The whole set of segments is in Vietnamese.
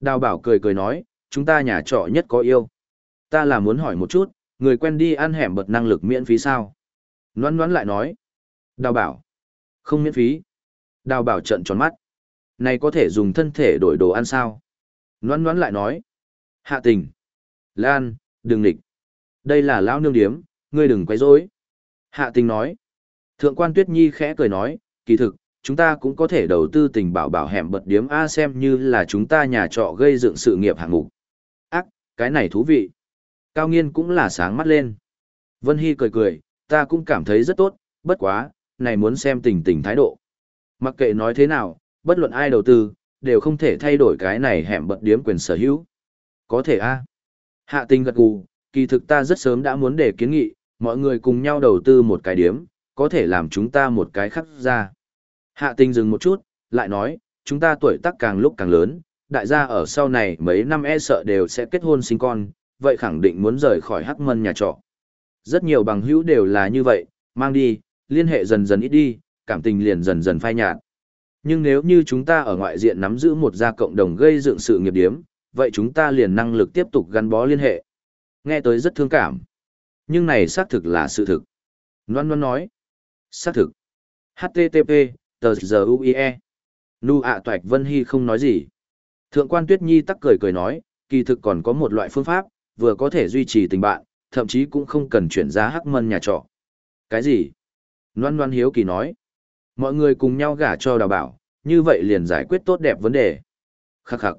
Đào bảo cười cười nói, chúng ta nhà trọ nhất có yêu. Ta là muốn hỏi một chút, người quen đi ăn hẻm bật năng lực miễn phí sao? Noan noan lại nói. Đào bảo. Không miễn phí. Đào bảo trận tròn mắt. Này có thể dùng thân thể đổi đồ ăn sao? Noan noan lại nói. Hạ tình. Lan, đừng nghịch. Đây là lão nương điếm, ngươi đừng quấy rối. Hạ tình nói. Thượng quan Tuyết Nhi khẽ cười nói, kỳ thực, chúng ta cũng có thể đầu tư tình bảo bảo hẻm bật điếm A xem như là chúng ta nhà trọ gây dựng sự nghiệp hạng mục. Ác, cái này thú vị. Cao nghiên cũng là sáng mắt lên. Vân Hy cười cười, ta cũng cảm thấy rất tốt, bất quá, này muốn xem tình tình thái độ. Mặc kệ nói thế nào, bất luận ai đầu tư, đều không thể thay đổi cái này hẻm bật điếm quyền sở hữu. Có thể a Hạ tình gật gù, kỳ thực ta rất sớm đã muốn để kiến nghị, mọi người cùng nhau đầu tư một cái điếm, có thể làm chúng ta một cái khắc ra. Hạ tình dừng một chút, lại nói, chúng ta tuổi tác càng lúc càng lớn, đại gia ở sau này mấy năm e sợ đều sẽ kết hôn sinh con, vậy khẳng định muốn rời khỏi hắc mân nhà trọ. Rất nhiều bằng hữu đều là như vậy, mang đi, liên hệ dần dần ít đi, cảm tình liền dần dần phai nhạt. Nhưng nếu như chúng ta ở ngoại diện nắm giữ một gia cộng đồng gây dựng sự nghiệp điếm, vậy chúng ta liền năng lực tiếp tục gắn bó liên hệ. Nghe tới rất thương cảm. Nhưng này xác thực là sự thực. Loan Loan nói. Xác thực. HTTP, tờ giờ UIE. Nu ạ toạch Vân Hy không nói gì. Thượng quan Tuyết Nhi tắc cười cười nói, kỳ thực còn có một loại phương pháp, vừa có thể duy trì tình bạn, thậm chí cũng không cần chuyển giá hắc mân nhà trọ. Cái gì? Loan Loan hiếu kỳ nói. Mọi người cùng nhau gả cho đào bảo, như vậy liền giải quyết tốt đẹp vấn đề. Khắc khắc.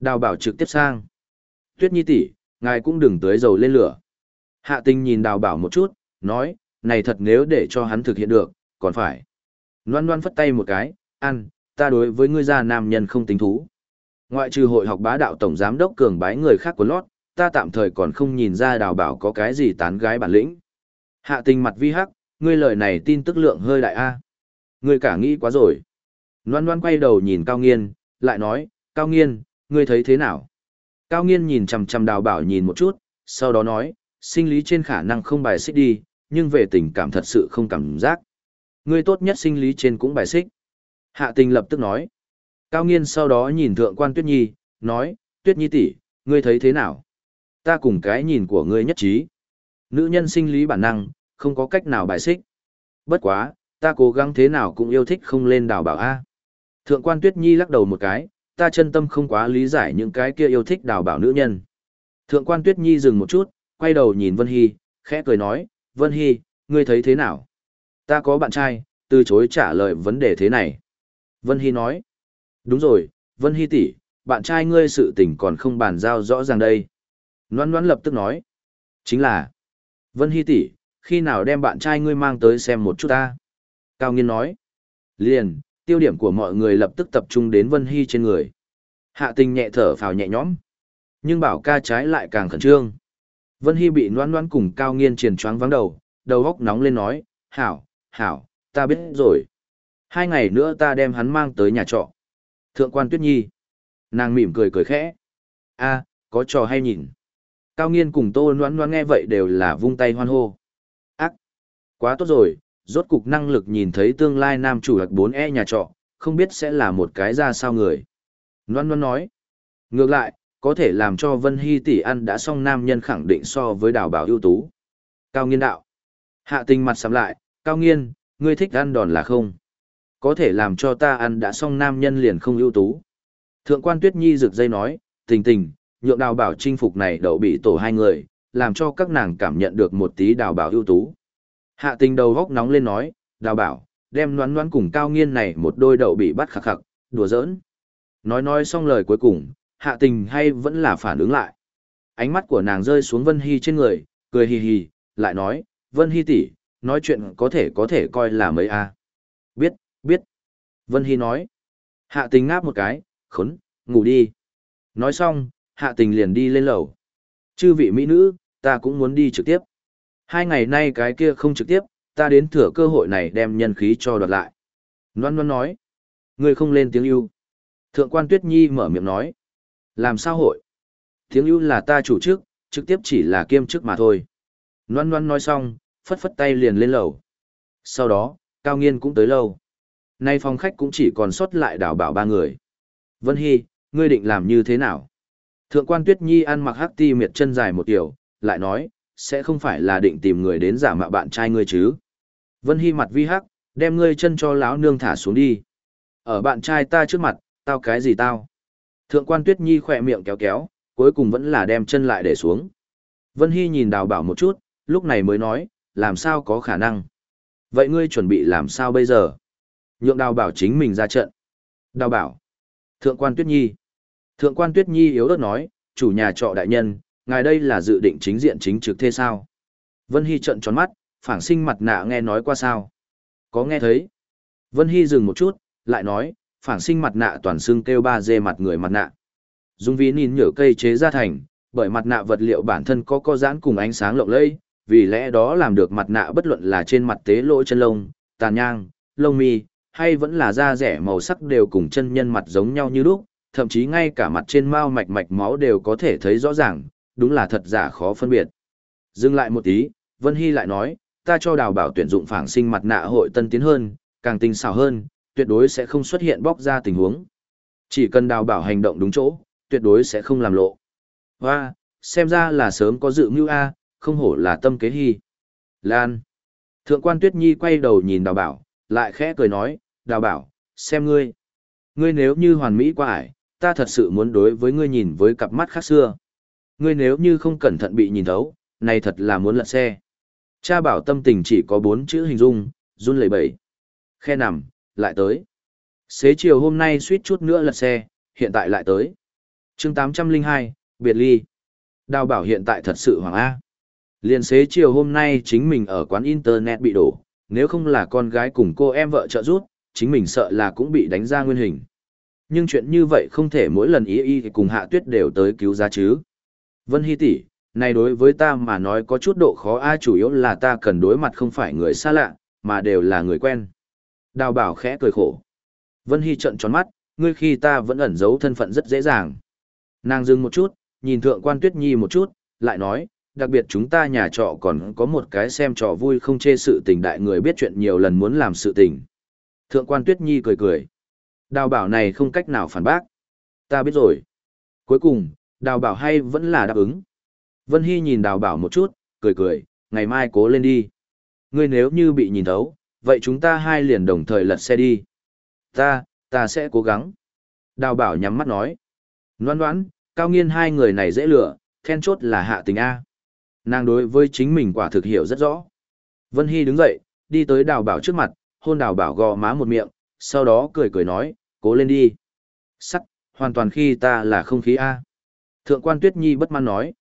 Đào bảo trực tiếp sang. Tuyết Nhi tỷ, ngài cũng đừng tới dầu lên lửa. Hạ tình nhìn đào bảo một chút, nói, này thật nếu để cho hắn thực hiện được, còn phải. Loan loan phất tay một cái, ăn, ta đối với ngươi già nam nhân không tính thú. Ngoại trừ hội học bá đạo tổng giám đốc cường bái người khác của lót, ta tạm thời còn không nhìn ra đào bảo có cái gì tán gái bản lĩnh. Hạ tình mặt vi hắc, ngươi lời này tin tức lượng hơi đại a. Ngươi cả nghĩ quá rồi. Loan loan quay đầu nhìn Cao Nghiên, lại nói, Cao Nghiên, ngươi thấy thế nào? Cao Nghiên nhìn chằm chằm đào bảo nhìn một chút, sau đó nói, sinh lý trên khả năng không bài xích đi, nhưng về tình cảm thật sự không cảm giác. Ngươi tốt nhất sinh lý trên cũng bài xích. Hạ tình lập tức nói. Cao Nghiên sau đó nhìn thượng quan Tuyết Nhi, nói, Tuyết Nhi tỷ, ngươi thấy thế nào? Ta cùng cái nhìn của ngươi nhất trí. Nữ nhân sinh lý bản năng, không có cách nào bài xích. Bất quá, ta cố gắng thế nào cũng yêu thích không lên đào bảo A. Thượng quan Tuyết Nhi lắc đầu một cái, ta chân tâm không quá lý giải những cái kia yêu thích đào bảo nữ nhân. Thượng quan Tuyết Nhi dừng một chút, quay đầu nhìn Vân Hy, khẽ cười nói, Vân Hy, ngươi thấy thế nào? Ta có bạn trai, từ chối trả lời vấn đề thế này. Vân Hy nói, đúng rồi, Vân Hy tỷ, bạn trai ngươi sự tình còn không bàn giao rõ ràng đây. Loan Loan lập tức nói, chính là, Vân Hy tỷ, khi nào đem bạn trai ngươi mang tới xem một chút ta? Cao Nghiên nói, liền, tiêu điểm của mọi người lập tức tập trung đến Vân Hy trên người. Hạ tình nhẹ thở phào nhẹ nhõm. Nhưng bảo ca trái lại càng khẩn trương. Vân Hy bị noan noan cùng cao nghiên triền choáng vắng đầu, đầu góc nóng lên nói, hảo, hảo, ta biết rồi. Hai ngày nữa ta đem hắn mang tới nhà trọ. Thượng quan Tuyết Nhi. Nàng mỉm cười cười khẽ. a có trò hay nhìn. Cao nghiên cùng tô noan noan nghe vậy đều là vung tay hoan hô. Ác! Quá tốt rồi, rốt cục năng lực nhìn thấy tương lai nam chủ hạch 4E nhà trọ, không biết sẽ là một cái ra sao người. Loan Loan nói, ngược lại, có thể làm cho Vân Hy tỷ ăn đã xong nam nhân khẳng định so với đào bảo ưu tú. Cao nghiên đạo. Hạ tình mặt sắm lại, Cao nghiên, ngươi thích ăn đòn là không? Có thể làm cho ta ăn đã xong nam nhân liền không ưu tú. Thượng quan Tuyết Nhi rực dây nói, tình tình, nhượng đào bảo chinh phục này đậu bị tổ hai người, làm cho các nàng cảm nhận được một tí đào bảo ưu tú. Hạ tình đầu góc nóng lên nói, đào bảo, đem noán noán cùng cao nghiên này một đôi đậu bị bắt khạc khạc, đùa giỡn. Nói nói xong lời cuối cùng, hạ tình hay vẫn là phản ứng lại. Ánh mắt của nàng rơi xuống Vân Hy trên người, cười hì hì, lại nói, Vân Hy tỷ, nói chuyện có thể có thể coi là mấy a Biết, biết. Vân Hy nói. Hạ tình ngáp một cái, khốn, ngủ đi. Nói xong, hạ tình liền đi lên lầu. Chư vị mỹ nữ, ta cũng muốn đi trực tiếp. Hai ngày nay cái kia không trực tiếp, ta đến thừa cơ hội này đem nhân khí cho đoạt lại. Loan Loan nói. ngươi không lên tiếng yêu. Thượng quan Tuyết Nhi mở miệng nói. Làm sao hội? Tiếng ưu là ta chủ chức, trực tiếp chỉ là kiêm chức mà thôi. Loan Loan nói xong, phất phất tay liền lên lầu. Sau đó, Cao Nghiên cũng tới lâu. Nay phòng khách cũng chỉ còn sót lại đảo bảo ba người. Vân Hy, ngươi định làm như thế nào? Thượng quan Tuyết Nhi ăn mặc hắc ti miệt chân dài một kiểu, lại nói, sẽ không phải là định tìm người đến giả mạo bạn trai ngươi chứ? Vân Hy mặt vi hắc, đem ngươi chân cho lão nương thả xuống đi. Ở bạn trai ta trước mặt, tao cái gì tao? Thượng quan Tuyết Nhi khỏe miệng kéo kéo, cuối cùng vẫn là đem chân lại để xuống. Vân Hy nhìn đào bảo một chút, lúc này mới nói, làm sao có khả năng? Vậy ngươi chuẩn bị làm sao bây giờ? Nhượng đào bảo chính mình ra trận. Đào bảo. Thượng quan Tuyết Nhi. Thượng quan Tuyết Nhi yếu ớt nói, chủ nhà trọ đại nhân, ngài đây là dự định chính diện chính trực thế sao? Vân Hy trận tròn mắt, phảng sinh mặt nạ nghe nói qua sao? Có nghe thấy? Vân Hy dừng một chút, lại nói, phảng sinh mặt nạ toàn xương kêu ba dê mặt người mặt nạ. Dùng ví nhìn nhở cây chế ra thành, bởi mặt nạ vật liệu bản thân có co giãn cùng ánh sáng lộng lẫy, vì lẽ đó làm được mặt nạ bất luận là trên mặt tế lỗ chân lông, tàn nhang, lông mi, hay vẫn là da rẻ màu sắc đều cùng chân nhân mặt giống nhau như lúc, thậm chí ngay cả mặt trên mao mạch mạch máu đều có thể thấy rõ ràng, đúng là thật giả khó phân biệt. Dừng lại một tí, Vân Hy lại nói, ta cho đào bảo tuyển dụng phản sinh mặt nạ hội tân tiến hơn, càng tinh xảo hơn, tuyệt đối sẽ không xuất hiện bóc ra tình huống. Chỉ cần đào bảo hành động đúng chỗ, tuyệt đối sẽ không làm lộ. Và, xem ra là sớm có dự mưu A, không hổ là tâm kế hy. Lan. Thượng quan Tuyết Nhi quay đầu nhìn đào bảo, lại khẽ cười nói, đào bảo, xem ngươi. Ngươi nếu như hoàn mỹ quá ải, ta thật sự muốn đối với ngươi nhìn với cặp mắt khác xưa. Ngươi nếu như không cẩn thận bị nhìn thấu, này thật là muốn lật xe. Cha bảo tâm tình chỉ có bốn chữ hình dung, run lẩy bẩy. Khe nằm, lại tới. Xế chiều hôm nay suýt chút nữa lật xe, hiện tại lại tới. chương 802, biệt ly. Đào bảo hiện tại thật sự hoàng A. Liên xế chiều hôm nay chính mình ở quán internet bị đổ, nếu không là con gái cùng cô em vợ trợ giúp, chính mình sợ là cũng bị đánh ra nguyên hình. Nhưng chuyện như vậy không thể mỗi lần ý y cùng hạ tuyết đều tới cứu giá chứ. Vân Hy tỷ, này đối với ta mà nói có chút độ khó a chủ yếu là ta cần đối mặt không phải người xa lạ, mà đều là người quen. Đào bảo khẽ cười khổ. Vân Hy trận tròn mắt, ngươi khi ta vẫn ẩn giấu thân phận rất dễ dàng. Nàng dừng một chút, nhìn thượng quan tuyết nhi một chút, lại nói, đặc biệt chúng ta nhà trọ còn có một cái xem trò vui không chê sự tình đại người biết chuyện nhiều lần muốn làm sự tình. Thượng quan tuyết nhi cười cười. Đào bảo này không cách nào phản bác. Ta biết rồi. Cuối cùng, đào bảo hay vẫn là đáp ứng. Vân Hy nhìn đào bảo một chút, cười cười, ngày mai cố lên đi. Ngươi nếu như bị nhìn thấu, vậy chúng ta hai liền đồng thời lật xe đi. Ta, ta sẽ cố gắng. Đào bảo nhắm mắt nói. Loan đoán, cao nghiên hai người này dễ lựa, then chốt là hạ tình A. Nàng đối với chính mình quả thực hiểu rất rõ. Vân Hy đứng dậy, đi tới đào bảo trước mặt, hôn đào bảo gò má một miệng, sau đó cười cười nói, cố lên đi. Sắt, hoàn toàn khi ta là không khí A. Thượng quan Tuyết Nhi bất mãn nói.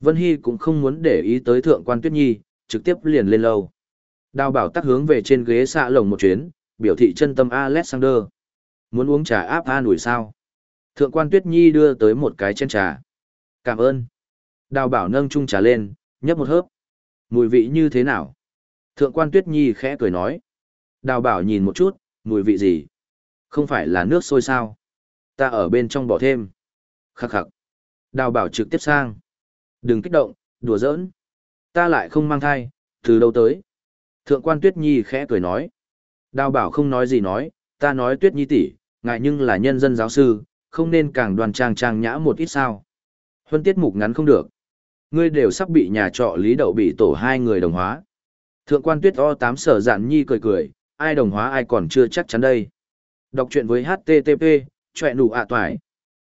Vân Hy cũng không muốn để ý tới thượng quan Tuyết Nhi, trực tiếp liền lên lầu. Đào bảo tắt hướng về trên ghế xạ lồng một chuyến, biểu thị chân tâm Alexander. Muốn uống trà áp an nổi sao? Thượng quan Tuyết Nhi đưa tới một cái chén trà. Cảm ơn. Đào bảo nâng chung trà lên, nhấp một hớp. Mùi vị như thế nào? Thượng quan Tuyết Nhi khẽ cười nói. Đào bảo nhìn một chút, mùi vị gì? Không phải là nước sôi sao? Ta ở bên trong bỏ thêm. Khắc khắc. Đào bảo trực tiếp sang. Đừng kích động, đùa giỡn. Ta lại không mang thai, từ đâu tới? Thượng quan Tuyết Nhi khẽ cười nói. Đào bảo không nói gì nói, ta nói Tuyết Nhi tỷ, ngại nhưng là nhân dân giáo sư, không nên càng đoàn trang trang nhã một ít sao. Huân tiết mục ngắn không được. Ngươi đều sắp bị nhà trọ lý đậu bị tổ hai người đồng hóa. Thượng quan Tuyết O tám sở giản nhi cười cười, ai đồng hóa ai còn chưa chắc chắn đây. Đọc truyện với HTTP, chọe nụ ạ toải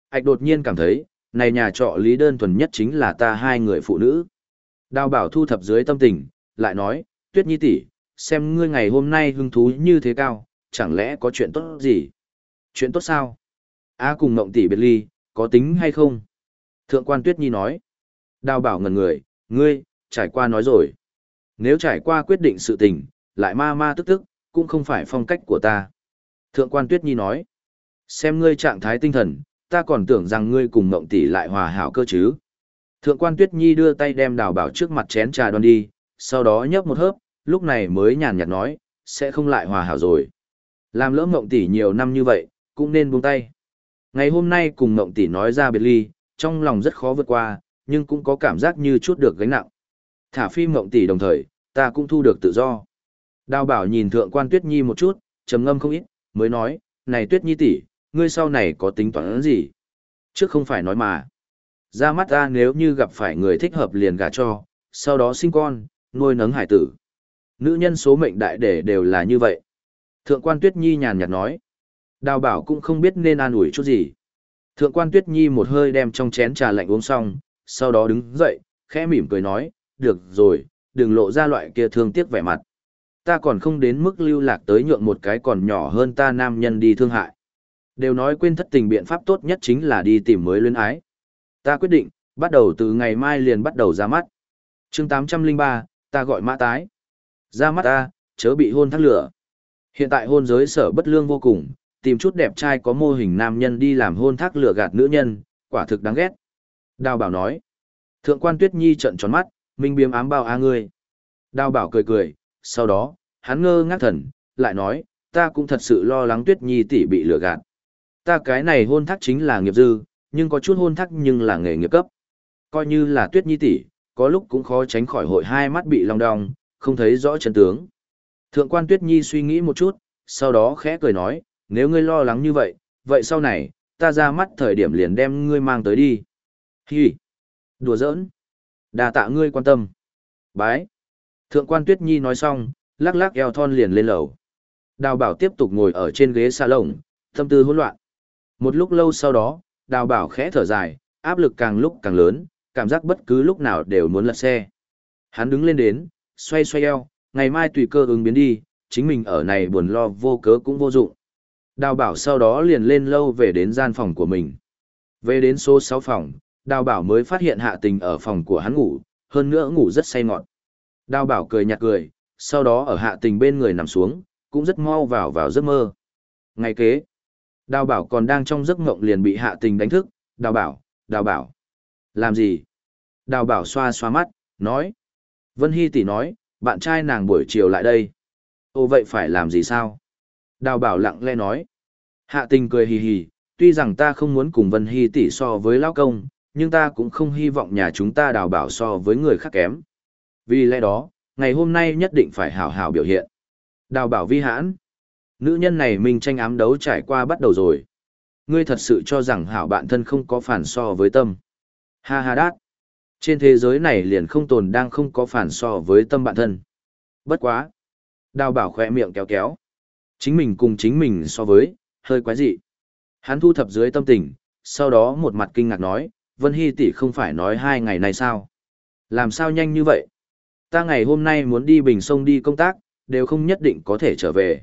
Ảch đột nhiên cảm thấy, này nhà trọ lý đơn thuần nhất chính là ta hai người phụ nữ. Đào bảo thu thập dưới tâm tình, lại nói, tuyết nhi tỷ xem ngươi ngày hôm nay hứng thú như thế cao, chẳng lẽ có chuyện tốt gì? Chuyện tốt sao? A cùng mộng tỷ biệt ly, có tính hay không? Thượng quan tuyết nhi nói. Đào bảo ngần người, ngươi, trải qua nói rồi. Nếu trải qua quyết định sự tình, lại ma ma tức tức, cũng không phải phong cách của ta. Thượng quan tuyết nhi nói. Xem ngươi trạng thái tinh thần, ta còn tưởng rằng ngươi cùng Ngộng tỷ lại hòa hảo cơ chứ. Thượng quan Tuyết Nhi đưa tay đem đào bảo trước mặt chén trà đoan đi, sau đó nhấp một hớp, lúc này mới nhàn nhạt nói, sẽ không lại hòa hảo rồi. Làm lỡ Ngộng tỷ nhiều năm như vậy, cũng nên buông tay. Ngày hôm nay cùng Ngộng tỷ nói ra biệt ly, trong lòng rất khó vượt qua, nhưng cũng có cảm giác như chút được gánh nặng. Thả phim mộng tỷ đồng thời, ta cũng thu được tự do. Đào bảo nhìn thượng quan Tuyết Nhi một chút, trầm ngâm không ít, mới nói, này Tuyết Nhi tỷ, ngươi sau này có tính toán gì? Trước không phải nói mà. Ra mắt ta nếu như gặp phải người thích hợp liền gả cho, sau đó sinh con, nuôi nấng hải tử. Nữ nhân số mệnh đại để đều là như vậy. Thượng quan Tuyết Nhi nhàn nhạt nói. Đào bảo cũng không biết nên an ủi chút gì. Thượng quan Tuyết Nhi một hơi đem trong chén trà lạnh uống xong, sau đó đứng dậy, khẽ mỉm cười nói, được rồi, đừng lộ ra loại kia thương tiếc vẻ mặt. Ta còn không đến mức lưu lạc tới nhượng một cái còn nhỏ hơn ta nam nhân đi thương hại. Đều nói quên thất tình biện pháp tốt nhất chính là đi tìm mới luyến ái. Ta quyết định, bắt đầu từ ngày mai liền bắt đầu ra mắt. chương 803, ta gọi mã tái. Ra mắt ta, chớ bị hôn thắt lửa. Hiện tại hôn giới sở bất lương vô cùng, tìm chút đẹp trai có mô hình nam nhân đi làm hôn thác lửa gạt nữ nhân, quả thực đáng ghét. Đào bảo nói. Thượng quan Tuyết Nhi trận tròn mắt, minh biếm ám bao a ngươi. Đào bảo cười cười, sau đó, hắn ngơ ngác thần, lại nói, ta cũng thật sự lo lắng Tuyết Nhi tỷ bị lừa gạt. Ta cái này hôn thác chính là nghiệp dư, nhưng có chút hôn thác nhưng là nghề nghiệp cấp. Coi như là Tuyết Nhi tỷ, có lúc cũng khó tránh khỏi hội hai mắt bị long đong, không thấy rõ chân tướng. Thượng quan Tuyết Nhi suy nghĩ một chút, sau đó khẽ cười nói, nếu ngươi lo lắng như vậy, vậy sau này, ta ra mắt thời điểm liền đem ngươi mang tới đi. Hi! Đùa giỡn! đà tạ ngươi quan tâm. Bái! Thượng quan Tuyết Nhi nói xong, lắc lắc eo thon liền lên lầu. Đào bảo tiếp tục ngồi ở trên ghế xa lồng, tâm tư hỗn loạn. Một lúc lâu sau đó, đào bảo khẽ thở dài, áp lực càng lúc càng lớn, cảm giác bất cứ lúc nào đều muốn lật xe. Hắn đứng lên đến, xoay xoay eo, ngày mai tùy cơ ứng biến đi, chính mình ở này buồn lo vô cớ cũng vô dụng. Đào bảo sau đó liền lên lâu về đến gian phòng của mình. Về đến số 6 phòng, đào bảo mới phát hiện hạ tình ở phòng của hắn ngủ, hơn nữa ngủ rất say ngọt. Đào bảo cười nhạt cười, sau đó ở hạ tình bên người nằm xuống, cũng rất mau vào vào giấc mơ. Ngày kế, đào bảo còn đang trong giấc mộng liền bị hạ tình đánh thức, đào bảo, đào bảo. Làm gì? Đào bảo xoa xoa mắt, nói. Vân Hy tỷ nói, bạn trai nàng buổi chiều lại đây. Ô vậy phải làm gì sao? Đào bảo lặng lẽ nói. Hạ tình cười hì hì, tuy rằng ta không muốn cùng Vân Hy tỷ so với lao công, nhưng ta cũng không hy vọng nhà chúng ta đào bảo so với người khác kém. Vì lẽ đó, ngày hôm nay nhất định phải hào hào biểu hiện. Đào bảo vi hãn. Nữ nhân này mình tranh ám đấu trải qua bắt đầu rồi. Ngươi thật sự cho rằng hảo bạn thân không có phản so với tâm. Ha ha đát. Trên thế giới này liền không tồn đang không có phản so với tâm bạn thân. Bất quá. Đào bảo khỏe miệng kéo kéo. Chính mình cùng chính mình so với, hơi quái dị. Hắn thu thập dưới tâm tình, sau đó một mặt kinh ngạc nói, Vân Hy tỷ không phải nói hai ngày này sao? Làm sao nhanh như vậy? Ta ngày hôm nay muốn đi Bình Sông đi công tác, đều không nhất định có thể trở về.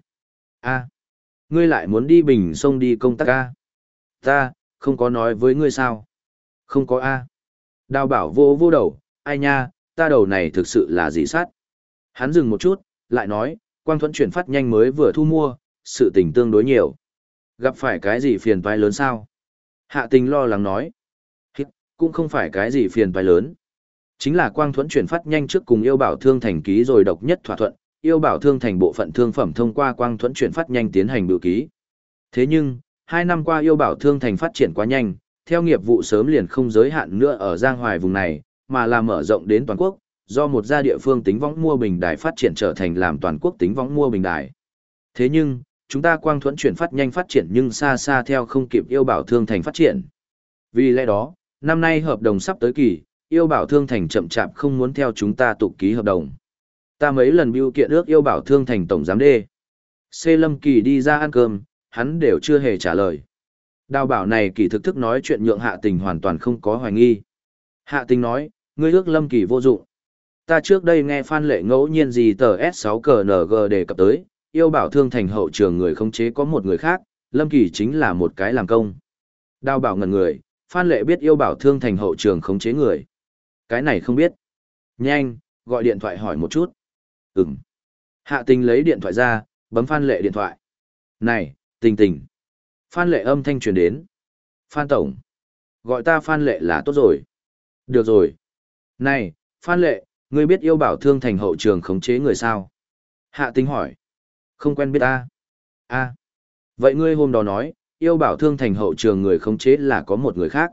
a ngươi lại muốn đi Bình Sông đi công tác a Ta, không có nói với ngươi sao? Không có a Đào bảo vô vô đầu, ai nha, ta đầu này thực sự là dị sát. Hắn dừng một chút, lại nói, quang thuẫn chuyển phát nhanh mới vừa thu mua, sự tình tương đối nhiều. Gặp phải cái gì phiền toái lớn sao? Hạ tình lo lắng nói. Cũng không phải cái gì phiền toái lớn. Chính là quang thuẫn chuyển phát nhanh trước cùng yêu bảo thương thành ký rồi độc nhất thỏa thuận, yêu bảo thương thành bộ phận thương phẩm thông qua quang thuẫn chuyển phát nhanh tiến hành biểu ký. Thế nhưng, hai năm qua yêu bảo thương thành phát triển quá nhanh, theo nghiệp vụ sớm liền không giới hạn nữa ở Giang Hoài vùng này, mà là mở rộng đến toàn quốc, do một gia địa phương tính võng mua bình đài phát triển trở thành làm toàn quốc tính võng mua bình đài. Thế nhưng, chúng ta quang thuẫn chuyển phát nhanh phát triển nhưng xa xa theo không kịp yêu bảo thương thành phát triển. Vì lẽ đó, năm nay hợp đồng sắp tới kỳ, yêu bảo thương thành chậm chạp không muốn theo chúng ta tục ký hợp đồng. Ta mấy lần biêu kiện ước yêu bảo thương thành tổng giám đê. Xê Lâm Kỳ đi ra ăn cơm, hắn đều chưa hề trả lời. Đào bảo này kỳ thực thức nói chuyện nhượng hạ tình hoàn toàn không có hoài nghi. Hạ tình nói, ngươi ước Lâm Kỳ vô dụng. Ta trước đây nghe Phan Lệ ngẫu nhiên gì tờ S6CNG đề cập tới, yêu bảo thương thành hậu trường người không chế có một người khác, Lâm Kỳ chính là một cái làm công. Đào bảo ngẩn người, Phan Lệ biết yêu bảo thương thành hậu trường khống chế người. Cái này không biết. Nhanh, gọi điện thoại hỏi một chút. Ừm. Hạ tình lấy điện thoại ra, bấm Phan Lệ điện thoại. Này, tình tình. Phan Lệ âm thanh truyền đến. Phan Tổng. Gọi ta Phan Lệ là tốt rồi. Được rồi. Này, Phan Lệ, ngươi biết yêu bảo thương thành hậu trường khống chế người sao? Hạ tình hỏi. Không quen biết ta. a Vậy ngươi hôm đó nói, yêu bảo thương thành hậu trường người khống chế là có một người khác.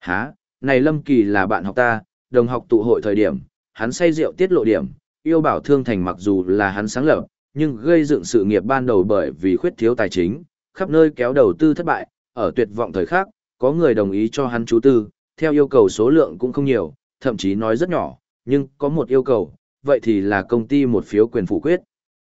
Hả, này Lâm Kỳ là bạn học ta, đồng học tụ hội thời điểm, hắn say rượu tiết lộ điểm, yêu bảo thương thành mặc dù là hắn sáng lập, nhưng gây dựng sự nghiệp ban đầu bởi vì khuyết thiếu tài chính, khắp nơi kéo đầu tư thất bại, ở tuyệt vọng thời khắc, Có người đồng ý cho hắn chú tư, theo yêu cầu số lượng cũng không nhiều, thậm chí nói rất nhỏ, nhưng có một yêu cầu, vậy thì là công ty một phiếu quyền phủ quyết.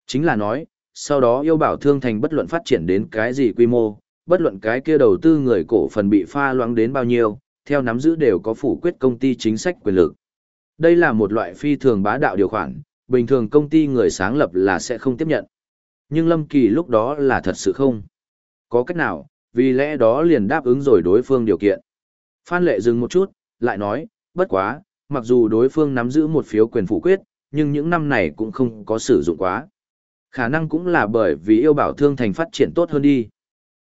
Chính là nói, sau đó yêu bảo thương thành bất luận phát triển đến cái gì quy mô, bất luận cái kia đầu tư người cổ phần bị pha loãng đến bao nhiêu, theo nắm giữ đều có phủ quyết công ty chính sách quyền lực. Đây là một loại phi thường bá đạo điều khoản, bình thường công ty người sáng lập là sẽ không tiếp nhận. Nhưng Lâm Kỳ lúc đó là thật sự không. Có cách nào, vì lẽ đó liền đáp ứng rồi đối phương điều kiện. Phan Lệ dừng một chút, lại nói, bất quá, mặc dù đối phương nắm giữ một phiếu quyền phủ quyết, nhưng những năm này cũng không có sử dụng quá. Khả năng cũng là bởi vì yêu bảo thương thành phát triển tốt hơn đi.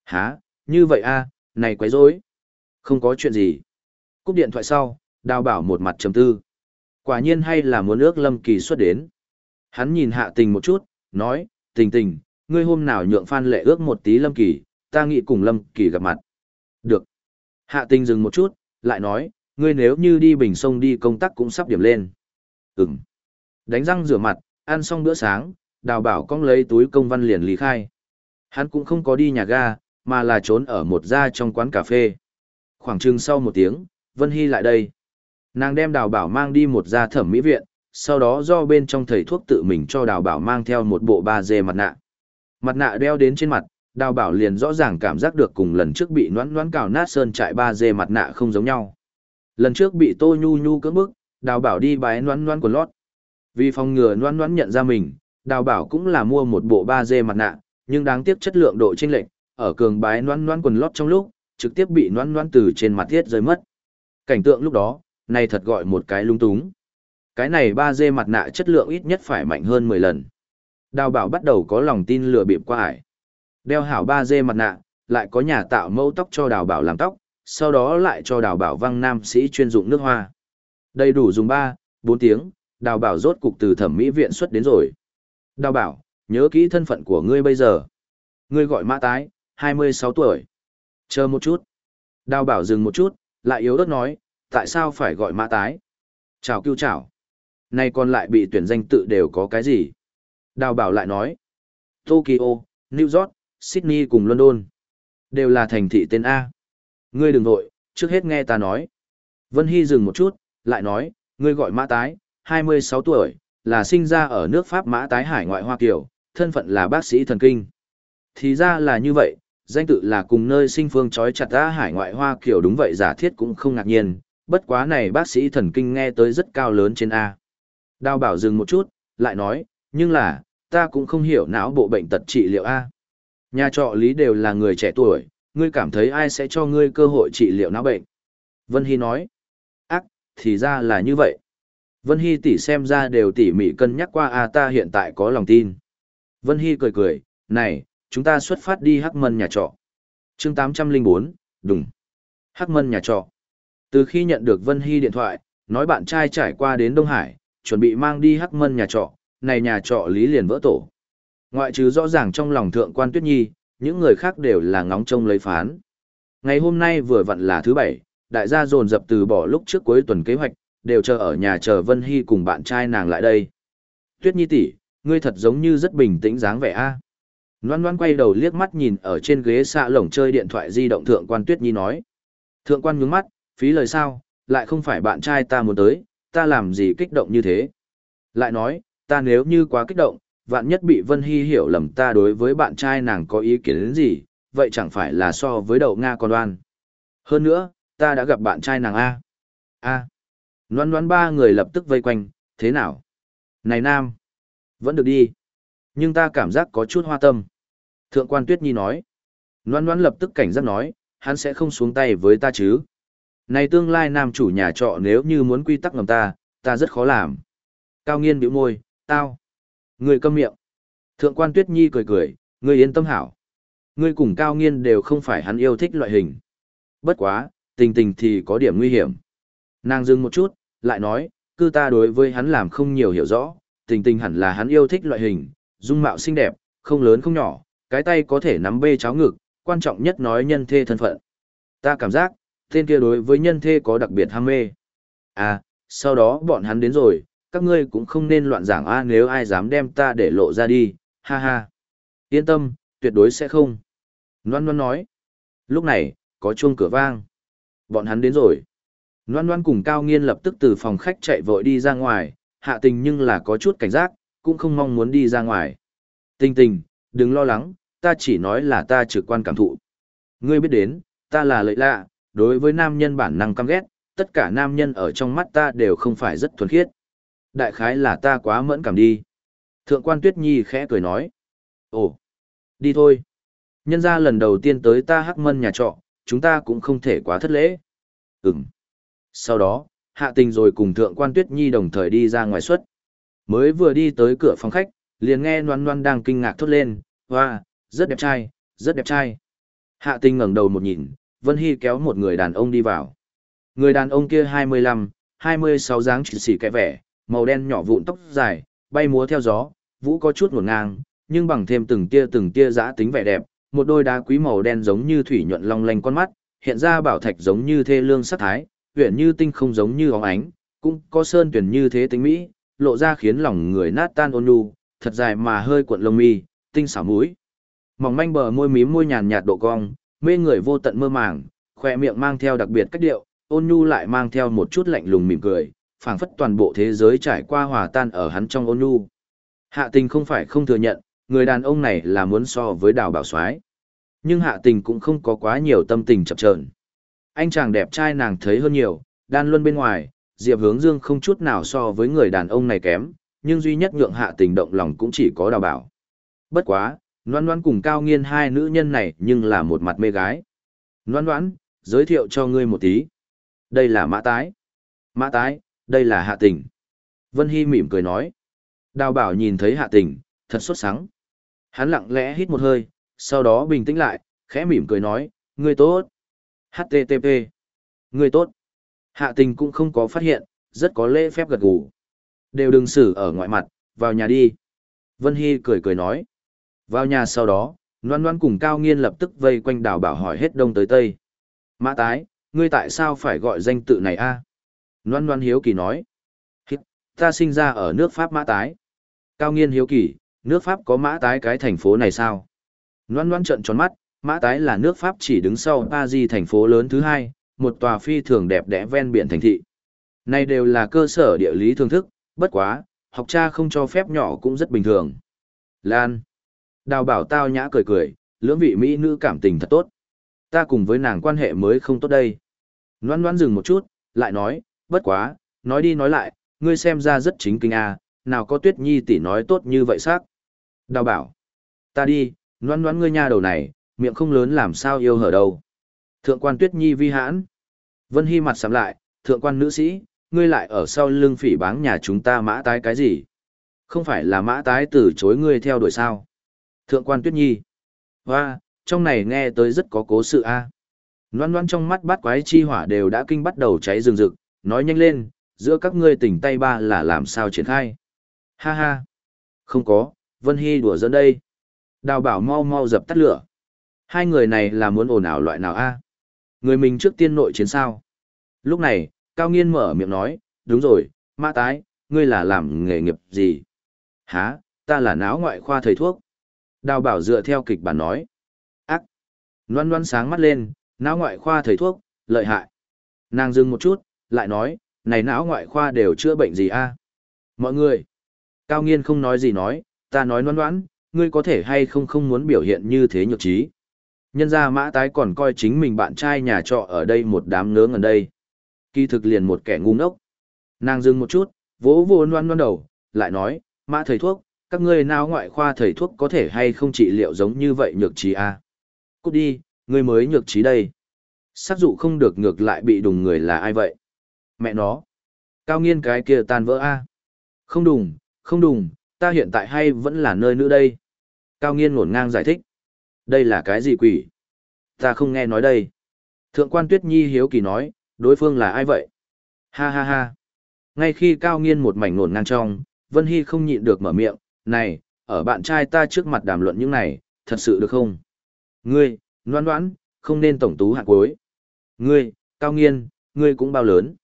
Hả, như vậy a này quấy rối Không có chuyện gì. Cúp điện thoại sau, đào bảo một mặt trầm tư. Quả nhiên hay là muốn ước Lâm Kỳ xuất đến. Hắn nhìn hạ tình một chút, nói, tình tình, ngươi hôm nào nhượng Phan Lệ ước một tí Lâm Kỳ, ta nghĩ cùng Lâm Kỳ gặp mặt. Được. Hạ tình dừng một chút, lại nói, ngươi nếu như đi bình sông đi công tác cũng sắp điểm lên. Ừm. Đánh răng rửa mặt, ăn xong bữa sáng, đào bảo cong lấy túi công văn liền lý khai. Hắn cũng không có đi nhà ga, mà là trốn ở một gia trong quán cà phê. Khoảng chừng sau một tiếng, Vân Hy lại đây. Nàng đem đào bảo mang đi một gia thẩm mỹ viện, sau đó do bên trong thầy thuốc tự mình cho đào bảo mang theo một bộ ba dê mặt nạ. Mặt nạ đeo đến trên mặt, đào bảo liền rõ ràng cảm giác được cùng lần trước bị noãn noãn cào nát sơn trại ba dê mặt nạ không giống nhau. Lần trước bị tô nhu nhu cưỡng bức, đào bảo đi bái noãn noãn của lót. Vì phòng ngừa noãn noãn nhận ra mình, đào bảo cũng là mua một bộ ba dê mặt nạ, nhưng đáng tiếc chất lượng độ chênh lệch, ở cường bái noan noan quần lót trong lúc, trực tiếp bị noan noan từ trên mặt thiết rơi mất. Cảnh tượng lúc đó, này thật gọi một cái lung túng. Cái này ba dê mặt nạ chất lượng ít nhất phải mạnh hơn 10 lần. Đào bảo bắt đầu có lòng tin lừa bịp qua ải. Đeo hảo ba dê mặt nạ, lại có nhà tạo mẫu tóc cho đào bảo làm tóc, sau đó lại cho đào bảo văng nam sĩ chuyên dụng nước hoa. Đầy đủ dùng 3, 4 tiếng, đào bảo rốt cục từ thẩm mỹ viện xuất đến rồi. Đào bảo, nhớ kỹ thân phận của ngươi bây giờ. Ngươi gọi mã tái, 26 tuổi. Chờ một chút. Đào bảo dừng một chút, lại yếu đất nói, tại sao phải gọi mã tái? Chào kêu chào. Nay còn lại bị tuyển danh tự đều có cái gì? Đào bảo lại nói, Tokyo, New York, Sydney cùng London. Đều là thành thị tên A. Ngươi đừng nội, trước hết nghe ta nói. Vân Hy dừng một chút, lại nói, ngươi gọi mã tái, 26 tuổi, là sinh ra ở nước Pháp mã tái hải ngoại Hoa Kiều, thân phận là bác sĩ thần kinh. Thì ra là như vậy, danh tự là cùng nơi sinh phương trói chặt ra hải ngoại Hoa kiểu đúng vậy giả thiết cũng không ngạc nhiên, bất quá này bác sĩ thần kinh nghe tới rất cao lớn trên A. Đào bảo dừng một chút, lại nói, nhưng là, ta cũng không hiểu não bộ bệnh tật trị liệu A. Nhà trọ lý đều là người trẻ tuổi, ngươi cảm thấy ai sẽ cho ngươi cơ hội trị liệu não bệnh? Vân Hy nói, ác, thì ra là như vậy. Vân Hy tỉ xem ra đều tỉ mỉ cân nhắc qua A ta hiện tại có lòng tin. Vân Hy cười cười, này, chúng ta xuất phát đi Hắc Mân nhà trọ. chương 804, đúng. Hắc Mân nhà trọ. Từ khi nhận được Vân Hy điện thoại, nói bạn trai trải qua đến Đông Hải, chuẩn bị mang đi Hắc Mân nhà trọ, này nhà trọ lý liền vỡ tổ. Ngoại trừ rõ ràng trong lòng thượng quan Tuyết Nhi, những người khác đều là ngóng trông lấy phán. Ngày hôm nay vừa vặn là thứ bảy, đại gia dồn dập từ bỏ lúc trước cuối tuần kế hoạch, đều chờ ở nhà chờ Vân Hy cùng bạn trai nàng lại đây. Tuyết Nhi tỷ, ngươi thật giống như rất bình tĩnh dáng vẻ a. Loan Loan quay đầu liếc mắt nhìn ở trên ghế xạ lồng chơi điện thoại di động thượng quan Tuyết Nhi nói. Thượng quan nhướng mắt, phí lời sao, lại không phải bạn trai ta muốn tới, ta làm gì kích động như thế. Lại nói, ta nếu như quá kích động, vạn nhất bị Vân Hy hiểu lầm ta đối với bạn trai nàng có ý kiến đến gì, vậy chẳng phải là so với đầu Nga con đoan. Hơn nữa, ta đã gặp bạn trai nàng A. A. Loan loan ba người lập tức vây quanh, thế nào? Này Nam, vẫn được đi. Nhưng ta cảm giác có chút hoa tâm. Thượng quan Tuyết Nhi nói. Loan loan lập tức cảnh giác nói, hắn sẽ không xuống tay với ta chứ. Này tương lai nam chủ nhà trọ nếu như muốn quy tắc ngầm ta, ta rất khó làm. Cao nghiên bĩu môi, tao. Người câm miệng. Thượng quan Tuyết Nhi cười cười, người yên tâm hảo. Ngươi cùng cao nghiên đều không phải hắn yêu thích loại hình. Bất quá, tình tình thì có điểm nguy hiểm. Nàng dừng một chút, lại nói, cư ta đối với hắn làm không nhiều hiểu rõ, tình tình hẳn là hắn yêu thích loại hình, dung mạo xinh đẹp, không lớn không nhỏ, cái tay có thể nắm bê cháo ngực, quan trọng nhất nói nhân thê thân phận. Ta cảm giác, tên kia đối với nhân thê có đặc biệt ham mê. À, sau đó bọn hắn đến rồi, các ngươi cũng không nên loạn giảng a nếu ai dám đem ta để lộ ra đi, ha ha. Yên tâm, tuyệt đối sẽ không. Loan Loan nói. Lúc này, có chuông cửa vang. Bọn hắn đến rồi. Loan Loan cùng Cao Nghiên lập tức từ phòng khách chạy vội đi ra ngoài, hạ tình nhưng là có chút cảnh giác, cũng không mong muốn đi ra ngoài. Tình tình, đừng lo lắng, ta chỉ nói là ta trực quan cảm thụ. Ngươi biết đến, ta là lợi lạ, đối với nam nhân bản năng căm ghét, tất cả nam nhân ở trong mắt ta đều không phải rất thuần khiết. Đại khái là ta quá mẫn cảm đi. Thượng quan Tuyết Nhi khẽ cười nói. Ồ, đi thôi. Nhân ra lần đầu tiên tới ta hắc mân nhà trọ, chúng ta cũng không thể quá thất lễ. Ừm. Sau đó, hạ tình rồi cùng thượng quan Tuyết Nhi đồng thời đi ra ngoài suất. Mới vừa đi tới cửa phòng khách, liền nghe noan noan đang kinh ngạc thốt lên, hoa, rất đẹp trai, rất đẹp trai. Hạ tình ngẩng đầu một nhìn, Vân Hy kéo một người đàn ông đi vào. Người đàn ông kia 25, 26 dáng chỉ xỉ kẻ vẻ, màu đen nhỏ vụn tóc dài, bay múa theo gió, vũ có chút nguồn ngang, nhưng bằng thêm từng tia từng tia giã tính vẻ đẹp, một đôi đá quý màu đen giống như thủy nhuận long lanh con mắt, hiện ra bảo thạch giống như thê lương sắc thái, huyền như tinh không giống như óng ánh, cũng có sơn tuyển như thế tính mỹ, lộ ra khiến lòng người nát tan ôn nhu, thật dài mà hơi cuộn lông mi, tinh xảo mũi. Mỏng manh bờ môi mím môi nhàn nhạt độ cong, mê người vô tận mơ màng, khoe miệng mang theo đặc biệt cách điệu, ôn nhu lại mang theo một chút lạnh lùng mỉm cười, phảng phất toàn bộ thế giới trải qua hòa tan ở hắn trong ôn nhu. Hạ tình không phải không thừa nhận, người đàn ông này là muốn so với đào bảo soái Nhưng hạ tình cũng không có quá nhiều tâm tình chập chờn Anh chàng đẹp trai nàng thấy hơn nhiều, đan luân bên ngoài, Diệp Hướng Dương không chút nào so với người đàn ông này kém, nhưng duy nhất nhượng hạ tình động lòng cũng chỉ có đào bảo. Bất quá, Loan Loan cùng Cao Nghiên hai nữ nhân này nhưng là một mặt mê gái. Loan Loan, giới thiệu cho ngươi một tí. Đây là Mã Tái. Mã Tái, đây là Hạ Tình. Vân Hy mỉm cười nói. Đào bảo nhìn thấy Hạ Tình, thật xuất sáng. Hắn lặng lẽ hít một hơi, sau đó bình tĩnh lại, khẽ mỉm cười nói, ngươi tốt. HTTP. Ngươi tốt. Hạ Tình cũng không có phát hiện, rất có lễ phép gật gù. Đều đừng xử ở ngoại mặt, vào nhà đi. Vân Hy cười cười nói. Vào nhà sau đó, Loan Loan cùng Cao Nghiên lập tức vây quanh đào bảo hỏi hết đông tới tây. Mã tái, ngươi tại sao phải gọi danh tự này a? Loan Loan hiếu kỳ nói. Ta sinh ra ở nước Pháp mã tái. Cao Nghiên hiếu kỳ, nước Pháp có mã tái cái thành phố này sao? Loan Loan trợn tròn mắt, mã tái là nước Pháp chỉ đứng sau Paris thành phố lớn thứ hai, một tòa phi thường đẹp đẽ ven biển thành thị. Này đều là cơ sở địa lý thường thức, bất quá, học cha không cho phép nhỏ cũng rất bình thường. Lan. Đào bảo tao nhã cười cười, lưỡng vị mỹ nữ cảm tình thật tốt. Ta cùng với nàng quan hệ mới không tốt đây. Loan loan dừng một chút, lại nói, bất quá, nói đi nói lại, ngươi xem ra rất chính kinh à, nào có tuyết nhi tỷ nói tốt như vậy xác. Đào bảo, ta đi, loan loan ngươi nha đầu này, miệng không lớn làm sao yêu hở đâu. Thượng quan tuyết nhi vi hãn. Vân Hy mặt sắm lại, thượng quan nữ sĩ, ngươi lại ở sau lưng phỉ báng nhà chúng ta mã tái cái gì? Không phải là mã tái từ chối ngươi theo đuổi sao? Thượng quan Tuyết Nhi. Hoa, trong này nghe tới rất có cố sự a. À. Loan loan trong mắt bát quái chi hỏa đều đã kinh bắt đầu cháy rừng rực, nói nhanh lên, giữa các ngươi tỉnh tay ba là làm sao triển khai. Ha ha. Không có, Vân Hy đùa dẫn đây. Đào bảo mau mau dập tắt lửa. Hai người này là muốn ồn ào loại nào a? Người mình trước tiên nội chiến sao. Lúc này, Cao Nghiên mở miệng nói, đúng rồi, mã tái, ngươi là làm nghề nghiệp gì? Hả, ta là náo ngoại khoa thầy thuốc. Đào bảo dựa theo kịch bản nói. Ác. Loan loan sáng mắt lên, não ngoại khoa thầy thuốc, lợi hại. Nàng dừng một chút, lại nói, này não ngoại khoa đều chữa bệnh gì a? Mọi người. Cao nghiên không nói gì nói, ta nói loan loan, ngươi có thể hay không không muốn biểu hiện như thế nhược trí. Nhân ra mã tái còn coi chính mình bạn trai nhà trọ ở đây một đám ngớ ngẩn đây. Kỳ thực liền một kẻ ngu ngốc. Nàng dừng một chút, vỗ vô loan loan đầu, lại nói, mã thầy thuốc, các ngươi nào ngoại khoa thầy thuốc có thể hay không trị liệu giống như vậy nhược trí a? À? cút đi, ngươi mới nhược trí đây. Sắc dụ không được ngược lại bị đùng người là ai vậy? Mẹ nó. Cao nghiên cái kia tan vỡ a? Không đùng không đùng, ta hiện tại hay vẫn là nơi nữ đây. Cao nghiên ngổn ngang giải thích. Đây là cái gì quỷ? Ta không nghe nói đây. Thượng quan tuyết nhi hiếu kỳ nói, đối phương là ai vậy? Ha ha ha. Ngay khi cao nghiên một mảnh ngổn ngang trong, vân hy không nhịn được mở miệng này, ở bạn trai ta trước mặt đàm luận những này, thật sự được không? Ngươi, noan đoán, không nên tổng tú hạng cuối. Ngươi, cao nghiên, ngươi cũng bao lớn.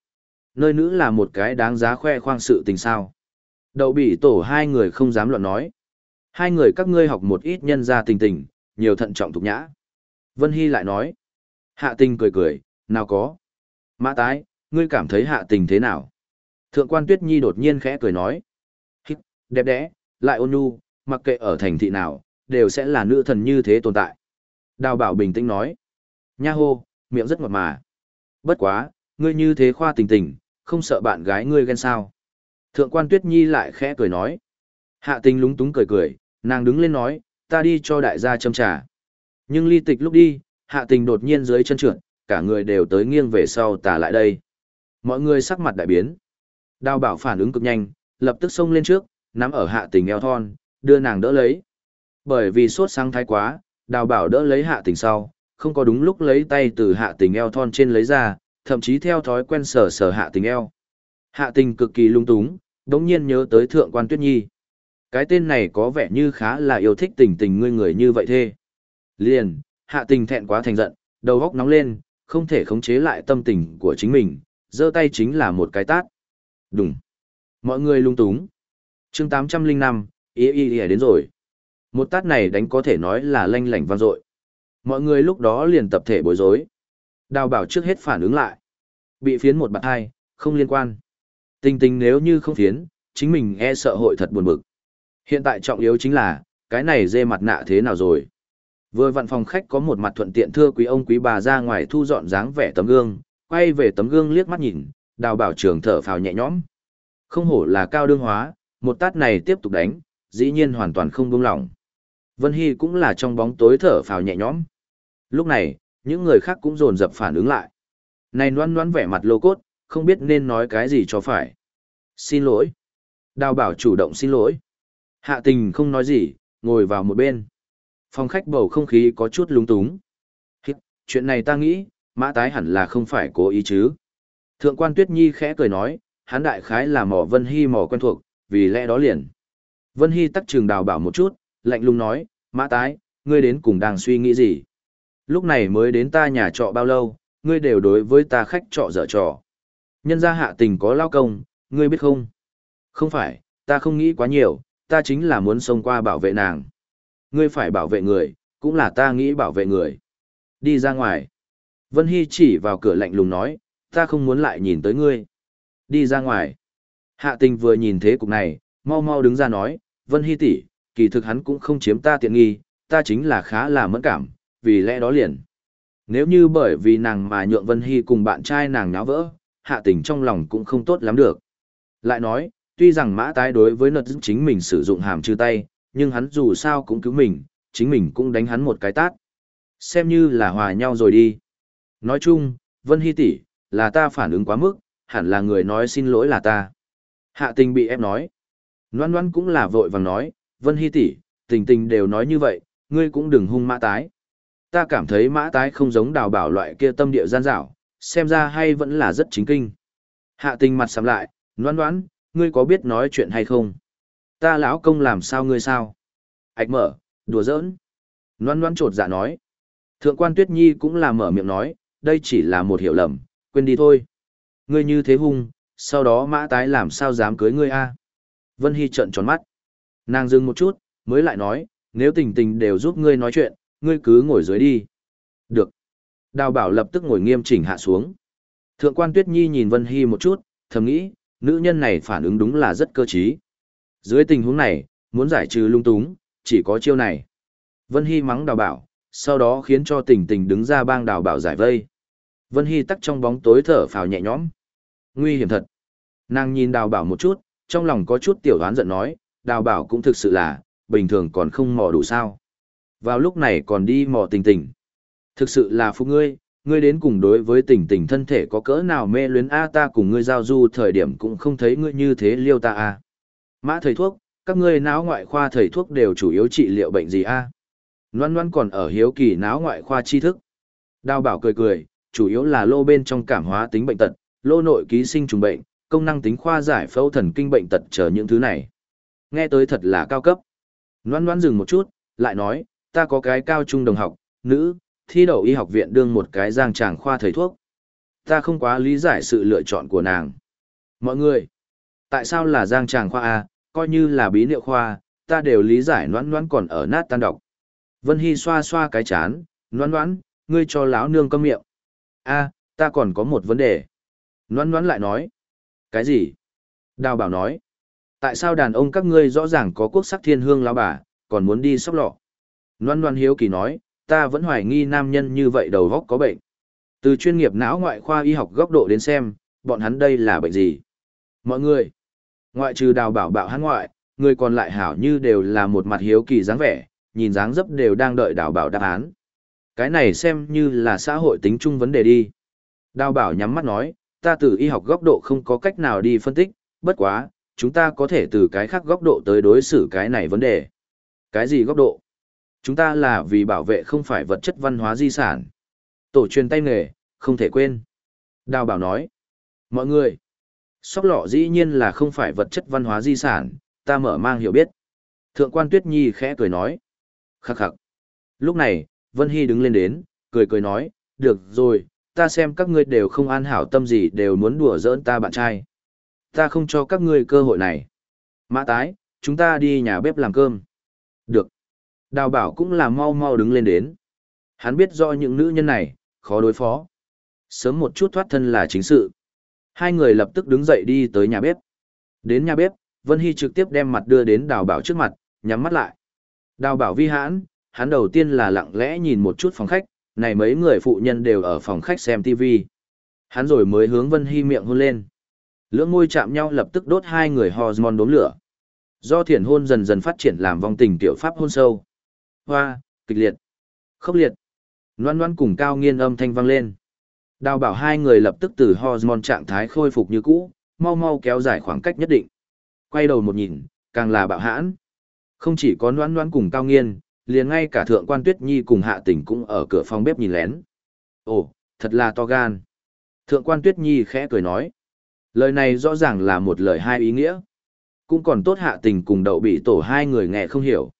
Nơi nữ là một cái đáng giá khoe khoang sự tình sao. Đậu bị tổ hai người không dám luận nói. Hai người các ngươi học một ít nhân ra tình tình, nhiều thận trọng thục nhã. Vân Hy lại nói. Hạ tình cười cười, nào có. Mã tái, ngươi cảm thấy hạ tình thế nào? Thượng quan Tuyết Nhi đột nhiên khẽ cười nói. Hít, đẹp đẽ, lại ôn nhu, mặc kệ ở thành thị nào, đều sẽ là nữ thần như thế tồn tại. Đào bảo bình tĩnh nói. Nha hô, miệng rất ngọt mà. Bất quá, ngươi như thế khoa tình tình, không sợ bạn gái ngươi ghen sao. Thượng quan Tuyết Nhi lại khẽ cười nói. Hạ tình lúng túng cười cười, nàng đứng lên nói, ta đi cho đại gia châm trà. Nhưng ly tịch lúc đi, hạ tình đột nhiên dưới chân trượt, cả người đều tới nghiêng về sau tả lại đây. Mọi người sắc mặt đại biến. Đào bảo phản ứng cực nhanh, lập tức xông lên trước, nắm ở hạ tình eo thon, đưa nàng đỡ lấy. Bởi vì sốt sáng thái quá, đào bảo đỡ lấy hạ tình sau, không có đúng lúc lấy tay từ hạ tình eo thon trên lấy ra, thậm chí theo thói quen sờ sờ hạ tình eo. Hạ tình cực kỳ lung túng, đống nhiên nhớ tới thượng quan tuyết nhi. Cái tên này có vẻ như khá là yêu thích tình tình ngươi người như vậy thê. Liền, hạ tình thẹn quá thành giận, đầu góc nóng lên, không thể khống chế lại tâm tình của chính mình, giơ tay chính là một cái tát. Đúng. Mọi người lung túng chương 805, ý ý ý đến rồi. Một tát này đánh có thể nói là lanh lảnh vang dội. Mọi người lúc đó liền tập thể bối rối. Đào bảo trước hết phản ứng lại. Bị phiến một bạn hai, không liên quan. Tình tình nếu như không phiến, chính mình e sợ hội thật buồn bực. Hiện tại trọng yếu chính là, cái này dê mặt nạ thế nào rồi. Vừa vặn phòng khách có một mặt thuận tiện thưa quý ông quý bà ra ngoài thu dọn dáng vẻ tấm gương, quay về tấm gương liếc mắt nhìn, đào bảo trường thở phào nhẹ nhõm. Không hổ là cao đương hóa, một tát này tiếp tục đánh, dĩ nhiên hoàn toàn không buông lỏng. Vân Hy cũng là trong bóng tối thở phào nhẹ nhõm. Lúc này, những người khác cũng dồn dập phản ứng lại. Này noan noan vẻ mặt lô cốt, không biết nên nói cái gì cho phải. Xin lỗi. Đào bảo chủ động xin lỗi. Hạ tình không nói gì, ngồi vào một bên. Phòng khách bầu không khí có chút lung túng. Chuyện này ta nghĩ, mã tái hẳn là không phải cố ý chứ. Thượng quan Tuyết Nhi khẽ cười nói, hắn đại khái là mỏ Vân Hy mỏ quen thuộc, vì lẽ đó liền. Vân Hy tắc trường đào bảo một chút, lạnh lùng nói, mã tái, ngươi đến cùng đang suy nghĩ gì? Lúc này mới đến ta nhà trọ bao lâu, ngươi đều đối với ta khách trọ dở trò. Nhân gia hạ tình có lao công, ngươi biết không? Không phải, ta không nghĩ quá nhiều, ta chính là muốn xông qua bảo vệ nàng. Ngươi phải bảo vệ người, cũng là ta nghĩ bảo vệ người. Đi ra ngoài. Vân Hy chỉ vào cửa lạnh lùng nói, ta không muốn lại nhìn tới ngươi. Đi ra ngoài. Hạ tình vừa nhìn thế cục này, mau mau đứng ra nói, Vân Hy tỷ, kỳ thực hắn cũng không chiếm ta tiện nghi, ta chính là khá là mẫn cảm, vì lẽ đó liền. Nếu như bởi vì nàng mà nhượng Vân Hy cùng bạn trai nàng náo vỡ, hạ tình trong lòng cũng không tốt lắm được. Lại nói, tuy rằng mã tái đối với nợt chính mình sử dụng hàm chư tay, nhưng hắn dù sao cũng cứu mình, chính mình cũng đánh hắn một cái tát. Xem như là hòa nhau rồi đi. Nói chung, Vân Hy tỷ là ta phản ứng quá mức, hẳn là người nói xin lỗi là ta. Hạ tình bị ép nói. Loan loan cũng là vội vàng nói, Vân Hy tỷ tình tình đều nói như vậy, ngươi cũng đừng hung mã tái. Ta cảm thấy mã tái không giống đào bảo loại kia tâm địa gian dảo, xem ra hay vẫn là rất chính kinh. Hạ tình mặt sắm lại, loan loan, ngươi có biết nói chuyện hay không? Ta lão công làm sao ngươi sao? Ảch mở, đùa giỡn. Loan loan trột dạ nói. Thượng quan Tuyết Nhi cũng là mở miệng nói, đây chỉ là một hiểu lầm, quên đi thôi. Ngươi như thế hung, sau đó mã tái làm sao dám cưới ngươi a? Vân Hy trợn tròn mắt. Nàng dừng một chút, mới lại nói, nếu tình tình đều giúp ngươi nói chuyện, ngươi cứ ngồi dưới đi. Được. Đào bảo lập tức ngồi nghiêm chỉnh hạ xuống. Thượng quan Tuyết Nhi nhìn Vân Hy một chút, thầm nghĩ, nữ nhân này phản ứng đúng là rất cơ trí. Dưới tình huống này, muốn giải trừ lung túng, chỉ có chiêu này. Vân Hy mắng đào bảo, sau đó khiến cho tình tình đứng ra bang đào bảo giải vây. Vân Hy tắc trong bóng tối thở phào nhẹ nhõm. Nguy hiểm thật. Nàng nhìn đào bảo một chút, trong lòng có chút tiểu đoán giận nói, đào bảo cũng thực sự là, bình thường còn không mò đủ sao. Vào lúc này còn đi mò tình tình. Thực sự là phụ ngươi, ngươi đến cùng đối với tình tình thân thể có cỡ nào mê luyến A ta cùng ngươi giao du thời điểm cũng không thấy ngươi như thế liêu ta A. Mã thầy thuốc, các ngươi não ngoại khoa thầy thuốc đều chủ yếu trị liệu bệnh gì A. Loan Loan còn ở hiếu kỳ não ngoại khoa tri thức. Đào bảo cười cười, chủ yếu là lô bên trong cảm hóa tính bệnh tật, lô nội ký sinh trùng bệnh, công năng tính khoa giải phẫu thần kinh bệnh tật chờ những thứ này. Nghe tới thật là cao cấp. Loan Loan dừng một chút, lại nói, ta có cái cao trung đồng học, nữ, thi đậu y học viện đương một cái giang tràng khoa thầy thuốc. Ta không quá lý giải sự lựa chọn của nàng. Mọi người, tại sao là giang tràng khoa A, coi như là bí liệu khoa, ta đều lý giải noãn noãn còn ở nát tan độc. Vân Hy xoa xoa cái chán, noãn noãn, ngươi cho lão nương câm miệng. A, Ta còn có một vấn đề. Noãn noãn lại nói. Cái gì? Đào bảo nói. Tại sao đàn ông các ngươi rõ ràng có quốc sắc thiên hương lão bà, còn muốn đi sóc lọ? Noãn noãn hiếu kỳ nói, ta vẫn hoài nghi nam nhân như vậy đầu góc có bệnh. Từ chuyên nghiệp não ngoại khoa y học góc độ đến xem, bọn hắn đây là bệnh gì? Mọi người, ngoại trừ đào bảo bạo hắn ngoại, người còn lại hảo như đều là một mặt hiếu kỳ dáng vẻ, nhìn dáng dấp đều đang đợi đào bảo đáp án. Cái này xem như là xã hội tính chung vấn đề đi. Đào bảo nhắm mắt nói, ta từ y học góc độ không có cách nào đi phân tích, bất quá, chúng ta có thể từ cái khác góc độ tới đối xử cái này vấn đề. Cái gì góc độ? Chúng ta là vì bảo vệ không phải vật chất văn hóa di sản. Tổ truyền tay nghề, không thể quên. Đào bảo nói. Mọi người, sóc lọ dĩ nhiên là không phải vật chất văn hóa di sản, ta mở mang hiểu biết. Thượng quan Tuyết Nhi khẽ cười nói. Khắc khắc. Lúc này, Vân Hy đứng lên đến, cười cười nói, được rồi, ta xem các ngươi đều không an hảo tâm gì đều muốn đùa giỡn ta bạn trai. Ta không cho các ngươi cơ hội này. Mã tái, chúng ta đi nhà bếp làm cơm. Được. Đào bảo cũng là mau mau đứng lên đến. Hắn biết do những nữ nhân này, khó đối phó. Sớm một chút thoát thân là chính sự. Hai người lập tức đứng dậy đi tới nhà bếp. Đến nhà bếp, Vân Hy trực tiếp đem mặt đưa đến đào bảo trước mặt, nhắm mắt lại. Đào bảo vi hãn, hắn đầu tiên là lặng lẽ nhìn một chút phòng khách, này mấy người phụ nhân đều ở phòng khách xem TV. Hắn rồi mới hướng Vân Hy miệng hôn lên. Lưỡng môi chạm nhau lập tức đốt hai người hormone đốm lửa. Do thiền hôn dần dần phát triển làm vong tình tiểu pháp hôn sâu. Hoa, kịch liệt, khốc liệt. Loan loan cùng cao nghiên âm thanh vang lên. Đào bảo hai người lập tức từ hormone trạng thái khôi phục như cũ, mau mau kéo dài khoảng cách nhất định. Quay đầu một nhìn, càng là bạo hãn. Không chỉ có loan loan cùng cao nghiên, liền ngay cả thượng quan tuyết nhi cùng hạ tỉnh cũng ở cửa phòng bếp nhìn lén. Ồ, thật là to gan. Thượng quan tuyết nhi khẽ cười nói. Lời này rõ ràng là một lời hai ý nghĩa. Cũng còn tốt hạ tình cùng đậu bị tổ hai người nghe không hiểu.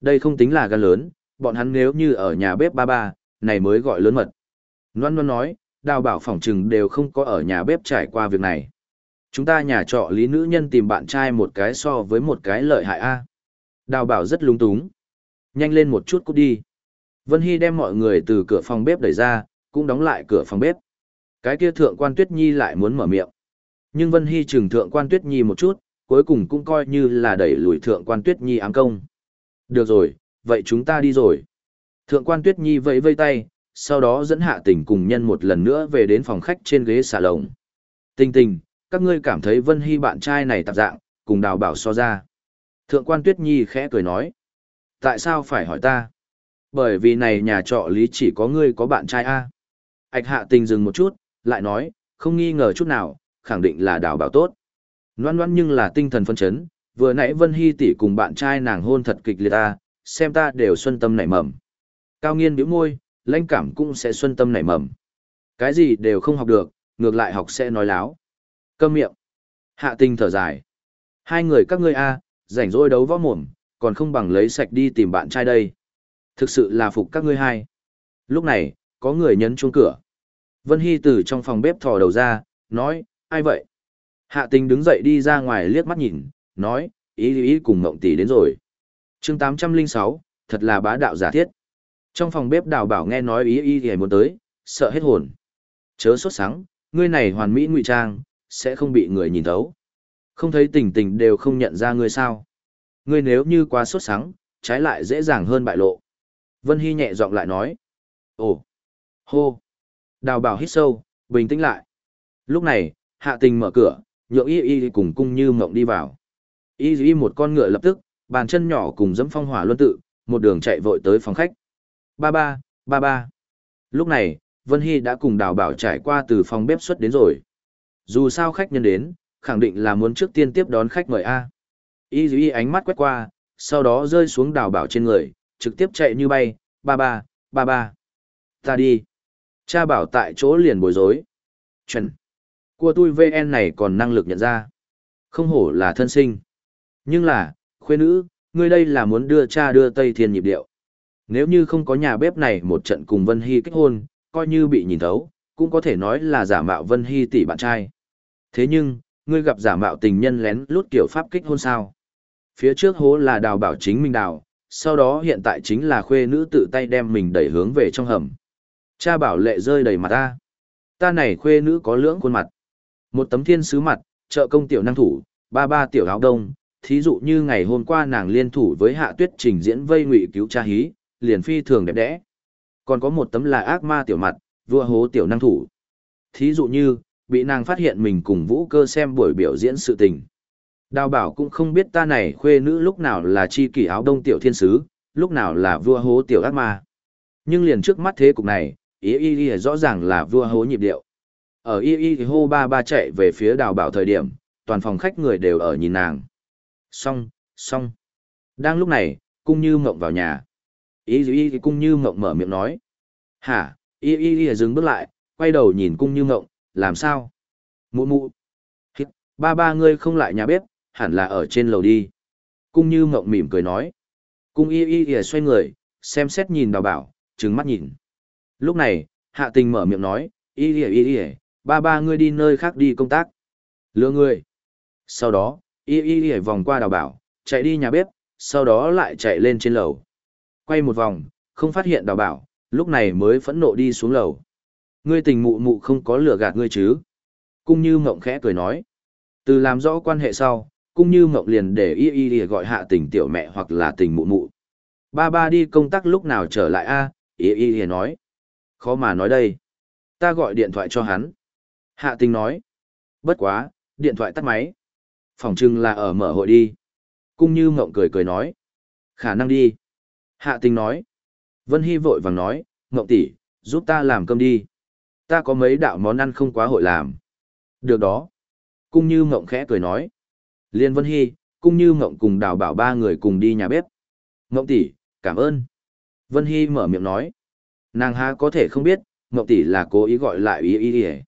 Đây không tính là gan lớn, bọn hắn nếu như ở nhà bếp ba ba, này mới gọi lớn mật. Loan Loan nói, đào bảo phỏng chừng đều không có ở nhà bếp trải qua việc này. Chúng ta nhà trọ lý nữ nhân tìm bạn trai một cái so với một cái lợi hại a. Đào bảo rất lung túng. Nhanh lên một chút cút đi. Vân Hy đem mọi người từ cửa phòng bếp đẩy ra, cũng đóng lại cửa phòng bếp. Cái kia thượng quan Tuyết Nhi lại muốn mở miệng. Nhưng Vân Hy trừng thượng quan Tuyết Nhi một chút, cuối cùng cũng coi như là đẩy lùi thượng quan Tuyết Nhi ám công. Được rồi, vậy chúng ta đi rồi. Thượng quan Tuyết Nhi vẫy vây tay, sau đó dẫn hạ tình cùng nhân một lần nữa về đến phòng khách trên ghế xà lồng. Tình tình, các ngươi cảm thấy Vân Hy bạn trai này tạp dạng, cùng đào bảo so ra. Thượng quan Tuyết Nhi khẽ cười nói. Tại sao phải hỏi ta? Bởi vì này nhà trọ lý chỉ có ngươi có bạn trai A. Ảch hạ tình dừng một chút, lại nói, không nghi ngờ chút nào, khẳng định là đào bảo tốt. Loan loan nhưng là tinh thần phân chấn, vừa nãy Vân Hy tỷ cùng bạn trai nàng hôn thật kịch liệt ta, xem ta đều xuân tâm nảy mầm. Cao nghiên bĩu môi, lãnh cảm cũng sẽ xuân tâm nảy mầm. Cái gì đều không học được, ngược lại học sẽ nói láo. Câm miệng. Hạ tinh thở dài. Hai người các ngươi a, rảnh rỗi đấu võ mồm, còn không bằng lấy sạch đi tìm bạn trai đây. Thực sự là phục các ngươi hai. Lúc này, có người nhấn chuông cửa. Vân Hy từ trong phòng bếp thò đầu ra, nói, ai vậy? Hạ tình đứng dậy đi ra ngoài liếc mắt nhìn, nói, ý ý cùng mộng tỷ đến rồi. chương 806, thật là bá đạo giả thiết. Trong phòng bếp đào bảo nghe nói ý ý thì muốn tới, sợ hết hồn. Chớ sốt sáng, ngươi này hoàn mỹ ngụy trang, sẽ không bị người nhìn thấu. Không thấy tình tình đều không nhận ra ngươi sao. Ngươi nếu như quá sốt sắng, trái lại dễ dàng hơn bại lộ. Vân Hy nhẹ giọng lại nói. Ồ! Hô! Đào bảo hít sâu, bình tĩnh lại. Lúc này, hạ tình mở cửa, nhượng y y cùng cung như mộng đi vào. Y y một con ngựa lập tức, bàn chân nhỏ cùng dẫm phong hỏa luân tự, một đường chạy vội tới phòng khách. Ba ba, ba ba. Lúc này, Vân Hy đã cùng đào bảo trải qua từ phòng bếp xuất đến rồi. Dù sao khách nhân đến, khẳng định là muốn trước tiên tiếp đón khách mời A. Y y ánh mắt quét qua, sau đó rơi xuống đào bảo trên người, trực tiếp chạy như bay, ba ba, ba ba. Ta đi. Cha bảo tại chỗ liền bối rối. Chuẩn. Cua tôi VN này còn năng lực nhận ra. Không hổ là thân sinh. Nhưng là, khuê nữ, ngươi đây là muốn đưa cha đưa Tây Thiên nhịp điệu. Nếu như không có nhà bếp này một trận cùng Vân Hy kết hôn, coi như bị nhìn thấu, cũng có thể nói là giả mạo Vân Hy tỷ bạn trai. Thế nhưng, ngươi gặp giả mạo tình nhân lén lút kiểu pháp kích hôn sao? Phía trước hố là đào bảo chính mình đào, sau đó hiện tại chính là khuê nữ tự tay đem mình đẩy hướng về trong hầm. Cha bảo lệ rơi đầy mặt ta. Ta này khuê nữ có lưỡng khuôn mặt. Một tấm thiên sứ mặt, trợ công tiểu năng thủ, ba ba tiểu áo đông, thí dụ như ngày hôm qua nàng liên thủ với hạ tuyết trình diễn vây ngụy cứu cha hí, liền phi thường đẹp đẽ. Còn có một tấm là ác ma tiểu mặt, vua hố tiểu năng thủ. Thí dụ như, bị nàng phát hiện mình cùng vũ cơ xem buổi biểu diễn sự tình. Đào bảo cũng không biết ta này khuê nữ lúc nào là chi kỷ áo đông tiểu thiên sứ, lúc nào là vua hố tiểu ác ma. Nhưng liền trước mắt thế cục này, y y y rõ ràng là vua hố nhịp điệu. Ở y y thì hô ba ba chạy về phía đào bảo thời điểm, toàn phòng khách người đều ở nhìn nàng. Xong, xong. Đang lúc này, cung như mộng vào nhà. Y y thì cung như mộng mở miệng nói. Hả, y y y dừng bước lại, quay đầu nhìn cung như mộng, làm sao? Mụ mụ. Ba ba ngươi không lại nhà bếp, hẳn là ở trên lầu đi. Cung như mộng mỉm cười nói. Cung y y y xoay người, xem xét nhìn đào bảo, trừng mắt nhìn. Lúc này, hạ tình mở miệng nói, y y y y, ba ba ngươi đi nơi khác đi công tác. Lừa ngươi. Sau đó, y y y vòng qua đào bảo, chạy đi nhà bếp, sau đó lại chạy lên trên lầu. Quay một vòng, không phát hiện đào bảo, lúc này mới phẫn nộ đi xuống lầu. Ngươi tình mụ mụ không có lừa gạt ngươi chứ? Cung như mộng khẽ cười nói. Từ làm rõ quan hệ sau, cũng như mộng liền để y y y gọi hạ tình tiểu mẹ hoặc là tình mụ mụ. Ba ba đi công tác lúc nào trở lại a? y y y nói. Khó mà nói đây. Ta gọi điện thoại cho hắn. Hạ tình nói. Bất quá, điện thoại tắt máy. Phòng trưng là ở mở hội đi. Cung như mộng cười cười nói. Khả năng đi. Hạ tình nói. Vân Hy vội vàng nói, mộng tỷ, giúp ta làm cơm đi. Ta có mấy đạo món ăn không quá hội làm. Được đó. Cung như mộng khẽ cười nói. Liên Vân Hy, cũng như Ngộng cùng đào bảo ba người cùng đi nhà bếp. Ngộng tỷ, cảm ơn. Vân Hy mở miệng nói. Nàng ha có thể không biết, Ngộng tỷ là cố ý gọi lại y y y.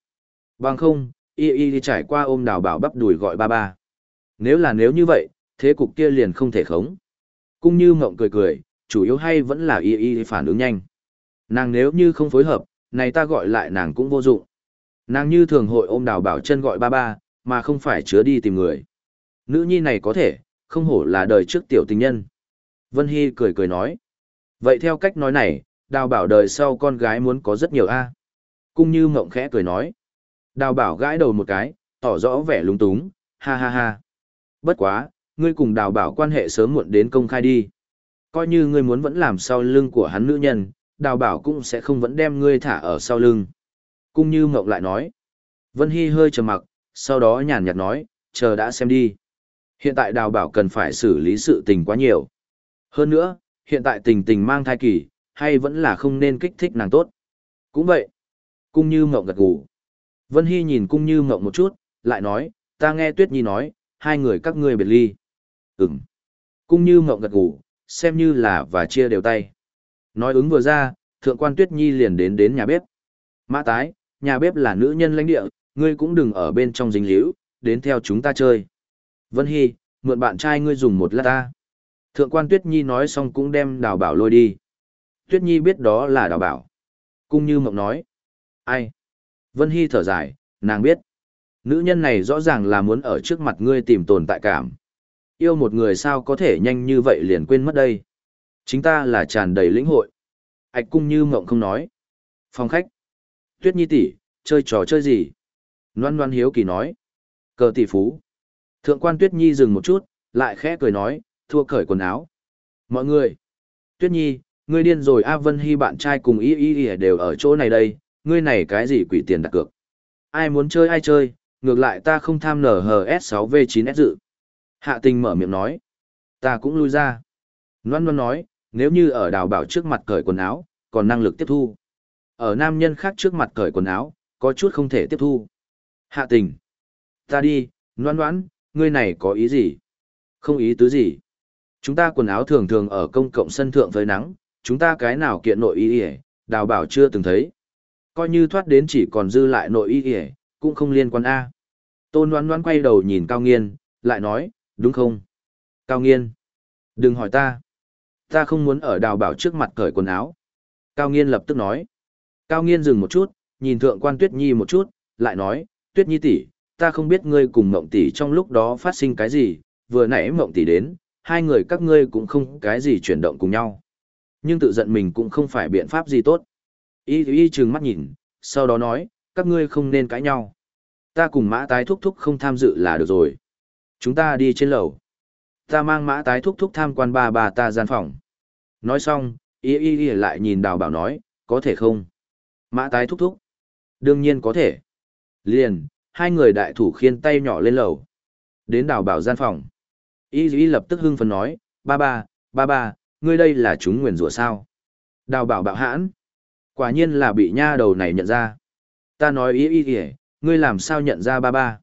Bằng không, y y trải qua ôm đào bảo bắp đùi gọi ba ba. Nếu là nếu như vậy, thế cục kia liền không thể khống. Cung như Ngộng cười cười, chủ yếu hay vẫn là y y phản ứng nhanh. Nàng nếu như không phối hợp, này ta gọi lại nàng cũng vô dụng. Nàng như thường hội ôm đào bảo chân gọi ba ba, mà không phải chứa đi tìm người. Nữ nhi này có thể, không hổ là đời trước tiểu tình nhân. Vân Hy cười cười nói. Vậy theo cách nói này, đào bảo đời sau con gái muốn có rất nhiều a Cung như mộng khẽ cười nói. Đào bảo gãi đầu một cái, tỏ rõ vẻ lúng túng, ha ha ha. Bất quá, ngươi cùng đào bảo quan hệ sớm muộn đến công khai đi. Coi như ngươi muốn vẫn làm sau lưng của hắn nữ nhân, đào bảo cũng sẽ không vẫn đem ngươi thả ở sau lưng. Cung như mộng lại nói. Vân Hy hơi trầm mặc, sau đó nhàn nhạt nói, chờ đã xem đi. Hiện tại đào bảo cần phải xử lý sự tình quá nhiều. Hơn nữa, hiện tại tình tình mang thai kỳ, hay vẫn là không nên kích thích nàng tốt. Cũng vậy. Cung như mộng gật gù. Vân Hy nhìn cung như mộng một chút, lại nói, ta nghe Tuyết Nhi nói, hai người các ngươi biệt ly. Ừm. Cung như mộng gật gù, xem như là và chia đều tay. Nói ứng vừa ra, thượng quan Tuyết Nhi liền đến đến nhà bếp. Mã tái, nhà bếp là nữ nhân lãnh địa, ngươi cũng đừng ở bên trong dính líu, đến theo chúng ta chơi. Vân Hy, mượn bạn trai ngươi dùng một lát ta. Thượng quan Tuyết Nhi nói xong cũng đem đào bảo lôi đi. Tuyết Nhi biết đó là đào bảo. Cung như mộng nói. Ai? Vân Hy thở dài, nàng biết. Nữ nhân này rõ ràng là muốn ở trước mặt ngươi tìm tồn tại cảm. Yêu một người sao có thể nhanh như vậy liền quên mất đây. Chính ta là tràn đầy lĩnh hội. Ảch cung như mộng không nói. Phòng khách. Tuyết Nhi tỷ, chơi trò chơi gì? Loan Loan hiếu kỳ nói. Cờ tỷ phú. Thượng quan Tuyết Nhi dừng một chút, lại khẽ cười nói, thua cởi quần áo. Mọi người. Tuyết Nhi, ngươi điên rồi A Vân Hy bạn trai cùng y y y đều ở chỗ này đây, ngươi này cái gì quỷ tiền đặt cược. Ai muốn chơi ai chơi, ngược lại ta không tham nở hờ S6V9S dự. Hạ tình mở miệng nói. Ta cũng lui ra. Loan Loan nói, nếu như ở đào bảo trước mặt cởi quần áo, còn năng lực tiếp thu. Ở nam nhân khác trước mặt cởi quần áo, có chút không thể tiếp thu. Hạ tình. Ta đi, Loan Loan, ngươi này có ý gì? Không ý tứ gì. Chúng ta quần áo thường thường ở công cộng sân thượng với nắng, chúng ta cái nào kiện nội y y, đào bảo chưa từng thấy. Coi như thoát đến chỉ còn dư lại nội y y, cũng không liên quan A. Tôn đoán đoán quay đầu nhìn Cao Nghiên, lại nói, đúng không? Cao Nghiên, đừng hỏi ta. Ta không muốn ở đào bảo trước mặt cởi quần áo. Cao Nghiên lập tức nói. Cao Nghiên dừng một chút, nhìn thượng quan Tuyết Nhi một chút, lại nói, Tuyết Nhi tỷ, ta không biết ngươi cùng Mộng tỷ trong lúc đó phát sinh cái gì, vừa nãy Mộng tỷ đến, hai người các ngươi cũng không cái gì chuyển động cùng nhau. Nhưng tự giận mình cũng không phải biện pháp gì tốt. Y Y trừng mắt nhìn, sau đó nói, các ngươi không nên cãi nhau. Ta cùng mã tái thúc thúc không tham dự là được rồi. Chúng ta đi trên lầu. Ta mang mã tái thúc thúc tham quan ba bà ta gian phòng. Nói xong, y y y lại nhìn đào bảo nói, có thể không? Mã tái thúc thúc. Đương nhiên có thể. Liền, hai người đại thủ khiên tay nhỏ lên lầu. Đến đào bảo gian phòng. Y y lập tức hưng phấn nói, ba ba, ba ba, ngươi đây là chúng nguyền rủa sao? Đào bảo bạo hãn. Quả nhiên là bị nha đầu này nhận ra. Ta nói y y kìa, ngươi làm sao nhận ra ba ba?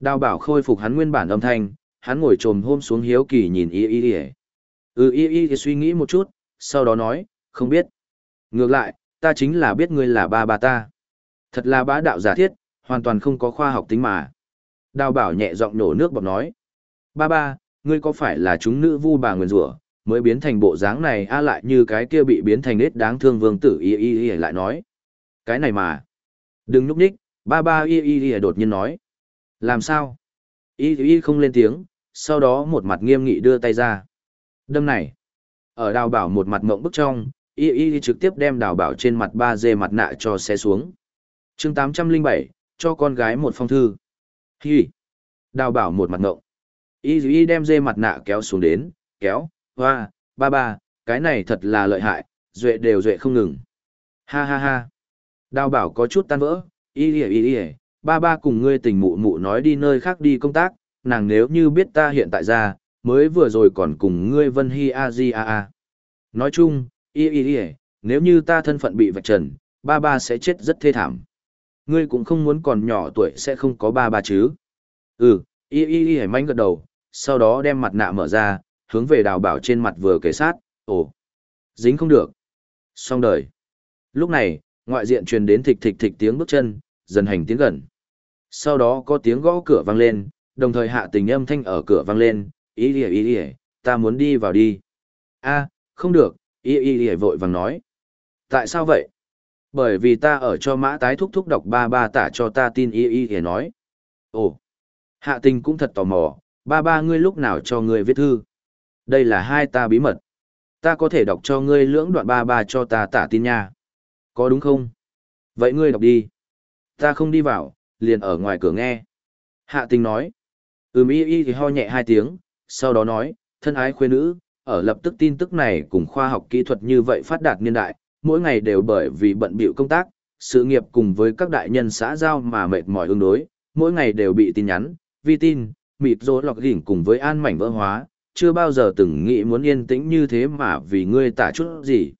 Đào bảo khôi phục hắn nguyên bản âm thanh, hắn ngồi trồm hôm xuống hiếu kỳ nhìn y y kìa. Ừ y y suy nghĩ một chút, sau đó nói, không biết. Ngược lại, ta chính là biết ngươi là ba ba ta. Thật là bá đạo giả thiết, hoàn toàn không có khoa học tính mà. Đào bảo nhẹ giọng nổ nước bọt nói. Ba ba, ngươi có phải là chúng nữ vu bà nguyền rủa mới biến thành bộ dáng này a lại như cái kia bị biến thành nết đáng thương vương tử y y y lại nói. Cái này mà. Đừng núp ních, ba ba y y y đột nhiên nói. Làm sao? Y y không lên tiếng, sau đó một mặt nghiêm nghị đưa tay ra. Đâm này. Ở đào bảo một mặt mộng bức trong, y y trực tiếp đem đào bảo trên mặt ba dê mặt nạ cho xe xuống. chương 807, cho con gái một phong thư. Hi. Đào bảo một mặt ngộng. Y y đem dê mặt nạ kéo xuống đến, kéo, hoa, ba ba, cái này thật là lợi hại, duệ đều duệ không ngừng. Ha ha ha. Đào bảo có chút tan vỡ, y y y y, ba ba cùng ngươi tình mụ mụ nói đi nơi khác đi công tác, nàng nếu như biết ta hiện tại ra, mới vừa rồi còn cùng ngươi vân hi a di a a. Nói chung, y y y, nếu như ta thân phận bị vạch trần, ba ba sẽ chết rất thê thảm. Ngươi cũng không muốn còn nhỏ tuổi sẽ không có ba ba chứ. Ừ, y y y hãy manh gật đầu, sau đó đem mặt nạ mở ra, hướng về đào bảo trên mặt vừa kể sát, ồ, dính không được. Xong đời. Lúc này, ngoại diện truyền đến thịch thịch thịch tiếng bước chân, dần hành tiến gần. Sau đó có tiếng gõ cửa vang lên, đồng thời hạ tình âm thanh ở cửa vang lên, y y y y, ta muốn đi vào đi. a không được, y y y vội vàng nói. Tại sao vậy? Bởi vì ta ở cho mã tái thúc thúc đọc ba ba tả cho ta tin y y hề nói. Ồ, hạ tình cũng thật tò mò, ba ba ngươi lúc nào cho ngươi viết thư. Đây là hai ta bí mật. Ta có thể đọc cho ngươi lưỡng đoạn ba ba cho ta tả tin nha. Có đúng không? Vậy ngươi đọc đi. Ta không đi vào, liền ở ngoài cửa nghe. Hạ tình nói. Ừm y y thì ho nhẹ hai tiếng, sau đó nói, thân ái khuê nữ, ở lập tức tin tức này cùng khoa học kỹ thuật như vậy phát đạt niên đại, mỗi ngày đều bởi vì bận bịu công tác, sự nghiệp cùng với các đại nhân xã giao mà mệt mỏi ứng đối, mỗi ngày đều bị tin nhắn, vi tin, mịt rỗ lọc gỉnh cùng với an mảnh vỡ hóa, chưa bao giờ từng nghĩ muốn yên tĩnh như thế mà vì ngươi tả chút gì.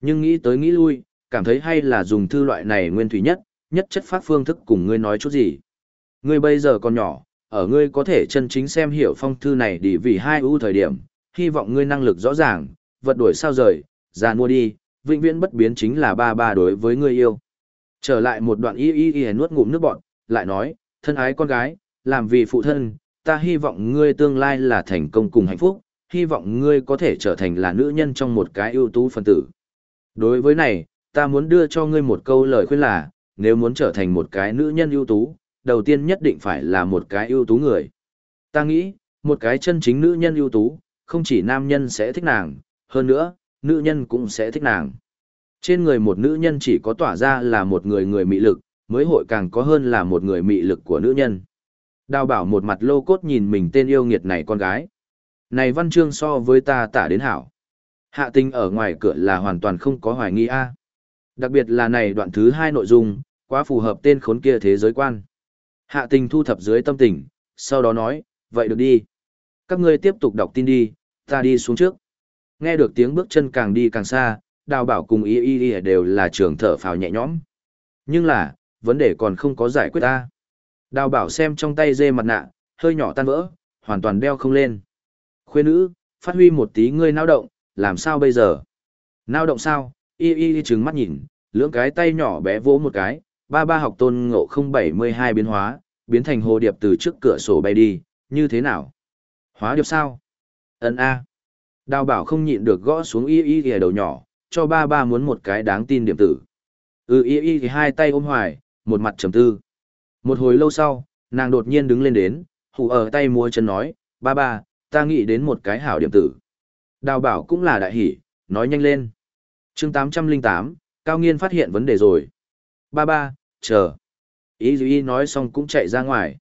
Nhưng nghĩ tới nghĩ lui, cảm thấy hay là dùng thư loại này nguyên thủy nhất, nhất chất phát phương thức cùng ngươi nói chút gì. Ngươi bây giờ còn nhỏ, ở ngươi có thể chân chính xem hiểu phong thư này đi vì hai ưu thời điểm, hy vọng ngươi năng lực rõ ràng, vật đuổi sao rời, ra mua đi, vĩnh viễn bất biến chính là ba ba đối với ngươi yêu. Trở lại một đoạn y y y nuốt ngụm nước bọn, lại nói, thân ái con gái, làm vì phụ thân, ta hy vọng ngươi tương lai là thành công cùng hạnh phúc, hy vọng ngươi có thể trở thành là nữ nhân trong một cái ưu tú phân tử. Đối với này, ta muốn đưa cho ngươi một câu lời khuyên là, nếu muốn trở thành một cái nữ nhân ưu tú, đầu tiên nhất định phải là một cái ưu tú người. Ta nghĩ, một cái chân chính nữ nhân ưu tú, không chỉ nam nhân sẽ thích nàng, hơn nữa, nữ nhân cũng sẽ thích nàng. Trên người một nữ nhân chỉ có tỏa ra là một người người mị lực, mới hội càng có hơn là một người mị lực của nữ nhân. Đào bảo một mặt lô cốt nhìn mình tên yêu nghiệt này con gái. Này văn chương so với ta tả đến hảo. Hạ tình ở ngoài cửa là hoàn toàn không có hoài nghi a. Đặc biệt là này đoạn thứ hai nội dung, quá phù hợp tên khốn kia thế giới quan. Hạ tình thu thập dưới tâm tình, sau đó nói, vậy được đi. Các ngươi tiếp tục đọc tin đi, ta đi xuống trước. Nghe được tiếng bước chân càng đi càng xa, đào bảo cùng y y y đều là trường thở phào nhẹ nhõm. Nhưng là, vấn đề còn không có giải quyết ta. Đào bảo xem trong tay dê mặt nạ, hơi nhỏ tan vỡ, hoàn toàn đeo không lên. Khuê nữ, phát huy một tí ngươi nao động, làm sao bây giờ? Nao động sao? Y y trừng mắt nhìn, lưỡng cái tay nhỏ bé vỗ một cái, ba ba học tôn ngộ không bảy mươi hai biến hóa, biến thành hồ điệp từ trước cửa sổ bay đi, như thế nào? Hóa điệp sao? Ấn A. Đào bảo không nhịn được gõ xuống y y ghề đầu nhỏ, cho ba ba muốn một cái đáng tin điểm tử. Ừ y y thì hai tay ôm hoài, một mặt trầm tư. Một hồi lâu sau, nàng đột nhiên đứng lên đến, hù ở tay mua chân nói, ba ba, ta nghĩ đến một cái hảo điểm tử. Đào bảo cũng là đại hỷ, nói nhanh lên. chương 808, Cao Nghiên phát hiện vấn đề rồi. Ba ba, chờ. Y Y nói xong cũng chạy ra ngoài.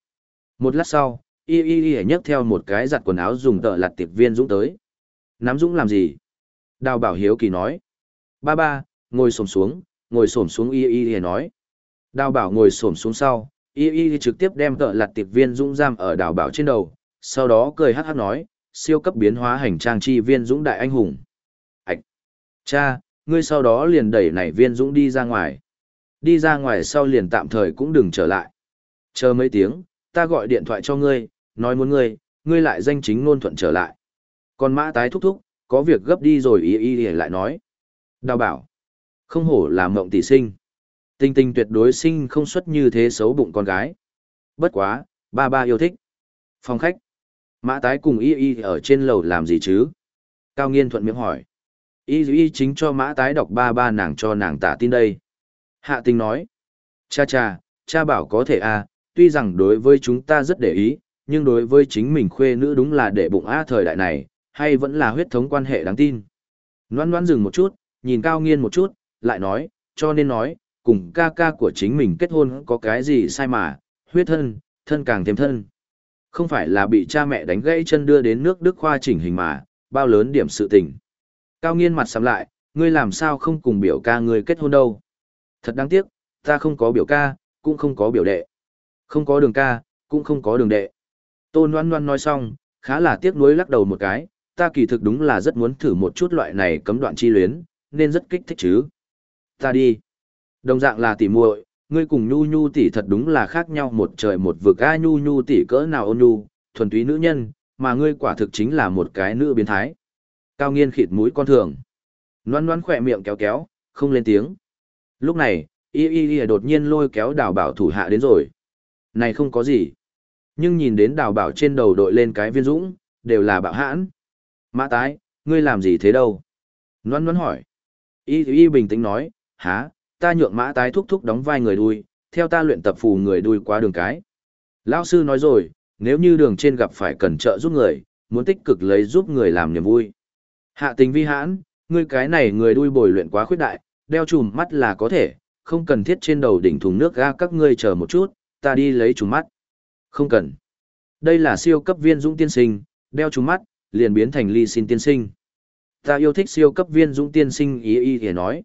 Một lát sau, Y Y Y nhấc theo một cái giặt quần áo dùng tợ lặt tiệp viên Dũng tới. Nắm Dũng làm gì? Đào bảo hiếu kỳ nói. Ba ba, ngồi xổm xuống, ngồi xổm xuống Y Y Y nói. Đào bảo ngồi xổm xuống sau, Y Y trực tiếp đem tợ lặt tiệp viên Dũng giam ở đào bảo trên đầu, sau đó cười hát hát nói, siêu cấp biến hóa hành trang chi viên Dũng đại anh hùng. Ảch! Cha, ngươi sau đó liền đẩy nảy viên Dũng đi ra ngoài. Đi ra ngoài sau liền tạm thời cũng đừng trở lại. Chờ mấy tiếng, ta gọi điện thoại cho ngươi, nói muốn ngươi, ngươi lại danh chính ngôn thuận trở lại. Còn mã tái thúc thúc, có việc gấp đi rồi y y lại nói. Đào bảo, không hổ là mộng tỷ sinh. Tinh tinh tuyệt đối sinh không xuất như thế xấu bụng con gái. Bất quá, ba ba yêu thích. Phòng khách. Mã tái cùng y y ở trên lầu làm gì chứ? Cao nghiên thuận miệng hỏi. Y y chính cho mã tái đọc ba ba nàng cho nàng tả tin đây. Hạ tình nói. Cha cha, cha bảo có thể à, tuy rằng đối với chúng ta rất để ý, nhưng đối với chính mình khuê nữ đúng là để bụng a thời đại này, hay vẫn là huyết thống quan hệ đáng tin. Loan loan dừng một chút, nhìn cao nghiên một chút, lại nói, cho nên nói, cùng ca ca của chính mình kết hôn có cái gì sai mà, huyết thân, thân càng thêm thân. Không phải là bị cha mẹ đánh gãy chân đưa đến nước Đức khoa chỉnh hình mà, bao lớn điểm sự tình. Cao nghiên mặt sầm lại, ngươi làm sao không cùng biểu ca ngươi kết hôn đâu. Thật đáng tiếc, ta không có biểu ca, cũng không có biểu đệ. Không có đường ca, cũng không có đường đệ. Tôn Loan Loan nói xong, khá là tiếc nuối lắc đầu một cái, ta kỳ thực đúng là rất muốn thử một chút loại này cấm đoạn chi luyến, nên rất kích thích chứ. Ta đi. Đồng dạng là tỉ muội, ngươi cùng Nhu Nhu tỷ thật đúng là khác nhau một trời một vực a Nhu Nhu tỷ cỡ nào ôn nhu, thuần túy nữ nhân, mà ngươi quả thực chính là một cái nữ biến thái. Cao nghiên khịt mũi con thường. Loan loan khỏe miệng kéo kéo, không lên tiếng. Lúc này, y y y đột nhiên lôi kéo đào bảo thủ hạ đến rồi. Này không có gì. Nhưng nhìn đến đào bảo trên đầu đội lên cái viên dũng, đều là bạo hãn. Mã tái, ngươi làm gì thế đâu? Loan loan hỏi. Y y bình tĩnh nói, há, ta nhượng mã tái thúc thúc đóng vai người đuôi, theo ta luyện tập phù người đuôi qua đường cái. Lão sư nói rồi, nếu như đường trên gặp phải cần trợ giúp người, muốn tích cực lấy giúp người làm niềm vui. Hạ tình vi hãn, ngươi cái này người đuôi bồi luyện quá khuyết đại, đeo chùm mắt là có thể, không cần thiết trên đầu đỉnh thùng nước ga các ngươi chờ một chút, ta đi lấy chùm mắt. Không cần. Đây là siêu cấp viên dũng tiên sinh, đeo chùm mắt, liền biến thành ly xin tiên sinh. Ta yêu thích siêu cấp viên dũng tiên sinh ý ý thì nói.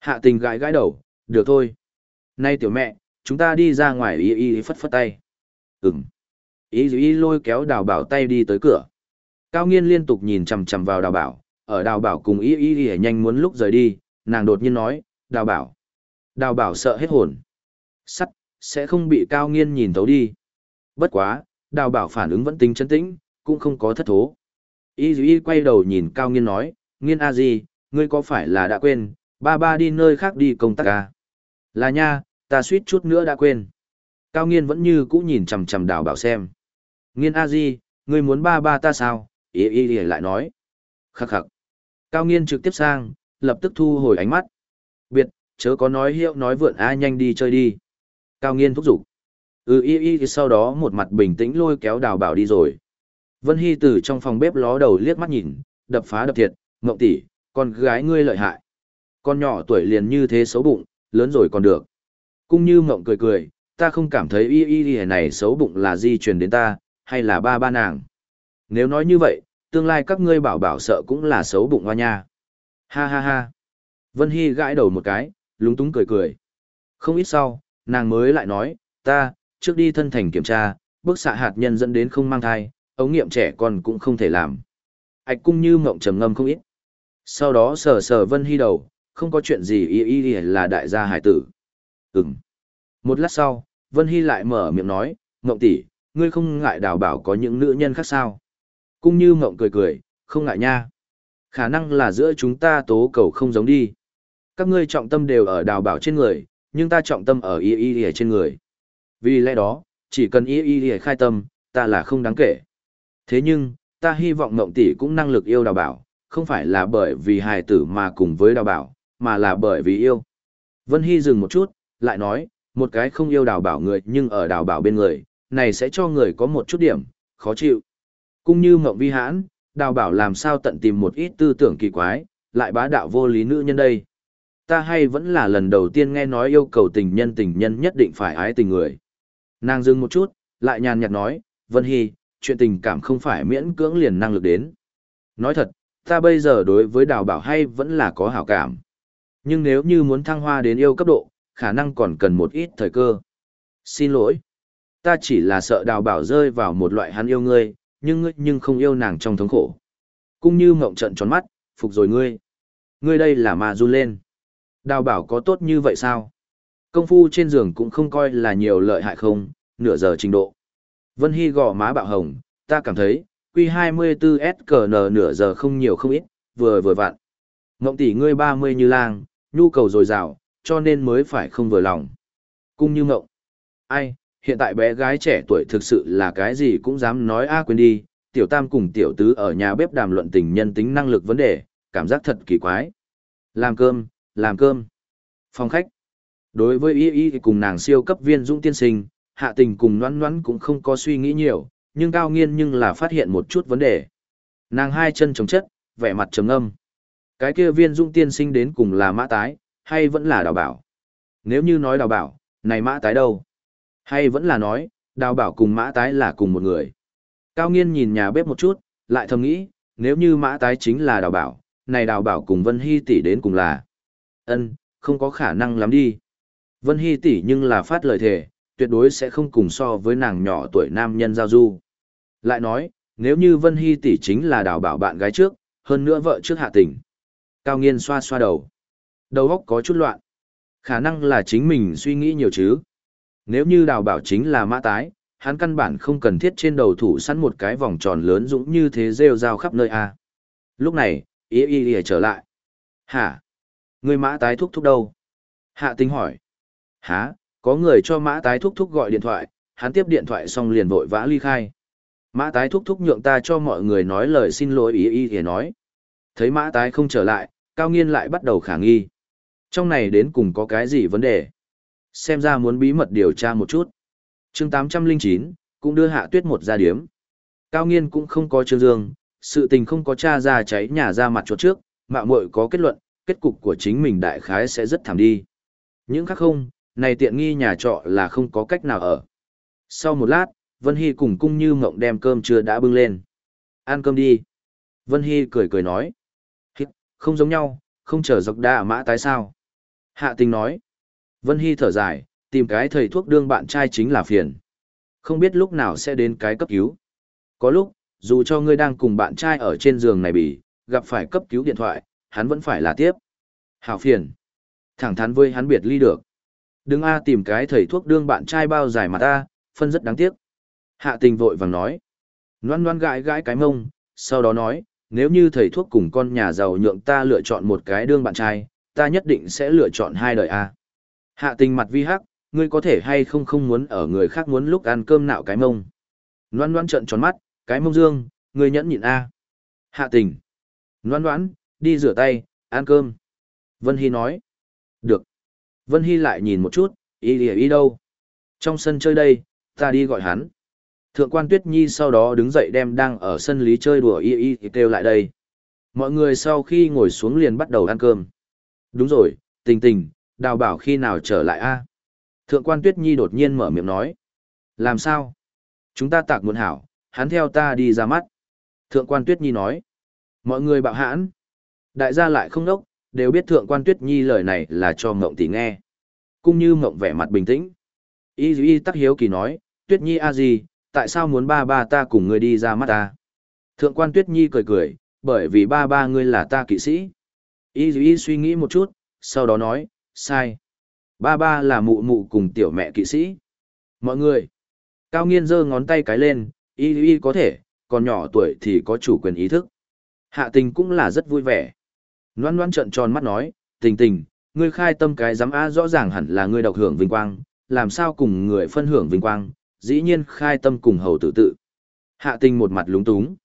Hạ tình gãi gãi đầu, được thôi. Nay tiểu mẹ, chúng ta đi ra ngoài ý ý phất phất tay. Ừm. Ý ý lôi kéo đào bảo tay đi tới cửa. Cao nghiên liên tục nhìn chằm chằm vào đào bảo, ở đào bảo cùng ý ý ý nhanh muốn lúc rời đi, nàng đột nhiên nói, đào bảo. Đào bảo sợ hết hồn. Sắt, sẽ không bị cao nghiên nhìn thấu đi. Bất quá, đào bảo phản ứng vẫn tính chân tĩnh, cũng không có thất thố. Y Y quay đầu nhìn cao nghiên nói, nghiên a gì, ngươi có phải là đã quên, ba ba đi nơi khác đi công tác à? Là nha, ta suýt chút nữa đã quên. Cao nghiên vẫn như cũ nhìn chằm chằm đào bảo xem. Nghiên a di, ngươi muốn ba ba ta sao? Y Y lại nói. Khắc khắc. Cao nghiên trực tiếp sang, lập tức thu hồi ánh mắt. Biệt, chớ có nói hiệu nói vượn a nhanh đi chơi đi. Cao nghiên thúc giục. Ừ y y thì sau đó một mặt bình tĩnh lôi kéo đào bảo đi rồi. Vân Hy từ trong phòng bếp ló đầu liếc mắt nhìn, đập phá đập thiệt, ngộng tỷ, con gái ngươi lợi hại. Con nhỏ tuổi liền như thế xấu bụng, lớn rồi còn được. Cung như mộng cười cười, ta không cảm thấy y y y này xấu bụng là di truyền đến ta, hay là ba ba nàng. Nếu nói như vậy, tương lai các ngươi bảo bảo sợ cũng là xấu bụng hoa nha. Ha ha ha. Vân Hy gãi đầu một cái, lúng túng cười cười. Không ít sau, nàng mới lại nói, ta, trước đi thân thành kiểm tra, bức xạ hạt nhân dẫn đến không mang thai, ống nghiệm trẻ con cũng không thể làm. Ảch cung như mộng trầm ngâm không ít. Sau đó sờ sờ Vân Hy đầu, không có chuyện gì y y là đại gia hải tử. Ừm. Một lát sau, Vân Hy lại mở miệng nói, mộng tỷ, ngươi không ngại đào bảo có những nữ nhân khác sao? Cung như mộng cười cười, không ngại nha. Khả năng là giữa chúng ta tố cầu không giống đi. Các ngươi trọng tâm đều ở đào bảo trên người, nhưng ta trọng tâm ở y y trên người. Vì lẽ đó, chỉ cần y y y khai tâm, ta là không đáng kể. Thế nhưng, ta hy vọng Ngộng tỷ cũng năng lực yêu đào bảo, không phải là bởi vì hài tử mà cùng với đào bảo, mà là bởi vì yêu. Vân Hy dừng một chút, lại nói, một cái không yêu đào bảo người nhưng ở đào bảo bên người, này sẽ cho người có một chút điểm, khó chịu. Cũng như Ngộng vi hãn, đào bảo làm sao tận tìm một ít tư tưởng kỳ quái, lại bá đạo vô lý nữ nhân đây. Ta hay vẫn là lần đầu tiên nghe nói yêu cầu tình nhân tình nhân nhất định phải ái tình người. Nàng dừng một chút, lại nhàn nhạt nói, Vân Hy, chuyện tình cảm không phải miễn cưỡng liền năng lực đến. Nói thật, ta bây giờ đối với đào bảo hay vẫn là có hảo cảm. Nhưng nếu như muốn thăng hoa đến yêu cấp độ, khả năng còn cần một ít thời cơ. Xin lỗi. Ta chỉ là sợ đào bảo rơi vào một loại hắn yêu ngươi, nhưng ngươi nhưng không yêu nàng trong thống khổ. Cũng như mộng trận tròn mắt, phục rồi ngươi. Ngươi đây là mà run lên. Đào bảo có tốt như vậy sao? Công phu trên giường cũng không coi là nhiều lợi hại không, nửa giờ trình độ. Vân Hy gò má bạo hồng, ta cảm thấy, Q24SKN nửa giờ không nhiều không ít, vừa vừa vặn. Ngộng tỷ ngươi 30 như lang, nhu cầu dồi dào, cho nên mới phải không vừa lòng. Cung như ngộng. Ai, hiện tại bé gái trẻ tuổi thực sự là cái gì cũng dám nói a à, quên đi, tiểu tam cùng tiểu tứ ở nhà bếp đàm luận tình nhân tính năng lực vấn đề, cảm giác thật kỳ quái. Làm cơm, làm cơm. Phòng khách. Đối với y y cùng nàng siêu cấp viên dũng tiên sinh, hạ tình cùng noãn noãn cũng không có suy nghĩ nhiều, nhưng cao nghiên nhưng là phát hiện một chút vấn đề. Nàng hai chân chống chất, vẻ mặt trầm âm. Cái kia viên Dung tiên sinh đến cùng là mã tái, hay vẫn là đào bảo? Nếu như nói đào bảo, này mã tái đâu? Hay vẫn là nói, đào bảo cùng mã tái là cùng một người? Cao nghiên nhìn nhà bếp một chút, lại thầm nghĩ, nếu như mã tái chính là đào bảo, này đào bảo cùng Vân Hy tỷ đến cùng là. ân không có khả năng lắm đi. Vân Hy tỷ nhưng là phát lời thề, tuyệt đối sẽ không cùng so với nàng nhỏ tuổi nam nhân giao du. Lại nói, nếu như Vân Hy tỷ chính là đào bảo bạn gái trước, hơn nữa vợ trước hạ tình. Cao nghiên xoa xoa đầu. Đầu óc có chút loạn. Khả năng là chính mình suy nghĩ nhiều chứ. Nếu như đào bảo chính là mã tái, hắn căn bản không cần thiết trên đầu thủ sẵn một cái vòng tròn lớn dũng như thế rêu rao khắp nơi a. Lúc này, ý ý ý trở lại. Hả? Người mã tái thúc thúc đâu? Hạ tình hỏi. Hả? Có người cho mã tái thúc thúc gọi điện thoại, hắn tiếp điện thoại xong liền vội vã ly khai. Mã tái thúc thúc nhượng ta cho mọi người nói lời xin lỗi ý ý thì nói. Thấy mã tái không trở lại, cao nghiên lại bắt đầu khả nghi. Trong này đến cùng có cái gì vấn đề? Xem ra muốn bí mật điều tra một chút. chương 809, cũng đưa hạ tuyết một ra điếm. Cao nghiên cũng không có trương dương, sự tình không có cha ra cháy nhà ra mặt chuột trước, mạo muội có kết luận, kết cục của chính mình đại khái sẽ rất thảm đi. Những khác không, này tiện nghi nhà trọ là không có cách nào ở. Sau một lát, Vân Hy cùng cung như mộng đem cơm chưa đã bưng lên. Ăn cơm đi. Vân Hy cười cười nói. Hít, không giống nhau, không chờ dọc đa mã tái sao. Hạ tình nói. Vân Hy thở dài, tìm cái thầy thuốc đương bạn trai chính là phiền. Không biết lúc nào sẽ đến cái cấp cứu. Có lúc, dù cho ngươi đang cùng bạn trai ở trên giường này bị, gặp phải cấp cứu điện thoại, hắn vẫn phải là tiếp. Hảo phiền. Thẳng thắn với hắn biệt ly được. Đừng a tìm cái thầy thuốc đương bạn trai bao dài mà ta, phân rất đáng tiếc. Hạ tình vội vàng nói. Loan loan gãi gãi cái mông, sau đó nói, nếu như thầy thuốc cùng con nhà giàu nhượng ta lựa chọn một cái đương bạn trai, ta nhất định sẽ lựa chọn hai đời A. Hạ tình mặt vi hắc, ngươi có thể hay không không muốn ở người khác muốn lúc ăn cơm nạo cái mông. Loan loan trợn tròn mắt, cái mông dương, ngươi nhẫn nhịn A. Hạ tình. Loan loan, đi rửa tay, ăn cơm. Vân Hy nói. Được. Vân Hy lại nhìn một chút, y đi y đâu. Trong sân chơi đây, ta đi gọi hắn. Thượng quan Tuyết Nhi sau đó đứng dậy đem đang ở sân lý chơi đùa y y thì kêu lại đây. Mọi người sau khi ngồi xuống liền bắt đầu ăn cơm. Đúng rồi, tình tình, đào bảo khi nào trở lại a Thượng quan Tuyết Nhi đột nhiên mở miệng nói. Làm sao? Chúng ta tạc muộn hảo, hắn theo ta đi ra mắt. Thượng quan Tuyết Nhi nói. Mọi người bạo hãn. Đại gia lại không đốc, đều biết thượng quan Tuyết Nhi lời này là cho mộng tỷ nghe. Cũng như mộng vẻ mặt bình tĩnh. Y y tắc hiếu kỳ nói, Tuyết Nhi a gì, tại sao muốn ba ba ta cùng ngươi đi ra mắt ta? Thượng quan Tuyết Nhi cười cười, bởi vì ba ba ngươi là ta kỵ sĩ. Y Y suy nghĩ một chút, sau đó nói, sai. Ba ba là mụ mụ cùng tiểu mẹ kỵ sĩ. Mọi người. Cao nghiên giơ ngón tay cái lên, Y Y có thể, còn nhỏ tuổi thì có chủ quyền ý thức. Hạ tình cũng là rất vui vẻ. Loan loan trợn tròn mắt nói, tình tình, ngươi khai tâm cái giám A rõ ràng hẳn là ngươi độc hưởng vinh quang, làm sao cùng người phân hưởng vinh quang, dĩ nhiên khai tâm cùng hầu tự tự. Hạ tình một mặt lúng túng.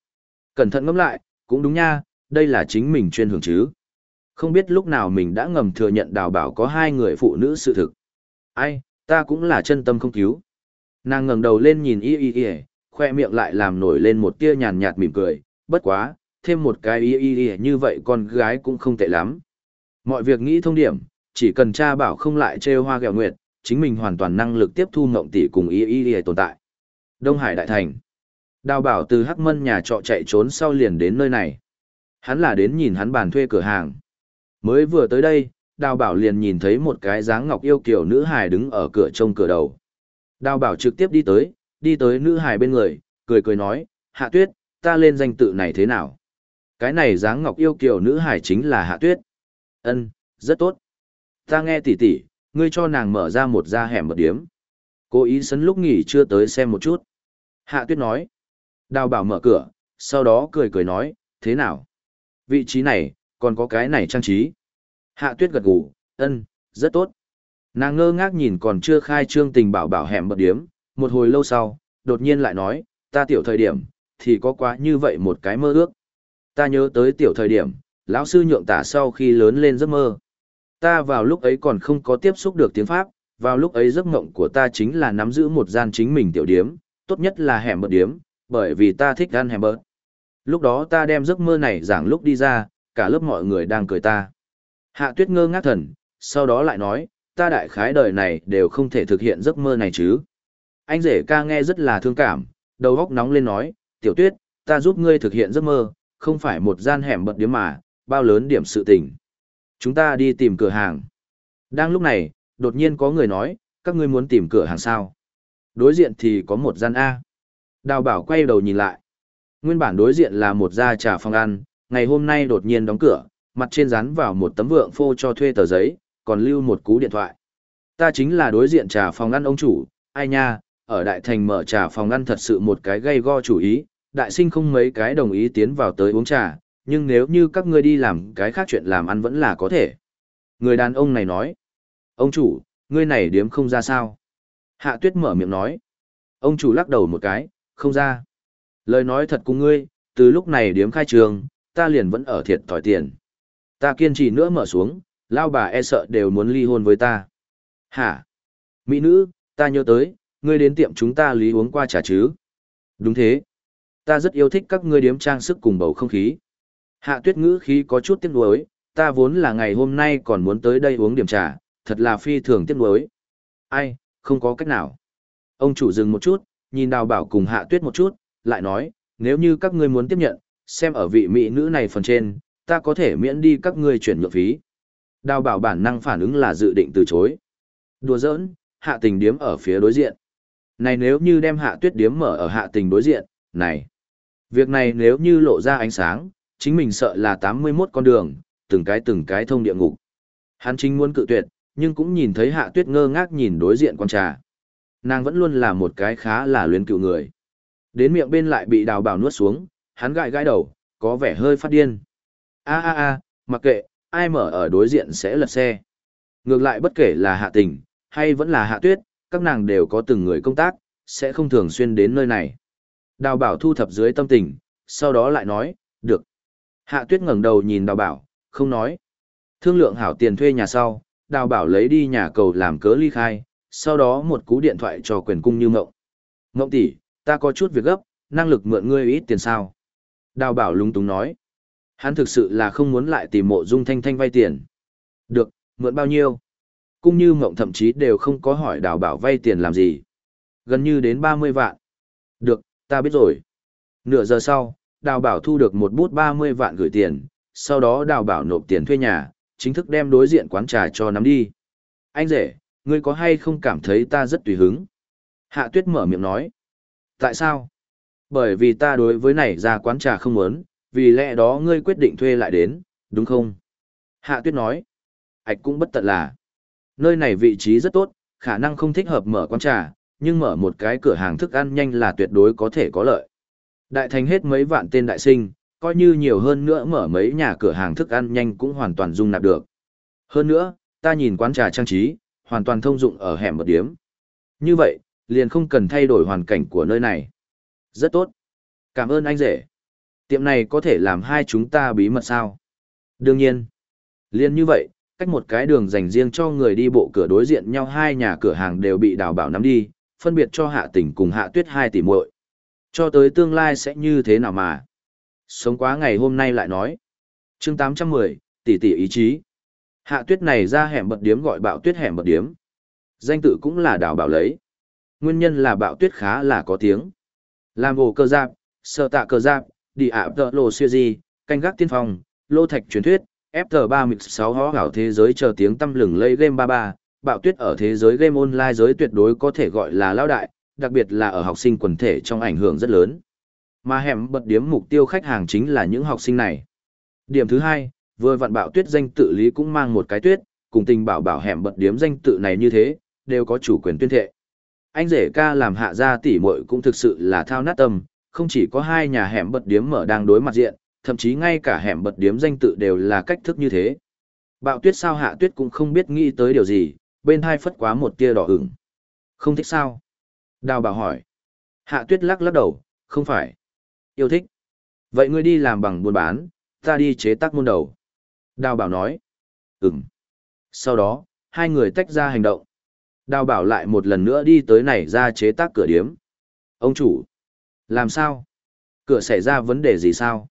Cẩn thận ngẫm lại, cũng đúng nha, đây là chính mình chuyên hưởng chứ. Không biết lúc nào mình đã ngầm thừa nhận đào bảo có hai người phụ nữ sự thực. Ai, ta cũng là chân tâm không cứu. Nàng ngẩng đầu lên nhìn y y y, khoe miệng lại làm nổi lên một tia nhàn nhạt mỉm cười, bất quá, thêm một cái y y y như vậy con gái cũng không tệ lắm. Mọi việc nghĩ thông điểm, chỉ cần cha bảo không lại trêu hoa gẹo nguyệt, chính mình hoàn toàn năng lực tiếp thu mộng tỷ cùng y y y tồn tại. Đông Hải Đại Thành. Đào bảo từ Hắc Mân nhà trọ chạy trốn sau liền đến nơi này. Hắn là đến nhìn hắn bàn thuê cửa hàng. Mới vừa tới đây, đào bảo liền nhìn thấy một cái dáng ngọc yêu kiểu nữ hài đứng ở cửa trông cửa đầu. Đào bảo trực tiếp đi tới, đi tới nữ hài bên người, cười cười nói, hạ tuyết, ta lên danh tự này thế nào? Cái này dáng ngọc yêu kiều nữ hải chính là hạ tuyết. Ân, rất tốt. Ta nghe tỉ tỉ, ngươi cho nàng mở ra một da hẻm một điếm. Cố ý sấn lúc nghỉ chưa tới xem một chút. Hạ tuyết nói. Đào bảo mở cửa, sau đó cười cười nói, thế nào? Vị trí này, còn có cái này trang trí. Hạ tuyết gật gù, ân, rất tốt. Nàng ngơ ngác nhìn còn chưa khai trương tình bảo bảo hẻm một điếm, một hồi lâu sau, đột nhiên lại nói, ta tiểu thời điểm, thì có quá như vậy một cái mơ ước. Ta nhớ tới tiểu thời điểm, lão sư nhượng tả sau khi lớn lên giấc mơ. Ta vào lúc ấy còn không có tiếp xúc được tiếng Pháp, vào lúc ấy giấc mộng của ta chính là nắm giữ một gian chính mình tiểu điếm, tốt nhất là hẻm bớt điếm, bởi vì ta thích ăn hẻm bớt. Lúc đó ta đem giấc mơ này giảng lúc đi ra, cả lớp mọi người đang cười ta. Hạ tuyết ngơ ngác thần, sau đó lại nói, ta đại khái đời này đều không thể thực hiện giấc mơ này chứ. Anh rể ca nghe rất là thương cảm, đầu góc nóng lên nói, tiểu tuyết, ta giúp ngươi thực hiện giấc mơ, không phải một gian hẻm bật điếm mà, bao lớn điểm sự tình. Chúng ta đi tìm cửa hàng. Đang lúc này, đột nhiên có người nói, các ngươi muốn tìm cửa hàng sao? Đối diện thì có một gian A. Đào bảo quay đầu nhìn lại. Nguyên bản đối diện là một gia trà phòng ăn, ngày hôm nay đột nhiên đóng cửa, mặt trên dán vào một tấm vượng phô cho thuê tờ giấy, còn lưu một cú điện thoại. Ta chính là đối diện trà phòng ăn ông chủ, ai nha, ở Đại Thành mở trà phòng ăn thật sự một cái gây go chủ ý, đại sinh không mấy cái đồng ý tiến vào tới uống trà, nhưng nếu như các ngươi đi làm cái khác chuyện làm ăn vẫn là có thể. Người đàn ông này nói, ông chủ, ngươi này điếm không ra sao? Hạ tuyết mở miệng nói, ông chủ lắc đầu một cái, không ra. Lời nói thật cùng ngươi, từ lúc này điếm khai trường, ta liền vẫn ở thiệt thòi tiền. Ta kiên trì nữa mở xuống, lao bà e sợ đều muốn ly hôn với ta. Hả? Mỹ nữ, ta nhớ tới, ngươi đến tiệm chúng ta lý uống qua trà chứ? Đúng thế. Ta rất yêu thích các ngươi điếm trang sức cùng bầu không khí. Hạ tuyết ngữ khí có chút tiếc nuối, ta vốn là ngày hôm nay còn muốn tới đây uống điểm trà, thật là phi thường tiếc nuối. Ai, không có cách nào. Ông chủ dừng một chút, nhìn đào bảo cùng hạ tuyết một chút, lại nói, nếu như các ngươi muốn tiếp nhận, xem ở vị mỹ nữ này phần trên, ta có thể miễn đi các ngươi chuyển nhượng phí. Đào bảo bản năng phản ứng là dự định từ chối. Đùa giỡn, hạ tình điếm ở phía đối diện. Này nếu như đem hạ tuyết điếm mở ở hạ tình đối diện, này. Việc này nếu như lộ ra ánh sáng, chính mình sợ là 81 con đường, từng cái từng cái thông địa ngục. Hắn chính muốn cự tuyệt, nhưng cũng nhìn thấy hạ tuyết ngơ ngác nhìn đối diện con trà. Nàng vẫn luôn là một cái khá là luyến cựu người. Đến miệng bên lại bị đào bảo nuốt xuống, hắn gãi gãi đầu, có vẻ hơi phát điên. a a a mặc kệ, ai mở ở đối diện sẽ lật xe. Ngược lại bất kể là hạ tình, hay vẫn là hạ tuyết, các nàng đều có từng người công tác, sẽ không thường xuyên đến nơi này. Đào bảo thu thập dưới tâm tình, sau đó lại nói, được. Hạ tuyết ngẩng đầu nhìn đào bảo, không nói. Thương lượng hảo tiền thuê nhà sau, đào bảo lấy đi nhà cầu làm cớ ly khai, sau đó một cú điện thoại cho quyền cung như ngộng. Ngộng tỷ, ta có chút việc gấp, năng lực mượn ngươi ít tiền sao? Đào bảo lúng túng nói. Hắn thực sự là không muốn lại tìm mộ dung thanh thanh vay tiền. Được, mượn bao nhiêu? Cung như mộng thậm chí đều không có hỏi đào bảo vay tiền làm gì. Gần như đến 30 vạn. Được, ta biết rồi. Nửa giờ sau, đào bảo thu được một bút 30 vạn gửi tiền, sau đó đào bảo nộp tiền thuê nhà, chính thức đem đối diện quán trà cho nắm đi. Anh rể, ngươi có hay không cảm thấy ta rất tùy hứng? Hạ tuyết mở miệng nói. Tại sao? Bởi vì ta đối với này ra quán trà không muốn, vì lẽ đó ngươi quyết định thuê lại đến, đúng không? Hạ tuyết nói. Ảch cũng bất tận là. Nơi này vị trí rất tốt, khả năng không thích hợp mở quán trà, nhưng mở một cái cửa hàng thức ăn nhanh là tuyệt đối có thể có lợi. Đại thành hết mấy vạn tên đại sinh, coi như nhiều hơn nữa mở mấy nhà cửa hàng thức ăn nhanh cũng hoàn toàn dung nạp được. Hơn nữa, ta nhìn quán trà trang trí, hoàn toàn thông dụng ở hẻm một điếm. Như vậy, liền không cần thay đổi hoàn cảnh của nơi này. Rất tốt. Cảm ơn anh rể. Tiệm này có thể làm hai chúng ta bí mật sao? Đương nhiên. Liên như vậy, cách một cái đường dành riêng cho người đi bộ cửa đối diện nhau hai nhà cửa hàng đều bị đào bảo nắm đi, phân biệt cho hạ tình cùng hạ tuyết hai tỷ muội. Cho tới tương lai sẽ như thế nào mà? Sống quá ngày hôm nay lại nói. chương 810, tỷ tỷ ý chí. Hạ tuyết này ra hẻm bật điếm gọi bạo tuyết hẻm bật điếm. Danh tự cũng là đào bảo lấy. Nguyên nhân là bạo tuyết khá là có tiếng. Làm hồ cơ giáp, sợ tạ cơ giáp, đi ạ tợ lộ siêu di, canh gác tiên phong, lô thạch truyền thuyết, FT3 Mix 6 hó hảo thế giới chờ tiếng tâm lừng lây game 33, bạo tuyết ở thế giới game online giới tuyệt đối có thể gọi là lao đại, đặc biệt là ở học sinh quần thể trong ảnh hưởng rất lớn. Mà hẻm bật điểm mục tiêu khách hàng chính là những học sinh này. Điểm thứ hai, vừa vặn bạo tuyết danh tự lý cũng mang một cái tuyết, cùng tình bảo bảo hẻm bật điểm danh tự này như thế, đều có chủ quyền tuyên thệ. Anh rể ca làm hạ gia tỷ muội cũng thực sự là thao nát tâm, không chỉ có hai nhà hẻm bật điếm mở đang đối mặt diện, thậm chí ngay cả hẻm bật điếm danh tự đều là cách thức như thế. Bạo tuyết sao hạ tuyết cũng không biết nghĩ tới điều gì, bên hai phất quá một tia đỏ ửng. Không thích sao? Đào bảo hỏi. Hạ tuyết lắc lắc đầu, không phải. Yêu thích. Vậy ngươi đi làm bằng buôn bán, ta đi chế tác môn đầu. Đào bảo nói. Ừm. Sau đó, hai người tách ra hành động. Đào bảo lại một lần nữa đi tới này ra chế tác cửa điếm. Ông chủ. Làm sao? Cửa xảy ra vấn đề gì sao?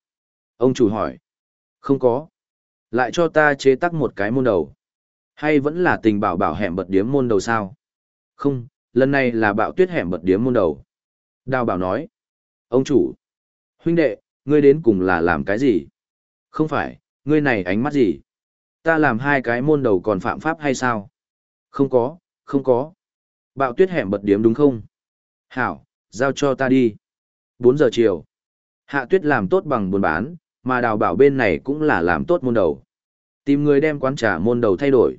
Ông chủ hỏi. Không có. Lại cho ta chế tác một cái môn đầu. Hay vẫn là tình bảo bảo hẻm bật điếm môn đầu sao? Không, lần này là bạo tuyết hẻm bật điếm môn đầu. Đào bảo nói. Ông chủ. Huynh đệ, ngươi đến cùng là làm cái gì? Không phải, ngươi này ánh mắt gì? Ta làm hai cái môn đầu còn phạm pháp hay sao? Không có, không có. Bạo tuyết hẻm bật điếm đúng không? Hảo, giao cho ta đi. 4 giờ chiều. Hạ tuyết làm tốt bằng buôn bán, mà đào bảo bên này cũng là làm tốt môn đầu. Tìm người đem quán trà môn đầu thay đổi.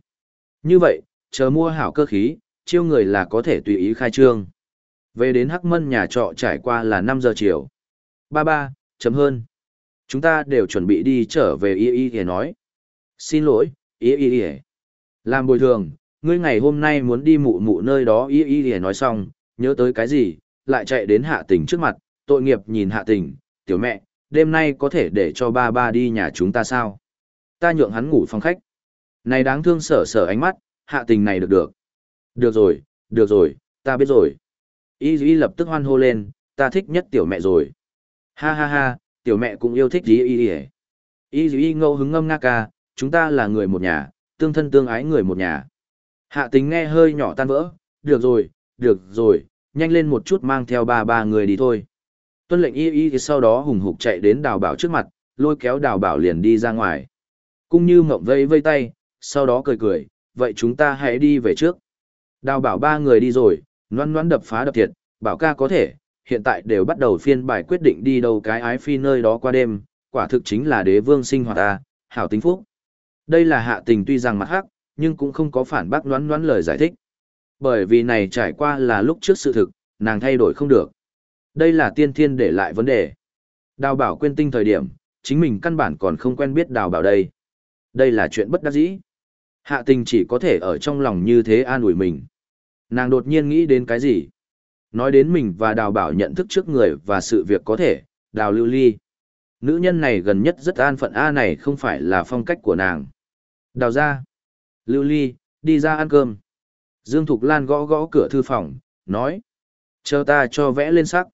Như vậy, chờ mua hảo cơ khí, chiêu người là có thể tùy ý khai trương. Về đến Hắc Mân nhà trọ trải qua là 5 giờ chiều. Ba ba, chấm hơn. Chúng ta đều chuẩn bị đi trở về y y thì nói. Xin lỗi, y y y. Làm bồi thường, ngươi ngày hôm nay muốn đi mụ mụ nơi đó y y thì nói xong, nhớ tới cái gì, lại chạy đến hạ tình trước mặt, tội nghiệp nhìn hạ tình, tiểu mẹ, đêm nay có thể để cho ba ba đi nhà chúng ta sao? Ta nhượng hắn ngủ phòng khách. Này đáng thương sở sở ánh mắt, hạ tình này được được. Được rồi, được rồi, ta biết rồi. Y Y lập tức hoan hô lên, ta thích nhất tiểu mẹ rồi. Ha ha ha, tiểu mẹ cũng yêu thích Y Y Y. Y Y ngẫu hứng ngâm nga ca, chúng ta là người một nhà, tương thân tương ái người một nhà. Hạ tình nghe hơi nhỏ tan vỡ, được rồi, được rồi, nhanh lên một chút mang theo ba ba người đi thôi. Tuân lệnh y y sau đó hùng hục chạy đến đào bảo trước mặt, lôi kéo đào bảo liền đi ra ngoài. Cung như mộng vây vây tay, sau đó cười cười, vậy chúng ta hãy đi về trước. Đào bảo ba người đi rồi, noan noan đập phá đập thiệt, bảo ca có thể, hiện tại đều bắt đầu phiên bài quyết định đi đâu cái ái phi nơi đó qua đêm, quả thực chính là đế vương sinh hoạt ta, hảo tính phúc. Đây là hạ tình tuy rằng mặt hắc, nhưng cũng không có phản bác noan noan lời giải thích. Bởi vì này trải qua là lúc trước sự thực, nàng thay đổi không được. Đây là tiên thiên để lại vấn đề. Đào bảo quên tinh thời điểm, chính mình căn bản còn không quen biết đào bảo đây. Đây là chuyện bất đắc dĩ. Hạ tình chỉ có thể ở trong lòng như thế an ủi mình. Nàng đột nhiên nghĩ đến cái gì? Nói đến mình và đào bảo nhận thức trước người và sự việc có thể, đào lưu ly. Nữ nhân này gần nhất rất an phận A này không phải là phong cách của nàng. Đào ra. Lưu ly, đi ra ăn cơm. Dương Thục Lan gõ gõ cửa thư phòng, nói. Chờ ta cho vẽ lên sắc.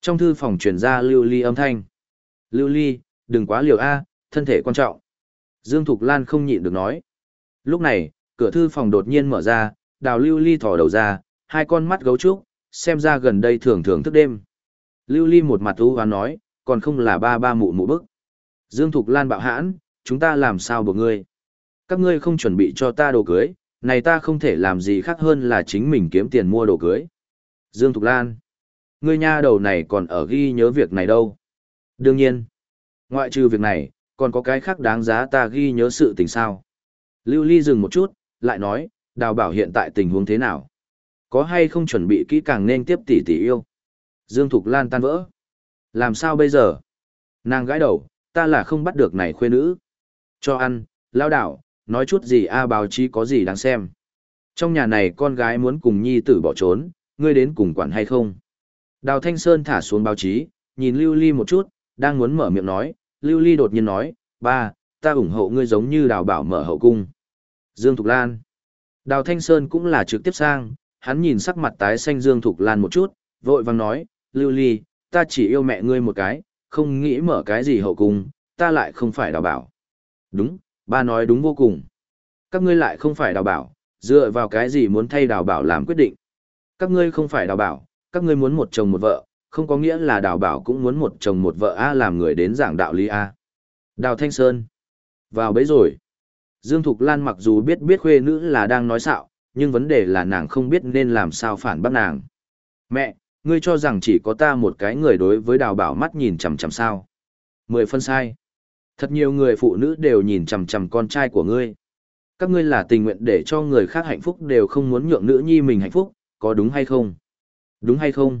Trong thư phòng truyền ra lưu ly âm thanh. Lưu ly, đừng quá liều A, thân thể quan trọng. Dương Thục Lan không nhịn được nói. Lúc này, cửa thư phòng đột nhiên mở ra, đào lưu ly thỏ đầu ra, hai con mắt gấu trúc, xem ra gần đây thường thường thức đêm. Lưu ly một mặt u hoán nói, còn không là ba ba mụ mụ bức. Dương Thục Lan bạo hãn, chúng ta làm sao buộc ngươi? Các ngươi không chuẩn bị cho ta đồ cưới, này ta không thể làm gì khác hơn là chính mình kiếm tiền mua đồ cưới. Dương Thục Lan, ngươi nha đầu này còn ở ghi nhớ việc này đâu. Đương nhiên, ngoại trừ việc này, còn có cái khác đáng giá ta ghi nhớ sự tình sao. Lưu Ly dừng một chút, lại nói, đào bảo hiện tại tình huống thế nào? Có hay không chuẩn bị kỹ càng nên tiếp tỷ tỷ yêu? Dương Thục Lan tan vỡ. Làm sao bây giờ? Nàng gãi đầu, ta là không bắt được này khuê nữ. Cho ăn, lao đảo, nói chút gì a báo chí có gì đáng xem. Trong nhà này con gái muốn cùng nhi tử bỏ trốn, ngươi đến cùng quản hay không? Đào Thanh Sơn thả xuống báo chí, nhìn Lưu Ly một chút, đang muốn mở miệng nói, Lưu Ly đột nhiên nói, ba, ta ủng hộ ngươi giống như đào bảo mở hậu cung. Dương Thục Lan. Đào Thanh Sơn cũng là trực tiếp sang, hắn nhìn sắc mặt tái xanh Dương Thục Lan một chút, vội vàng nói, Lưu Ly, ta chỉ yêu mẹ ngươi một cái, không nghĩ mở cái gì hậu cung, ta lại không phải đào bảo. Đúng, ba nói đúng vô cùng. Các ngươi lại không phải đào bảo, dựa vào cái gì muốn thay đào bảo làm quyết định. Các ngươi không phải đào bảo, các ngươi muốn một chồng một vợ, không có nghĩa là đào bảo cũng muốn một chồng một vợ A làm người đến giảng đạo lý A. Đào Thanh Sơn. Vào bấy rồi. Dương Thục Lan mặc dù biết biết khuê nữ là đang nói xạo, nhưng vấn đề là nàng không biết nên làm sao phản bác nàng. Mẹ, ngươi cho rằng chỉ có ta một cái người đối với đào bảo mắt nhìn chằm chằm sao. Mười phân sai. Thật nhiều người phụ nữ đều nhìn chằm chằm con trai của ngươi. Các ngươi là tình nguyện để cho người khác hạnh phúc đều không muốn nhượng nữ nhi mình hạnh phúc, có đúng hay không? Đúng hay không?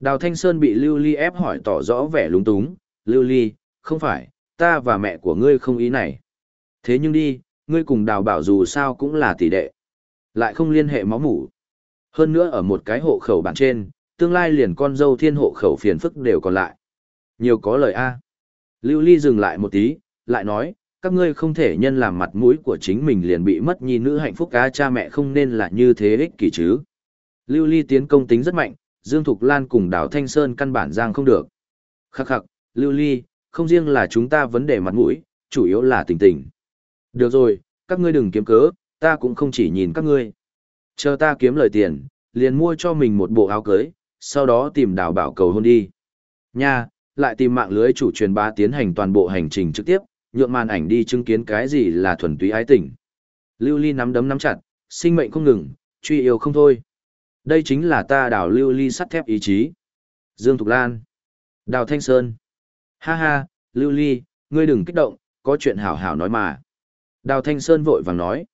Đào Thanh Sơn bị Lưu Ly ép hỏi tỏ rõ vẻ lúng túng. Lưu Ly, không phải, ta và mẹ của ngươi không ý này. Thế nhưng đi, ngươi cùng đào bảo dù sao cũng là tỷ đệ. Lại không liên hệ máu mủ. Hơn nữa ở một cái hộ khẩu bản trên, tương lai liền con dâu thiên hộ khẩu phiền phức đều còn lại. Nhiều có lời A. Lưu Ly dừng lại một tí, lại nói, các ngươi không thể nhân làm mặt mũi của chính mình liền bị mất nhi nữ hạnh phúc cá cha mẹ không nên là như thế ích kỷ chứ. Lưu Ly tiến công tính rất mạnh, Dương Thục Lan cùng Đào Thanh Sơn căn bản giang không được. Khắc khắc, Lưu Ly, không riêng là chúng ta vấn đề mặt mũi, chủ yếu là tình tình. Được rồi, các ngươi đừng kiếm cớ, ta cũng không chỉ nhìn các ngươi. Chờ ta kiếm lời tiền, liền mua cho mình một bộ áo cưới, sau đó tìm đào bảo cầu hôn đi. Nha, lại tìm mạng lưới chủ truyền bá tiến hành toàn bộ hành trình trực tiếp, nhượng màn ảnh đi chứng kiến cái gì là thuần túy ái tình. Lưu Ly nắm đấm nắm chặt, sinh mệnh không ngừng, truy yêu không thôi. Đây chính là ta đào Lưu Ly sắt thép ý chí. Dương Thục Lan. Đào Thanh Sơn. Ha ha, Lưu Ly, ngươi đừng kích động, có chuyện hảo hảo nói mà. Đào Thanh Sơn vội vàng nói.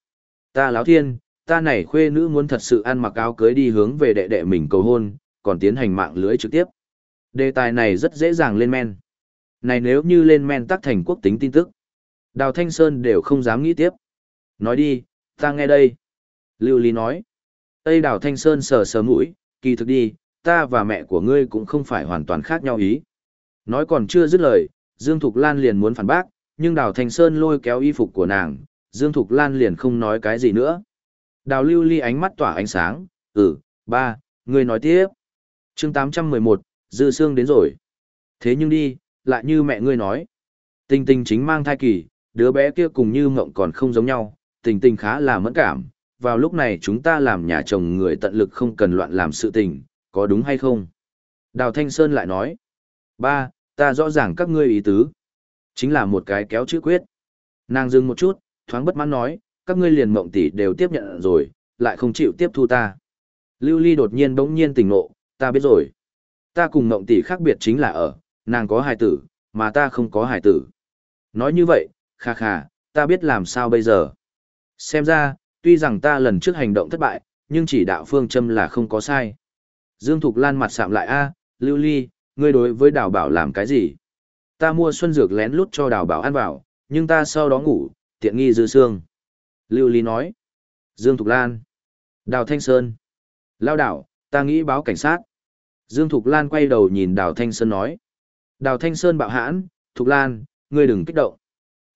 Ta láo thiên, ta này khuê nữ muốn thật sự ăn mặc áo cưới đi hướng về đệ đệ mình cầu hôn, còn tiến hành mạng lưới trực tiếp. Đề tài này rất dễ dàng lên men. Này nếu như lên men tắc thành quốc tính tin tức. Đào Thanh Sơn đều không dám nghĩ tiếp. Nói đi, ta nghe đây. Lưu Lý nói. Tây Đào Thanh Sơn sờ sờ mũi, kỳ thực đi, ta và mẹ của ngươi cũng không phải hoàn toàn khác nhau ý. Nói còn chưa dứt lời, Dương Thục Lan liền muốn phản bác, nhưng Đào Thanh Sơn lôi kéo y phục của nàng, Dương Thục Lan liền không nói cái gì nữa. Đào Lưu Ly ánh mắt tỏa ánh sáng, ừ, ba, ngươi nói tiếp. chương 811, Dư Sương đến rồi. Thế nhưng đi, lại như mẹ ngươi nói. Tình tình chính mang thai kỳ, đứa bé kia cùng như mộng còn không giống nhau, tình tình khá là mẫn cảm. Vào lúc này chúng ta làm nhà chồng người tận lực không cần loạn làm sự tình, có đúng hay không? Đào Thanh Sơn lại nói. Ba, ta rõ ràng các ngươi ý tứ. Chính là một cái kéo chữ quyết. Nàng dừng một chút, thoáng bất mãn nói, các ngươi liền mộng tỷ đều tiếp nhận rồi, lại không chịu tiếp thu ta. Lưu Ly đột nhiên bỗng nhiên tỉnh ngộ, ta biết rồi. Ta cùng mộng tỷ khác biệt chính là ở, nàng có hài tử, mà ta không có hài tử. Nói như vậy, kha kha, ta biết làm sao bây giờ. Xem ra, tuy rằng ta lần trước hành động thất bại, nhưng chỉ đạo phương châm là không có sai. Dương Thục Lan mặt sạm lại a, Lưu Ly, ngươi đối với đào bảo làm cái gì? Ta mua xuân dược lén lút cho đào bảo ăn vào, nhưng ta sau đó ngủ, tiện nghi dư xương. Lưu Lý nói. Dương Thục Lan. Đào Thanh Sơn. Lao đảo, ta nghĩ báo cảnh sát. Dương Thục Lan quay đầu nhìn Đào Thanh Sơn nói. Đào Thanh Sơn bạo hãn, Thục Lan, ngươi đừng kích động.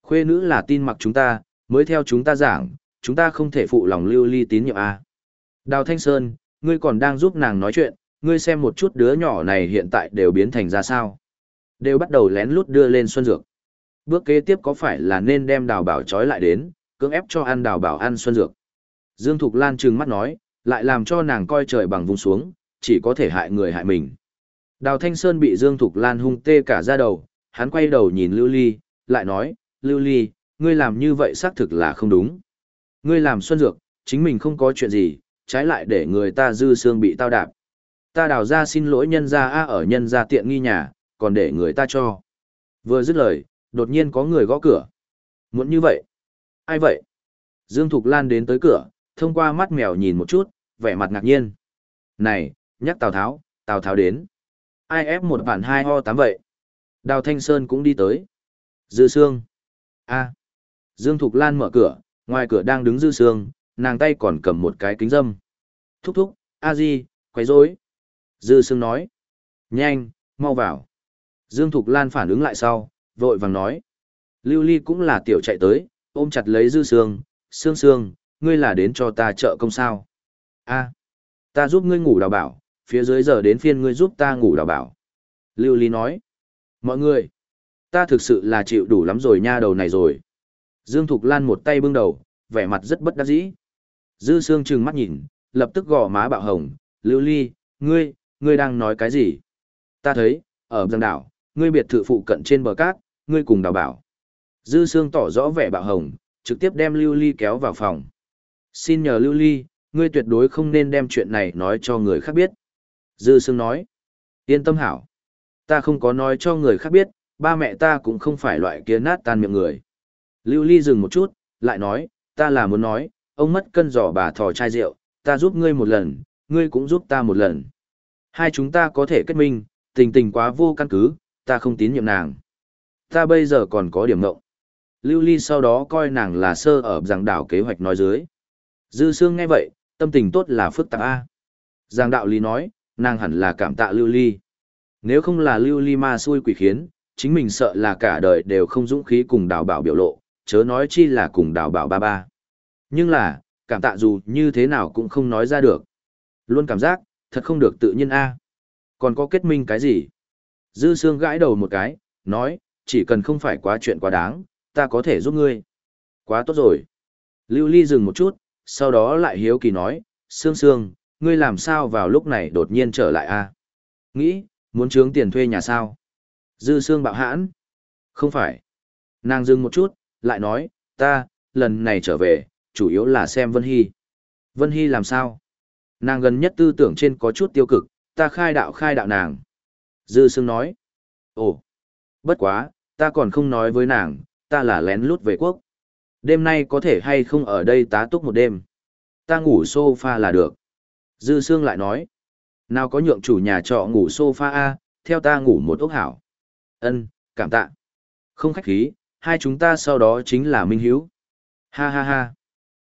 Khuê nữ là tin mặc chúng ta, mới theo chúng ta giảng, chúng ta không thể phụ lòng lưu ly tín nhiệm A. Đào Thanh Sơn, ngươi còn đang giúp nàng nói chuyện, ngươi xem một chút đứa nhỏ này hiện tại đều biến thành ra sao. Đều bắt đầu lén lút đưa lên xuân dược. Bước kế tiếp có phải là nên đem đào bảo trói lại đến, cưỡng ép cho ăn đào bảo ăn xuân dược. Dương Thục Lan trừng mắt nói, lại làm cho nàng coi trời bằng vùng xuống, chỉ có thể hại người hại mình. Đào Thanh Sơn bị Dương Thục Lan hung tê cả ra đầu, hắn quay đầu nhìn Lưu Ly, lại nói, Lưu Ly, ngươi làm như vậy xác thực là không đúng. Ngươi làm xuân dược, chính mình không có chuyện gì, trái lại để người ta dư xương bị tao đạp. Ta đào ra xin lỗi nhân gia a ở nhân gia tiện nghi nhà, còn để người ta cho. Vừa dứt lời, đột nhiên có người gõ cửa. Muốn như vậy? Ai vậy? Dương Thục Lan đến tới cửa, thông qua mắt mèo nhìn một chút, vẻ mặt ngạc nhiên. Này, nhắc Tào Tháo, Tào Tháo đến. Ai ép một bản hai ho tám vậy? Đào Thanh Sơn cũng đi tới. Dư Sương. a Dương Thục Lan mở cửa, ngoài cửa đang đứng Dư Sương, nàng tay còn cầm một cái kính dâm. Thúc thúc, a di, quấy rối. Dư Sương nói. Nhanh, mau vào. Dương Thục Lan phản ứng lại sau, vội vàng nói. Lưu Ly cũng là tiểu chạy tới, ôm chặt lấy Dư Sương, Sương Sương, ngươi là đến cho ta trợ công sao. a ta giúp ngươi ngủ đào bảo, phía dưới giờ đến phiên ngươi giúp ta ngủ đào bảo. Lưu Ly nói. Mọi người, ta thực sự là chịu đủ lắm rồi nha đầu này rồi. Dương Thục Lan một tay bưng đầu, vẻ mặt rất bất đắc dĩ. Dư Sương trừng mắt nhìn, lập tức gò má bạo hồng, Lưu Ly, ngươi, ngươi đang nói cái gì? Ta thấy, ở giang đảo, ngươi biệt thự phụ cận trên bờ cát, ngươi cùng đào bảo. Dư Sương tỏ rõ vẻ bạo hồng, trực tiếp đem Lưu Ly kéo vào phòng. Xin nhờ Lưu Ly, ngươi tuyệt đối không nên đem chuyện này nói cho người khác biết. Dư Sương nói, yên tâm hảo. Ta không có nói cho người khác biết, ba mẹ ta cũng không phải loại kia nát tan miệng người. Lưu Ly dừng một chút, lại nói, ta là muốn nói, ông mất cân giỏ bà thò chai rượu, ta giúp ngươi một lần, ngươi cũng giúp ta một lần. Hai chúng ta có thể kết minh, tình tình quá vô căn cứ, ta không tín nhiệm nàng. Ta bây giờ còn có điểm ngộng. Lưu Ly sau đó coi nàng là sơ ở giảng đảo kế hoạch nói dưới. Dư Sương nghe vậy, tâm tình tốt là phức tạp A. Giang đạo lý nói, nàng hẳn là cảm tạ Lưu Ly. Nếu không là Lưu Ly ma xui quỷ khiến, chính mình sợ là cả đời đều không dũng khí cùng đào bảo biểu lộ, chớ nói chi là cùng đào bảo ba ba. Nhưng là, cảm tạ dù như thế nào cũng không nói ra được. Luôn cảm giác, thật không được tự nhiên a. Còn có kết minh cái gì? Dư Sương gãi đầu một cái, nói, chỉ cần không phải quá chuyện quá đáng, ta có thể giúp ngươi. Quá tốt rồi. Lưu Ly dừng một chút, sau đó lại hiếu kỳ nói, Sương Sương, ngươi làm sao vào lúc này đột nhiên trở lại a? Nghĩ, muốn trướng tiền thuê nhà sao? Dư Sương bạo hãn. Không phải. Nàng dừng một chút, lại nói, ta, lần này trở về, chủ yếu là xem Vân Hy. Vân Hy làm sao? Nàng gần nhất tư tưởng trên có chút tiêu cực, ta khai đạo khai đạo nàng. Dư Sương nói, ồ, bất quá, ta còn không nói với nàng, ta là lén lút về quốc. Đêm nay có thể hay không ở đây tá túc một đêm. Ta ngủ sofa là được. Dư Sương lại nói, nào có nhượng chủ nhà trọ ngủ sofa a, theo ta ngủ một ốc hảo. Ân, cảm tạ. Không khách khí, hai chúng ta sau đó chính là minh hiếu. Ha ha ha.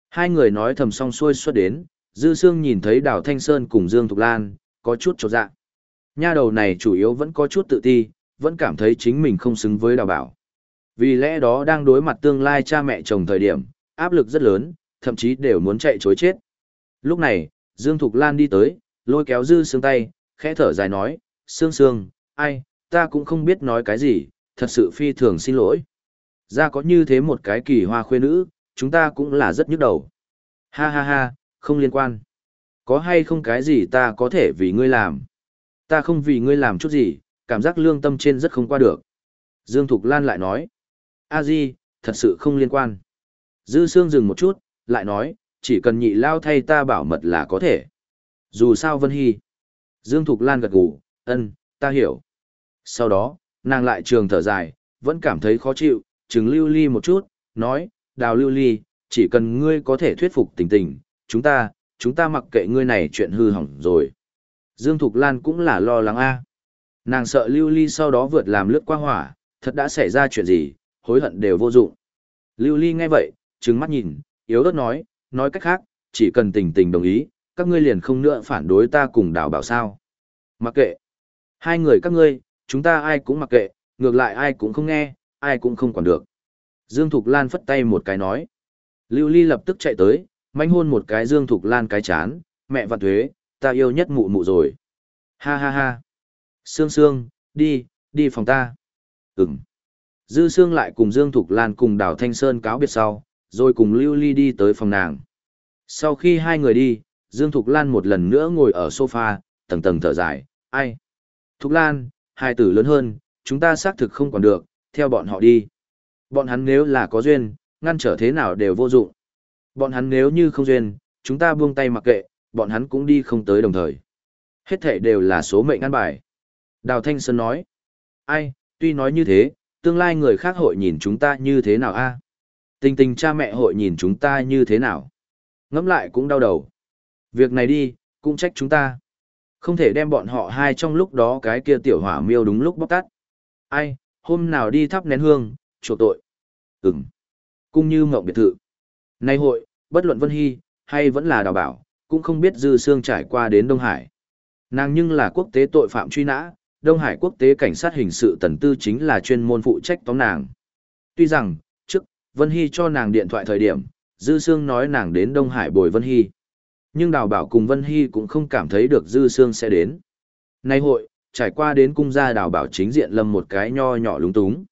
Hai người nói thầm xong xuôi xuất đến, Dư Sương nhìn thấy Đào Thanh Sơn cùng Dương Thục Lan, có chút chột dạ. Nha đầu này chủ yếu vẫn có chút tự ti, vẫn cảm thấy chính mình không xứng với Đào Bảo. Vì lẽ đó đang đối mặt tương lai cha mẹ chồng thời điểm, áp lực rất lớn, thậm chí đều muốn chạy chối chết. Lúc này, Dương Thục Lan đi tới, lôi kéo Dư Sương tay, khẽ thở dài nói, Sương Sương, ai, ta cũng không biết nói cái gì, thật sự phi thường xin lỗi. Ra có như thế một cái kỳ hoa khuê nữ, chúng ta cũng là rất nhức đầu. Ha ha ha, không liên quan. Có hay không cái gì ta có thể vì ngươi làm. Ta không vì ngươi làm chút gì, cảm giác lương tâm trên rất không qua được. Dương Thục Lan lại nói. a di, thật sự không liên quan. Dư Sương dừng một chút, lại nói, chỉ cần nhị lao thay ta bảo mật là có thể. Dù sao Vân Hy. Dương Thục Lan gật gù, ân, ta hiểu. Sau đó, nàng lại trường thở dài, vẫn cảm thấy khó chịu, chừng lưu ly một chút, nói, đào lưu ly, chỉ cần ngươi có thể thuyết phục tình tình, chúng ta, chúng ta mặc kệ ngươi này chuyện hư hỏng rồi. Dương Thục Lan cũng là lo lắng a. Nàng sợ Lưu Ly sau đó vượt làm lướt qua hỏa, thật đã xảy ra chuyện gì, hối hận đều vô dụng. Lưu Ly nghe vậy, trừng mắt nhìn, yếu ớt nói, nói cách khác, chỉ cần tình tình đồng ý, các ngươi liền không nữa phản đối ta cùng đào bảo sao. Mặc kệ. Hai người các ngươi, chúng ta ai cũng mặc kệ, ngược lại ai cũng không nghe, ai cũng không quản được. Dương Thục Lan phất tay một cái nói. Lưu Ly lập tức chạy tới, manh hôn một cái Dương Thục Lan cái chán, mẹ vạn thuế, ta yêu nhất mụ mụ rồi. Ha ha ha. Sương Sương, đi, đi phòng ta. Ừm. Dư Sương lại cùng Dương Thục Lan cùng Đào Thanh Sơn cáo biệt sau, rồi cùng Lưu Ly đi tới phòng nàng. Sau khi hai người đi, Dương Thục Lan một lần nữa ngồi ở sofa, tầng tầng thở dài, ai? Thục Lan, hai tử lớn hơn, chúng ta xác thực không còn được, theo bọn họ đi. Bọn hắn nếu là có duyên, ngăn trở thế nào đều vô dụng. Bọn hắn nếu như không duyên, chúng ta buông tay mặc kệ, bọn hắn cũng đi không tới đồng thời. Hết thể đều là số mệnh ăn bài. Đào Thanh Sơn nói, ai, tuy nói như thế, tương lai người khác hội nhìn chúng ta như thế nào a? Tình tình cha mẹ hội nhìn chúng ta như thế nào? Ngẫm lại cũng đau đầu. Việc này đi, cũng trách chúng ta. Không thể đem bọn họ hai trong lúc đó cái kia tiểu hỏa miêu đúng lúc bóc tắt. Ai, hôm nào đi thắp nén hương, chỗ tội. Ừm. Cung như mộng biệt thự. Nay hội, bất luận Vân Hy, hay vẫn là đào bảo, cũng không biết dư xương trải qua đến Đông Hải. Nàng nhưng là quốc tế tội phạm truy nã, Đông Hải quốc tế cảnh sát hình sự tần tư chính là chuyên môn phụ trách tóm nàng. Tuy rằng, trước, Vân Hy cho nàng điện thoại thời điểm, Dư Sương nói nàng đến Đông Hải bồi Vân Hy. Nhưng Đào Bảo cùng Vân Hy cũng không cảm thấy được Dư Sương sẽ đến. Nay hội, trải qua đến cung gia Đào Bảo chính diện lâm một cái nho nhỏ lúng túng.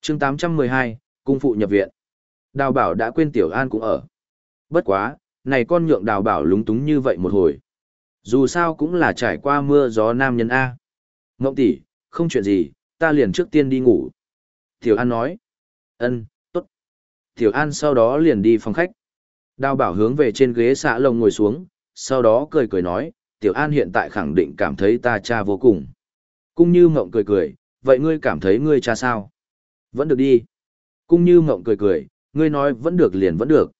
chương 812, cung phụ nhập viện. Đào Bảo đã quên Tiểu An cũng ở. Bất quá, này con nhượng đào bảo lúng túng như vậy một hồi. Dù sao cũng là trải qua mưa gió nam nhân A. Ngộng tỷ, không chuyện gì, ta liền trước tiên đi ngủ. Tiểu An nói. Ân, tốt. Tiểu An sau đó liền đi phòng khách. Đào bảo hướng về trên ghế xạ lồng ngồi xuống, sau đó cười cười nói, Tiểu An hiện tại khẳng định cảm thấy ta cha vô cùng. Cung như mộng cười cười, vậy ngươi cảm thấy ngươi cha sao? Vẫn được đi. Cung như mộng cười cười, ngươi nói vẫn được liền vẫn được.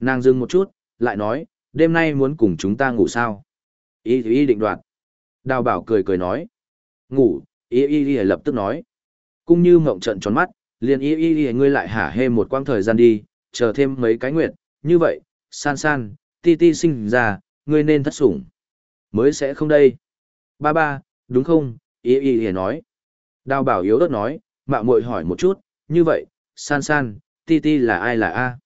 Nàng dừng một chút, lại nói, đêm nay muốn cùng chúng ta ngủ sao? Y Y định đoạt. Đào bảo cười cười nói. Ngủ, y y y lập tức nói. Cung như mộng trận tròn mắt, liền y y y ngươi lại hả hê một quãng thời gian đi, chờ thêm mấy cái nguyện, như vậy, san san, ti ti sinh ra, ngươi nên thất sủng. Mới sẽ không đây. Ba ba, đúng không, y y y nói. Đào bảo yếu đất nói, mạo muội hỏi một chút, như vậy, san san, ti ti là ai là A?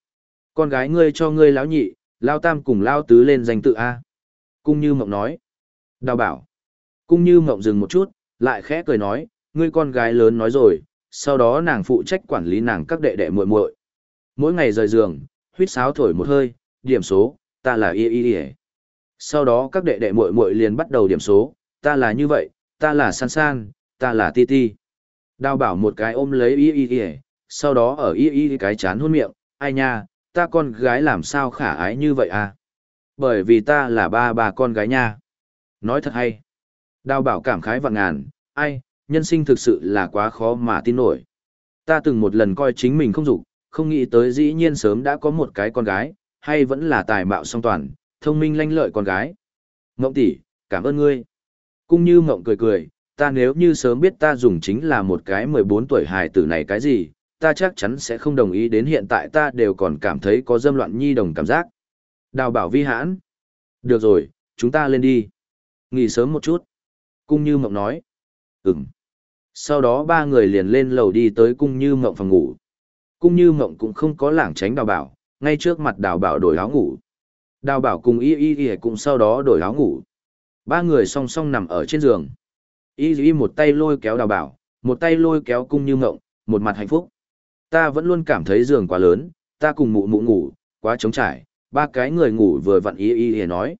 Con gái ngươi cho ngươi lão nhị, lao tam cùng lao tứ lên danh tự A. Cung như mộng nói. Đào bảo. Cung như mộng dừng một chút, lại khẽ cười nói, ngươi con gái lớn nói rồi, sau đó nàng phụ trách quản lý nàng các đệ đệ muội muội. Mỗi ngày rời giường, huýt sáo thổi một hơi, điểm số, ta là y y y. Sau đó các đệ đệ muội muội liền bắt đầu điểm số, ta là như vậy, ta là san san, ta là ti ti. Đào bảo một cái ôm lấy y y y, sau đó ở y y cái chán hôn miệng, ai nha, ta con gái làm sao khả ái như vậy à? Bởi vì ta là ba bà con gái nha. Nói thật hay. Đào bảo cảm khái vạn ngàn, ai, nhân sinh thực sự là quá khó mà tin nổi. Ta từng một lần coi chính mình không dục, không nghĩ tới dĩ nhiên sớm đã có một cái con gái, hay vẫn là tài mạo song toàn, thông minh lanh lợi con gái. Ngộng tỷ, cảm ơn ngươi. Cung như ngộng cười cười, ta nếu như sớm biết ta dùng chính là một cái 14 tuổi hài tử này cái gì, ta chắc chắn sẽ không đồng ý đến hiện tại ta đều còn cảm thấy có dâm loạn nhi đồng cảm giác. Đào bảo vi hãn. Được rồi, chúng ta lên đi. Nghỉ sớm một chút. Cung như mộng nói. Ừm. Sau đó ba người liền lên lầu đi tới cung như mộng phòng ngủ. Cung như mộng cũng không có lảng tránh đào bảo, ngay trước mặt đào bảo đổi áo ngủ. Đào bảo cùng y y y cũng sau đó đổi áo ngủ. Ba người song song nằm ở trên giường. Y y một tay lôi kéo đào bảo, một tay lôi kéo cung như mộng, một mặt hạnh phúc. Ta vẫn luôn cảm thấy giường quá lớn, ta cùng mụ mụ ngủ, quá trống trải, ba cái người ngủ vừa vặn y y y nói.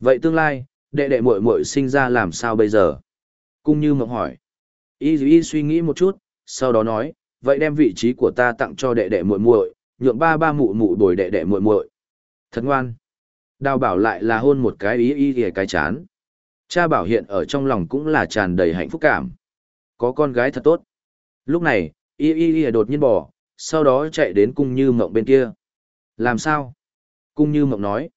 Vậy tương lai, đệ đệ muội muội sinh ra làm sao bây giờ? Cung như mộng hỏi. Y y suy nghĩ một chút, sau đó nói, vậy đem vị trí của ta tặng cho đệ đệ muội muội, nhượng ba ba mụ mụ bồi đệ đệ muội muội. Thật ngoan. Đào bảo lại là hôn một cái ý y y cái chán. Cha bảo hiện ở trong lòng cũng là tràn đầy hạnh phúc cảm. Có con gái thật tốt. Lúc này, y y y đột nhiên bỏ, sau đó chạy đến cung như mộng bên kia. Làm sao? Cung như mộng nói.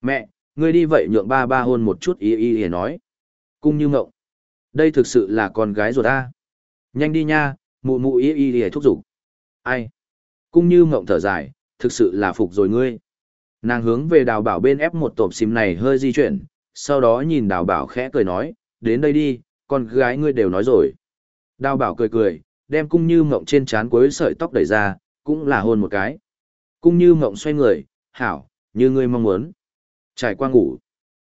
Mẹ, ngươi đi vậy nhượng ba ba hôn một chút y y y nói. Cung như mộng. Đây thực sự là con gái rồi ta. Nhanh đi nha, mụ mụ y y y thúc giục. Ai? Cung như mộng thở dài, thực sự là phục rồi ngươi. Nàng hướng về đào bảo bên ép một tộp xìm này hơi di chuyển, sau đó nhìn đào bảo khẽ cười nói, đến đây đi, con gái ngươi đều nói rồi. Đào bảo cười cười, đem cung như mộng trên trán cuối sợi tóc đẩy ra, cũng là hôn một cái. Cung như mộng xoay người, hảo, như ngươi mong muốn. Trải qua ngủ.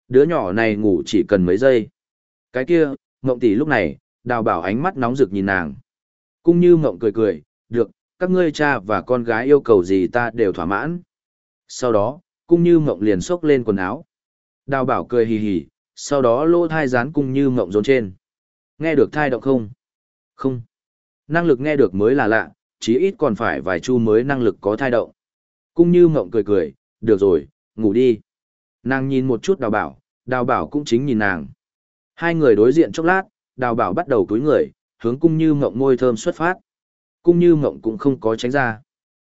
Đứa nhỏ này ngủ chỉ cần mấy giây. Cái kia, mộng tỷ lúc này, đào bảo ánh mắt nóng rực nhìn nàng. Cung như mộng cười cười, được, các ngươi cha và con gái yêu cầu gì ta đều thỏa mãn. Sau đó, cung như mộng liền xốc lên quần áo. Đào bảo cười hì hì, sau đó lô thai dán cung như mộng rốn trên. Nghe được thai động không? Không. Năng lực nghe được mới là lạ, chí ít còn phải vài chu mới năng lực có thai động. Cung như mộng cười cười, được rồi, ngủ đi. Nàng nhìn một chút đào bảo, đào bảo cũng chính nhìn nàng. Hai người đối diện chốc lát, đào bảo bắt đầu cúi người, hướng cung như mộng môi thơm xuất phát. Cung như mộng cũng không có tránh ra.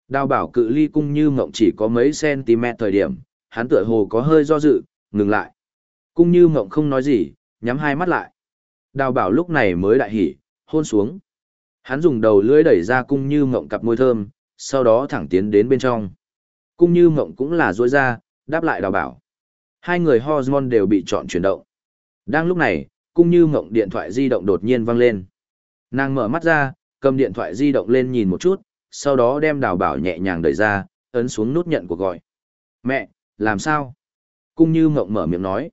Đào bảo cự ly cung như mộng chỉ có mấy cm thời điểm, hắn tựa hồ có hơi do dự, ngừng lại. Cung như mộng không nói gì, nhắm hai mắt lại. Đào bảo lúc này mới đại hỉ, hôn xuống. Hắn dùng đầu lưỡi đẩy ra cung như mộng cặp môi thơm, sau đó thẳng tiến đến bên trong. Cung như mộng cũng là rối ra, đáp lại đào bảo. Hai người hormone đều bị chọn chuyển động. Đang lúc này, cung như mộng điện thoại di động đột nhiên vang lên. Nàng mở mắt ra, cầm điện thoại di động lên nhìn một chút, sau đó đem đào bảo nhẹ nhàng đẩy ra, ấn xuống nút nhận cuộc gọi. Mẹ, làm sao? Cung như mộng mở miệng nói.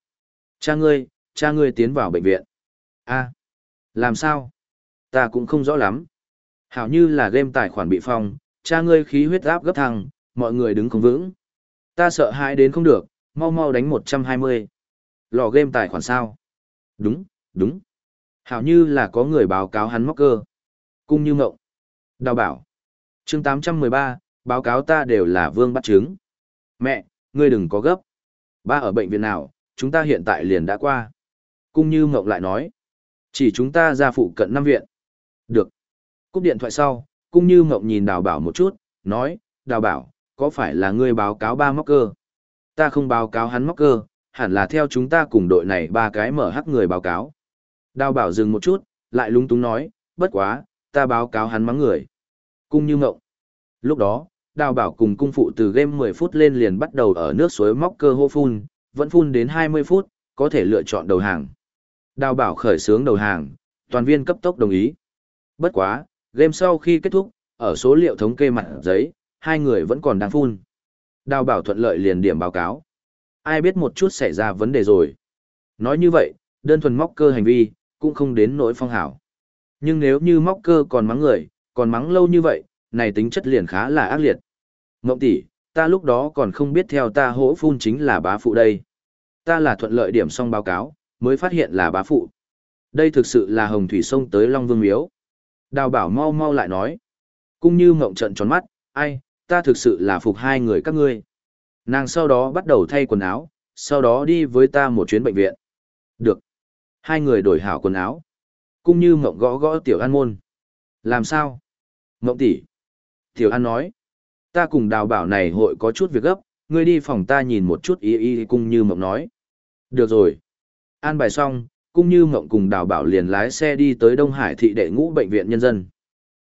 Cha ngươi, cha ngươi tiến vào bệnh viện. a làm sao? Ta cũng không rõ lắm. Hảo như là game tài khoản bị phong, cha ngươi khí huyết áp gấp thăng, mọi người đứng không vững. Ta sợ hãi đến không được, mau mau đánh 120. Lò game tài khoản sao? Đúng, đúng. Hảo như là có người báo cáo hắn móc cơ. Cung như ngộng. Đào bảo. chương 813, báo cáo ta đều là vương bắt chứng. Mẹ, ngươi đừng có gấp. Ba ở bệnh viện nào, chúng ta hiện tại liền đã qua. Cung như ngộng lại nói. Chỉ chúng ta ra phụ cận năm viện. Được. Cúp điện thoại sau, cũng như mộng nhìn đào bảo một chút, nói, đào bảo, có phải là ngươi báo cáo ba móc cơ? Ta không báo cáo hắn móc cơ, hẳn là theo chúng ta cùng đội này ba cái mở hắc người báo cáo. Đào bảo dừng một chút, lại lúng túng nói, bất quá, ta báo cáo hắn mắng người. Cung như mộng. Lúc đó, đào bảo cùng cung phụ từ game 10 phút lên liền bắt đầu ở nước suối móc cơ hô phun, vẫn phun đến 20 phút, có thể lựa chọn đầu hàng. Đào bảo khởi xướng đầu hàng, toàn viên cấp tốc đồng ý. Bất quá, game sau khi kết thúc, ở số liệu thống kê mặt giấy, hai người vẫn còn đang phun. Đào bảo thuận lợi liền điểm báo cáo. Ai biết một chút xảy ra vấn đề rồi. Nói như vậy, đơn thuần móc cơ hành vi, cũng không đến nỗi phong hảo. Nhưng nếu như móc cơ còn mắng người, còn mắng lâu như vậy, này tính chất liền khá là ác liệt. Ngộng tỷ, ta lúc đó còn không biết theo ta hỗ phun chính là bá phụ đây. Ta là thuận lợi điểm xong báo cáo, mới phát hiện là bá phụ. Đây thực sự là hồng thủy sông tới Long Vương Miếu. Đào bảo mau mau lại nói. cũng như mộng trận tròn mắt, ai, ta thực sự là phục hai người các ngươi. Nàng sau đó bắt đầu thay quần áo, sau đó đi với ta một chuyến bệnh viện. Được. Hai người đổi hảo quần áo. cũng như mộng gõ gõ tiểu an môn. Làm sao? Mộng tỷ. Tiểu an nói. Ta cùng đào bảo này hội có chút việc gấp, ngươi đi phòng ta nhìn một chút y y cung như mộng nói. Được rồi. An bài xong, cũng như mộng cùng đào bảo liền lái xe đi tới Đông Hải thị đệ ngũ bệnh viện nhân dân.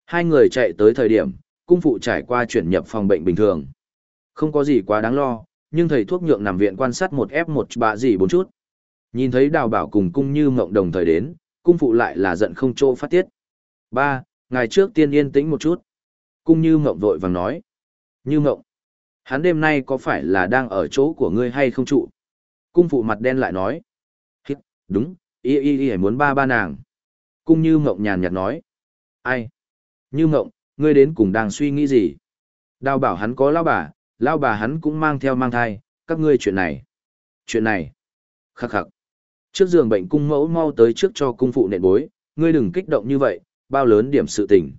Hai người chạy tới thời điểm, cung phụ trải qua chuyển nhập phòng bệnh bình thường. Không có gì quá đáng lo, nhưng thầy thuốc nhượng nằm viện quan sát một f một bạ gì bốn chút. Nhìn thấy đào bảo cùng cung như mộng đồng thời đến, cung phụ lại là giận không chỗ phát tiết. Ba, ngày trước tiên yên tĩnh một chút. Cung như mộng vội vàng nói. Như mộng, hắn đêm nay có phải là đang ở chỗ của ngươi hay không trụ? Cung phụ mặt đen lại nói. Hít, đúng, y y y muốn ba ba nàng. Cung như mộng nhàn nhạt nói. Ai? Như mộng, ngươi đến cùng đang suy nghĩ gì? Đào bảo hắn có lao bà, lao bà hắn cũng mang theo mang thai, các ngươi chuyện này. Chuyện này. Khắc khắc. Trước giường bệnh cung mẫu mau tới trước cho cung phụ nện bối, ngươi đừng kích động như vậy, bao lớn điểm sự tình.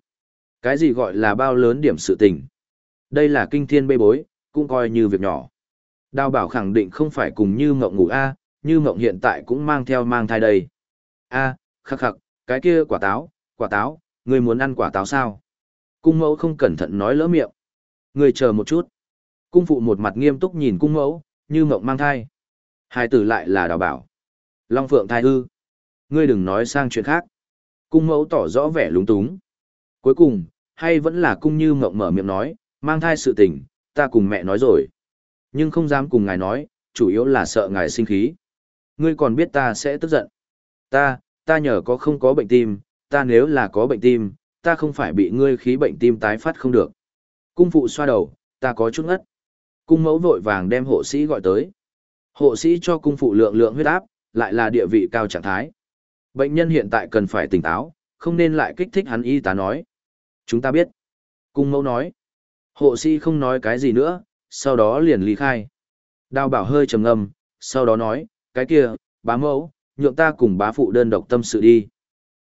Cái gì gọi là bao lớn điểm sự tình? Đây là kinh thiên bê bối, cũng coi như việc nhỏ. Đào bảo khẳng định không phải cùng như mộng ngủ A, như mộng hiện tại cũng mang theo mang thai đây. A, khắc khắc, cái kia quả táo, quả táo, ngươi muốn ăn quả táo sao? Cung mẫu không cẩn thận nói lỡ miệng. Ngươi chờ một chút. Cung phụ một mặt nghiêm túc nhìn cung mẫu, như mộng mang thai. Hai tử lại là đào bảo. Long phượng thai hư. Ngươi đừng nói sang chuyện khác. Cung mẫu tỏ rõ vẻ lúng túng. Cuối cùng, hay vẫn là cung như mộng mở miệng nói, mang thai sự tình, ta cùng mẹ nói rồi. Nhưng không dám cùng ngài nói, chủ yếu là sợ ngài sinh khí. Ngươi còn biết ta sẽ tức giận. Ta, ta nhờ có không có bệnh tim, ta nếu là có bệnh tim, ta không phải bị ngươi khí bệnh tim tái phát không được. Cung phụ xoa đầu, ta có chút ngất. Cung mẫu vội vàng đem hộ sĩ gọi tới. Hộ sĩ cho cung phụ lượng lượng huyết áp, lại là địa vị cao trạng thái. Bệnh nhân hiện tại cần phải tỉnh táo, không nên lại kích thích hắn y tá nói. Chúng ta biết. Cung mẫu nói. Hộ sĩ không nói cái gì nữa, sau đó liền ly khai. Đào bảo hơi trầm ngâm, sau đó nói, cái kia, bá mẫu, nhượng ta cùng bá phụ đơn độc tâm sự đi.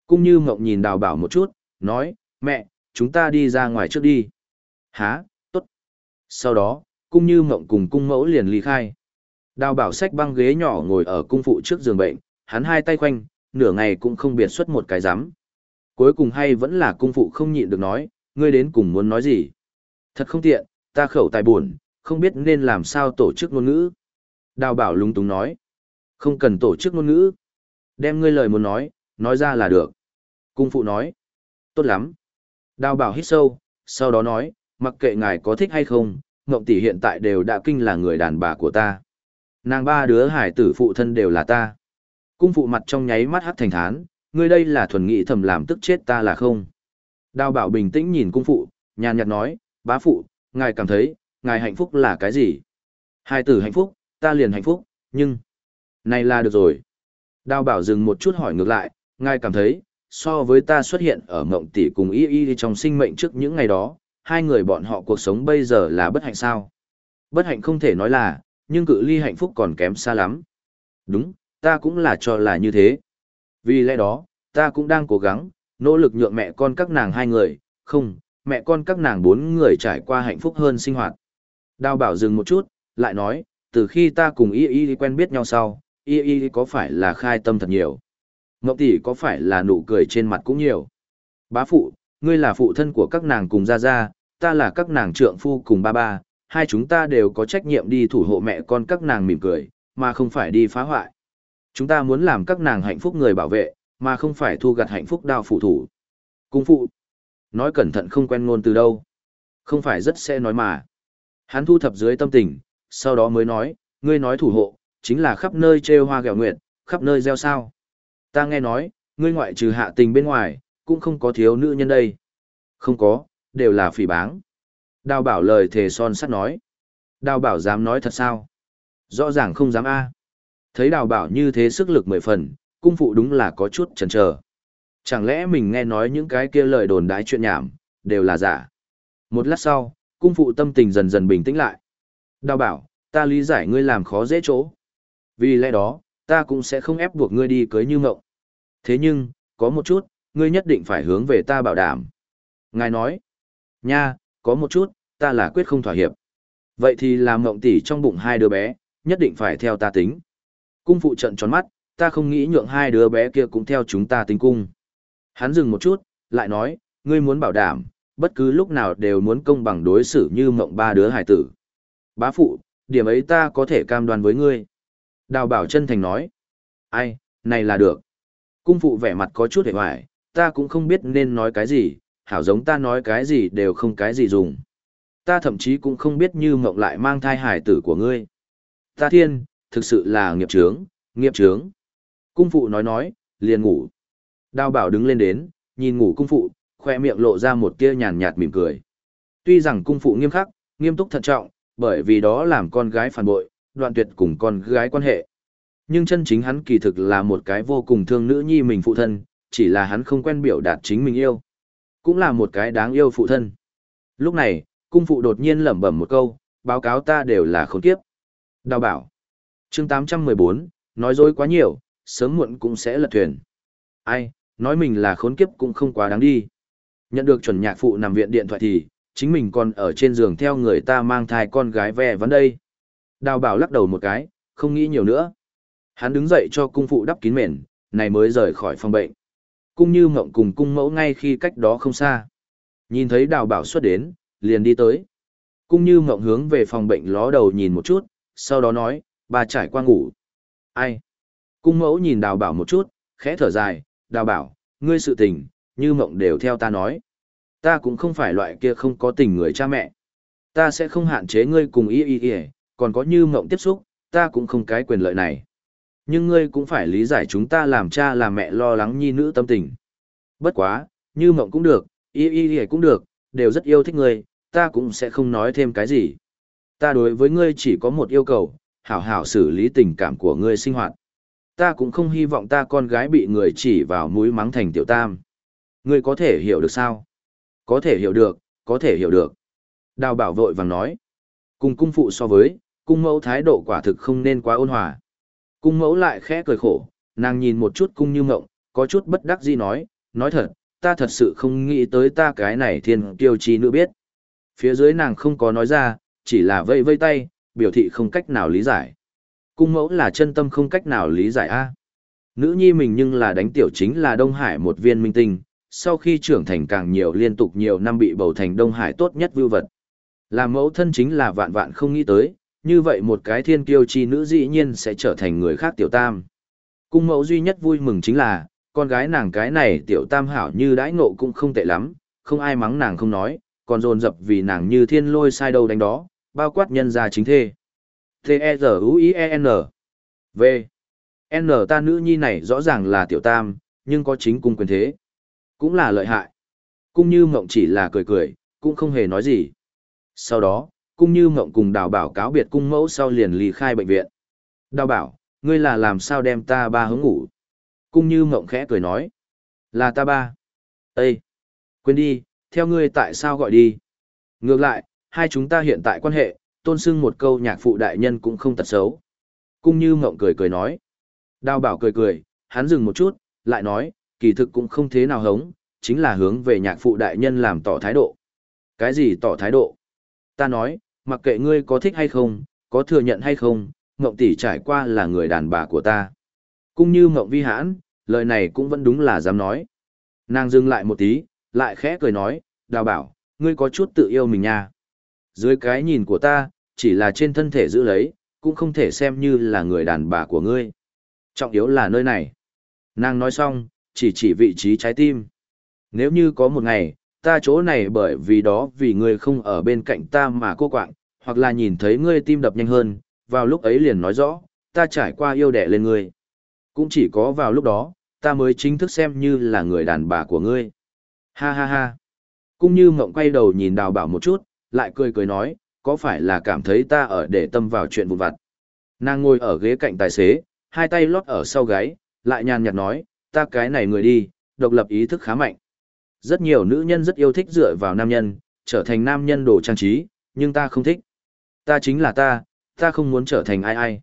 Cung như mộng nhìn đào bảo một chút, nói, mẹ, chúng ta đi ra ngoài trước đi. Há, tốt. Sau đó, cung như mộng cùng cung mẫu liền ly khai. Đào bảo sách băng ghế nhỏ ngồi ở cung phụ trước giường bệnh, hắn hai tay khoanh, nửa ngày cũng không biệt xuất một cái rắm Cuối cùng hay vẫn là cung phụ không nhịn được nói, ngươi đến cùng muốn nói gì. Thật không tiện, ta khẩu tài buồn, không biết nên làm sao tổ chức ngôn ngữ. Đào bảo lúng túng nói, không cần tổ chức ngôn ngữ. Đem ngươi lời muốn nói, nói ra là được. Cung phụ nói, tốt lắm. Đào bảo hít sâu, sau đó nói, mặc kệ ngài có thích hay không, Ngộng tỷ hiện tại đều đã kinh là người đàn bà của ta. Nàng ba đứa hải tử phụ thân đều là ta. Cung phụ mặt trong nháy mắt hắt thành thán, ngươi đây là thuần nghị thầm làm tức chết ta là không. Đào bảo bình tĩnh nhìn cung phụ, nhàn nhạt nói, bá phụ, ngài cảm thấy, ngài hạnh phúc là cái gì? Hai tử hạnh phúc, ta liền hạnh phúc, nhưng... Này là được rồi. Đào bảo dừng một chút hỏi ngược lại, ngài cảm thấy, so với ta xuất hiện ở mộng tỷ cùng y y trong sinh mệnh trước những ngày đó, hai người bọn họ cuộc sống bây giờ là bất hạnh sao? Bất hạnh không thể nói là, nhưng cự ly hạnh phúc còn kém xa lắm. Đúng, ta cũng là cho là như thế. Vì lẽ đó, ta cũng đang cố gắng, nỗ lực nhượng mẹ con các nàng hai người, không, mẹ con các nàng bốn người trải qua hạnh phúc hơn sinh hoạt. Đào bảo dừng một chút, lại nói, từ khi ta cùng y y quen biết nhau sau, y y có phải là khai tâm thật nhiều. Ngọc tỷ có phải là nụ cười trên mặt cũng nhiều. Bá phụ, ngươi là phụ thân của các nàng cùng gia gia, ta là các nàng trượng phu cùng ba ba, hai chúng ta đều có trách nhiệm đi thủ hộ mẹ con các nàng mỉm cười, mà không phải đi phá hoại. Chúng ta muốn làm các nàng hạnh phúc người bảo vệ, mà không phải thu gặt hạnh phúc đao phụ thủ. Cung phụ. Nói cẩn thận không quen ngôn từ đâu. Không phải rất sẽ nói mà. Hắn thu thập dưới tâm tình, sau đó mới nói, ngươi nói thủ hộ, chính là khắp nơi trêu hoa gẹo nguyệt, khắp nơi gieo sao. Ta nghe nói, ngươi ngoại trừ hạ tình bên ngoài, cũng không có thiếu nữ nhân đây. Không có, đều là phỉ báng. Đào bảo lời thề son sắt nói. Đào bảo dám nói thật sao? Rõ ràng không dám a. Thấy đào bảo như thế sức lực mười phần, cung phụ đúng là có chút chần chờ. Chẳng lẽ mình nghe nói những cái kia lời đồn đái chuyện nhảm, đều là giả. Một lát sau, cung phụ tâm tình dần dần bình tĩnh lại. Đào bảo, ta lý giải ngươi làm khó dễ chỗ. Vì lẽ đó, ta cũng sẽ không ép buộc ngươi đi cưới như mộng. Thế nhưng, có một chút, ngươi nhất định phải hướng về ta bảo đảm. Ngài nói, nha, có một chút, ta là quyết không thỏa hiệp. Vậy thì làm mộng tỷ trong bụng hai đứa bé, nhất định phải theo ta tính. Cung phụ trận tròn mắt, ta không nghĩ nhượng hai đứa bé kia cũng theo chúng ta tính cung. Hắn dừng một chút, lại nói, ngươi muốn bảo đảm, bất cứ lúc nào đều muốn công bằng đối xử như mộng ba đứa hải tử. Bá phụ, điểm ấy ta có thể cam đoan với ngươi. Đào bảo chân thành nói, ai, này là được. Cung phụ vẻ mặt có chút hề hoài, ta cũng không biết nên nói cái gì, hảo giống ta nói cái gì đều không cái gì dùng. Ta thậm chí cũng không biết như mộng lại mang thai hải tử của ngươi. Ta thiên, thực sự là nghiệp trướng, nghiệp trướng. Cung phụ nói nói, liền ngủ. Đào bảo đứng lên đến, nhìn ngủ cung phụ, khoe miệng lộ ra một tia nhàn nhạt mỉm cười. Tuy rằng cung phụ nghiêm khắc, nghiêm túc thận trọng, bởi vì đó làm con gái phản bội, đoạn tuyệt cùng con gái quan hệ. Nhưng chân chính hắn kỳ thực là một cái vô cùng thương nữ nhi mình phụ thân, chỉ là hắn không quen biểu đạt chính mình yêu. Cũng là một cái đáng yêu phụ thân. Lúc này, cung phụ đột nhiên lẩm bẩm một câu, báo cáo ta đều là khốn kiếp. Đào bảo. chương 814, nói dối quá nhiều, sớm muộn cũng sẽ lật thuyền. Ai, nói mình là khốn kiếp cũng không quá đáng đi. Nhận được chuẩn nhạc phụ nằm viện điện thoại thì, chính mình còn ở trên giường theo người ta mang thai con gái về vấn đây. Đào bảo lắc đầu một cái, không nghĩ nhiều nữa. Hắn đứng dậy cho cung phụ đắp kín mền, này mới rời khỏi phòng bệnh. Cung như mộng cùng cung mẫu ngay khi cách đó không xa. Nhìn thấy đào bảo xuất đến, liền đi tới. Cung như mộng hướng về phòng bệnh ló đầu nhìn một chút, sau đó nói, bà trải qua ngủ. Ai? Cung mẫu nhìn đào bảo một chút, khẽ thở dài, đào bảo, ngươi sự tình, như mộng đều theo ta nói. Ta cũng không phải loại kia không có tình người cha mẹ. Ta sẽ không hạn chế ngươi cùng y y y, còn có như mộng tiếp xúc, ta cũng không cái quyền lợi này. Nhưng ngươi cũng phải lý giải chúng ta làm cha làm mẹ lo lắng nhi nữ tâm tình. Bất quá, như mộng cũng được, y y y cũng được, đều rất yêu thích ngươi, ta cũng sẽ không nói thêm cái gì. Ta đối với ngươi chỉ có một yêu cầu, hảo hảo xử lý tình cảm của ngươi sinh hoạt. Ta cũng không hy vọng ta con gái bị người chỉ vào mũi mắng thành tiểu tam. Ngươi có thể hiểu được sao? Có thể hiểu được, có thể hiểu được. Đào bảo vội vàng nói. Cùng cung phụ so với, cung mẫu thái độ quả thực không nên quá ôn hòa. Cung mẫu lại khẽ cười khổ, nàng nhìn một chút cung như ngộng, có chút bất đắc dĩ nói, nói thật, ta thật sự không nghĩ tới ta cái này thiên kiêu chi nữ biết. Phía dưới nàng không có nói ra, chỉ là vây vây tay, biểu thị không cách nào lý giải. Cung mẫu là chân tâm không cách nào lý giải a. Nữ nhi mình nhưng là đánh tiểu chính là Đông Hải một viên minh tinh, sau khi trưởng thành càng nhiều liên tục nhiều năm bị bầu thành Đông Hải tốt nhất vưu vật. Làm mẫu thân chính là vạn vạn không nghĩ tới, như vậy một cái thiên kiêu chi nữ dĩ nhiên sẽ trở thành người khác tiểu tam. Cung mẫu duy nhất vui mừng chính là, con gái nàng cái này tiểu tam hảo như đãi ngộ cũng không tệ lắm, không ai mắng nàng không nói, còn dồn dập vì nàng như thiên lôi sai đâu đánh đó, bao quát nhân gia chính thê. T-E-Z-U-I-E-N V. N ta nữ nhi này rõ ràng là tiểu tam, nhưng có chính cung quyền thế. Cũng là lợi hại. Cung như mộng chỉ là cười cười, cũng không hề nói gì. Sau đó, cung như mộng cùng đào bảo cáo biệt cung mẫu sau liền ly khai bệnh viện. Đào bảo, ngươi là làm sao đem ta ba hướng ngủ? Cung như mộng khẽ cười nói. Là ta ba. Ê! Quên đi, theo ngươi tại sao gọi đi? Ngược lại, hai chúng ta hiện tại quan hệ, tôn sưng một câu nhạc phụ đại nhân cũng không tật xấu. Cung như mộng cười cười nói. Đào bảo cười cười, hắn dừng một chút, lại nói, kỳ thực cũng không thế nào hống, chính là hướng về nhạc phụ đại nhân làm tỏ thái độ. Cái gì tỏ thái độ? Ta nói, mặc kệ ngươi có thích hay không, có thừa nhận hay không, Ngộng tỷ trải qua là người đàn bà của ta. cũng như Ngộng vi hãn, lời này cũng vẫn đúng là dám nói. Nàng dừng lại một tí, lại khẽ cười nói, đào bảo, ngươi có chút tự yêu mình nha. Dưới cái nhìn của ta, chỉ là trên thân thể giữ lấy, cũng không thể xem như là người đàn bà của ngươi. Trọng yếu là nơi này. Nàng nói xong, chỉ chỉ vị trí trái tim. Nếu như có một ngày, ta chỗ này bởi vì đó vì ngươi không ở bên cạnh ta mà cô quạng, hoặc là nhìn thấy ngươi tim đập nhanh hơn, vào lúc ấy liền nói rõ, ta trải qua yêu đẻ lên ngươi. Cũng chỉ có vào lúc đó, ta mới chính thức xem như là người đàn bà của ngươi. Ha ha ha. Cũng như mộng quay đầu nhìn đào bảo một chút, lại cười cười nói, có phải là cảm thấy ta ở để tâm vào chuyện vụn vặt. Nàng ngồi ở ghế cạnh tài xế, hai tay lót ở sau gáy, lại nhàn nhạt nói, ta cái này người đi, độc lập ý thức khá mạnh. Rất nhiều nữ nhân rất yêu thích dựa vào nam nhân, trở thành nam nhân đồ trang trí, nhưng ta không thích. Ta chính là ta, ta không muốn trở thành ai ai.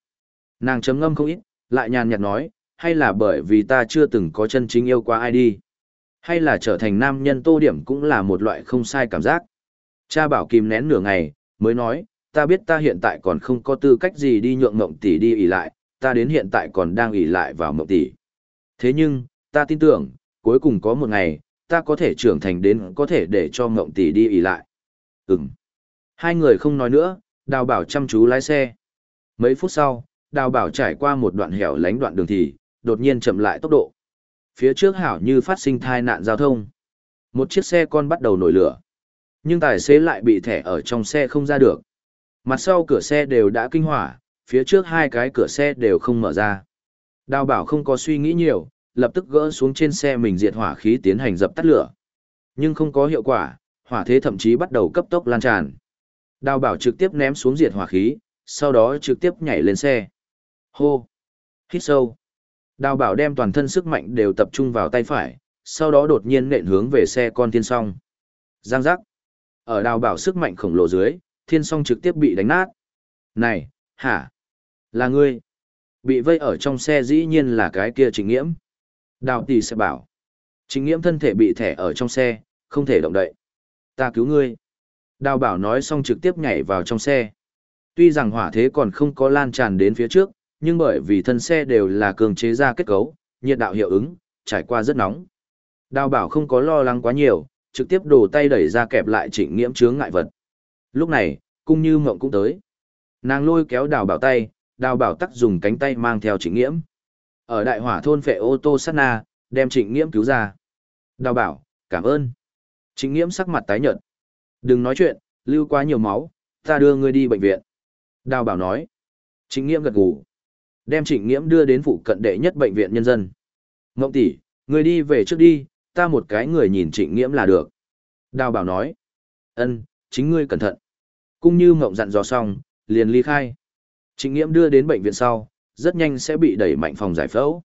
Nàng chấm ngâm không ít, lại nhàn nhạt nói, hay là bởi vì ta chưa từng có chân chính yêu qua ai đi. Hay là trở thành nam nhân tô điểm cũng là một loại không sai cảm giác. Cha bảo kìm nén nửa ngày, mới nói, ta biết ta hiện tại còn không có tư cách gì đi nhượng mộng tỷ đi ỉ lại, ta đến hiện tại còn đang ỉ lại vào mộng tỷ. Thế nhưng, ta tin tưởng, cuối cùng có một ngày, ta có thể trưởng thành đến có thể để cho mộng tỷ đi ỉ lại. Ừm. Hai người không nói nữa, đào bảo chăm chú lái xe. Mấy phút sau, đào bảo trải qua một đoạn hẻo lánh đoạn đường thì, đột nhiên chậm lại tốc độ. Phía trước hảo như phát sinh thai nạn giao thông. Một chiếc xe con bắt đầu nổi lửa. Nhưng tài xế lại bị thẻ ở trong xe không ra được. Mặt sau cửa xe đều đã kinh hỏa, phía trước hai cái cửa xe đều không mở ra. Đào bảo không có suy nghĩ nhiều, lập tức gỡ xuống trên xe mình diệt hỏa khí tiến hành dập tắt lửa. Nhưng không có hiệu quả, hỏa thế thậm chí bắt đầu cấp tốc lan tràn. Đào bảo trực tiếp ném xuống diệt hỏa khí, sau đó trực tiếp nhảy lên xe. Hô! Hít sâu! Đào bảo đem toàn thân sức mạnh đều tập trung vào tay phải, sau đó đột nhiên nện hướng về xe con thiên song. Giang giác! Ở đào bảo sức mạnh khổng lồ dưới, thiên song trực tiếp bị đánh nát. Này, hả? Là ngươi? Bị vây ở trong xe dĩ nhiên là cái kia trình nghiễm. Đào tỷ sẽ bảo. Trịnh nghiễm thân thể bị thẻ ở trong xe, không thể động đậy. Ta cứu ngươi. Đào bảo nói xong trực tiếp nhảy vào trong xe. Tuy rằng hỏa thế còn không có lan tràn đến phía trước, nhưng bởi vì thân xe đều là cường chế ra kết cấu, nhiệt đạo hiệu ứng, trải qua rất nóng. Đào bảo không có lo lắng quá nhiều, trực tiếp đổ tay đẩy ra kẹp lại trịnh nghiễm chướng ngại vật. Lúc này, cung như mộng cũng tới. Nàng lôi kéo đào bảo tay, đào bảo tắc dùng cánh tay mang theo trịnh nghiễm. Ở đại hỏa thôn phệ ô tô sát na, đem trịnh nghiễm cứu ra. Đào bảo, cảm ơn. Trịnh nghiễm sắc mặt tái nhợt. Đừng nói chuyện, lưu quá nhiều máu, ta đưa ngươi đi bệnh viện. Đào bảo nói. Trịnh nghiễm gật gù. Đem trịnh nghiễm đưa đến phụ cận đệ nhất bệnh viện nhân dân. Ngộng tỷ, ngươi đi về trước đi, ta một cái người nhìn trịnh nghiễm là được. Đào bảo nói. ân, chính ngươi cẩn thận. Cung như mộng dặn dò xong, liền ly khai. Trịnh nghiễm đưa đến bệnh viện sau, rất nhanh sẽ bị đẩy mạnh phòng giải phẫu.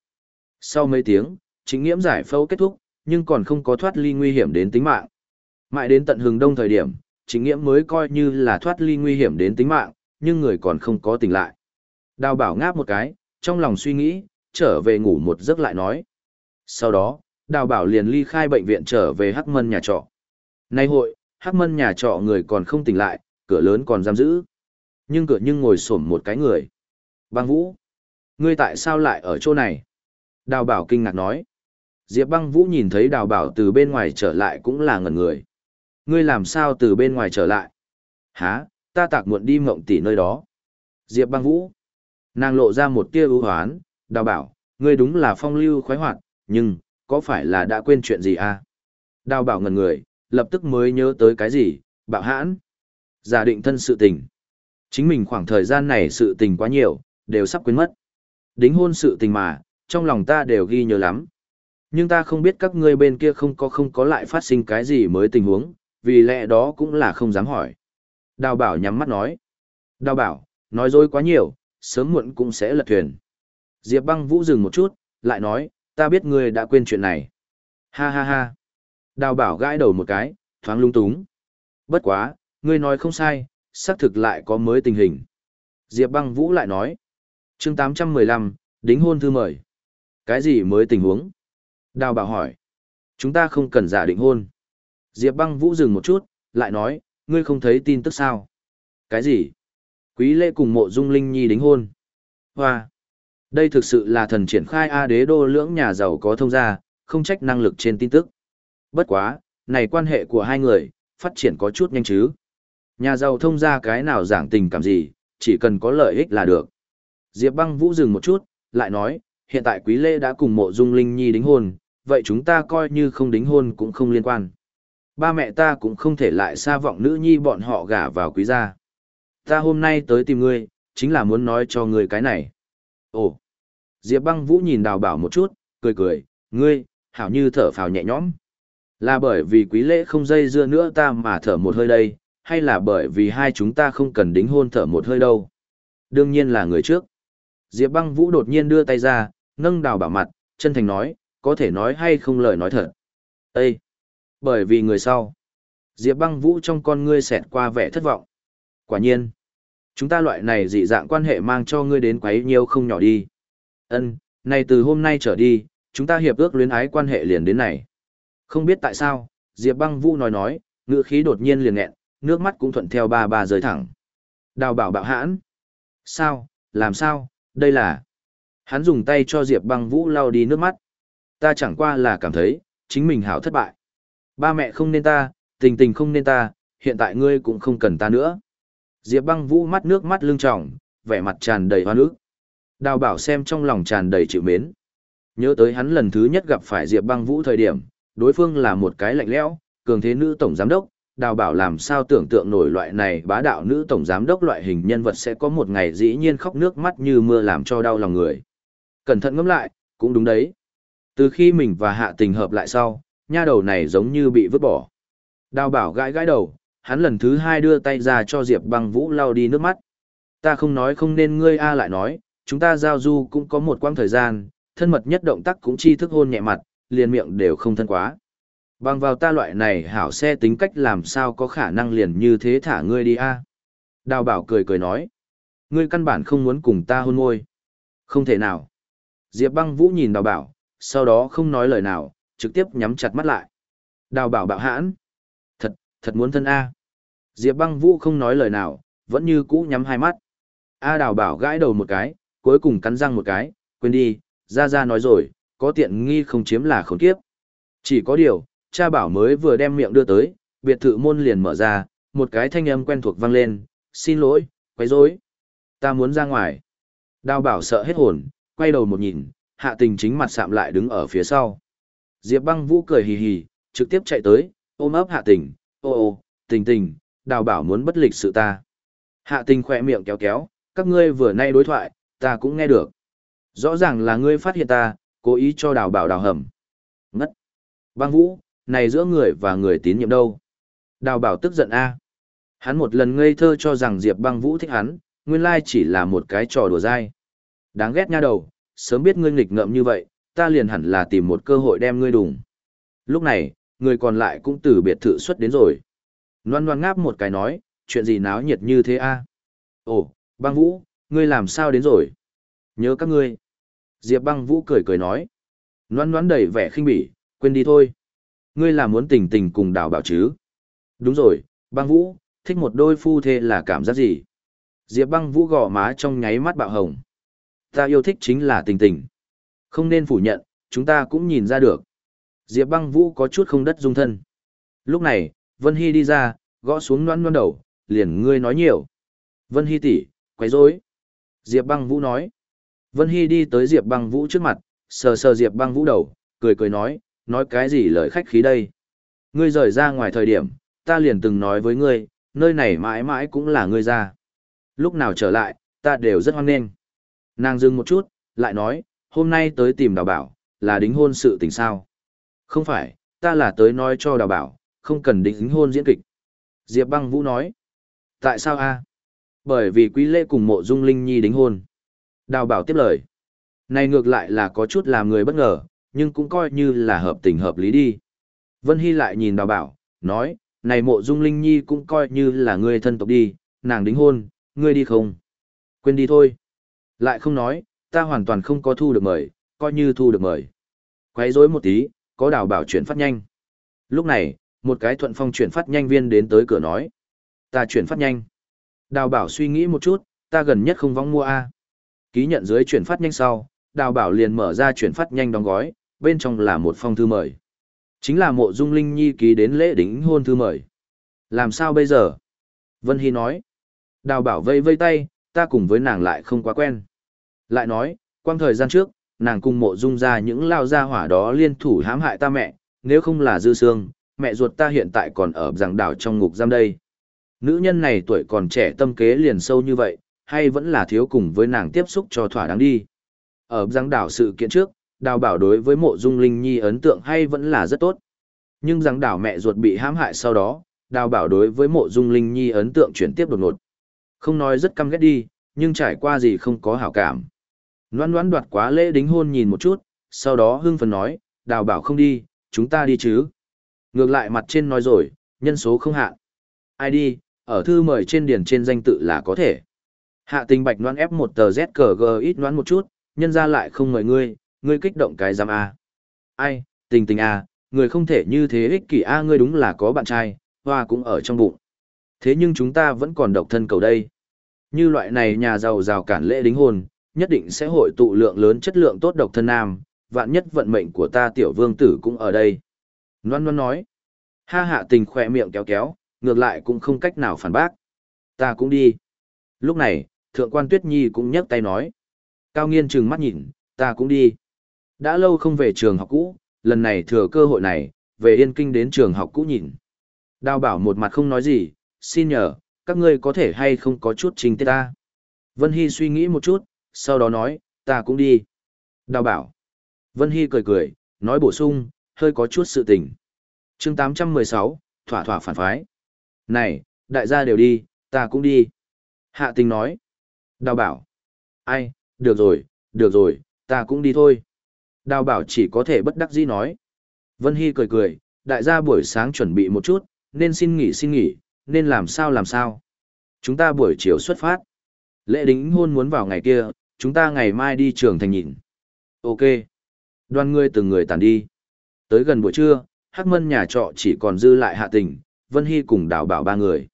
Sau mấy tiếng, chính nghiễm giải phẫu kết thúc, nhưng còn không có thoát ly nguy hiểm đến tính mạng. Mãi đến tận hừng đông thời điểm, chính nghiễm mới coi như là thoát ly nguy hiểm đến tính mạng, nhưng người còn không có tỉnh lại. Đào bảo ngáp một cái, trong lòng suy nghĩ, trở về ngủ một giấc lại nói. Sau đó, đào bảo liền ly khai bệnh viện trở về hắc mân nhà trọ. Nay hội, hắc mân nhà trọ người còn không tỉnh lại, cửa lớn còn giam giữ. Nhưng cửa nhưng ngồi xổm một cái người. Bang vũ. Ngươi tại sao lại ở chỗ này? Đào bảo kinh ngạc nói. Diệp băng vũ nhìn thấy đào bảo từ bên ngoài trở lại cũng là ngẩn người. Ngươi làm sao từ bên ngoài trở lại? Hả, ta tạc muộn đi mộng tỷ nơi đó. Diệp băng vũ. Nàng lộ ra một tia ưu hoán, đào bảo, ngươi đúng là phong lưu khoái hoạt, nhưng, có phải là đã quên chuyện gì à? Đào bảo ngẩn người, lập tức mới nhớ tới cái gì, bạo hãn. Giả định thân sự tình. Chính mình khoảng thời gian này sự tình quá nhiều, đều sắp quên mất. Đính hôn sự tình mà, trong lòng ta đều ghi nhớ lắm. Nhưng ta không biết các ngươi bên kia không có không có lại phát sinh cái gì mới tình huống, vì lẽ đó cũng là không dám hỏi. Đào bảo nhắm mắt nói. Đào bảo, nói dối quá nhiều, sớm muộn cũng sẽ lật thuyền. Diệp băng vũ dừng một chút, lại nói, ta biết ngươi đã quên chuyện này. Ha ha ha. Đào bảo gãi đầu một cái, thoáng lung túng. Bất quá, ngươi nói không sai, xác thực lại có mới tình hình. Diệp băng vũ lại nói chương 815, đính hôn thư mời. Cái gì mới tình huống? Đào bảo hỏi. Chúng ta không cần giả định hôn. Diệp băng vũ dừng một chút, lại nói, ngươi không thấy tin tức sao? Cái gì? Quý lễ cùng mộ dung linh nhi đính hôn. Hoa! Đây thực sự là thần triển khai A đế đô lưỡng nhà giàu có thông gia, không trách năng lực trên tin tức. Bất quá, này quan hệ của hai người, phát triển có chút nhanh chứ. Nhà giàu thông gia cái nào giảng tình cảm gì, chỉ cần có lợi ích là được. Diệp băng vũ dừng một chút, lại nói, hiện tại quý lê đã cùng mộ dung linh nhi đính hôn, vậy chúng ta coi như không đính hôn cũng không liên quan. Ba mẹ ta cũng không thể lại xa vọng nữ nhi bọn họ gả vào quý gia. Ta hôm nay tới tìm ngươi, chính là muốn nói cho ngươi cái này. Ồ! Diệp băng vũ nhìn đào bảo một chút, cười cười, ngươi, hảo như thở phào nhẹ nhõm. Là bởi vì quý lễ không dây dưa nữa ta mà thở một hơi đây, hay là bởi vì hai chúng ta không cần đính hôn thở một hơi đâu? Đương nhiên là người trước. Diệp băng vũ đột nhiên đưa tay ra, nâng đào bảo mặt, chân thành nói, có thể nói hay không lời nói thật. Ê! Bởi vì người sau. Diệp băng vũ trong con ngươi xẹt qua vẻ thất vọng. Quả nhiên. Chúng ta loại này dị dạng quan hệ mang cho ngươi đến quấy nhiều không nhỏ đi. Ân, này từ hôm nay trở đi, chúng ta hiệp ước luyến ái quan hệ liền đến này. Không biết tại sao, Diệp băng vũ nói nói, ngựa khí đột nhiên liền nghẹn, nước mắt cũng thuận theo ba ba rơi thẳng. Đào bảo bạo hãn. Sao, làm sao, đây là... Hắn dùng tay cho Diệp băng vũ lau đi nước mắt. Ta chẳng qua là cảm thấy, chính mình hảo thất bại. Ba mẹ không nên ta, tình tình không nên ta, hiện tại ngươi cũng không cần ta nữa. Diệp băng vũ mắt nước mắt lưng tròng, vẻ mặt tràn đầy hoa nước. Đào bảo xem trong lòng tràn đầy chịu mến. Nhớ tới hắn lần thứ nhất gặp phải Diệp băng vũ thời điểm, đối phương là một cái lạnh lẽo, cường thế nữ tổng giám đốc, đào bảo làm sao tưởng tượng nổi loại này bá đạo nữ tổng giám đốc loại hình nhân vật sẽ có một ngày dĩ nhiên khóc nước mắt như mưa làm cho đau lòng người. Cẩn thận ngẫm lại, cũng đúng đấy. Từ khi mình và hạ tình hợp lại sau, nha đầu này giống như bị vứt bỏ. Đào bảo gãi gãi đầu, hắn lần thứ hai đưa tay ra cho Diệp băng vũ lau đi nước mắt. Ta không nói không nên ngươi A lại nói, chúng ta giao du cũng có một quãng thời gian, thân mật nhất động tác cũng chi thức hôn nhẹ mặt, liền miệng đều không thân quá. Bằng vào ta loại này hảo xe tính cách làm sao có khả năng liền như thế thả ngươi đi a Đào bảo cười cười nói. Ngươi căn bản không muốn cùng ta hôn môi. Không thể nào. Diệp băng vũ nhìn đào bảo, sau đó không nói lời nào, trực tiếp nhắm chặt mắt lại. Đào bảo bạo hãn. Thật, thật muốn thân A. Diệp băng vũ không nói lời nào, vẫn như cũ nhắm hai mắt. A đào bảo gãi đầu một cái, cuối cùng cắn răng một cái, quên đi, ra ra nói rồi, có tiện nghi không chiếm là khốn kiếp. Chỉ có điều, cha bảo mới vừa đem miệng đưa tới, biệt thự môn liền mở ra, một cái thanh âm quen thuộc vang lên, xin lỗi, quấy rối, ta muốn ra ngoài. Đào bảo sợ hết hồn, quay đầu một nhìn, hạ tình chính mặt sạm lại đứng ở phía sau. Diệp băng vũ cười hì hì, trực tiếp chạy tới, ôm ấp hạ tình, ô ô, tình tình, đào bảo muốn bất lịch sự ta. Hạ tình khỏe miệng kéo kéo, các ngươi vừa nay đối thoại, ta cũng nghe được. Rõ ràng là ngươi phát hiện ta, cố ý cho đào bảo đào hầm. Ngất. Băng vũ, này giữa người và người tín nhiệm đâu? Đào bảo tức giận a. Hắn một lần ngây thơ cho rằng Diệp băng vũ thích hắn, nguyên lai chỉ là một cái trò đùa dai. Đáng ghét nha đầu, sớm biết ngươi nghịch ngợm như vậy, ta liền hẳn là tìm một cơ hội đem ngươi đùng. Lúc này, người còn lại cũng từ biệt thự xuất đến rồi. Loan loan ngáp một cái nói, chuyện gì náo nhiệt như thế a? Ồ, băng vũ, ngươi làm sao đến rồi? Nhớ các ngươi. Diệp băng vũ cười cười nói. Loan loan đầy vẻ khinh bỉ, quên đi thôi. Ngươi là muốn tình tình cùng đào bảo chứ? Đúng rồi, băng vũ, thích một đôi phu thê là cảm giác gì? Diệp băng vũ gò má trong nháy mắt bạo hồng. Ta yêu thích chính là tình tình. Không nên phủ nhận, chúng ta cũng nhìn ra được. Diệp băng vũ có chút không đất dung thân. Lúc này, Vân Hy đi ra, gõ xuống noan noan đầu, liền ngươi nói nhiều. Vân Hy tỷ, quấy rối. Diệp băng vũ nói. Vân Hy đi tới Diệp băng vũ trước mặt, sờ sờ Diệp băng vũ đầu, cười cười nói, nói cái gì lời khách khí đây. Ngươi rời ra ngoài thời điểm, ta liền từng nói với ngươi, nơi này mãi mãi cũng là ngươi ra. Lúc nào trở lại, ta đều rất hoan nghênh. Nàng dừng một chút, lại nói, hôm nay tới tìm đào bảo, là đính hôn sự tình sao. Không phải, ta là tới nói cho đào bảo, không cần đính hôn diễn kịch. Diệp băng vũ nói. Tại sao a? Bởi vì quý lễ cùng mộ dung linh nhi đính hôn. Đào bảo tiếp lời. Này ngược lại là có chút làm người bất ngờ, nhưng cũng coi như là hợp tình hợp lý đi. Vân Hy lại nhìn đào bảo, nói, này mộ dung linh nhi cũng coi như là người thân tộc đi, nàng đính hôn, ngươi đi không? Quên đi thôi. Lại không nói, ta hoàn toàn không có thu được mời, coi như thu được mời. Quấy rối một tí, có đào bảo chuyển phát nhanh. Lúc này, một cái thuận phong chuyển phát nhanh viên đến tới cửa nói. Ta chuyển phát nhanh. Đào bảo suy nghĩ một chút, ta gần nhất không vong mua A. Ký nhận dưới chuyển phát nhanh sau, đào bảo liền mở ra chuyển phát nhanh đóng gói, bên trong là một phong thư mời. Chính là mộ dung linh nhi ký đến lễ đính hôn thư mời. Làm sao bây giờ? Vân Hy nói. Đào bảo vây vây tay, ta cùng với nàng lại không quá quen. Lại nói, quang thời gian trước, nàng cùng mộ dung ra những lao gia hỏa đó liên thủ hãm hại ta mẹ, nếu không là dư sương, mẹ ruột ta hiện tại còn ở giảng đảo trong ngục giam đây. Nữ nhân này tuổi còn trẻ tâm kế liền sâu như vậy, hay vẫn là thiếu cùng với nàng tiếp xúc cho thỏa đáng đi. Ở giảng đảo sự kiện trước, đào bảo đối với mộ dung linh nhi ấn tượng hay vẫn là rất tốt. Nhưng rằng đảo mẹ ruột bị hãm hại sau đó, đào bảo đối với mộ dung linh nhi ấn tượng chuyển tiếp đột ngột. Không nói rất căm ghét đi, nhưng trải qua gì không có hảo cảm. Loan loan đoạt quá lễ đính hôn nhìn một chút, sau đó hưng Phần nói, đào bảo không đi, chúng ta đi chứ. Ngược lại mặt trên nói rồi, nhân số không hạn. Ai đi, ở thư mời trên điển trên danh tự là có thể. Hạ tình bạch noan ép một tờ Z cờ G ít noan một chút, nhân ra lại không mời ngươi, ngươi kích động cái giam A. Ai, tình tình A, người không thể như thế ích kỷ A ngươi đúng là có bạn trai, hoa cũng ở trong bụng. Thế nhưng chúng ta vẫn còn độc thân cầu đây. Như loại này nhà giàu rào cản lễ đính hôn, nhất định sẽ hội tụ lượng lớn chất lượng tốt độc thân nam, vạn nhất vận mệnh của ta tiểu vương tử cũng ở đây. Loan Loan nói, ha hạ tình khoe miệng kéo kéo, ngược lại cũng không cách nào phản bác. Ta cũng đi. Lúc này, thượng quan Tuyết Nhi cũng nhấc tay nói. Cao nghiên trừng mắt nhìn, ta cũng đi. Đã lâu không về trường học cũ, lần này thừa cơ hội này, về Yên Kinh đến trường học cũ nhìn. Đào bảo một mặt không nói gì, xin nhờ, các ngươi có thể hay không có chút trình tiết ta. Vân Hy suy nghĩ một chút, sau đó nói, ta cũng đi. Đào bảo. Vân Hy cười cười, nói bổ sung, hơi có chút sự tình. chương 816, thỏa thỏa phản phái. Này, đại gia đều đi, ta cũng đi. Hạ tình nói. Đào bảo. Ai, được rồi, được rồi, ta cũng đi thôi. Đào bảo chỉ có thể bất đắc dĩ nói. Vân Hy cười cười, đại gia buổi sáng chuẩn bị một chút, nên xin nghỉ xin nghỉ, nên làm sao làm sao. Chúng ta buổi chiều xuất phát. Lễ đính hôn muốn vào ngày kia, chúng ta ngày mai đi trường thành nhìn. Ok. Đoàn người từng người tàn đi. Tới gần buổi trưa, Hắc Mân nhà trọ chỉ còn dư lại Hạ Tình, Vân Hy cùng Đào Bảo ba người.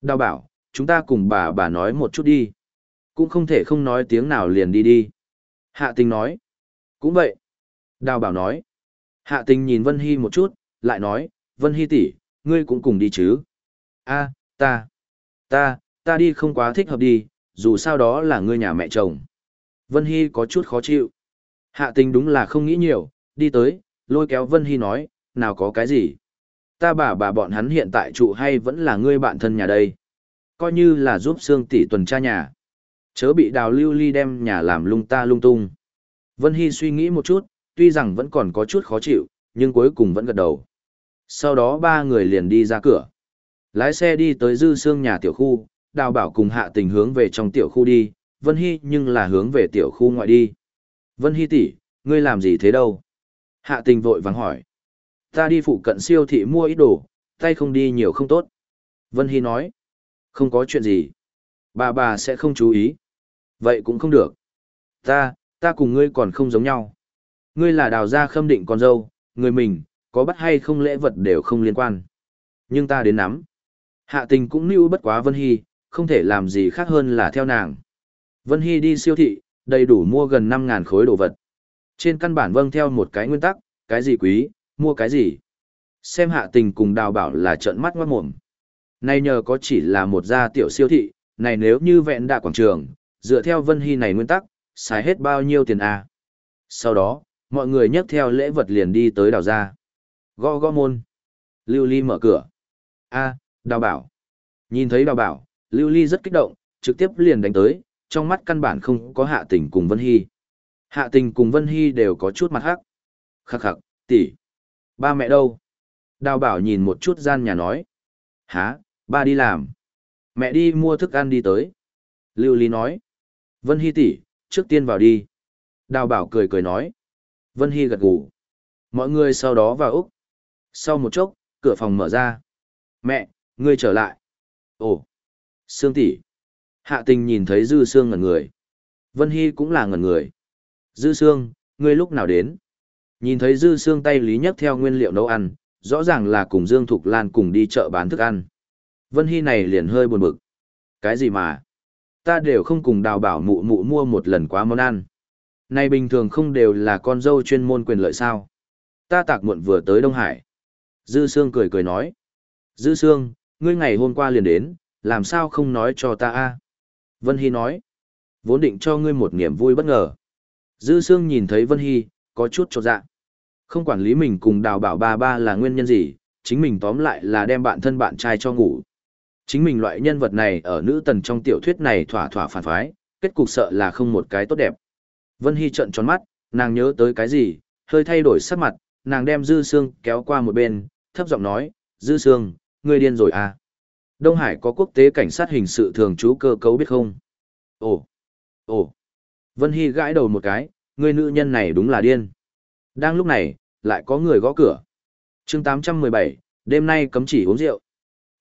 Đào Bảo, chúng ta cùng bà bà nói một chút đi. Cũng không thể không nói tiếng nào liền đi đi. Hạ Tình nói. Cũng vậy. Đào Bảo nói. Hạ Tình nhìn Vân Hy một chút, lại nói, Vân Hy tỷ, ngươi cũng cùng đi chứ. a ta, ta, ta đi không quá thích hợp đi, dù sao đó là ngươi nhà mẹ chồng. Vân Hy có chút khó chịu. Hạ tình đúng là không nghĩ nhiều, đi tới, lôi kéo Vân Hy nói, nào có cái gì. Ta bà bà bọn hắn hiện tại trụ hay vẫn là ngươi bạn thân nhà đây. Coi như là giúp Sương tỷ tuần tra nhà. Chớ bị đào lưu ly đem nhà làm lung ta lung tung. Vân Hy suy nghĩ một chút, tuy rằng vẫn còn có chút khó chịu, nhưng cuối cùng vẫn gật đầu. Sau đó ba người liền đi ra cửa. Lái xe đi tới dư xương nhà tiểu khu, đào bảo cùng hạ tình hướng về trong tiểu khu đi, Vân Hy nhưng là hướng về tiểu khu ngoại đi. Vân Hy tỷ, ngươi làm gì thế đâu? Hạ tình vội vắng hỏi. Ta đi phụ cận siêu thị mua ít đồ, tay không đi nhiều không tốt. Vân Hy nói. Không có chuyện gì. Bà bà sẽ không chú ý. Vậy cũng không được. Ta, ta cùng ngươi còn không giống nhau. Ngươi là đào gia khâm định con dâu, người mình, có bắt hay không lễ vật đều không liên quan. Nhưng ta đến nắm. Hạ tình cũng lưu bất quá Vân Hy, không thể làm gì khác hơn là theo nàng. Vân Hy đi siêu thị, đầy đủ mua gần 5.000 khối đồ vật. Trên căn bản vâng theo một cái nguyên tắc, cái gì quý, mua cái gì. Xem hạ tình cùng đào bảo là trợn mắt ngoát mồm. Này nhờ có chỉ là một gia tiểu siêu thị, này nếu như vẹn đạ quảng trường, dựa theo Vân Hy này nguyên tắc, xài hết bao nhiêu tiền à. Sau đó, mọi người nhấc theo lễ vật liền đi tới đào gia. Gõ gõ môn. Lưu Ly mở cửa. a đào bảo. Nhìn thấy đào bảo, Lưu Ly rất kích động, trực tiếp liền đánh tới, trong mắt căn bản không có hạ tình cùng Vân Hy. Hạ tình cùng Vân Hy đều có chút mặt hắc. Khắc khắc, tỷ, Ba mẹ đâu? Đào bảo nhìn một chút gian nhà nói. Hả, ba đi làm. Mẹ đi mua thức ăn đi tới. Lưu Ly nói. Vân Hy tỷ, trước tiên vào đi. Đào bảo cười cười nói. Vân Hy gật gù. Mọi người sau đó vào Úc. Sau một chốc, cửa phòng mở ra. Mẹ, ngươi trở lại. Ồ. Sương tỷ. Hạ tình nhìn thấy Dư Sương ngẩn người. Vân Hy cũng là ngẩn người. Dư Sương, ngươi lúc nào đến? Nhìn thấy Dư Sương tay lý nhấc theo nguyên liệu nấu ăn, rõ ràng là cùng Dương Thục Lan cùng đi chợ bán thức ăn. Vân Hy này liền hơi buồn bực. Cái gì mà? Ta đều không cùng đào bảo mụ mụ mua một lần quá món ăn. Này bình thường không đều là con dâu chuyên môn quyền lợi sao? Ta tạc muộn vừa tới Đông Hải. Dư Sương cười cười nói. Dư Sương, ngươi ngày hôm qua liền đến, làm sao không nói cho ta a? Vân Hy nói. Vốn định cho ngươi một niềm vui bất ngờ. Dư Sương nhìn thấy Vân Hy, có chút trột dạ. Không quản lý mình cùng đào bảo ba ba là nguyên nhân gì, chính mình tóm lại là đem bạn thân bạn trai cho ngủ. Chính mình loại nhân vật này ở nữ tần trong tiểu thuyết này thỏa thỏa phản phái, kết cục sợ là không một cái tốt đẹp. Vân Hy trợn tròn mắt, nàng nhớ tới cái gì, hơi thay đổi sắc mặt, nàng đem Dư Sương kéo qua một bên, thấp giọng nói, Dư Sương, ngươi điên rồi à? Đông Hải có quốc tế cảnh sát hình sự thường trú cơ cấu biết không? Ồ, ồ. Vân Hy gãi đầu một cái, người nữ nhân này đúng là điên. Đang lúc này, lại có người gõ cửa. chương 817, đêm nay cấm chỉ uống rượu.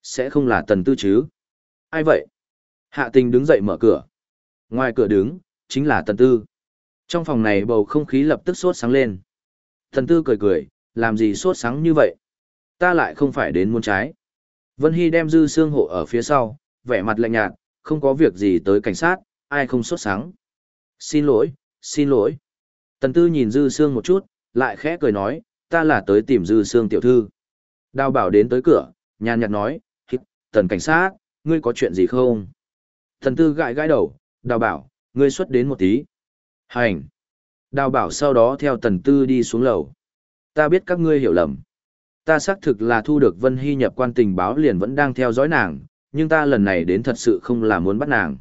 Sẽ không là tần tư chứ? Ai vậy? Hạ tình đứng dậy mở cửa. Ngoài cửa đứng, chính là tần tư. Trong phòng này bầu không khí lập tức sốt sáng lên. thần tư cười cười, làm gì sốt sáng như vậy? Ta lại không phải đến muôn trái. Vân Hy đem dư xương hộ ở phía sau, vẻ mặt lạnh nhạt, không có việc gì tới cảnh sát, ai không sốt sáng. Xin lỗi, xin lỗi. Tần tư nhìn dư xương một chút, lại khẽ cười nói, ta là tới tìm dư xương tiểu thư. Đào bảo đến tới cửa, nhàn nhạt nói, tần cảnh sát, ngươi có chuyện gì không? Tần tư gãi gãi đầu, đào bảo, ngươi xuất đến một tí. Hành. Đào bảo sau đó theo tần tư đi xuống lầu. Ta biết các ngươi hiểu lầm. Ta xác thực là thu được Vân Hy nhập quan tình báo liền vẫn đang theo dõi nàng, nhưng ta lần này đến thật sự không là muốn bắt nàng.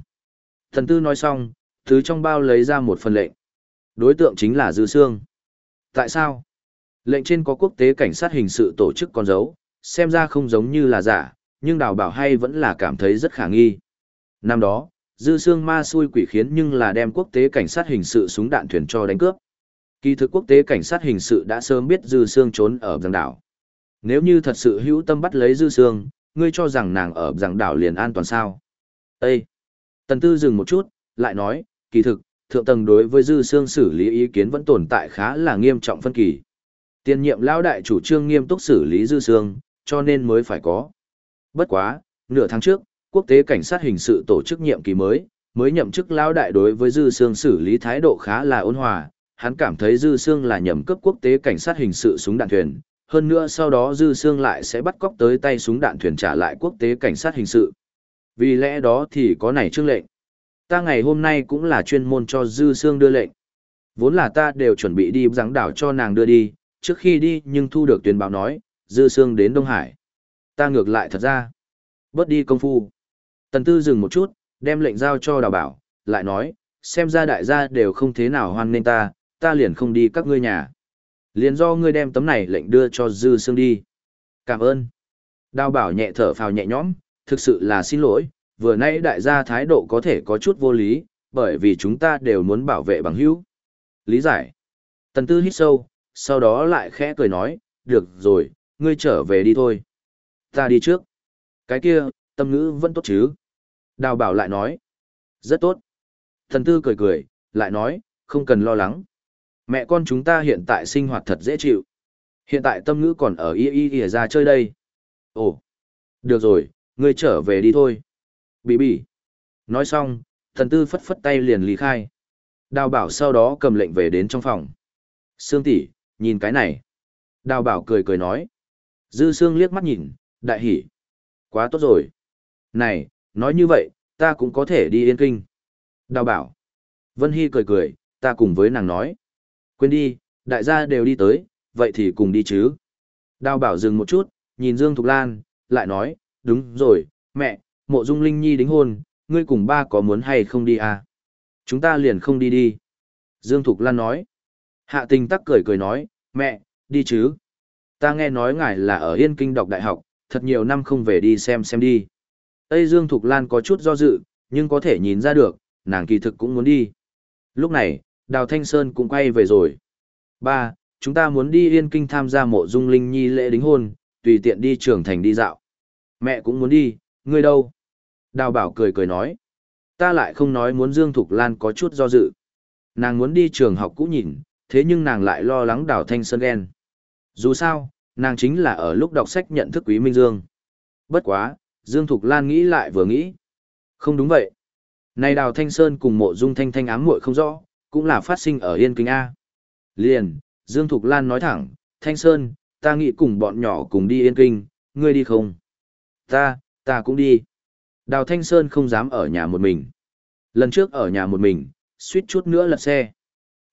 Thần tư nói xong, thứ trong bao lấy ra một phần lệnh. Đối tượng chính là Dư Sương. Tại sao? Lệnh trên có quốc tế cảnh sát hình sự tổ chức con dấu, xem ra không giống như là giả, nhưng đào bảo hay vẫn là cảm thấy rất khả nghi. Năm đó, Dư xương ma xui quỷ khiến nhưng là đem quốc tế cảnh sát hình sự súng đạn thuyền cho đánh cướp. Kỳ thực quốc tế cảnh sát hình sự đã sớm biết Dư xương trốn ở giang đảo. Nếu như thật sự hữu tâm bắt lấy Dư xương, ngươi cho rằng nàng ở giang đảo liền an toàn sao? Ê! Tần Tư dừng một chút, lại nói, kỳ thực, thượng tầng đối với dư xương xử lý ý kiến vẫn tồn tại khá là nghiêm trọng phân kỳ. Tiền nhiệm lão đại chủ trương nghiêm túc xử lý dư xương, cho nên mới phải có. Bất quá, nửa tháng trước, quốc tế cảnh sát hình sự tổ chức nhiệm kỳ mới, mới nhậm chức lão đại đối với dư xương xử lý thái độ khá là ôn hòa, hắn cảm thấy dư xương là nhậm cấp quốc tế cảnh sát hình sự súng đạn thuyền, hơn nữa sau đó dư xương lại sẽ bắt cóc tới tay súng đạn thuyền trả lại quốc tế cảnh sát hình sự. Vì lẽ đó thì có này chương lệnh. Ta ngày hôm nay cũng là chuyên môn cho Dư Sương đưa lệnh. Vốn là ta đều chuẩn bị đi giáng đảo cho nàng đưa đi, trước khi đi nhưng thu được tuyên báo nói, Dư Sương đến Đông Hải. Ta ngược lại thật ra. Bớt đi công phu. Tần Tư dừng một chút, đem lệnh giao cho đào bảo, lại nói, xem ra đại gia đều không thế nào hoan nên ta, ta liền không đi các ngươi nhà. Liền do ngươi đem tấm này lệnh đưa cho Dư Sương đi. Cảm ơn. Đào bảo nhẹ thở phào nhẹ nhõm, thực sự là xin lỗi, vừa nãy đại gia thái độ có thể có chút vô lý, bởi vì chúng ta đều muốn bảo vệ bằng hữu. Lý giải. Tần tư hít sâu, sau đó lại khẽ cười nói, được rồi, ngươi trở về đi thôi. Ta đi trước. Cái kia, tâm ngữ vẫn tốt chứ. Đào bảo lại nói, rất tốt. Thần tư cười cười, lại nói, không cần lo lắng. Mẹ con chúng ta hiện tại sinh hoạt thật dễ chịu. Hiện tại tâm ngữ còn ở y y y ra chơi đây. Ồ, được rồi, ngươi trở về đi thôi. Bỉ bỉ. Nói xong, thần tư phất phất tay liền lý khai. Đào bảo sau đó cầm lệnh về đến trong phòng. Sương tỷ, nhìn cái này. Đào bảo cười cười nói. Dư Sương liếc mắt nhìn, đại hỉ. Quá tốt rồi. Này, nói như vậy, ta cũng có thể đi yên kinh. Đào bảo. Vân Hy cười cười, ta cùng với nàng nói. Quên đi, đại gia đều đi tới, vậy thì cùng đi chứ. Đào bảo dừng một chút, nhìn Dương Thục Lan, lại nói, đúng rồi, mẹ, mộ dung linh nhi đính hôn, ngươi cùng ba có muốn hay không đi à? Chúng ta liền không đi đi. Dương Thục Lan nói. Hạ tình tắc cười cười nói, mẹ, đi chứ. Ta nghe nói ngài là ở Yên Kinh đọc đại học, thật nhiều năm không về đi xem xem đi. Tây Dương Thục Lan có chút do dự, nhưng có thể nhìn ra được, nàng kỳ thực cũng muốn đi. Lúc này, Đào Thanh Sơn cũng quay về rồi. Ba, chúng ta muốn đi Yên Kinh tham gia mộ dung linh nhi lễ đính hôn, tùy tiện đi trường thành đi dạo. Mẹ cũng muốn đi, ngươi đâu? Đào bảo cười cười nói. Ta lại không nói muốn Dương Thục Lan có chút do dự. Nàng muốn đi trường học cũ nhìn, thế nhưng nàng lại lo lắng đào thanh sơn ghen. Dù sao, nàng chính là ở lúc đọc sách nhận thức quý Minh Dương. Bất quá, Dương Thục Lan nghĩ lại vừa nghĩ. Không đúng vậy. Này đào thanh sơn cùng mộ dung thanh thanh ám muội không rõ, cũng là phát sinh ở Yên Kinh A. Liền, Dương Thục Lan nói thẳng, Thanh Sơn, ta nghĩ cùng bọn nhỏ cùng đi Yên Kinh, ngươi đi không? Ta, ta cũng đi. Đào Thanh Sơn không dám ở nhà một mình. Lần trước ở nhà một mình, suýt chút nữa lật xe.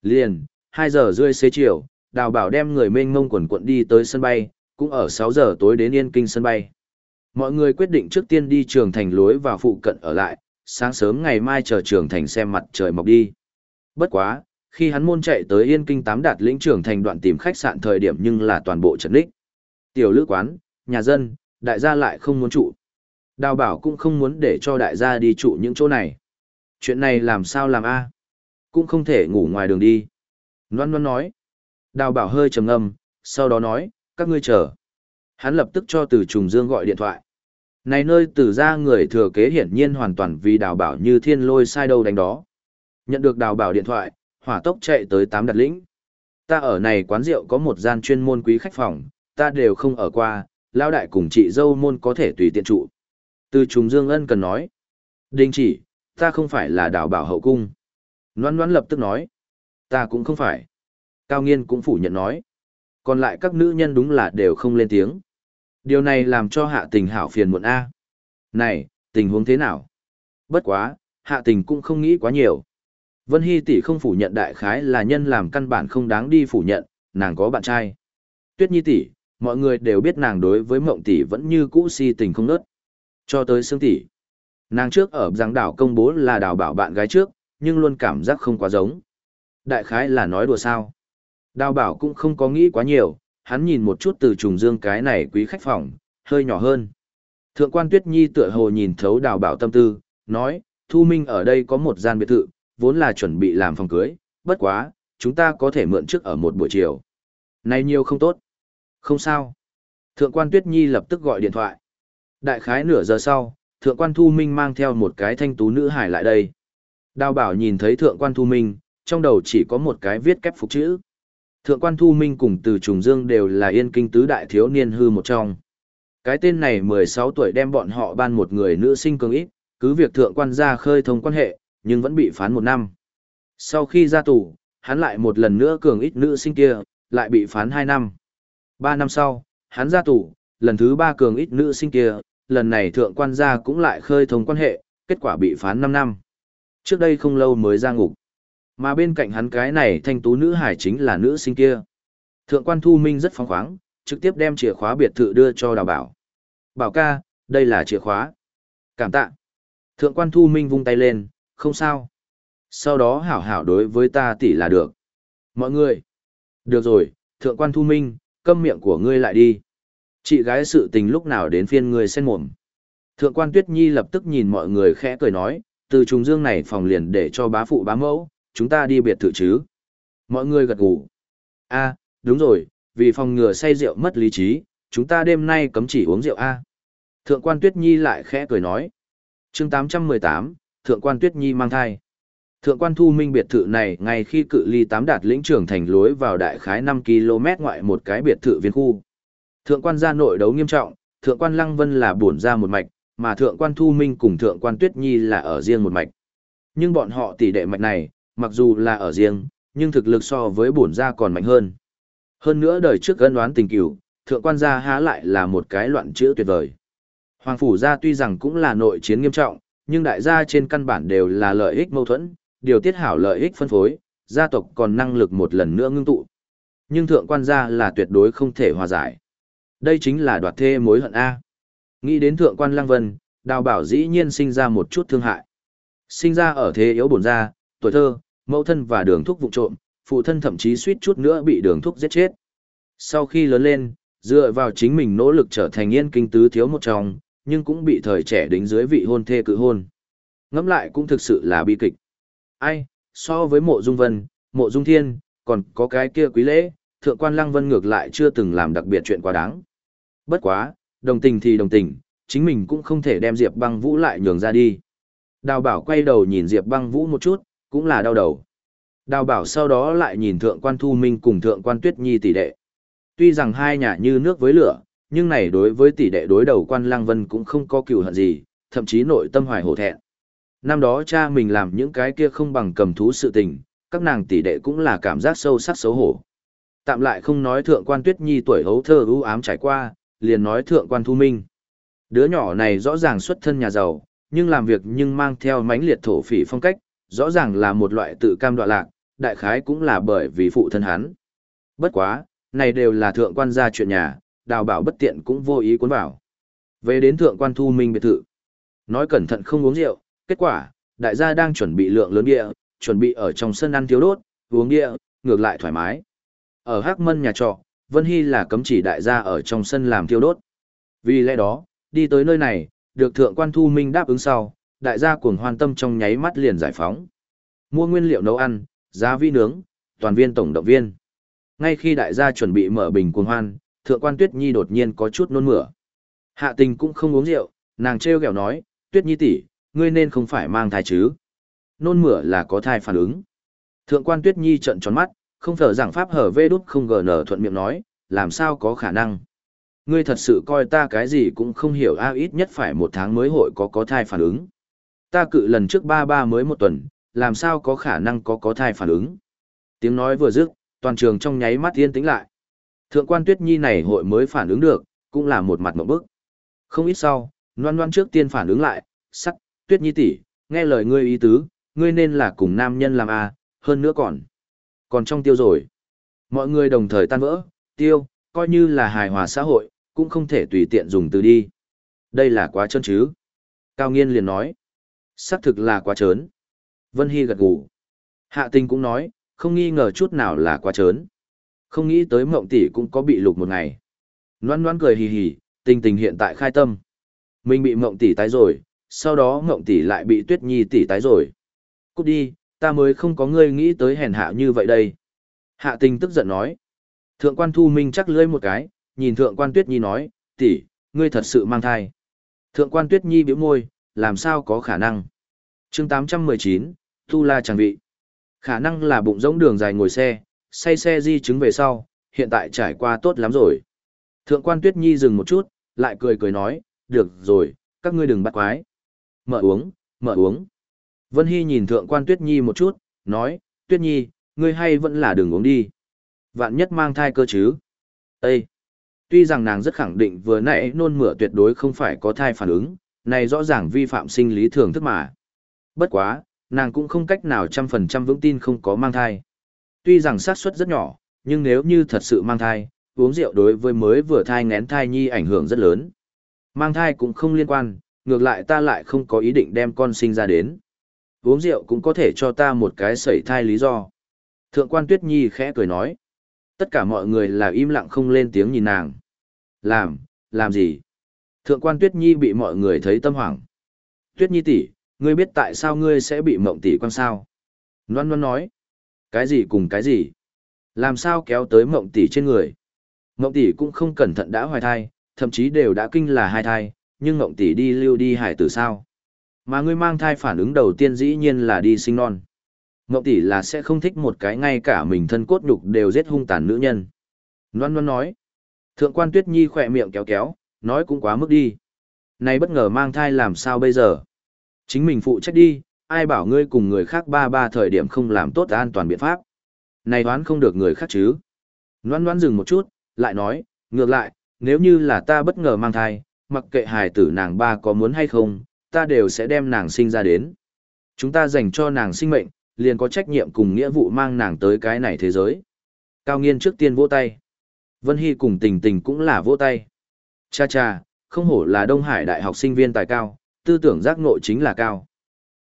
Liền, 2 giờ rưỡi xế chiều, đào bảo đem người mênh mông quần quận đi tới sân bay, cũng ở 6 giờ tối đến Yên Kinh sân bay. Mọi người quyết định trước tiên đi trường thành lối vào phụ cận ở lại, sáng sớm ngày mai chờ trường thành xem mặt trời mọc đi. Bất quá, khi hắn môn chạy tới Yên Kinh tám đạt lĩnh trưởng thành đoạn tìm khách sạn thời điểm nhưng là toàn bộ trần đích. Tiểu lữ quán, nhà dân, đại gia lại không muốn trụ. Đào bảo cũng không muốn để cho đại gia đi trụ những chỗ này. Chuyện này làm sao làm a? Cũng không thể ngủ ngoài đường đi. Loan Loan nói. Đào bảo hơi trầm ngâm, sau đó nói, các ngươi chờ. Hắn lập tức cho từ trùng dương gọi điện thoại. Này nơi tử ra người thừa kế hiển nhiên hoàn toàn vì đào bảo như thiên lôi sai đâu đánh đó. Nhận được đào bảo điện thoại, hỏa tốc chạy tới tám đặt lĩnh. Ta ở này quán rượu có một gian chuyên môn quý khách phòng, ta đều không ở qua, lao đại cùng chị dâu môn có thể tùy tiện trụ. Từ trùng dương ân cần nói. Đình chỉ, ta không phải là đào bảo hậu cung. Loan loan lập tức nói. Ta cũng không phải. Cao nghiên cũng phủ nhận nói. Còn lại các nữ nhân đúng là đều không lên tiếng. Điều này làm cho hạ tình hảo phiền muộn A. Này, tình huống thế nào? Bất quá, hạ tình cũng không nghĩ quá nhiều. Vân Hy tỷ không phủ nhận đại khái là nhân làm căn bản không đáng đi phủ nhận, nàng có bạn trai. Tuyết Nhi tỷ, mọi người đều biết nàng đối với Mộng tỷ vẫn như cũ si tình không nớt. Cho tới Sương tỷ, nàng trước ở giang đảo công bố là đào bảo bạn gái trước, nhưng luôn cảm giác không quá giống. Đại khái là nói đùa sao? Đào bảo cũng không có nghĩ quá nhiều, hắn nhìn một chút từ trùng dương cái này quý khách phòng, hơi nhỏ hơn. Thượng quan Tuyết Nhi tựa hồ nhìn thấu đào bảo tâm tư, nói, Thu Minh ở đây có một gian biệt thự, vốn là chuẩn bị làm phòng cưới, bất quá, chúng ta có thể mượn trước ở một buổi chiều. Này nhiều không tốt. Không sao. Thượng quan Tuyết Nhi lập tức gọi điện thoại. Đại khái nửa giờ sau, Thượng quan Thu Minh mang theo một cái thanh tú nữ hải lại đây. Đào bảo nhìn thấy Thượng quan Thu Minh, trong đầu chỉ có một cái viết kép phục chữ. Thượng quan Thu Minh cùng từ Trùng Dương đều là yên kinh tứ đại thiếu niên hư một trong. Cái tên này 16 tuổi đem bọn họ ban một người nữ sinh cường ít, cứ việc thượng quan ra khơi thông quan hệ, nhưng vẫn bị phán một năm. Sau khi ra tù, hắn lại một lần nữa cường ít nữ sinh kia, lại bị phán hai năm. Ba năm sau, hắn ra tù, lần thứ ba cường ít nữ sinh kia, lần này thượng quan gia cũng lại khơi thông quan hệ, kết quả bị phán năm năm. Trước đây không lâu mới ra ngục. Mà bên cạnh hắn cái này thanh tú nữ hải chính là nữ sinh kia. Thượng quan thu minh rất phóng khoáng, trực tiếp đem chìa khóa biệt thự đưa cho đào bảo. Bảo ca, đây là chìa khóa. Cảm tạ. Thượng quan thu minh vung tay lên, không sao. Sau đó hảo hảo đối với ta tỷ là được. Mọi người. Được rồi, thượng quan thu minh, câm miệng của ngươi lại đi. Chị gái sự tình lúc nào đến phiên ngươi sen mồm. Thượng quan tuyết nhi lập tức nhìn mọi người khẽ cười nói, từ trùng dương này phòng liền để cho bá phụ bá mẫu, chúng ta đi biệt thự chứ. Mọi người gật gù. a đúng rồi, vì phòng ngừa say rượu mất lý trí, chúng ta đêm nay cấm chỉ uống rượu a Thượng quan tuyết nhi lại khẽ cười nói. chương 818, Thượng quan Tuyết Nhi mang thai. Thượng quan Thu Minh biệt thự này ngay khi cự ly tám đạt lĩnh trưởng thành lối vào đại khái 5 km ngoại một cái biệt thự viên khu. Thượng quan gia nội đấu nghiêm trọng, thượng quan Lăng Vân là bổn ra một mạch, mà thượng quan Thu Minh cùng thượng quan Tuyết Nhi là ở riêng một mạch. Nhưng bọn họ tỷ đệ mạch này, mặc dù là ở riêng, nhưng thực lực so với bổn gia còn mạnh hơn. Hơn nữa đời trước gân đoán tình cửu, thượng quan gia há lại là một cái loạn chữ tuyệt vời. Hoàng phủ gia tuy rằng cũng là nội chiến nghiêm trọng, nhưng đại gia trên căn bản đều là lợi ích mâu thuẫn, điều tiết hảo lợi ích phân phối, gia tộc còn năng lực một lần nữa ngưng tụ. Nhưng thượng quan gia là tuyệt đối không thể hòa giải. Đây chính là đoạt thê mối hận A. Nghĩ đến thượng quan Lăng Vân, đào bảo dĩ nhiên sinh ra một chút thương hại. Sinh ra ở thế yếu bổn gia, tuổi thơ, mẫu thân và đường thúc vụ trộm, phụ thân thậm chí suýt chút nữa bị đường thúc giết chết. Sau khi lớn lên, dựa vào chính mình nỗ lực trở thành yên kinh tứ thiếu một trong, nhưng cũng bị thời trẻ đính dưới vị hôn thê cự hôn. Ngẫm lại cũng thực sự là bi kịch. Ai, so với mộ dung vân, mộ dung thiên, còn có cái kia quý lễ, thượng quan lăng vân ngược lại chưa từng làm đặc biệt chuyện quá đáng. Bất quá, đồng tình thì đồng tình, chính mình cũng không thể đem Diệp băng vũ lại nhường ra đi. Đào bảo quay đầu nhìn Diệp băng vũ một chút, cũng là đau đầu. Đào bảo sau đó lại nhìn thượng quan thu minh cùng thượng quan tuyết nhi tỷ đệ. Tuy rằng hai nhà như nước với lửa, nhưng này đối với tỷ đệ đối đầu quan lăng vân cũng không có cựu hận gì, thậm chí nội tâm hoài hổ thẹn. Năm đó cha mình làm những cái kia không bằng cầm thú sự tình, các nàng tỷ đệ cũng là cảm giác sâu sắc xấu hổ. Tạm lại không nói thượng quan tuyết nhi tuổi hấu thơ ưu ám trải qua, liền nói thượng quan thu minh. Đứa nhỏ này rõ ràng xuất thân nhà giàu, nhưng làm việc nhưng mang theo mãnh liệt thổ phỉ phong cách, rõ ràng là một loại tự cam đoạ lạc, đại khái cũng là bởi vì phụ thân hắn. Bất quá, này đều là thượng quan gia chuyện nhà, đào bảo bất tiện cũng vô ý cuốn vào. Về đến thượng quan thu minh biệt thự. Nói cẩn thận không uống rượu, kết quả, đại gia đang chuẩn bị lượng lớn địa, chuẩn bị ở trong sân ăn thiếu đốt, uống địa, ngược lại thoải mái. Ở Hắc Mân nhà trọ, Vân Hy là cấm chỉ đại gia ở trong sân làm thiêu đốt. Vì lẽ đó, đi tới nơi này, được thượng quan thu minh đáp ứng sau, đại gia cuồng hoan tâm trong nháy mắt liền giải phóng. Mua nguyên liệu nấu ăn, giá vi nướng, toàn viên tổng động viên. Ngay khi đại gia chuẩn bị mở bình cuồng hoan, thượng quan Tuyết Nhi đột nhiên có chút nôn mửa. Hạ tình cũng không uống rượu, nàng treo kẹo nói, Tuyết Nhi tỷ, ngươi nên không phải mang thai chứ. Nôn mửa là có thai phản ứng. Thượng quan Tuyết Nhi trợn tròn mắt, không thở rằng pháp hở vê đút không gờ nở thuận miệng nói, làm sao có khả năng. Ngươi thật sự coi ta cái gì cũng không hiểu a ít nhất phải một tháng mới hội có có thai phản ứng. Ta cự lần trước ba ba mới một tuần, làm sao có khả năng có có thai phản ứng. Tiếng nói vừa dứt, toàn trường trong nháy mắt yên tĩnh lại. Thượng quan Tuyết Nhi này hội mới phản ứng được, cũng là một mặt mộng bức. Không ít sau, Loan Loan trước tiên phản ứng lại, sắc, Tuyết Nhi tỷ, nghe lời ngươi ý tứ, ngươi nên là cùng nam nhân làm a, hơn nữa còn. Còn trong tiêu rồi. Mọi người đồng thời tan vỡ, tiêu, coi như là hài hòa xã hội, cũng không thể tùy tiện dùng từ đi. Đây là quá trơn chứ. Cao Nghiên liền nói. Xác thực là quá trớn. Vân Hy gật gù. Hạ tình cũng nói, không nghi ngờ chút nào là quá trớn. Không nghĩ tới mộng tỷ cũng có bị lục một ngày. Loan loan cười hì hì, tình tình hiện tại khai tâm. Mình bị mộng tỷ tái rồi, sau đó mộng tỷ lại bị tuyết nhi tỷ tái rồi. Cút đi, ta mới không có ngươi nghĩ tới hèn hạ như vậy đây. Hạ tình tức giận nói. Thượng quan thu minh chắc lưỡi một cái, nhìn thượng quan tuyết nhi nói, tỷ, ngươi thật sự mang thai. Thượng quan tuyết nhi biểu môi, làm sao có khả năng. chương 819, Tu La chẳng vị. Khả năng là bụng rỗng đường dài ngồi xe, say xe di chứng về sau, hiện tại trải qua tốt lắm rồi. Thượng quan tuyết nhi dừng một chút, lại cười cười nói, được rồi, các ngươi đừng bắt quái. Mở uống, mở uống. Vân Hy nhìn thượng quan Tuyết Nhi một chút, nói, Tuyết Nhi, ngươi hay vẫn là đừng uống đi. Vạn nhất mang thai cơ chứ. Ê! Tuy rằng nàng rất khẳng định vừa nãy nôn mửa tuyệt đối không phải có thai phản ứng, này rõ ràng vi phạm sinh lý thường thức mà. Bất quá, nàng cũng không cách nào trăm phần trăm vững tin không có mang thai. Tuy rằng xác suất rất nhỏ, nhưng nếu như thật sự mang thai, uống rượu đối với mới vừa thai ngén thai nhi ảnh hưởng rất lớn. Mang thai cũng không liên quan, ngược lại ta lại không có ý định đem con sinh ra đến uống rượu cũng có thể cho ta một cái sẩy thai lý do. Thượng quan Tuyết Nhi khẽ cười nói. Tất cả mọi người là im lặng không lên tiếng nhìn nàng. Làm, làm gì? Thượng quan Tuyết Nhi bị mọi người thấy tâm hoảng. Tuyết Nhi tỷ, ngươi biết tại sao ngươi sẽ bị mộng tỷ quan sao? Loan Loan nói. Cái gì cùng cái gì? Làm sao kéo tới mộng tỷ trên người? Mộng tỷ cũng không cẩn thận đã hoài thai, thậm chí đều đã kinh là hai thai, nhưng mộng tỷ đi lưu đi hải tử sao? Mà ngươi mang thai phản ứng đầu tiên dĩ nhiên là đi sinh non. Mộng tỷ là sẽ không thích một cái ngay cả mình thân cốt đục đều giết hung tàn nữ nhân. Loan Loan nói. Thượng quan Tuyết Nhi khỏe miệng kéo kéo, nói cũng quá mức đi. Này bất ngờ mang thai làm sao bây giờ? Chính mình phụ trách đi, ai bảo ngươi cùng người khác ba ba thời điểm không làm tốt an toàn biện pháp. Này đoán không được người khác chứ. Ngoan ngoan dừng một chút, lại nói, ngược lại, nếu như là ta bất ngờ mang thai, mặc kệ hài tử nàng ba có muốn hay không, ta đều sẽ đem nàng sinh ra đến. Chúng ta dành cho nàng sinh mệnh, liền có trách nhiệm cùng nghĩa vụ mang nàng tới cái này thế giới. Cao nghiên trước tiên vỗ tay. Vân Hy cùng tình tình cũng là vỗ tay. Cha cha, không hổ là Đông Hải đại học sinh viên tài cao, tư tưởng giác ngộ chính là cao.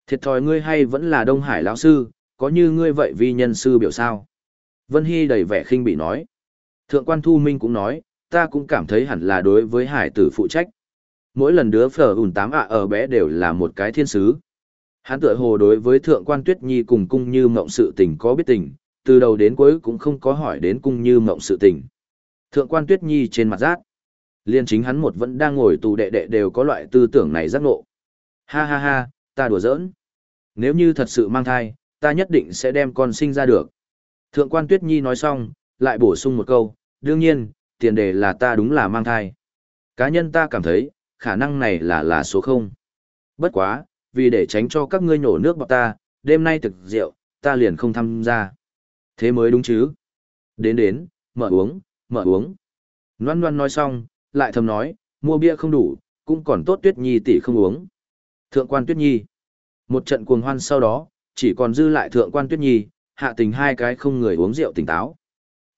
Thiệt thòi ngươi hay vẫn là Đông Hải lão sư, có như ngươi vậy vi nhân sư biểu sao. Vân Hy đầy vẻ khinh bị nói. Thượng quan Thu Minh cũng nói, ta cũng cảm thấy hẳn là đối với hải tử phụ trách mỗi lần đứa phở ủn tám ạ ở bé đều là một cái thiên sứ. Hắn tựa hồ đối với thượng quan tuyết nhi cùng cung như mộng sự tình có biết tình, từ đầu đến cuối cũng không có hỏi đến cung như mộng sự tình. Thượng quan tuyết nhi trên mặt rát. Liên chính hắn một vẫn đang ngồi tù đệ đệ đều có loại tư tưởng này giác ngộ. Ha ha ha, ta đùa giỡn. Nếu như thật sự mang thai, ta nhất định sẽ đem con sinh ra được. Thượng quan Tuyết Nhi nói xong, lại bổ sung một câu, đương nhiên, tiền đề là ta đúng là mang thai. Cá nhân ta cảm thấy, khả năng này là là số không. Bất quá, vì để tránh cho các ngươi nhổ nước bọc ta, đêm nay thực rượu, ta liền không tham gia. Thế mới đúng chứ. Đến đến, mở uống, mở uống. Loan loan nói xong, lại thầm nói, mua bia không đủ, cũng còn tốt Tuyết Nhi tỷ không uống. Thượng quan Tuyết Nhi. Một trận cuồng hoan sau đó, chỉ còn dư lại thượng quan Tuyết Nhi, hạ tình hai cái không người uống rượu tỉnh táo.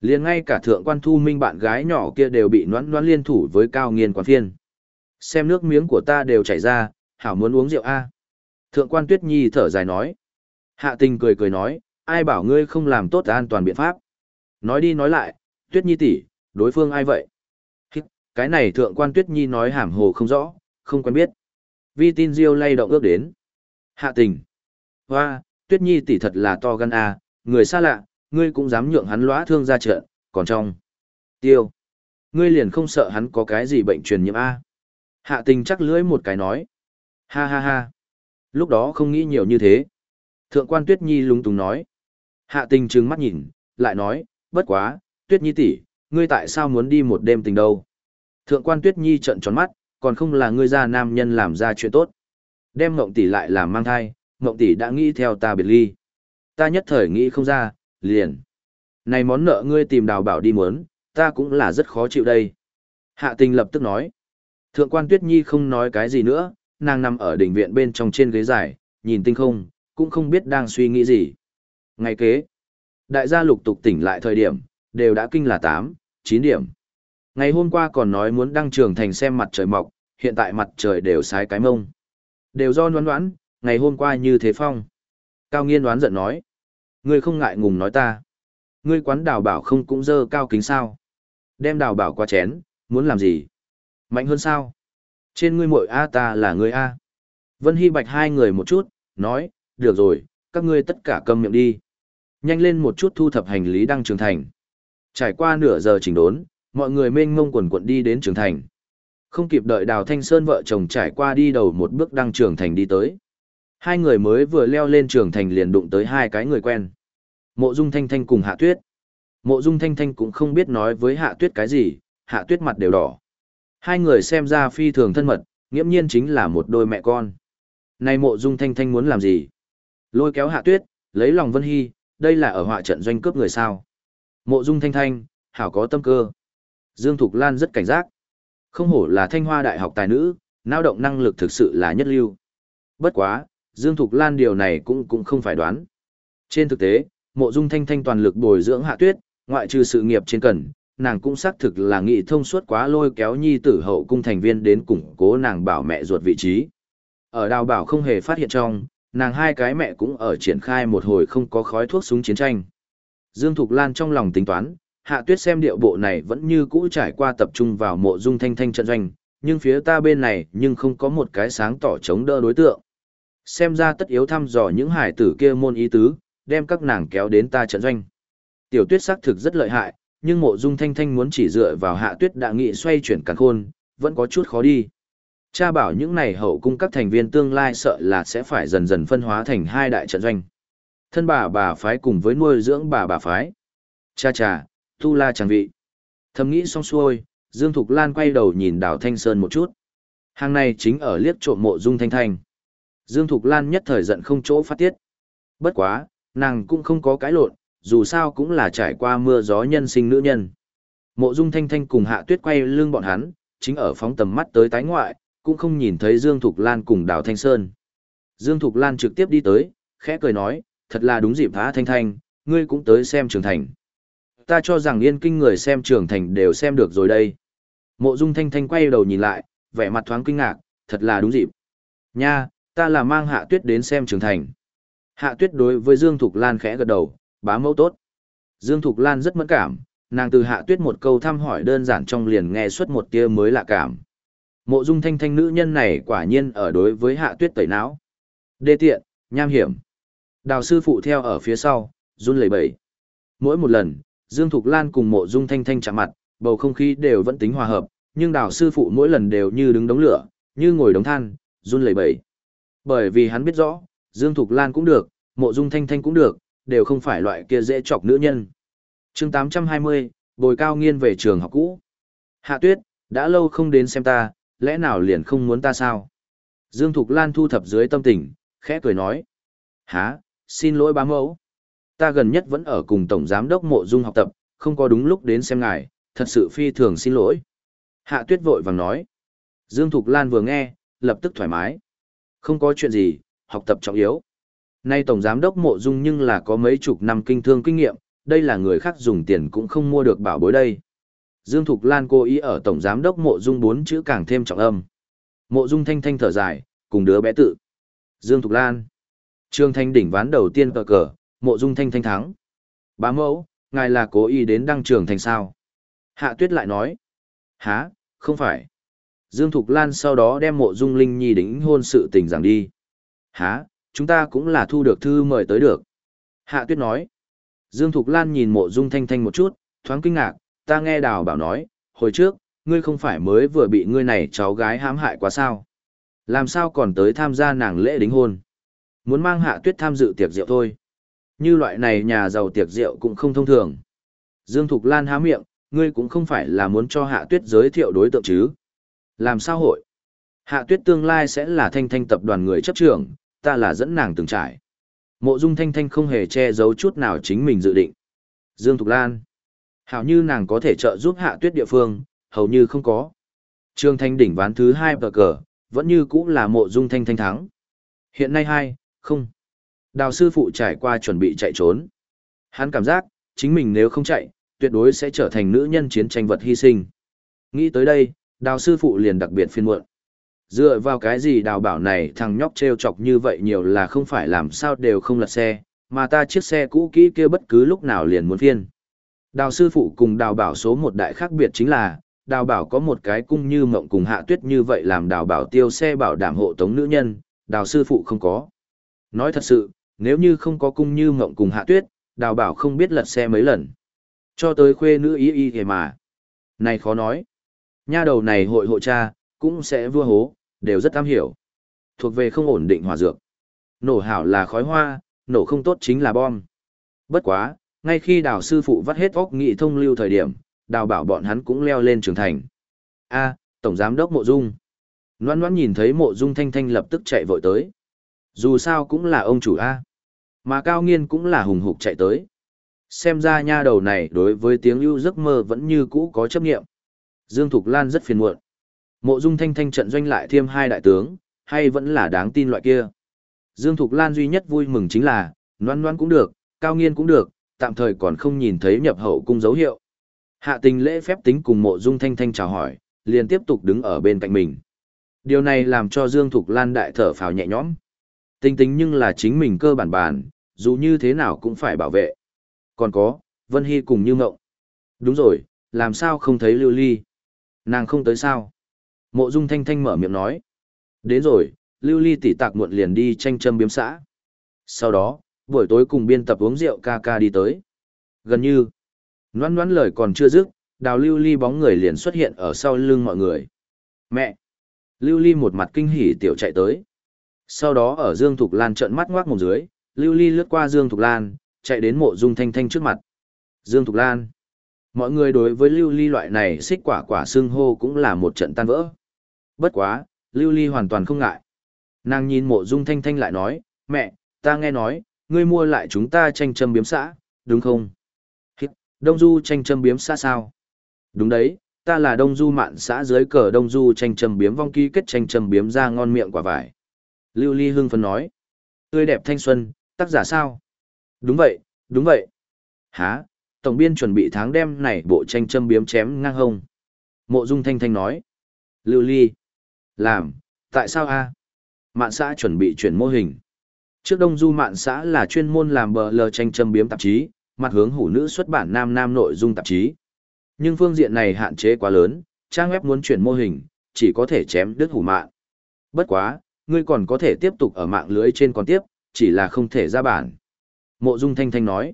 liền ngay cả thượng quan thu minh bạn gái nhỏ kia đều bị noãn noãn liên thủ với cao nghiên quán phiên. Xem nước miếng của ta đều chảy ra, hảo muốn uống rượu a Thượng quan Tuyết Nhi thở dài nói. Hạ tình cười cười nói, ai bảo ngươi không làm tốt an toàn biện pháp. Nói đi nói lại, Tuyết Nhi tỷ, đối phương ai vậy? Cái này thượng quan Tuyết Nhi nói hàm hồ không rõ, không quen biết. Vi tin diêu lay động ước đến. Hạ tình. Hoa, Tuyết Nhi tỷ thật là to gan a, người xa lạ, ngươi cũng dám nhượng hắn lóa thương ra trận, còn trong. Tiêu. Ngươi liền không sợ hắn có cái gì bệnh truyền nhiễm a? Hạ tình chắc lưỡi một cái nói. Ha ha ha. Lúc đó không nghĩ nhiều như thế. Thượng quan Tuyết Nhi lúng túng nói. Hạ tình trừng mắt nhìn, lại nói, bất quá, Tuyết Nhi tỷ, ngươi tại sao muốn đi một đêm tình đâu? Thượng quan Tuyết Nhi trợn tròn mắt, còn không là ngươi ra nam nhân làm ra chuyện tốt. Đem Ngộng tỷ lại làm mang thai, Ngộng tỷ đã nghĩ theo ta biệt ly. Ta nhất thời nghĩ không ra, liền. Này món nợ ngươi tìm đào bảo đi muốn, ta cũng là rất khó chịu đây. Hạ tình lập tức nói. Thượng quan Tuyết Nhi không nói cái gì nữa, nàng nằm ở đỉnh viện bên trong trên ghế dài, nhìn tinh không, cũng không biết đang suy nghĩ gì. Ngày kế, đại gia lục tục tỉnh lại thời điểm, đều đã kinh là 8, 9 điểm. Ngày hôm qua còn nói muốn đăng trường thành xem mặt trời mọc, hiện tại mặt trời đều sái cái mông. Đều do đoán đoán, ngày hôm qua như thế phong. Cao nghiên đoán giận nói. Ngươi không ngại ngùng nói ta. Ngươi quán đào bảo không cũng dơ cao kính sao. Đem đào bảo qua chén, muốn làm gì? Mạnh hơn sao? Trên ngươi muội A ta là ngươi A. Vân Hy Bạch hai người một chút, nói, được rồi, các ngươi tất cả câm miệng đi. Nhanh lên một chút thu thập hành lý đăng trường thành. Trải qua nửa giờ chỉnh đốn, mọi người mênh mông quần quận đi đến trường thành. Không kịp đợi Đào Thanh Sơn vợ chồng trải qua đi đầu một bước đăng trường thành đi tới. Hai người mới vừa leo lên trường thành liền đụng tới hai cái người quen. Mộ Dung Thanh Thanh cùng Hạ Tuyết. Mộ Dung Thanh Thanh cũng không biết nói với Hạ Tuyết cái gì, Hạ Tuyết mặt đều đỏ. Hai người xem ra phi thường thân mật, nghiễm nhiên chính là một đôi mẹ con. Này Mộ Dung Thanh Thanh muốn làm gì? Lôi kéo Hạ Tuyết, lấy lòng Vân Hy, đây là ở họa trận doanh cướp người sao? Mộ Dung Thanh Thanh, hảo có tâm cơ. Dương Thục Lan rất cảnh giác. Không hổ là thanh hoa đại học tài nữ, lao động năng lực thực sự là nhất lưu. Bất quá, Dương Thục Lan điều này cũng cũng không phải đoán. Trên thực tế, mộ dung thanh thanh toàn lực bồi dưỡng hạ tuyết, ngoại trừ sự nghiệp trên cần, nàng cũng xác thực là nghị thông suốt quá lôi kéo nhi tử hậu cung thành viên đến củng cố nàng bảo mẹ ruột vị trí. Ở đào bảo không hề phát hiện trong, nàng hai cái mẹ cũng ở triển khai một hồi không có khói thuốc súng chiến tranh. Dương Thục Lan trong lòng tính toán, hạ tuyết xem điệu bộ này vẫn như cũ trải qua tập trung vào mộ dung thanh thanh trận doanh, nhưng phía ta bên này nhưng không có một cái sáng tỏ chống đỡ đối tượng. Xem ra tất yếu thăm dò những hải tử kia môn ý tứ, đem các nàng kéo đến ta trận doanh. Tiểu tuyết xác thực rất lợi hại, nhưng mộ dung thanh thanh muốn chỉ dựa vào hạ tuyết đã nghị xoay chuyển càn khôn, vẫn có chút khó đi. Cha bảo những này hậu cung các thành viên tương lai sợ là sẽ phải dần dần phân hóa thành hai đại trận doanh. Thân bà bà phái cùng với nuôi dưỡng bà bà phái. Cha cha, tu la chẳng vị. Thầm nghĩ xong xuôi, Dương Thục Lan quay đầu nhìn đào Thanh Sơn một chút. Hàng này chính ở liếc trộm mộ dung thanh thanh. Dương Thục Lan nhất thời giận không chỗ phát tiết. Bất quá, nàng cũng không có cái lộn, dù sao cũng là trải qua mưa gió nhân sinh nữ nhân. Mộ Dung Thanh Thanh cùng Hạ Tuyết quay lưng bọn hắn, chính ở phóng tầm mắt tới tái ngoại, cũng không nhìn thấy Dương Thục Lan cùng Đào Thanh Sơn. Dương Thục Lan trực tiếp đi tới, khẽ cười nói, thật là đúng dịp hả Thanh Thanh, ngươi cũng tới xem trường thành. Ta cho rằng yên kinh người xem trưởng thành đều xem được rồi đây. Mộ Dung Thanh Thanh quay đầu nhìn lại, vẻ mặt thoáng kinh ngạc, thật là đúng dịp. Nha, ta là mang Hạ Tuyết đến xem trưởng thành. Hạ Tuyết đối với Dương Thục Lan khẽ gật đầu, bá mẫu tốt. Dương Thục Lan rất mẫn cảm, nàng từ Hạ Tuyết một câu thăm hỏi đơn giản trong liền nghe suốt một tia mới lạ cảm. Mộ Dung Thanh Thanh nữ nhân này quả nhiên ở đối với Hạ Tuyết tẩy não. Đê tiện, nham hiểm. Đào sư phụ theo ở phía sau, run lẩy bẩy. Mỗi một lần, Dương Thục Lan cùng Mộ Dung Thanh Thanh chạm mặt, bầu không khí đều vẫn tính hòa hợp, Nhưng đào sư phụ mỗi lần đều như đứng đống lửa, như ngồi đống than, run lẩy bẩy. Bởi vì hắn biết rõ, Dương Thục Lan cũng được, Mộ Dung Thanh Thanh cũng được, đều không phải loại kia dễ chọc nữ nhân. chương 820, bồi cao nghiên về trường học cũ. Hạ tuyết, đã lâu không đến xem ta, lẽ nào liền không muốn ta sao? Dương Thục Lan thu thập dưới tâm tình, khẽ cười nói. Hả, xin lỗi bá mẫu. Ta gần nhất vẫn ở cùng Tổng Giám đốc Mộ Dung học tập, không có đúng lúc đến xem ngài, thật sự phi thường xin lỗi. Hạ tuyết vội vàng nói. Dương Thục Lan vừa nghe, lập tức thoải mái. Không có chuyện gì, học tập trọng yếu. Nay Tổng Giám đốc Mộ Dung nhưng là có mấy chục năm kinh thương kinh nghiệm, đây là người khác dùng tiền cũng không mua được bảo bối đây. Dương Thục Lan cố ý ở Tổng Giám đốc Mộ Dung bốn chữ càng thêm trọng âm. Mộ Dung thanh thanh thở dài, cùng đứa bé tự. Dương Thục Lan. Trương Thanh đỉnh ván đầu tiên cờ cờ, Mộ Dung thanh thanh thắng. Bá mẫu, ngài là cố ý đến đăng trường thành sao? Hạ Tuyết lại nói. há, không phải. Dương Thục Lan sau đó đem Mộ Dung Linh Nhi đính hôn sự tình giảng đi. Há, chúng ta cũng là thu được thư mời tới được. Hạ Tuyết nói. Dương Thục Lan nhìn Mộ Dung Thanh Thanh một chút, thoáng kinh ngạc, ta nghe Đào Bảo nói, hồi trước, ngươi không phải mới vừa bị ngươi này cháu gái hãm hại quá sao? Làm sao còn tới tham gia nàng lễ đính hôn? Muốn mang Hạ Tuyết tham dự tiệc rượu thôi. Như loại này nhà giàu tiệc rượu cũng không thông thường. Dương Thục Lan há miệng, ngươi cũng không phải là muốn cho Hạ Tuyết giới thiệu đối tượng chứ? Làm sao hội? Hạ Tuyết tương lai sẽ là thanh thanh tập đoàn người chấp trưởng, ta là dẫn nàng từng trải. Mộ Dung Thanh Thanh không hề che giấu chút nào chính mình dự định. Dương Thục Lan. Hảo như nàng có thể trợ giúp Hạ Tuyết địa phương, hầu như không có. Trương Thanh đỉnh ván thứ hai bờ cờ, vẫn như cũ là Mộ Dung Thanh Thanh thắng. Hiện nay hai, không. Đào sư phụ trải qua chuẩn bị chạy trốn. Hắn cảm giác, chính mình nếu không chạy, tuyệt đối sẽ trở thành nữ nhân chiến tranh vật hy sinh. Nghĩ tới đây, đào sư phụ liền đặc biệt phiên muộn. Dựa vào cái gì đào bảo này thằng nhóc treo chọc như vậy nhiều là không phải làm sao đều không lật xe, mà ta chiếc xe cũ kỹ kia bất cứ lúc nào liền muốn phiên. Đào sư phụ cùng đào bảo số một đại khác biệt chính là, đào bảo có một cái cung như mộng cùng hạ tuyết như vậy làm đào bảo tiêu xe bảo đảm hộ tống nữ nhân, đào sư phụ không có. Nói thật sự, nếu như không có cung như mộng cùng hạ tuyết, đào bảo không biết lật xe mấy lần. Cho tới khuê nữ ý y kề mà. Này khó nói. Nha đầu này hội hộ cha, cũng sẽ vua hố, đều rất am hiểu. Thuộc về không ổn định hòa dược. Nổ hảo là khói hoa, nổ không tốt chính là bom. Bất quá, ngay khi đào sư phụ vắt hết óc nghị thông lưu thời điểm, đào bảo bọn hắn cũng leo lên trường thành. A, Tổng Giám đốc Mộ Dung. Loan Loan nhìn thấy Mộ Dung Thanh Thanh lập tức chạy vội tới. Dù sao cũng là ông chủ A. Mà Cao Nghiên cũng là hùng hục chạy tới. Xem ra nha đầu này đối với tiếng ưu giấc mơ vẫn như cũ có chấp nghiệm. Dương Thục Lan rất phiền muộn. Mộ Dung Thanh Thanh trận doanh lại thêm hai đại tướng, hay vẫn là đáng tin loại kia. Dương Thục Lan duy nhất vui mừng chính là, Loan Loan cũng được, Cao Nghiên cũng được, tạm thời còn không nhìn thấy nhập hậu cung dấu hiệu. Hạ tình lễ phép tính cùng Mộ Dung Thanh Thanh chào hỏi, liền tiếp tục đứng ở bên cạnh mình. Điều này làm cho Dương Thục Lan đại thở phào nhẹ nhõm. Tinh tính nhưng là chính mình cơ bản bản, dù như thế nào cũng phải bảo vệ. Còn có, Vân Hy cùng như ngộng. Đúng rồi, làm sao không thấy Lưu Ly? Nàng không tới sao? Mộ Dung Thanh Thanh mở miệng nói. Đến rồi, Lưu Ly tỉ tạc muộn liền đi tranh châm biếm xã. Sau đó, buổi tối cùng biên tập uống rượu ca ca đi tới. Gần như, noan noan lời còn chưa dứt, đào Lưu Ly bóng người liền xuất hiện ở sau lưng mọi người. Mẹ! Lưu Ly một mặt kinh hỉ tiểu chạy tới. Sau đó ở Dương Thục Lan trợn mắt ngoác mồm dưới, Lưu Ly lướt qua Dương Thục Lan, chạy đến mộ Dung Thanh Thanh trước mặt. Dương Thục Lan! Mọi người đối với Lưu Ly loại này xích quả quả xương hô cũng là một trận tan vỡ. Bất quá, Lưu Ly hoàn toàn không ngại. Nàng nhìn mộ dung thanh thanh lại nói, mẹ, ta nghe nói, ngươi mua lại chúng ta tranh châm biếm xã, đúng không? Hít, Đông Du tranh châm biếm xã sao? Đúng đấy, ta là Đông Du mạn xã dưới cờ Đông Du tranh châm biếm vong ký kết tranh châm biếm ra ngon miệng quả vải. Lưu Ly hưng phấn nói, tươi đẹp thanh xuân, tác giả sao? Đúng vậy, đúng vậy. Hả, tổng biên chuẩn bị tháng đêm này bộ tranh châm biếm chém ngang hông. Mộ Dung Thanh Thanh nói. Lưu Ly. Làm, tại sao a? Mạn xã chuẩn bị chuyển mô hình. Trước Đông Du Mạn xã là chuyên môn làm bờ lờ tranh châm biếm tạp chí, mặt hướng hủ nữ xuất bản nam nam nội dung tạp chí. Nhưng phương diện này hạn chế quá lớn, trang web muốn chuyển mô hình, chỉ có thể chém đứt hủ mạng. Bất quá, ngươi còn có thể tiếp tục ở mạng lưới trên còn tiếp, chỉ là không thể ra bản. Mộ Dung Thanh Thanh nói,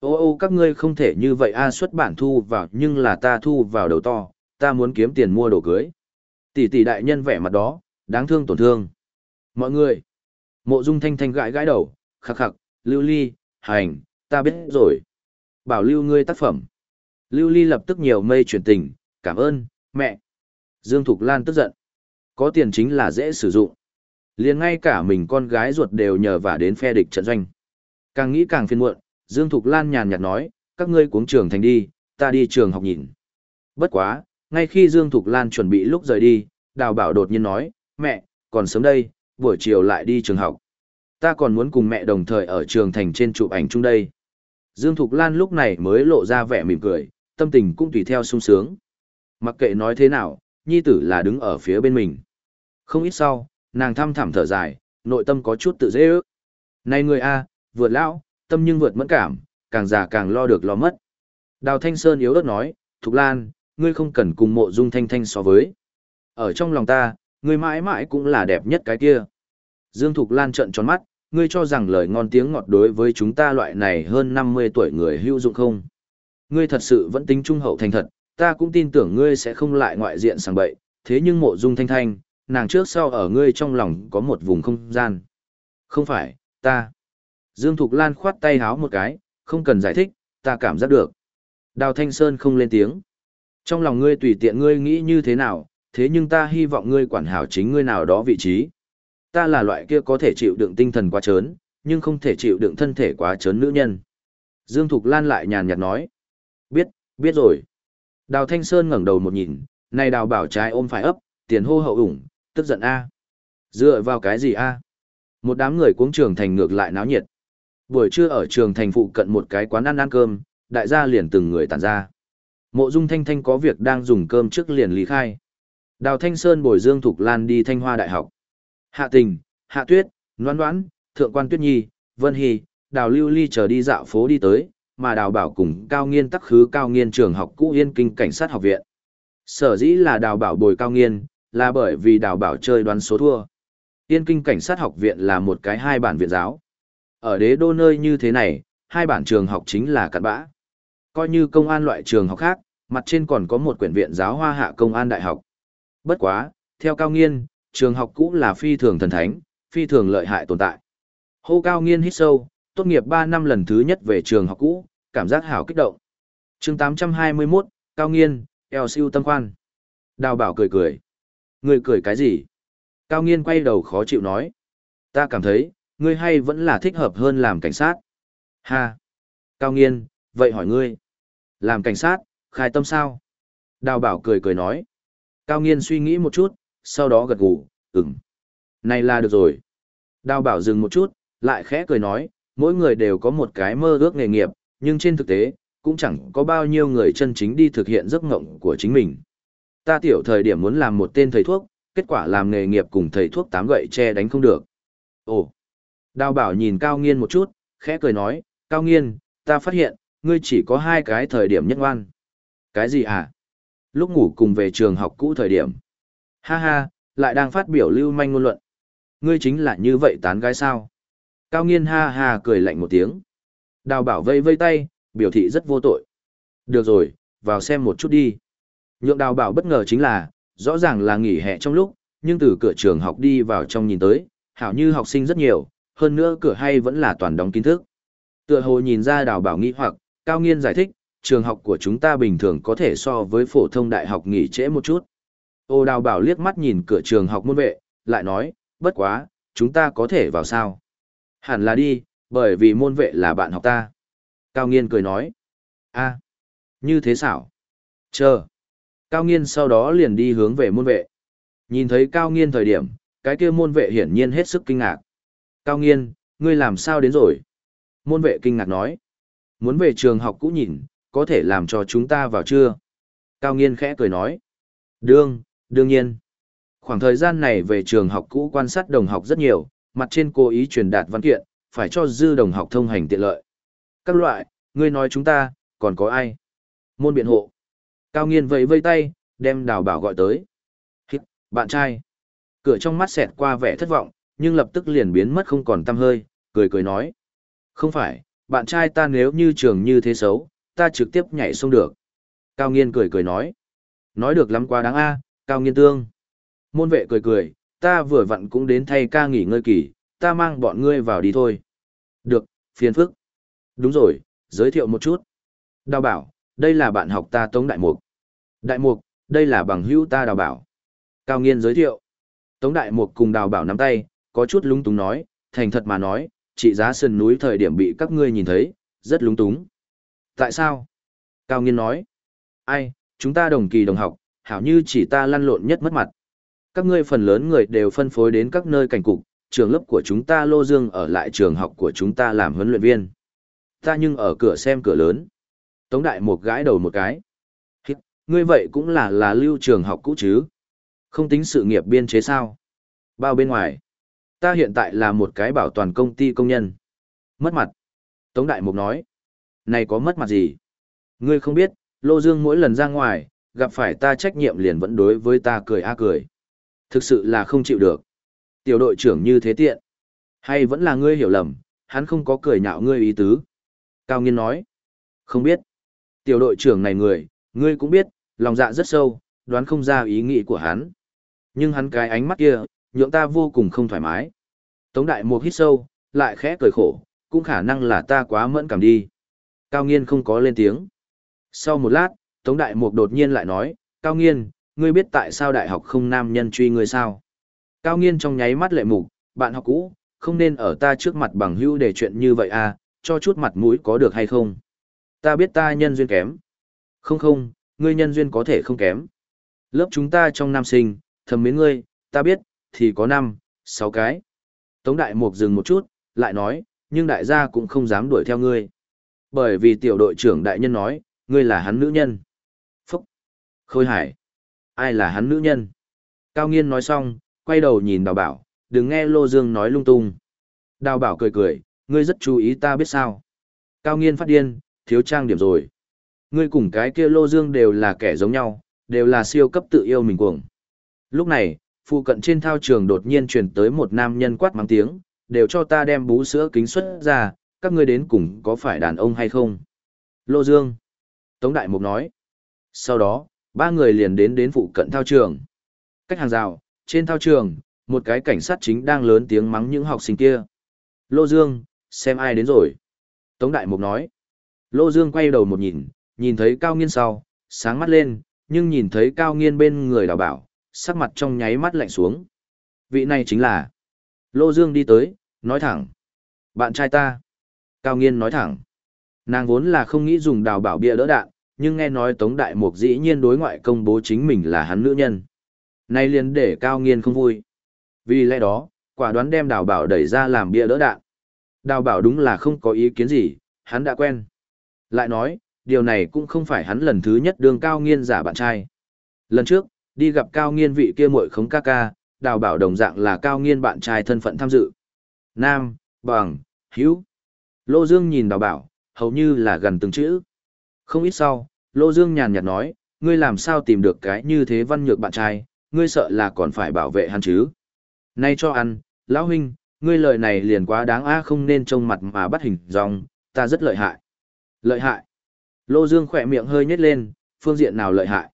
ô ô các ngươi không thể như vậy a xuất bản thu vào nhưng là ta thu vào đầu to, ta muốn kiếm tiền mua đồ cưới. Tỷ tỷ đại nhân vẻ mặt đó, đáng thương tổn thương. Mọi người. Mộ dung thanh thanh gãi gãi đầu, khắc khắc, lưu ly, hành, ta biết rồi. Bảo lưu ngươi tác phẩm. Lưu ly lập tức nhiều mây chuyển tình, cảm ơn, mẹ. Dương Thục Lan tức giận. Có tiền chính là dễ sử dụng liền ngay cả mình con gái ruột đều nhờ vả đến phe địch trận doanh. Càng nghĩ càng phiền muộn, Dương Thục Lan nhàn nhạt nói, các ngươi cuống trường thành đi, ta đi trường học nhìn. Bất quá, ngay khi Dương Thục Lan chuẩn bị lúc rời đi, Đào Bảo đột nhiên nói, mẹ, còn sớm đây, buổi chiều lại đi trường học. Ta còn muốn cùng mẹ đồng thời ở trường thành trên chụp ảnh chung đây. Dương Thục Lan lúc này mới lộ ra vẻ mỉm cười, tâm tình cũng tùy theo sung sướng. Mặc kệ nói thế nào, nhi tử là đứng ở phía bên mình. Không ít sau, nàng thăm thẳm thở dài, nội tâm có chút tự dễ ước. Này người A, vượt lão, tâm nhưng vượt mẫn cảm, càng già càng lo được lo mất. Đào Thanh Sơn yếu ớt nói, Thục Lan, ngươi không cần cùng mộ dung thanh thanh so với. Ở trong lòng ta, ngươi mãi mãi cũng là đẹp nhất cái kia. Dương Thục Lan trợn tròn mắt, ngươi cho rằng lời ngon tiếng ngọt đối với chúng ta loại này hơn 50 tuổi người hữu dụng không? Ngươi thật sự vẫn tính trung hậu thành thật, ta cũng tin tưởng ngươi sẽ không lại ngoại diện sang bậy, thế nhưng mộ dung thanh thanh, nàng trước sau ở ngươi trong lòng có một vùng không gian. Không phải, ta. Dương Thục Lan khoát tay háo một cái, không cần giải thích, ta cảm giác được. Đào Thanh Sơn không lên tiếng. Trong lòng ngươi tùy tiện ngươi nghĩ như thế nào, thế nhưng ta hy vọng ngươi quản hảo chính ngươi nào đó vị trí. Ta là loại kia có thể chịu đựng tinh thần quá trớn, nhưng không thể chịu đựng thân thể quá trớn nữ nhân. Dương Thục Lan lại nhàn nhạt nói. Biết, biết rồi. Đào Thanh Sơn ngẩng đầu một nhìn, này đào bảo trái ôm phải ấp, tiền hô hậu ủng, tức giận A. Dựa vào cái gì A? Một đám người cuống trường thành ngược lại náo nhiệt. Buổi trưa ở trường thành phụ cận một cái quán ăn ăn cơm, đại gia liền từng người tản ra. Mộ Dung Thanh Thanh có việc đang dùng cơm trước liền lý khai. Đào Thanh Sơn bồi Dương Thục Lan đi Thanh Hoa Đại học. Hạ Tình, Hạ Tuyết, Loan Đoán, Thượng quan Tuyết Nhi, Vân Hy, Đào Lưu Ly chờ đi dạo phố đi tới, mà Đào Bảo cùng Cao Nghiên tắc khứ Cao Nghiên trường học cũ Yên Kinh Cảnh sát học viện. Sở dĩ là Đào Bảo bồi Cao Nghiên, là bởi vì Đào Bảo chơi đoán số thua. Yên Kinh Cảnh sát học viện là một cái hai bản viện giáo. Ở đế đô nơi như thế này, hai bản trường học chính là cặn bã. Coi như công an loại trường học khác, mặt trên còn có một quyển viện giáo hoa hạ công an đại học. Bất quá, theo cao nghiên, trường học cũ là phi thường thần thánh, phi thường lợi hại tồn tại. Hô cao nghiên hít sâu, tốt nghiệp 3 năm lần thứ nhất về trường học cũ, cảm giác hảo kích động. chương 821, cao nghiên, eo siêu tâm khoan. Đào bảo cười cười. Ngươi cười cái gì? Cao nghiên quay đầu khó chịu nói. Ta cảm thấy, ngươi hay vẫn là thích hợp hơn làm cảnh sát. Ha! Cao nghiên, vậy hỏi ngươi. Làm cảnh sát, khai tâm sao? Đào bảo cười cười nói. Cao nghiên suy nghĩ một chút, sau đó gật gù, ừm. Này là được rồi. Đào bảo dừng một chút, lại khẽ cười nói, mỗi người đều có một cái mơ ước nghề nghiệp, nhưng trên thực tế, cũng chẳng có bao nhiêu người chân chính đi thực hiện giấc mộng của chính mình. Ta tiểu thời điểm muốn làm một tên thầy thuốc, kết quả làm nghề nghiệp cùng thầy thuốc tám gậy che đánh không được. Ồ! Đào bảo nhìn Cao Nghiên một chút, khẽ cười nói, Cao Nghiên, ta phát hiện, ngươi chỉ có hai cái thời điểm nhất ngoan. Cái gì à? Lúc ngủ cùng về trường học cũ thời điểm. Ha ha, lại đang phát biểu lưu manh ngôn luận. Ngươi chính là như vậy tán gái sao? Cao nghiên ha ha cười lạnh một tiếng. Đào bảo vây vây tay, biểu thị rất vô tội. Được rồi, vào xem một chút đi. Nhượng đào bảo bất ngờ chính là, rõ ràng là nghỉ hè trong lúc, nhưng từ cửa trường học đi vào trong nhìn tới, hảo như học sinh rất nhiều, hơn nữa cửa hay vẫn là toàn đóng kiến thức. Tựa hồ nhìn ra đào bảo nghi hoặc, Cao Nghiên giải thích, trường học của chúng ta bình thường có thể so với phổ thông đại học nghỉ trễ một chút. Ô đào bảo liếc mắt nhìn cửa trường học môn vệ, lại nói, bất quá, chúng ta có thể vào sao? Hẳn là đi, bởi vì môn vệ là bạn học ta. Cao Nghiên cười nói, a, như thế xảo. Chờ. Cao Nghiên sau đó liền đi hướng về môn vệ. Nhìn thấy Cao Nghiên thời điểm, cái kia môn vệ hiển nhiên hết sức kinh ngạc. Cao Nghiên, ngươi làm sao đến rồi? Môn vệ kinh ngạc nói. Muốn về trường học cũ nhìn, có thể làm cho chúng ta vào chưa? Cao Nghiên khẽ cười nói. Đương, đương nhiên. Khoảng thời gian này về trường học cũ quan sát đồng học rất nhiều, mặt trên cố ý truyền đạt văn kiện, phải cho dư đồng học thông hành tiện lợi. Các loại, ngươi nói chúng ta, còn có ai? Môn biện hộ. Cao Nghiên vẫy vây tay, đem đào bảo gọi tới. Hít, bạn trai. Cửa trong mắt xẹt qua vẻ thất vọng, nhưng lập tức liền biến mất không còn tăm hơi, cười cười nói. Không phải, bạn trai ta nếu như trường như thế xấu, ta trực tiếp nhảy xuống được. Cao nghiên cười cười nói. Nói được lắm quá đáng a, cao nghiên tương. Môn vệ cười cười, ta vừa vặn cũng đến thay ca nghỉ ngơi kỳ, ta mang bọn ngươi vào đi thôi. Được, phiền phức. Đúng rồi, giới thiệu một chút. Đào bảo, đây là bạn học ta Tống Đại Mục. Đại Mục, đây là bằng hữu ta Đào bảo. Cao nghiên giới thiệu. Tống Đại Mục cùng Đào bảo nắm tay, có chút lúng túng nói, thành thật mà nói, trị giá sườn núi thời điểm bị các ngươi nhìn thấy, rất lúng túng. Tại sao? Cao nghiên nói. Ai, chúng ta đồng kỳ đồng học, hảo như chỉ ta lăn lộn nhất mất mặt. Các ngươi phần lớn người đều phân phối đến các nơi cảnh cục, trường lớp của chúng ta Lô Dương ở lại trường học của chúng ta làm huấn luyện viên. Ta nhưng ở cửa xem cửa lớn. Tống Đại một gãi đầu một cái. Hít, ngươi vậy cũng là là lưu trường học cũ chứ. Không tính sự nghiệp biên chế sao. Bao bên ngoài. Ta hiện tại là một cái bảo toàn công ty công nhân. Mất mặt. Tống Đại Mục nói. Này có mất mặt gì? Ngươi không biết, Lô Dương mỗi lần ra ngoài, gặp phải ta trách nhiệm liền vẫn đối với ta cười a cười. Thực sự là không chịu được. Tiểu đội trưởng như thế tiện. Hay vẫn là ngươi hiểu lầm, hắn không có cười nhạo ngươi ý tứ. Cao Nghiên nói. Không biết. Tiểu đội trưởng này người, ngươi cũng biết, lòng dạ rất sâu, đoán không ra ý nghĩ của hắn. Nhưng hắn cái ánh mắt kia, nhượng ta vô cùng không thoải mái. Tống đại mục hít sâu, lại khẽ cười khổ, cũng khả năng là ta quá mẫn cảm đi. Cao Nghiên không có lên tiếng. Sau một lát, Tống Đại Mục đột nhiên lại nói, Cao Nghiên, ngươi biết tại sao đại học không nam nhân truy ngươi sao? Cao Nghiên trong nháy mắt lệ mục, bạn học cũ, không nên ở ta trước mặt bằng hữu để chuyện như vậy à, cho chút mặt mũi có được hay không? Ta biết ta nhân duyên kém. Không không, ngươi nhân duyên có thể không kém. Lớp chúng ta trong nam sinh, thầm mến ngươi, ta biết, thì có năm, sáu cái. Tống Đại Mục dừng một chút, lại nói, nhưng đại gia cũng không dám đuổi theo ngươi. Bởi vì tiểu đội trưởng đại nhân nói, ngươi là hắn nữ nhân. Phúc! Khôi hải! Ai là hắn nữ nhân? Cao nghiên nói xong, quay đầu nhìn đào bảo, đừng nghe Lô Dương nói lung tung. Đào bảo cười cười, ngươi rất chú ý ta biết sao. Cao nghiên phát điên, thiếu trang điểm rồi. Ngươi cùng cái kia Lô Dương đều là kẻ giống nhau, đều là siêu cấp tự yêu mình cuồng. Lúc này, phụ cận trên thao trường đột nhiên truyền tới một nam nhân quát mắng tiếng, đều cho ta đem bú sữa kính xuất ra, các ngươi đến cùng có phải đàn ông hay không? Lô Dương. Tống Đại Mục nói. Sau đó, ba người liền đến đến phụ cận thao trường. Cách hàng rào, trên thao trường, một cái cảnh sát chính đang lớn tiếng mắng những học sinh kia. Lô Dương, xem ai đến rồi. Tống Đại Mục nói. Lô Dương quay đầu một nhìn, nhìn thấy Cao Nghiên sau, sáng mắt lên, nhưng nhìn thấy Cao Nghiên bên người đào bảo, sắc mặt trong nháy mắt lạnh xuống. Vị này chính là... Lô Dương đi tới, nói thẳng. Bạn trai ta. Cao Nghiên nói thẳng. Nàng vốn là không nghĩ dùng đào bảo bia đỡ đạn, nhưng nghe nói Tống Đại Mục dĩ nhiên đối ngoại công bố chính mình là hắn nữ nhân. Nay liền để Cao Nghiên không vui. Vì lẽ đó, quả đoán đem đào bảo đẩy ra làm bia đỡ đạn. Đào bảo đúng là không có ý kiến gì, hắn đã quen. Lại nói, điều này cũng không phải hắn lần thứ nhất đường Cao Nghiên giả bạn trai. Lần trước, đi gặp Cao Nghiên vị kia muội khống ca ca, đào bảo đồng dạng là Cao Nghiên bạn trai thân phận tham dự. Nam, bằng, hữu. Lô Dương nhìn đào bảo, hầu như là gần từng chữ. Không ít sau, Lô Dương nhàn nhạt nói, ngươi làm sao tìm được cái như thế văn nhược bạn trai, ngươi sợ là còn phải bảo vệ hắn chứ. Nay cho ăn, lão huynh, ngươi lời này liền quá đáng a không nên trông mặt mà bắt hình dòng, ta rất lợi hại. Lợi hại. Lô Dương khỏe miệng hơi nhếch lên, phương diện nào lợi hại.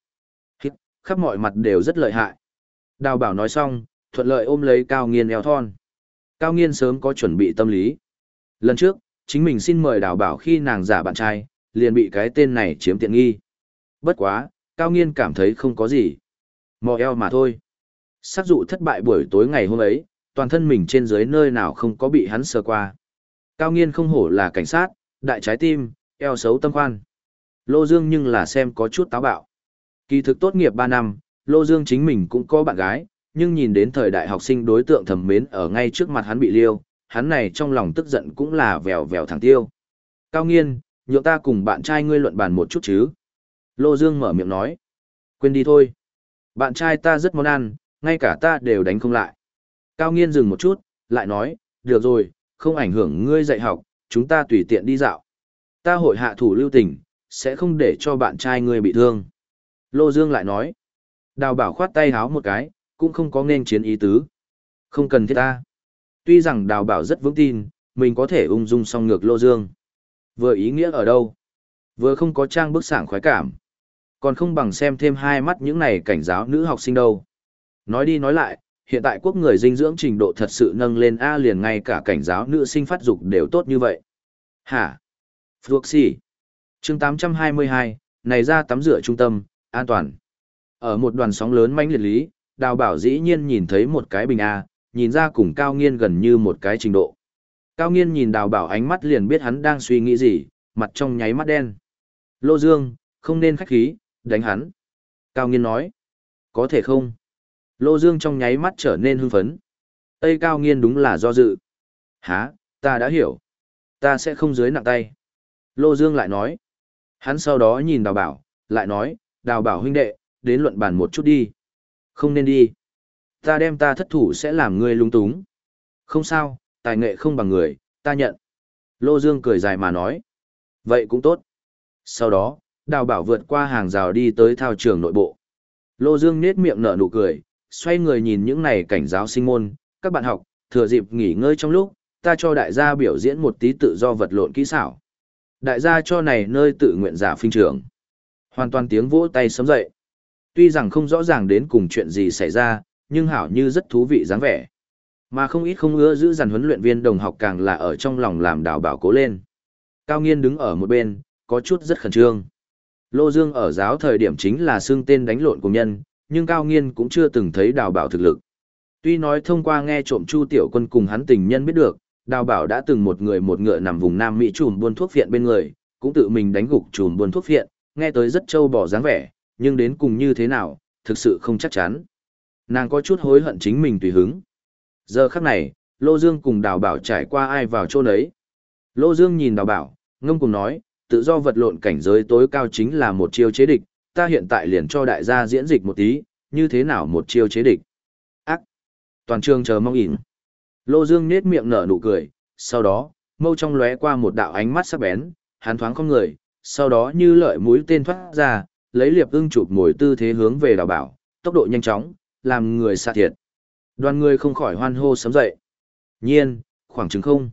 Hít, khắp mọi mặt đều rất lợi hại. Đào bảo nói xong, thuận lợi ôm lấy Cao Nghiên eo thon. Cao Nghiên sớm có chuẩn bị tâm lý. Lần trước, chính mình xin mời đào bảo khi nàng giả bạn trai, liền bị cái tên này chiếm tiện nghi. Bất quá, Cao Nghiên cảm thấy không có gì. Mò eo mà thôi. sát dụ thất bại buổi tối ngày hôm ấy, toàn thân mình trên dưới nơi nào không có bị hắn sờ qua. Cao Nghiên không hổ là cảnh sát, đại trái tim, eo xấu tâm khoan. Lô Dương nhưng là xem có chút táo bạo. Kỳ thực tốt nghiệp 3 năm, Lô Dương chính mình cũng có bạn gái, nhưng nhìn đến thời đại học sinh đối tượng thầm mến ở ngay trước mặt hắn bị liêu, hắn này trong lòng tức giận cũng là vèo vèo thẳng tiêu. Cao nghiên, nhượng ta cùng bạn trai ngươi luận bàn một chút chứ. Lô Dương mở miệng nói. Quên đi thôi. Bạn trai ta rất món ăn, ngay cả ta đều đánh không lại. Cao nghiên dừng một chút, lại nói, được rồi, không ảnh hưởng ngươi dạy học, chúng ta tùy tiện đi dạo. Ta hội hạ thủ lưu tình, sẽ không để cho bạn trai ngươi bị thương. Lô Dương lại nói. Đào bảo khoát tay háo một cái, cũng không có nên chiến ý tứ. Không cần thiết ta. Tuy rằng đào bảo rất vững tin, mình có thể ung dung song ngược Lô Dương. Vừa ý nghĩa ở đâu? Vừa không có trang bức sảng khoái cảm. Còn không bằng xem thêm hai mắt những này cảnh giáo nữ học sinh đâu. Nói đi nói lại, hiện tại quốc người dinh dưỡng trình độ thật sự nâng lên A liền ngay cả cảnh giáo nữ sinh phát dục đều tốt như vậy. Hả? Fluxi. chương 822, này ra tắm rửa trung tâm, an toàn. Ở một đoàn sóng lớn mãnh liệt lý, đào bảo dĩ nhiên nhìn thấy một cái bình A, nhìn ra cùng cao nghiên gần như một cái trình độ. Cao nghiên nhìn đào bảo ánh mắt liền biết hắn đang suy nghĩ gì, mặt trong nháy mắt đen. Lô Dương, không nên khách khí, đánh hắn. Cao nghiên nói. Có thể không? Lô Dương trong nháy mắt trở nên hưng phấn. Tây cao nghiên đúng là do dự. Hả, ta đã hiểu. Ta sẽ không dưới nặng tay. Lô Dương lại nói. Hắn sau đó nhìn đào bảo, lại nói, đào bảo huynh đệ, đến luận bàn một chút đi. Không nên đi. Ta đem ta thất thủ sẽ làm ngươi lung túng. Không sao, tài nghệ không bằng người, ta nhận. Lô Dương cười dài mà nói. Vậy cũng tốt. Sau đó, đào bảo vượt qua hàng rào đi tới thao trường nội bộ. Lô Dương nết miệng nở nụ cười, xoay người nhìn những này cảnh giáo sinh môn, các bạn học, thừa dịp nghỉ ngơi trong lúc, ta cho đại gia biểu diễn một tí tự do vật lộn kỹ xảo. Đại gia cho này nơi tự nguyện giả phinh trưởng. Hoàn toàn tiếng vỗ tay sớm dậy. Tuy rằng không rõ ràng đến cùng chuyện gì xảy ra, nhưng hảo như rất thú vị dáng vẻ. Mà không ít không ưa giữ dằn huấn luyện viên đồng học càng là ở trong lòng làm đào bảo cố lên. Cao Nghiên đứng ở một bên, có chút rất khẩn trương. Lô Dương ở giáo thời điểm chính là xương tên đánh lộn của nhân, nhưng Cao Nghiên cũng chưa từng thấy đào bảo thực lực. Tuy nói thông qua nghe trộm Chu Tiểu Quân cùng hắn tình nhân biết được, đào bảo đã từng một người một ngựa nằm vùng Nam Mỹ chùm buôn thuốc phiện bên người, cũng tự mình đánh gục chùm buôn thuốc phiện, nghe tới rất trâu bỏ dáng vẻ, nhưng đến cùng như thế nào, thực sự không chắc chắn. Nàng có chút hối hận chính mình tùy hứng. Giờ khắc này, Lô Dương cùng đào bảo trải qua ai vào chỗ đấy? Lô Dương nhìn đào bảo, ngông cùng nói, tự do vật lộn cảnh giới tối cao chính là một chiêu chế địch, ta hiện tại liền cho đại gia diễn dịch một tí, như thế nào một chiêu chế địch. Ác! Toàn trường chờ mong ỉn. Lô Dương nết miệng nở nụ cười, sau đó, mâu trong lóe qua một đạo ánh mắt sắc bén, hắn thoáng không người, sau đó như lợi mũi tên thoát ra, lấy liệp ưng chụp ngồi tư thế hướng về đào bảo, tốc độ nhanh chóng, làm người xa thiệt. Đoàn người không khỏi hoan hô sấm dậy. Nhiên, khoảng chừng không.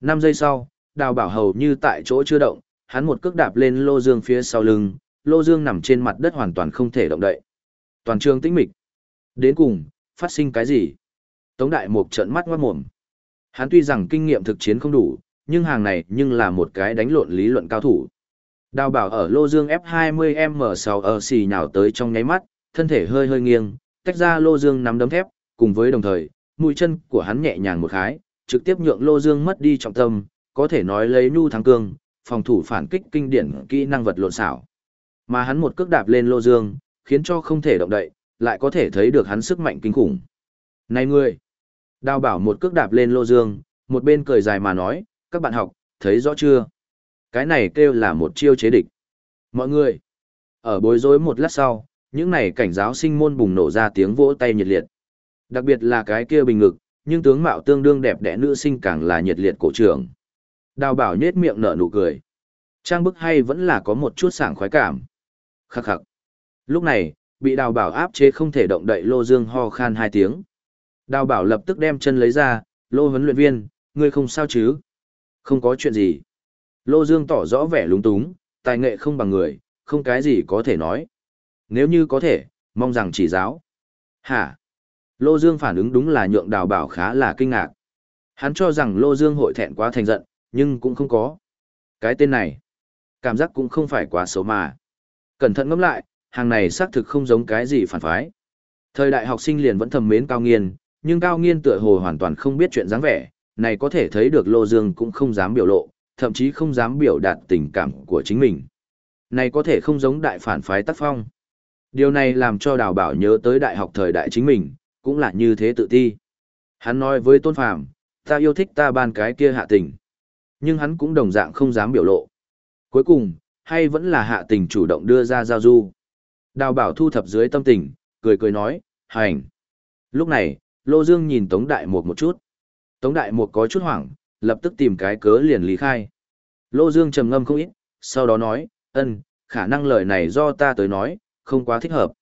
5 giây sau, đào bảo hầu như tại chỗ chưa động, hắn một cước đạp lên lô dương phía sau lưng, lô dương nằm trên mặt đất hoàn toàn không thể động đậy. Toàn trường tĩnh mịch. Đến cùng, phát sinh cái gì? Tống đại mục trợn mắt ngoát mồm. Hắn tuy rằng kinh nghiệm thực chiến không đủ, nhưng hàng này nhưng là một cái đánh lộn lý luận cao thủ. Đào bảo ở lô dương F20M6 ở xì nhào tới trong nháy mắt, thân thể hơi hơi nghiêng, tách ra lô dương nắm đấm thép, cùng với đồng thời, mũi chân của hắn nhẹ nhàng một khái, trực tiếp nhượng lô dương mất đi trọng tâm, có thể nói lấy nhu thắng cương, phòng thủ phản kích kinh điển kỹ năng vật lộn xảo. Mà hắn một cước đạp lên lô dương, khiến cho không thể động đậy, lại có thể thấy được hắn sức mạnh kinh khủng. Này ngươi! Đào bảo một cước đạp lên lô dương, một bên cười dài mà nói, các bạn học, thấy rõ chưa? Cái này kêu là một chiêu chế địch. Mọi người! Ở bối rối một lát sau, những này cảnh giáo sinh môn bùng nổ ra tiếng vỗ tay nhiệt liệt. Đặc biệt là cái kia bình ngực, nhưng tướng mạo tương đương đẹp đẽ nữ sinh càng là nhiệt liệt cổ trưởng. Đào bảo nhết miệng nở nụ cười. Trang bức hay vẫn là có một chút sảng khoái cảm. Khắc khắc. Lúc này, bị đào bảo áp chế không thể động đậy lô dương ho khan hai tiếng. Đào bảo lập tức đem chân lấy ra, lô huấn luyện viên, ngươi không sao chứ? Không có chuyện gì. Lô dương tỏ rõ vẻ lúng túng, tài nghệ không bằng người, không cái gì có thể nói. Nếu như có thể, mong rằng chỉ giáo. Hả? Lô Dương phản ứng đúng là nhượng đào bảo khá là kinh ngạc. Hắn cho rằng Lô Dương hội thẹn quá thành giận, nhưng cũng không có. Cái tên này, cảm giác cũng không phải quá xấu mà. Cẩn thận ngẫm lại, hàng này xác thực không giống cái gì phản phái. Thời đại học sinh liền vẫn thầm mến Cao Nghiên, nhưng Cao Nghiên tựa hồ hoàn toàn không biết chuyện dáng vẻ, này có thể thấy được Lô Dương cũng không dám biểu lộ, thậm chí không dám biểu đạt tình cảm của chính mình. Này có thể không giống đại phản phái tác phong. Điều này làm cho đào bảo nhớ tới đại học thời đại chính mình, cũng là như thế tự ti. Hắn nói với Tôn Phàm, ta yêu thích ta ban cái kia hạ tình. Nhưng hắn cũng đồng dạng không dám biểu lộ. Cuối cùng, hay vẫn là hạ tình chủ động đưa ra giao du. Đào bảo thu thập dưới tâm tình, cười cười nói, hành. Lúc này, Lô Dương nhìn Tống Đại Mục một chút. Tống Đại Mục có chút hoảng, lập tức tìm cái cớ liền lý khai. Lô Dương trầm ngâm không ít, sau đó nói, ân, khả năng lời này do ta tới nói, không quá thích hợp.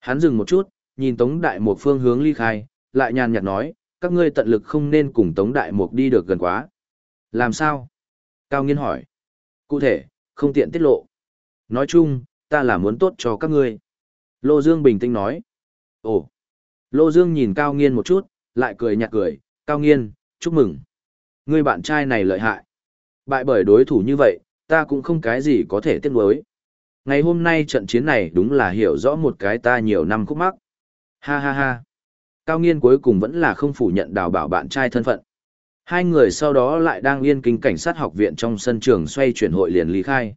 Hắn dừng một chút, nhìn Tống Đại Mục phương hướng ly khai, lại nhàn nhạt nói, các ngươi tận lực không nên cùng Tống Đại Mục đi được gần quá. Làm sao? Cao Nghiên hỏi. Cụ thể, không tiện tiết lộ. Nói chung, ta là muốn tốt cho các ngươi. Lô Dương bình tĩnh nói. Ồ. Lô Dương nhìn Cao Nghiên một chút, lại cười nhạt cười, Cao Nghiên, chúc mừng. Ngươi bạn trai này lợi hại. Bại bởi đối thủ như vậy, ta cũng không cái gì có thể tiếc nuối. Ngày hôm nay trận chiến này đúng là hiểu rõ một cái ta nhiều năm khúc mắc. Ha ha ha. Cao Nghiên cuối cùng vẫn là không phủ nhận đào bảo bạn trai thân phận. Hai người sau đó lại đang yên kinh cảnh sát học viện trong sân trường xoay chuyển hội liền lý khai.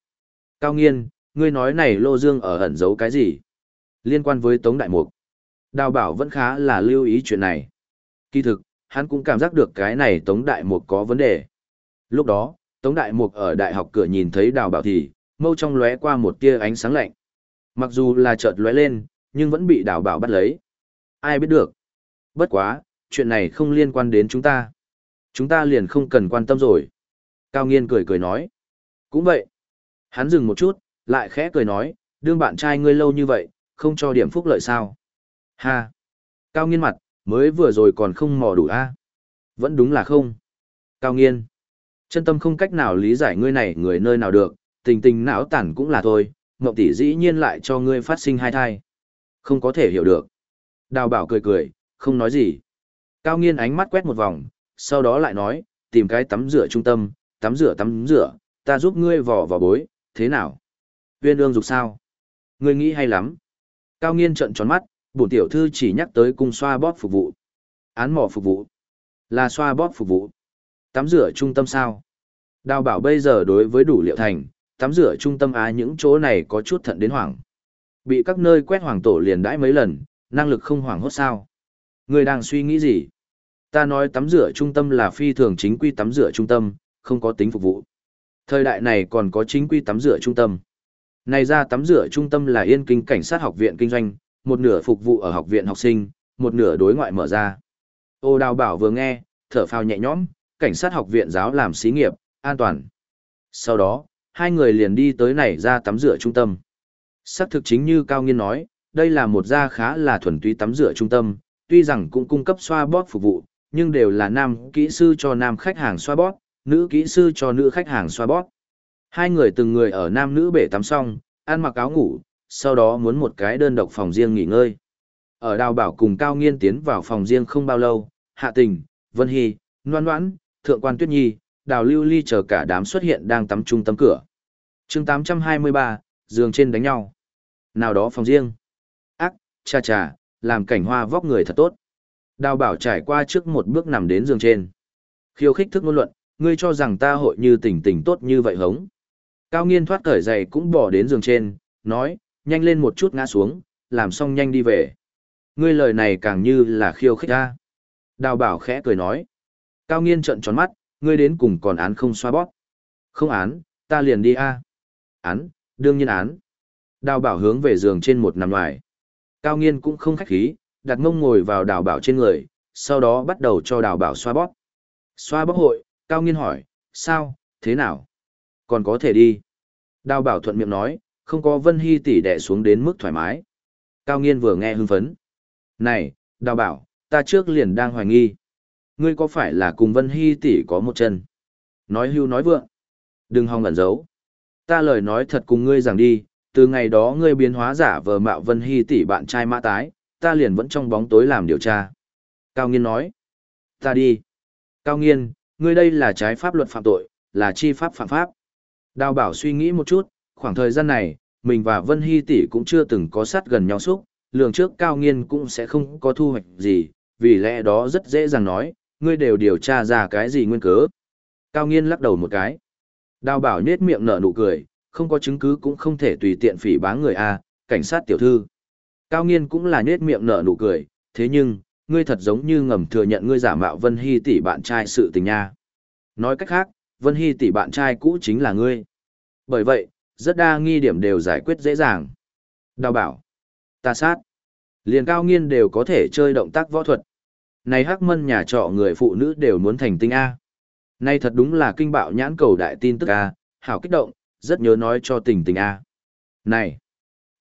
Cao Nghiên, ngươi nói này Lô Dương ở ẩn giấu cái gì? Liên quan với Tống Đại Mục. Đào bảo vẫn khá là lưu ý chuyện này. Kỳ thực, hắn cũng cảm giác được cái này Tống Đại Mục có vấn đề. Lúc đó, Tống Đại Mục ở đại học cửa nhìn thấy đào bảo thì, mâu trong lóe qua một tia ánh sáng lạnh. Mặc dù là chợt lóe lên, nhưng vẫn bị đào bảo bắt lấy. Ai biết được. Bất quá, chuyện này không liên quan đến chúng ta. Chúng ta liền không cần quan tâm rồi. Cao Nghiên cười cười nói. Cũng vậy. Hắn dừng một chút, lại khẽ cười nói, đương bạn trai ngươi lâu như vậy, không cho điểm phúc lợi sao. Ha! Cao Nghiên mặt, mới vừa rồi còn không mò đủ a Vẫn đúng là không. Cao Nghiên. Chân tâm không cách nào lý giải ngươi này người nơi nào được, tình tình não tản cũng là thôi, Ngọc tỷ dĩ nhiên lại cho ngươi phát sinh hai thai. Không có thể hiểu được. Đào bảo cười cười, không nói gì. Cao nghiên ánh mắt quét một vòng, sau đó lại nói, tìm cái tắm rửa trung tâm, tắm rửa tắm rửa, ta giúp ngươi vò vò bối, thế nào? Viên ương dục sao? Ngươi nghĩ hay lắm. Cao nghiên trợn tròn mắt, bổn tiểu thư chỉ nhắc tới cung xoa bóp phục vụ. Án mỏ phục vụ. Là xoa bóp phục vụ. Tắm rửa trung tâm sao? Đào bảo bây giờ đối với đủ liệu thành, tắm rửa trung tâm á những chỗ này có chút thận đến hoảng. Bị các nơi quét hoàng tổ liền đãi mấy lần, năng lực không hoảng hốt sao. Người đang suy nghĩ gì? Ta nói tắm rửa trung tâm là phi thường chính quy tắm rửa trung tâm, không có tính phục vụ. Thời đại này còn có chính quy tắm rửa trung tâm. Này ra tắm rửa trung tâm là yên kinh cảnh sát học viện kinh doanh, một nửa phục vụ ở học viện học sinh, một nửa đối ngoại mở ra. Ô đào bảo vừa nghe, thở phào nhẹ nhõm, cảnh sát học viện giáo làm xí nghiệp, an toàn. Sau đó, hai người liền đi tới này ra tắm rửa trung tâm. Sắc thực chính như Cao Nghiên nói, đây là một gia khá là thuần túy tắm rửa trung tâm, tuy rằng cũng cung cấp xoa bóp phục vụ, nhưng đều là nam kỹ sư cho nam khách hàng xoa bóp, nữ kỹ sư cho nữ khách hàng xoa bóp. Hai người từng người ở nam nữ bể tắm xong, ăn mặc áo ngủ, sau đó muốn một cái đơn độc phòng riêng nghỉ ngơi. Ở đào bảo cùng Cao Nghiên tiến vào phòng riêng không bao lâu, Hạ Tình, Vân Hy, Loan Loan, Thượng quan Tuyết Nhi, Đào Lưu Ly chờ cả đám xuất hiện đang tắm trung tâm cửa. chương 823, giường trên đánh nhau. Nào đó phòng riêng. Ác, cha cha, làm cảnh hoa vóc người thật tốt. Đào bảo trải qua trước một bước nằm đến giường trên. Khiêu khích thức ngôn luận, ngươi cho rằng ta hội như tỉnh tỉnh tốt như vậy hống. Cao nghiên thoát cởi giày cũng bỏ đến giường trên, nói, nhanh lên một chút ngã xuống, làm xong nhanh đi về. Ngươi lời này càng như là khiêu khích ta. Đào bảo khẽ cười nói. Cao nghiên trợn tròn mắt, ngươi đến cùng còn án không xoa bóp. Không án, ta liền đi a. Án, đương nhiên án. Đào bảo hướng về giường trên một nằm ngoài. Cao nghiên cũng không khách khí, đặt mông ngồi vào đào bảo trên người, sau đó bắt đầu cho đào bảo xoa bóp. Xoa bóp hội, Cao nghiên hỏi, sao, thế nào? Còn có thể đi. Đào bảo thuận miệng nói, không có Vân Hy tỷ đẻ xuống đến mức thoải mái. Cao nghiên vừa nghe hưng phấn. Này, đào bảo, ta trước liền đang hoài nghi. Ngươi có phải là cùng Vân Hy tỷ có một chân? Nói hưu nói vượng. Đừng hòng ẩn giấu. Ta lời nói thật cùng ngươi rằng đi, từ ngày đó ngươi biến hóa giả vờ mạo Vân Hy tỷ bạn trai mã tái, ta liền vẫn trong bóng tối làm điều tra. Cao Nghiên nói. Ta đi. Cao Nghiên, ngươi đây là trái pháp luật phạm tội, là chi pháp phạm pháp. Đào bảo suy nghĩ một chút, khoảng thời gian này, mình và Vân Hy tỷ cũng chưa từng có sát gần nhau xúc, lường trước Cao Nghiên cũng sẽ không có thu hoạch gì, vì lẽ đó rất dễ dàng nói, ngươi đều điều tra ra cái gì nguyên cớ. Cao Nghiên lắc đầu một cái. Đào bảo nết miệng nở nụ cười, không có chứng cứ cũng không thể tùy tiện phỉ báng người A, cảnh sát tiểu thư. Cao Nghiên cũng là nết miệng nở nụ cười, thế nhưng, ngươi thật giống như ngầm thừa nhận ngươi giả mạo Vân Hy tỷ bạn trai sự tình nha. Nói cách khác, Vân Hy tỷ bạn trai cũ chính là ngươi. Bởi vậy, rất đa nghi điểm đều giải quyết dễ dàng. Đào bảo, ta sát. Liền cao nghiên đều có thể chơi động tác võ thuật. Này hắc mân nhà trọ người phụ nữ đều muốn thành tinh A. Này thật đúng là kinh bạo nhãn cầu đại tin tức A, hảo kích động, rất nhớ nói cho tình tình A. Này,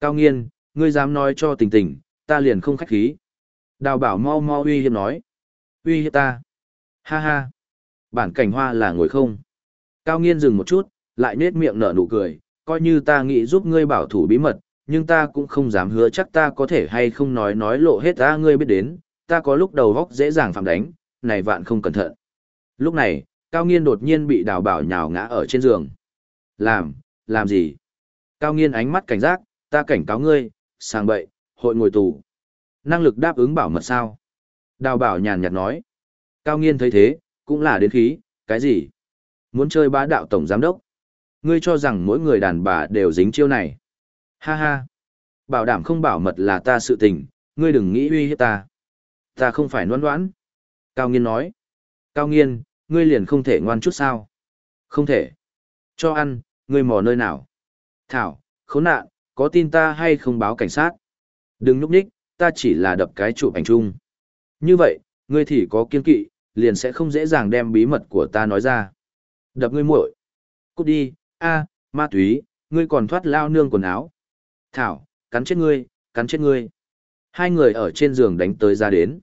cao nghiên, ngươi dám nói cho tình tình, ta liền không khách khí. Đào bảo mau mau uy hiếp nói. Uy hiếp ta. Ha ha. Bản cảnh hoa là ngồi không. Cao nghiên dừng một chút, lại nết miệng nở nụ cười, coi như ta nghĩ giúp ngươi bảo thủ bí mật, nhưng ta cũng không dám hứa chắc ta có thể hay không nói nói lộ hết ta ngươi biết đến, ta có lúc đầu góc dễ dàng phạm đánh, này vạn không cẩn thận. Lúc này, Cao Nghiên đột nhiên bị đào bảo nhào ngã ở trên giường. Làm, làm gì? Cao Nghiên ánh mắt cảnh giác, ta cảnh cáo ngươi, sang bậy, hội ngồi tù. Năng lực đáp ứng bảo mật sao? Đào bảo nhàn nhạt nói. Cao Nghiên thấy thế, cũng là đến khí, cái gì? Muốn chơi bá đạo tổng giám đốc? Ngươi cho rằng mỗi người đàn bà đều dính chiêu này. Ha ha. Bảo đảm không bảo mật là ta sự tình, ngươi đừng nghĩ uy hiếp ta. Ta không phải noan đoán. Cao Nghiên nói. Cao Nghiên, ngươi liền không thể ngoan chút sao? Không thể. Cho ăn, ngươi mò nơi nào? Thảo, khốn nạn, có tin ta hay không báo cảnh sát? Đừng núp ních, ta chỉ là đập cái chụp ảnh chung. Như vậy, ngươi thì có kiên kỵ, liền sẽ không dễ dàng đem bí mật của ta nói ra. Đập ngươi muội. Cút đi, a, ma túy, ngươi còn thoát lao nương quần áo. Thảo, cắn chết ngươi, cắn chết ngươi. Hai người ở trên giường đánh tới ra đến.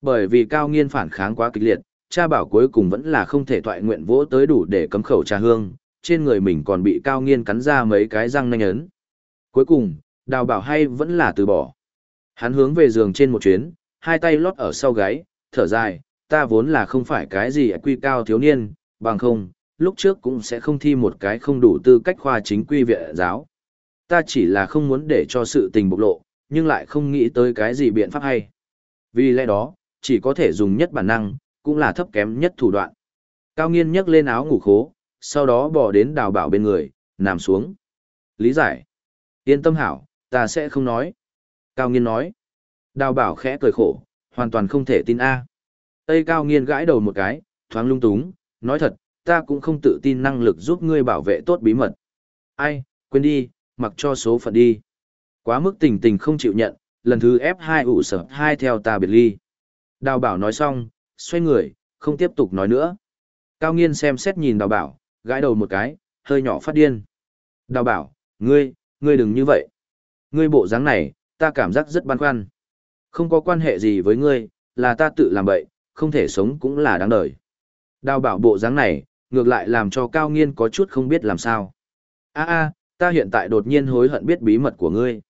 Bởi vì cao nghiên phản kháng quá kịch liệt, cha bảo cuối cùng vẫn là không thể thoại nguyện vỗ tới đủ để cấm khẩu trà hương, trên người mình còn bị cao nghiên cắn ra mấy cái răng nanh ấn. Cuối cùng, đào bảo hay vẫn là từ bỏ. Hắn hướng về giường trên một chuyến, hai tay lót ở sau gáy, thở dài, ta vốn là không phải cái gì quy cao thiếu niên, bằng không, lúc trước cũng sẽ không thi một cái không đủ tư cách khoa chính quy viện giáo. Ta chỉ là không muốn để cho sự tình bộc lộ, nhưng lại không nghĩ tới cái gì biện pháp hay. Vì lẽ đó, chỉ có thể dùng nhất bản năng, cũng là thấp kém nhất thủ đoạn. Cao nghiên nhấc lên áo ngủ khố, sau đó bỏ đến đào bảo bên người, nằm xuống. Lý giải. Yên tâm hảo, ta sẽ không nói. Cao nghiên nói. Đào bảo khẽ cười khổ, hoàn toàn không thể tin A. Tây cao nghiên gãi đầu một cái, thoáng lung túng, nói thật, ta cũng không tự tin năng lực giúp ngươi bảo vệ tốt bí mật. Ai, quên đi, mặc cho số phận đi. Quá mức tình tình không chịu nhận, lần thứ F2 ủ sở hai theo ta biệt ly. Đào bảo nói xong, xoay người, không tiếp tục nói nữa. Cao nghiên xem xét nhìn đào bảo, gãi đầu một cái, hơi nhỏ phát điên. Đào bảo, ngươi, ngươi đừng như vậy. Ngươi bộ dáng này, ta cảm giác rất băn khoăn. Không có quan hệ gì với ngươi, là ta tự làm bậy, không thể sống cũng là đáng đời. Đào bảo bộ dáng này, ngược lại làm cho cao nghiên có chút không biết làm sao. a a ta hiện tại đột nhiên hối hận biết bí mật của ngươi.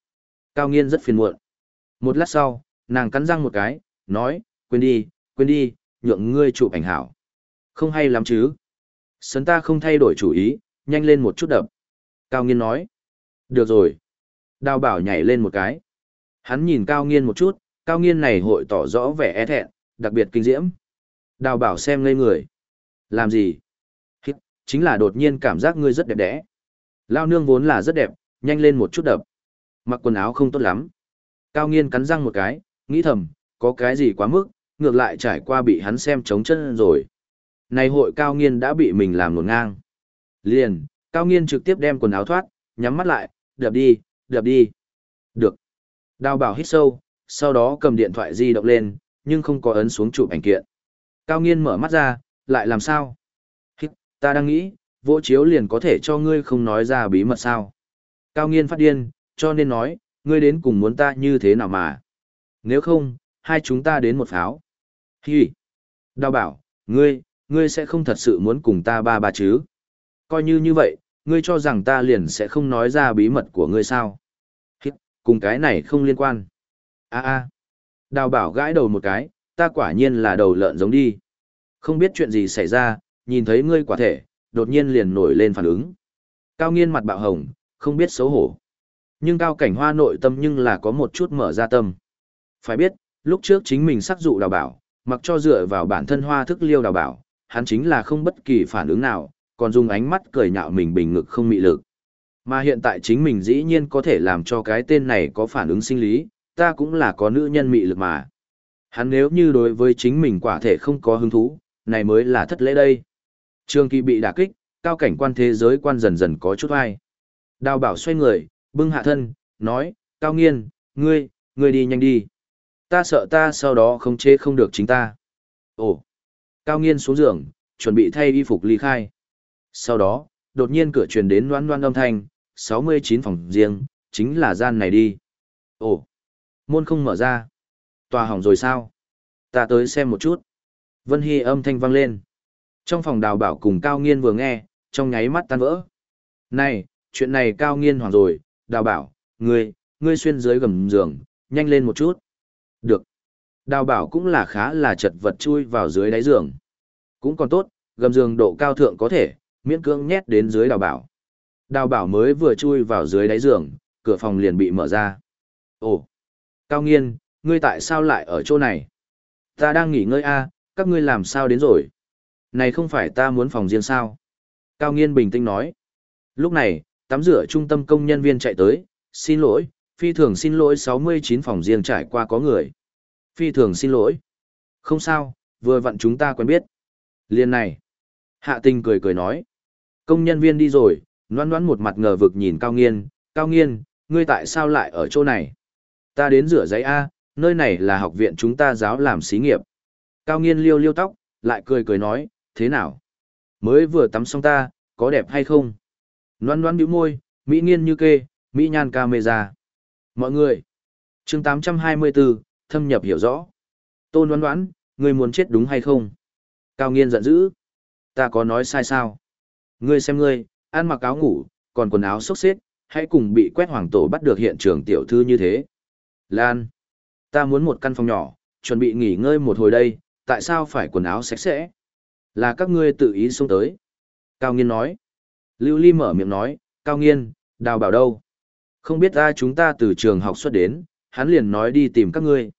Cao nghiên rất phiền muộn. Một lát sau, nàng cắn răng một cái, nói, quên đi, quên đi, nhượng ngươi chụp ảnh hảo. Không hay lắm chứ. Sấn ta không thay đổi chủ ý, nhanh lên một chút đập. Cao nghiên nói. Được rồi. Đào bảo nhảy lên một cái. Hắn nhìn cao nghiên một chút, cao nghiên này hội tỏ rõ vẻ e thẹn, đặc biệt kinh diễm. Đào bảo xem ngây người. Làm gì? Chính là đột nhiên cảm giác ngươi rất đẹp đẽ. Lao nương vốn là rất đẹp, nhanh lên một chút đập. Mặc quần áo không tốt lắm. Cao nghiên cắn răng một cái, nghĩ thầm, có cái gì quá mức, ngược lại trải qua bị hắn xem trống chân rồi. Này hội cao nghiên đã bị mình làm nổn ngang. Liền, cao nghiên trực tiếp đem quần áo thoát, nhắm mắt lại, đập đi, đập đi. Được. Đào bảo hít sâu, sau đó cầm điện thoại di động lên, nhưng không có ấn xuống chụp ảnh kiện. Cao nghiên mở mắt ra, lại làm sao? Ta đang nghĩ, vô chiếu liền có thể cho ngươi không nói ra bí mật sao. Cao nghiên phát điên, cho nên nói, ngươi đến cùng muốn ta như thế nào mà. Nếu không, hai chúng ta đến một pháo. Hi! Đào bảo, ngươi, ngươi sẽ không thật sự muốn cùng ta ba ba chứ? Coi như như vậy, ngươi cho rằng ta liền sẽ không nói ra bí mật của ngươi sao? Hi! cùng cái này không liên quan. a a Đào bảo gãi đầu một cái, ta quả nhiên là đầu lợn giống đi. Không biết chuyện gì xảy ra, nhìn thấy ngươi quả thể, đột nhiên liền nổi lên phản ứng. Cao nghiên mặt bạo hồng, không biết xấu hổ. Nhưng cao cảnh hoa nội tâm nhưng là có một chút mở ra tâm. Phải biết, lúc trước chính mình sắc dụ đào bảo, mặc cho dựa vào bản thân hoa thức liêu đào bảo, hắn chính là không bất kỳ phản ứng nào, còn dùng ánh mắt cười nhạo mình bình ngực không mị lực. Mà hiện tại chính mình dĩ nhiên có thể làm cho cái tên này có phản ứng sinh lý, ta cũng là có nữ nhân mị lực mà. Hắn nếu như đối với chính mình quả thể không có hứng thú, này mới là thất lễ đây. Trương Kỳ bị đả kích, cao cảnh quan thế giới quan dần dần có chút ai. Đào bảo xoay người, bưng hạ thân, nói, cao nghiên, ngươi, ngươi đi nhanh đi. Ta sợ ta sau đó không chế không được chính ta. Ồ, cao nghiên xuống giường, chuẩn bị thay y phục ly khai. Sau đó, đột nhiên cửa truyền đến loan loan âm thanh, 69 phòng riêng, chính là gian này đi. Ồ, môn không mở ra. Tòa hỏng rồi sao? Ta tới xem một chút. Vân Hy âm thanh vang lên. Trong phòng đào bảo cùng Cao Nghiên vừa nghe, trong nháy mắt tan vỡ. Này, chuyện này cao nghiên hoàng rồi, đào bảo, ngươi, ngươi xuyên dưới gầm giường, nhanh lên một chút. Được. Đào bảo cũng là khá là chật vật chui vào dưới đáy giường. Cũng còn tốt, gầm giường độ cao thượng có thể, miễn cưỡng nhét đến dưới đào bảo. Đào bảo mới vừa chui vào dưới đáy giường, cửa phòng liền bị mở ra. Ồ, cao nghiên, ngươi tại sao lại ở chỗ này? Ta đang nghỉ ngơi a, các ngươi làm sao đến rồi? Này không phải ta muốn phòng riêng sao? Cao nghiên bình tĩnh nói. Lúc này, tắm rửa trung tâm công nhân viên chạy tới, xin lỗi, phi thường xin lỗi 69 phòng riêng trải qua có người. Phi thường xin lỗi. Không sao, vừa vặn chúng ta quen biết. Liên này. Hạ tình cười cười nói. Công nhân viên đi rồi, noan noan một mặt ngờ vực nhìn Cao Nghiên. Cao Nghiên, ngươi tại sao lại ở chỗ này? Ta đến rửa giấy A, nơi này là học viện chúng ta giáo làm xí nghiệp. Cao Nghiên liêu liêu tóc, lại cười cười nói, thế nào? Mới vừa tắm xong ta, có đẹp hay không? Loan loan bĩu môi, mỹ nghiên như kê, mỹ nhan camera. Mọi người, chương 824, thâm nhập hiểu rõ. Tôn đoán đoán, ngươi muốn chết đúng hay không? Cao nghiên giận dữ. Ta có nói sai sao? Ngươi xem ngươi, ăn mặc áo ngủ, còn quần áo xốc xếp, hãy cùng bị quét hoàng tổ bắt được hiện trường tiểu thư như thế. Lan, ta muốn một căn phòng nhỏ, chuẩn bị nghỉ ngơi một hồi đây, tại sao phải quần áo sạch sẽ? Là các ngươi tự ý xuống tới. Cao nghiên nói. Lưu Ly mở miệng nói, Cao nghiên, đào bảo đâu? Không biết ai chúng ta từ trường học xuất đến, hắn liền nói đi tìm các ngươi.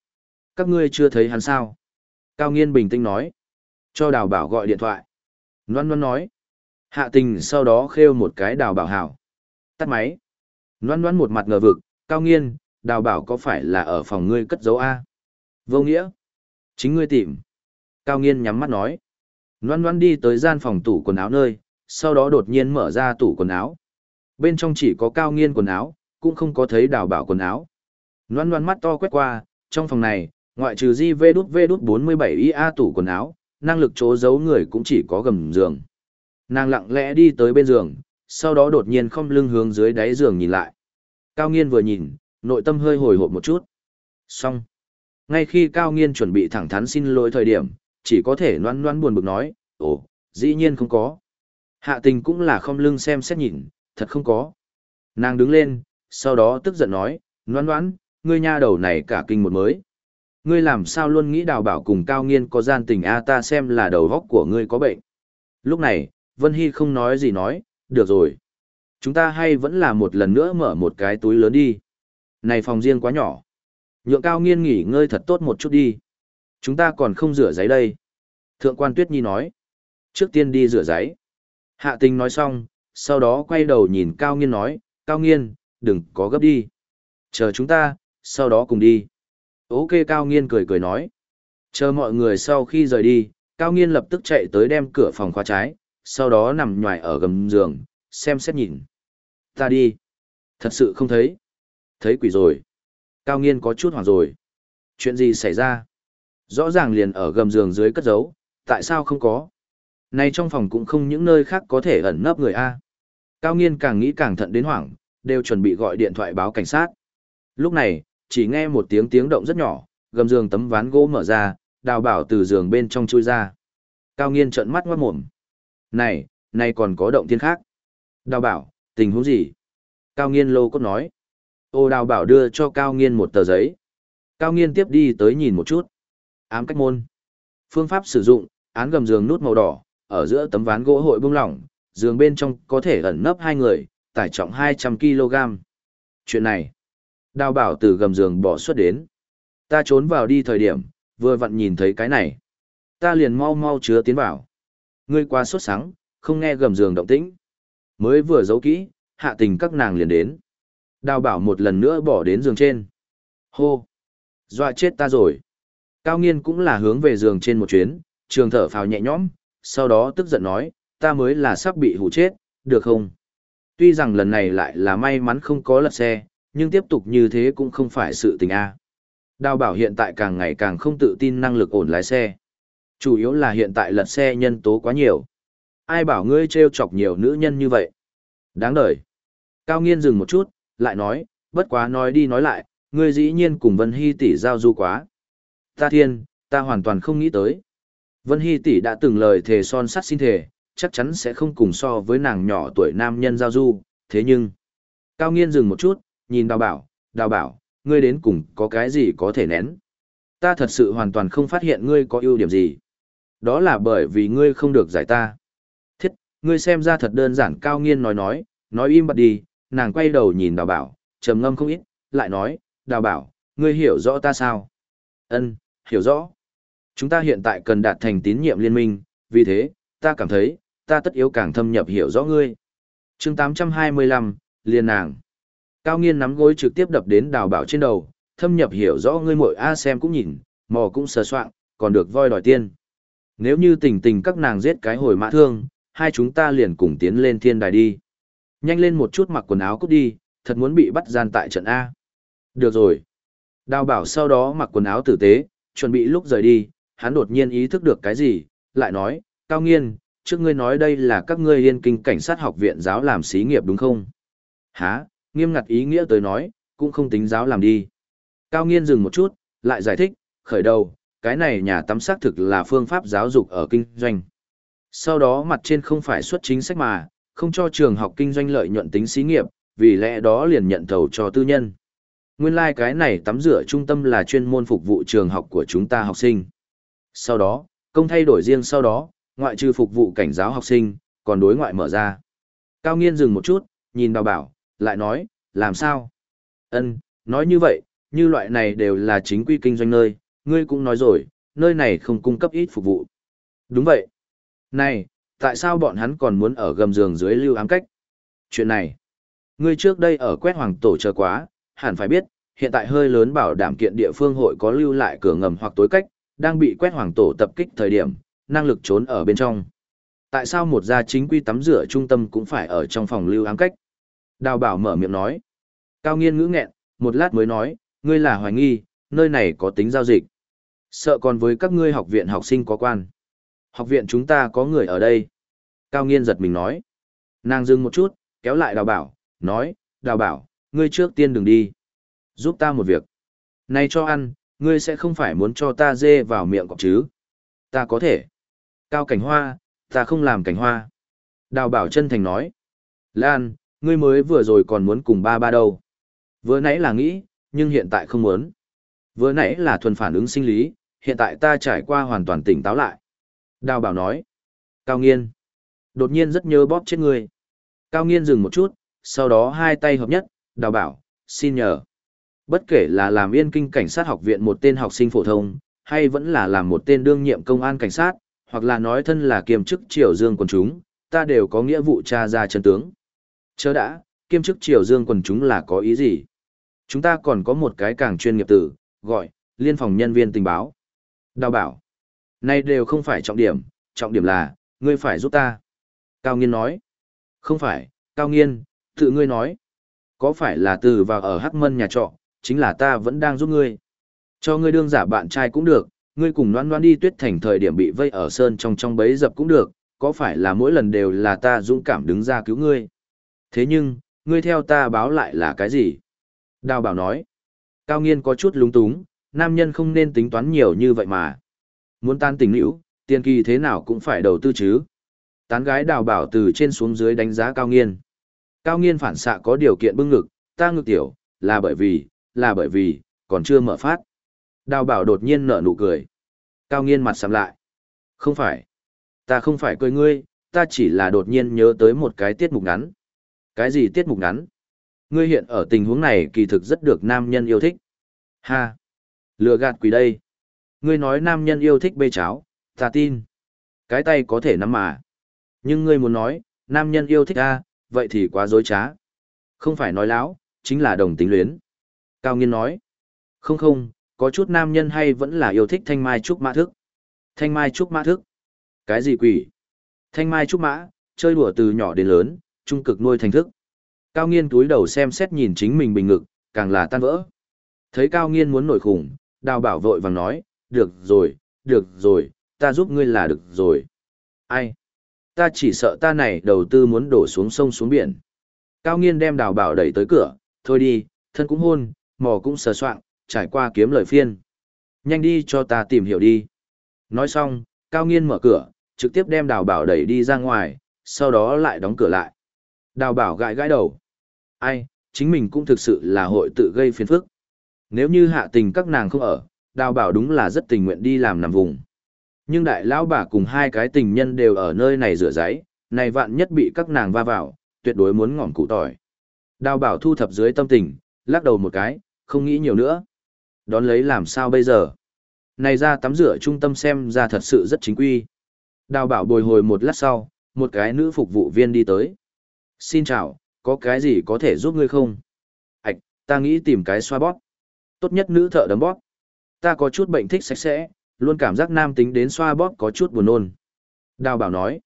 Các ngươi chưa thấy hắn sao? Cao nghiên bình tĩnh nói. Cho đào bảo gọi điện thoại. Loan Loan nói. Hạ tình sau đó khêu một cái đào bảo hảo. Tắt máy. Loan Loan một mặt ngờ vực, Cao nghiên, đào bảo có phải là ở phòng ngươi cất dấu A? Vô nghĩa. Chính ngươi tìm. Cao nghiên nhắm mắt nói. Loan Loan đi tới gian phòng tủ quần áo nơi, sau đó đột nhiên mở ra tủ quần áo. Bên trong chỉ có cao nghiên quần áo, cũng không có thấy đào bảo quần áo. Loan Loan mắt to quét qua, trong phòng này, ngoại trừ di vê đút vê đút 47 ia tủ quần áo, năng lực chỗ giấu người cũng chỉ có gầm giường. Nàng lặng lẽ đi tới bên giường, sau đó đột nhiên không lưng hướng dưới đáy giường nhìn lại. Cao nghiên vừa nhìn, nội tâm hơi hồi hộp một chút. Xong. Ngay khi Cao nghiên chuẩn bị thẳng thắn xin lỗi thời điểm, chỉ có thể noan noan buồn bực nói, ồ, dĩ nhiên không có. Hạ tình cũng là không lưng xem xét nhìn, thật không có. Nàng đứng lên, sau đó tức giận nói, noan noan, ngươi nha đầu này cả kinh một mới. Ngươi làm sao luôn nghĩ đào bảo cùng cao nghiên có gian tình a ta xem là đầu góc của ngươi có bệnh. Lúc này, Vân Hy không nói gì nói, được rồi. Chúng ta hay vẫn là một lần nữa mở một cái túi lớn đi. Này phòng riêng quá nhỏ. Nhượng cao nghiên nghỉ ngơi thật tốt một chút đi. Chúng ta còn không rửa giấy đây. Thượng quan Tuyết Nhi nói. Trước tiên đi rửa giấy. Hạ tình nói xong, sau đó quay đầu nhìn Cao Nghiên nói, Cao Nghiên, đừng có gấp đi. Chờ chúng ta, sau đó cùng đi. Ok Cao Nghiên cười cười nói. Chờ mọi người sau khi rời đi, Cao Nghiên lập tức chạy tới đem cửa phòng khóa trái, sau đó nằm nhòi ở gầm giường, xem xét nhìn. Ta đi. Thật sự không thấy. Thấy quỷ rồi. Cao Nghiên có chút hoảng rồi. Chuyện gì xảy ra? Rõ ràng liền ở gầm giường dưới cất giấu, tại sao không có? Này trong phòng cũng không những nơi khác có thể ẩn nấp người A. Cao nghiên càng nghĩ càng thận đến hoảng, đều chuẩn bị gọi điện thoại báo cảnh sát. Lúc này, chỉ nghe một tiếng tiếng động rất nhỏ, gầm giường tấm ván gỗ mở ra, đào bảo từ giường bên trong chui ra. Cao nghiên trợn mắt ngoát mồm. Này, này còn có động thiên khác. Đào bảo, tình huống gì? Cao nghiên lô cốt nói. Ô đào bảo đưa cho Cao nghiên một tờ giấy. Cao nghiên tiếp đi tới nhìn một chút. Ám cách môn. Phương pháp sử dụng, án gầm giường nút màu đỏ, ở giữa tấm ván gỗ hội bung lỏng, giường bên trong có thể ẩn nấp hai người, tải trọng 200kg. Chuyện này, đào bảo từ gầm giường bỏ xuất đến. Ta trốn vào đi thời điểm, vừa vặn nhìn thấy cái này. Ta liền mau mau chứa tiến vào. Ngươi qua sốt sáng, không nghe gầm giường động tĩnh. Mới vừa giấu kỹ, hạ tình các nàng liền đến. Đào bảo một lần nữa bỏ đến giường trên. Hô! Dọa chết ta rồi. Cao nghiên cũng là hướng về giường trên một chuyến, trường thở phào nhẹ nhõm, sau đó tức giận nói, ta mới là sắp bị hủ chết, được không? Tuy rằng lần này lại là may mắn không có lật xe, nhưng tiếp tục như thế cũng không phải sự tình A. Đào bảo hiện tại càng ngày càng không tự tin năng lực ổn lái xe. Chủ yếu là hiện tại lật xe nhân tố quá nhiều. Ai bảo ngươi trêu chọc nhiều nữ nhân như vậy? Đáng đời. Cao nghiên dừng một chút, lại nói, bất quá nói đi nói lại, ngươi dĩ nhiên cùng Vân Hy tỷ giao du quá. Ta thiên, ta hoàn toàn không nghĩ tới. Vân Hy tỷ đã từng lời thề son sắt xin thề, chắc chắn sẽ không cùng so với nàng nhỏ tuổi nam nhân giao du, thế nhưng... Cao nghiên dừng một chút, nhìn đào bảo, đào bảo, ngươi đến cùng có cái gì có thể nén. Ta thật sự hoàn toàn không phát hiện ngươi có ưu điểm gì. Đó là bởi vì ngươi không được giải ta. Thiết, ngươi xem ra thật đơn giản cao nghiên nói nói, nói im bặt đi, nàng quay đầu nhìn đào bảo, trầm ngâm không ít, lại nói, đào bảo, ngươi hiểu rõ ta sao? Ân, hiểu rõ. Chúng ta hiện tại cần đạt thành tín nhiệm liên minh, vì thế, ta cảm thấy, ta tất yếu càng thâm nhập hiểu rõ ngươi. chương 825, liên nàng. Cao nghiên nắm gối trực tiếp đập đến đào bảo trên đầu, thâm nhập hiểu rõ ngươi mội A xem cũng nhìn, mò cũng sờ soạn, còn được voi đòi tiên. Nếu như tình tình các nàng giết cái hồi mã thương, hai chúng ta liền cùng tiến lên thiên đài đi. Nhanh lên một chút mặc quần áo cút đi, thật muốn bị bắt gian tại trận A. Được rồi. Đào bảo sau đó mặc quần áo tử tế, chuẩn bị lúc rời đi, hắn đột nhiên ý thức được cái gì, lại nói, Cao Nghiên, trước ngươi nói đây là các ngươi liên kinh cảnh sát học viện giáo làm xí nghiệp đúng không? Hả, nghiêm ngặt ý nghĩa tới nói, cũng không tính giáo làm đi. Cao Nghiên dừng một chút, lại giải thích, khởi đầu, cái này nhà tắm xác thực là phương pháp giáo dục ở kinh doanh. Sau đó mặt trên không phải xuất chính sách mà, không cho trường học kinh doanh lợi nhuận tính xí nghiệp, vì lẽ đó liền nhận thầu cho tư nhân. Nguyên lai like cái này tắm rửa trung tâm là chuyên môn phục vụ trường học của chúng ta học sinh. Sau đó, công thay đổi riêng sau đó, ngoại trừ phục vụ cảnh giáo học sinh, còn đối ngoại mở ra. Cao nghiên dừng một chút, nhìn đào bảo, lại nói, làm sao? Ân, nói như vậy, như loại này đều là chính quy kinh doanh nơi, ngươi cũng nói rồi, nơi này không cung cấp ít phục vụ. Đúng vậy. Này, tại sao bọn hắn còn muốn ở gầm giường dưới lưu ám cách? Chuyện này, ngươi trước đây ở quét hoàng tổ chờ quá, hẳn phải biết, hiện tại hơi lớn bảo đảm kiện địa phương hội có lưu lại cửa ngầm hoặc tối cách, đang bị quét hoàng tổ tập kích thời điểm, năng lực trốn ở bên trong. Tại sao một gia chính quy tắm rửa trung tâm cũng phải ở trong phòng lưu ám cách? Đào bảo mở miệng nói. Cao nghiên ngữ nghẹn, một lát mới nói, ngươi là hoài nghi, nơi này có tính giao dịch. Sợ còn với các ngươi học viện học sinh có quan. Học viện chúng ta có người ở đây. Cao nghiên giật mình nói. Nàng dừng một chút, kéo lại đào bảo, nói, đào bảo, ngươi trước tiên đừng đi. Giúp ta một việc. Này cho ăn, ngươi sẽ không phải muốn cho ta dê vào miệng cọp chứ. Ta có thể. Cao cảnh hoa, ta không làm cảnh hoa. Đào bảo chân thành nói. Lan, ngươi mới vừa rồi còn muốn cùng ba ba đâu. Vừa nãy là nghĩ, nhưng hiện tại không muốn. Vừa nãy là thuần phản ứng sinh lý, hiện tại ta trải qua hoàn toàn tỉnh táo lại. Đào bảo nói. Cao nghiên. Đột nhiên rất nhớ bóp chết người. Cao nghiên dừng một chút, sau đó hai tay hợp nhất, đào bảo, xin nhờ. Bất kể là làm yên kinh cảnh sát học viện một tên học sinh phổ thông, hay vẫn là làm một tên đương nhiệm công an cảnh sát, hoặc là nói thân là kiêm chức triều dương quần chúng, ta đều có nghĩa vụ tra ra chân tướng. Chớ đã, kiêm chức triều dương quần chúng là có ý gì? Chúng ta còn có một cái càng chuyên nghiệp tử, gọi, liên phòng nhân viên tình báo. Đào bảo. Này đều không phải trọng điểm, trọng điểm là, ngươi phải giúp ta. Cao Nghiên nói. Không phải, Cao Nghiên, tự ngươi nói. Có phải là từ vào ở Hắc Mân nhà trọ, chính là ta vẫn đang giúp ngươi. Cho ngươi đương giả bạn trai cũng được, ngươi cùng noan noan đi tuyết thành thời điểm bị vây ở sơn trong trong bấy dập cũng được, có phải là mỗi lần đều là ta dũng cảm đứng ra cứu ngươi. Thế nhưng, ngươi theo ta báo lại là cái gì? Đào bảo nói. Cao nghiên có chút lúng túng, nam nhân không nên tính toán nhiều như vậy mà. Muốn tan tình hữu, tiền kỳ thế nào cũng phải đầu tư chứ. Tán gái đào bảo từ trên xuống dưới đánh giá cao nghiên. Cao nghiên phản xạ có điều kiện bưng ngực, ta ngực tiểu, là bởi vì, là bởi vì, còn chưa mở phát. Đào bảo đột nhiên nở nụ cười. Cao nghiên mặt sầm lại. Không phải. Ta không phải cười ngươi, ta chỉ là đột nhiên nhớ tới một cái tiết mục ngắn. Cái gì tiết mục ngắn? Ngươi hiện ở tình huống này kỳ thực rất được nam nhân yêu thích. Ha! Lừa gạt quỷ đây. Ngươi nói nam nhân yêu thích bê cháo, ta tin. Cái tay có thể nắm mà. Nhưng ngươi muốn nói, nam nhân yêu thích a, vậy thì quá dối trá. Không phải nói láo, chính là đồng tính luyến. Cao nghiên nói. Không không, có chút nam nhân hay vẫn là yêu thích thanh mai trúc mã thức. Thanh mai trúc mã thức. Cái gì quỷ? Thanh mai trúc mã, chơi đùa từ nhỏ đến lớn, trung cực nuôi thành thức. Cao nghiên túi đầu xem xét nhìn chính mình bình ngực, càng là tan vỡ. Thấy cao nghiên muốn nổi khủng, đào bảo vội vàng nói, được rồi, được rồi, ta giúp ngươi là được rồi. Ai? Ta chỉ sợ ta này đầu tư muốn đổ xuống sông xuống biển. Cao nghiên đem đào bảo đẩy tới cửa, thôi đi, thân cũng hôn, mò cũng sờ soạng, trải qua kiếm lời phiên. Nhanh đi cho ta tìm hiểu đi. Nói xong, Cao nghiên mở cửa, trực tiếp đem đào bảo đẩy đi ra ngoài, sau đó lại đóng cửa lại. Đào bảo gãi gãi đầu. Ai, chính mình cũng thực sự là hội tự gây phiền phức. Nếu như hạ tình các nàng không ở, đào bảo đúng là rất tình nguyện đi làm nằm vùng. Nhưng đại lão bà cùng hai cái tình nhân đều ở nơi này rửa giấy, này vạn nhất bị các nàng va vào, tuyệt đối muốn ngỏm cụ tỏi. Đào bảo thu thập dưới tâm tình, lắc đầu một cái, không nghĩ nhiều nữa. Đón lấy làm sao bây giờ? Này ra tắm rửa trung tâm xem ra thật sự rất chính quy. Đào bảo bồi hồi một lát sau, một cái nữ phục vụ viên đi tới. Xin chào, có cái gì có thể giúp ngươi không? Ảch, ta nghĩ tìm cái xoa bóp. Tốt nhất nữ thợ đấm bóp. Ta có chút bệnh thích sạch sẽ, luôn cảm giác nam tính đến xoa bóp có chút buồn nôn. Đào bảo nói,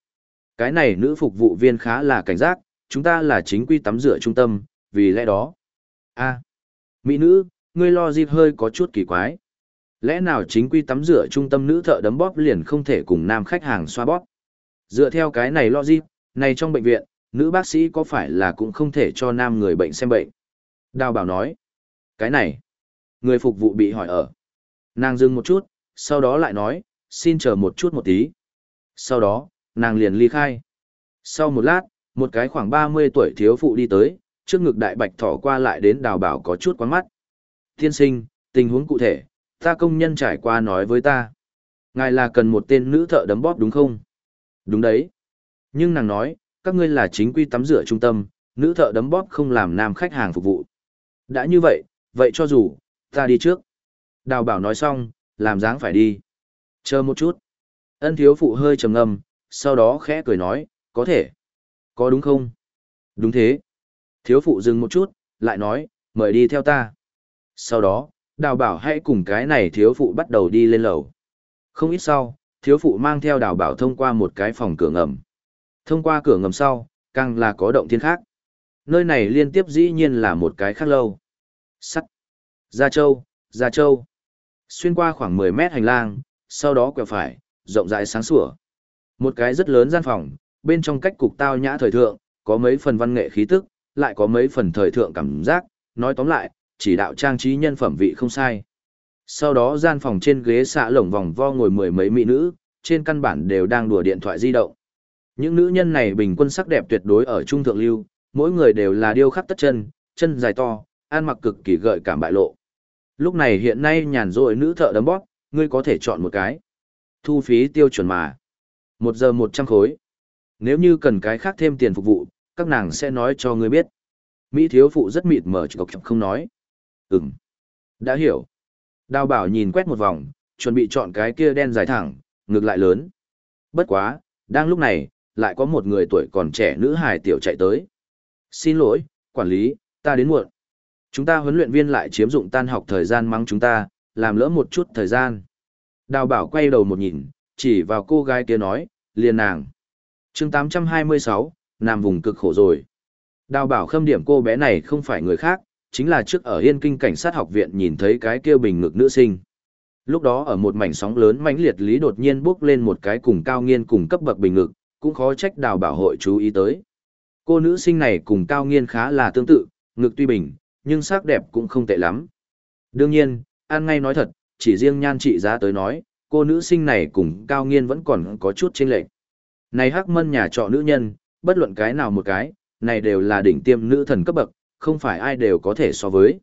cái này nữ phục vụ viên khá là cảnh giác, chúng ta là chính quy tắm rửa trung tâm, vì lẽ đó. a mỹ nữ, ngươi lo dịp hơi có chút kỳ quái. Lẽ nào chính quy tắm rửa trung tâm nữ thợ đấm bóp liền không thể cùng nam khách hàng xoa bóp? Dựa theo cái này lo dịp, này trong bệnh viện, nữ bác sĩ có phải là cũng không thể cho nam người bệnh xem bệnh? Đào bảo nói, cái này, người phục vụ bị hỏi ở. Nàng dừng một chút, sau đó lại nói, xin chờ một chút một tí. Sau đó, nàng liền ly khai. Sau một lát, một cái khoảng 30 tuổi thiếu phụ đi tới, trước ngực đại bạch thỏ qua lại đến đào bảo có chút quán mắt. Thiên sinh, tình huống cụ thể, ta công nhân trải qua nói với ta. Ngài là cần một tên nữ thợ đấm bóp đúng không? Đúng đấy. Nhưng nàng nói, các ngươi là chính quy tắm rửa trung tâm, nữ thợ đấm bóp không làm nam khách hàng phục vụ. Đã như vậy, vậy cho dù, ta đi trước. Đào bảo nói xong, làm dáng phải đi. Chờ một chút. Ân thiếu phụ hơi trầm ngâm, sau đó khẽ cười nói, có thể. Có đúng không? Đúng thế. Thiếu phụ dừng một chút, lại nói, mời đi theo ta. Sau đó, đào bảo hãy cùng cái này thiếu phụ bắt đầu đi lên lầu. Không ít sau, thiếu phụ mang theo đào bảo thông qua một cái phòng cửa ngầm. Thông qua cửa ngầm sau, càng là có động thiên khác. Nơi này liên tiếp dĩ nhiên là một cái khác lâu. Sắt. Gia Châu, Gia Châu. Xuyên qua khoảng 10 mét hành lang, sau đó quẹo phải, rộng rãi sáng sủa. Một cái rất lớn gian phòng, bên trong cách cục tao nhã thời thượng, có mấy phần văn nghệ khí tức, lại có mấy phần thời thượng cảm giác, nói tóm lại, chỉ đạo trang trí nhân phẩm vị không sai. Sau đó gian phòng trên ghế xạ lồng vòng vo ngồi mười mấy mỹ nữ, trên căn bản đều đang đùa điện thoại di động. Những nữ nhân này bình quân sắc đẹp tuyệt đối ở trung thượng lưu, mỗi người đều là điêu khắc tất chân, chân dài to, ăn mặc cực kỳ gợi cảm bại lộ. Lúc này hiện nay nhàn rỗi nữ thợ đấm bóp, ngươi có thể chọn một cái. Thu phí tiêu chuẩn mà. Một giờ một trăm khối. Nếu như cần cái khác thêm tiền phục vụ, các nàng sẽ nói cho ngươi biết. Mỹ thiếu phụ rất mịt mở chọc chọc không nói. Ừm. Đã hiểu. Đào bảo nhìn quét một vòng, chuẩn bị chọn cái kia đen dài thẳng, ngược lại lớn. Bất quá, đang lúc này, lại có một người tuổi còn trẻ nữ hài tiểu chạy tới. Xin lỗi, quản lý, ta đến muộn. Chúng ta huấn luyện viên lại chiếm dụng tan học thời gian mắng chúng ta, làm lỡ một chút thời gian. Đào bảo quay đầu một nhìn, chỉ vào cô gái kia nói, liền nàng. chương 826, nằm vùng cực khổ rồi. Đào bảo khâm điểm cô bé này không phải người khác, chính là trước ở Yên Kinh Cảnh sát học viện nhìn thấy cái kia bình ngực nữ sinh. Lúc đó ở một mảnh sóng lớn mãnh liệt lý đột nhiên bước lên một cái cùng cao nghiên cùng cấp bậc bình ngực, cũng khó trách đào bảo hội chú ý tới. Cô nữ sinh này cùng cao nghiên khá là tương tự, ngực tuy bình, nhưng sắc đẹp cũng không tệ lắm. Đương nhiên, an ngay nói thật, chỉ riêng nhan trị giá tới nói, cô nữ sinh này cùng cao nghiên vẫn còn có chút chênh lệch. Này hắc mân nhà trọ nữ nhân, bất luận cái nào một cái, này đều là đỉnh tiêm nữ thần cấp bậc, không phải ai đều có thể so với.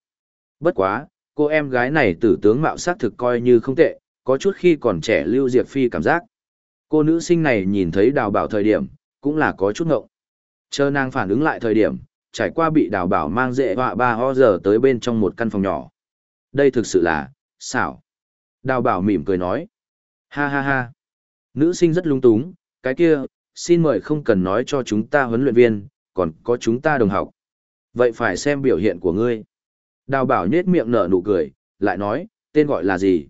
Bất quá, cô em gái này tử tướng mạo sắc thực coi như không tệ, có chút khi còn trẻ lưu diệp phi cảm giác. Cô nữ sinh này nhìn thấy đào bảo thời điểm, cũng là có chút ngộng. Chờ nàng phản ứng lại thời điểm, trải qua bị đào bảo mang dễ họa ba ho giờ tới bên trong một căn phòng nhỏ. Đây thực sự là, xảo. Đào bảo mỉm cười nói. Ha ha ha. Nữ sinh rất lung túng, cái kia, xin mời không cần nói cho chúng ta huấn luyện viên, còn có chúng ta đồng học. Vậy phải xem biểu hiện của ngươi. Đào bảo nhết miệng nở nụ cười, lại nói, tên gọi là gì?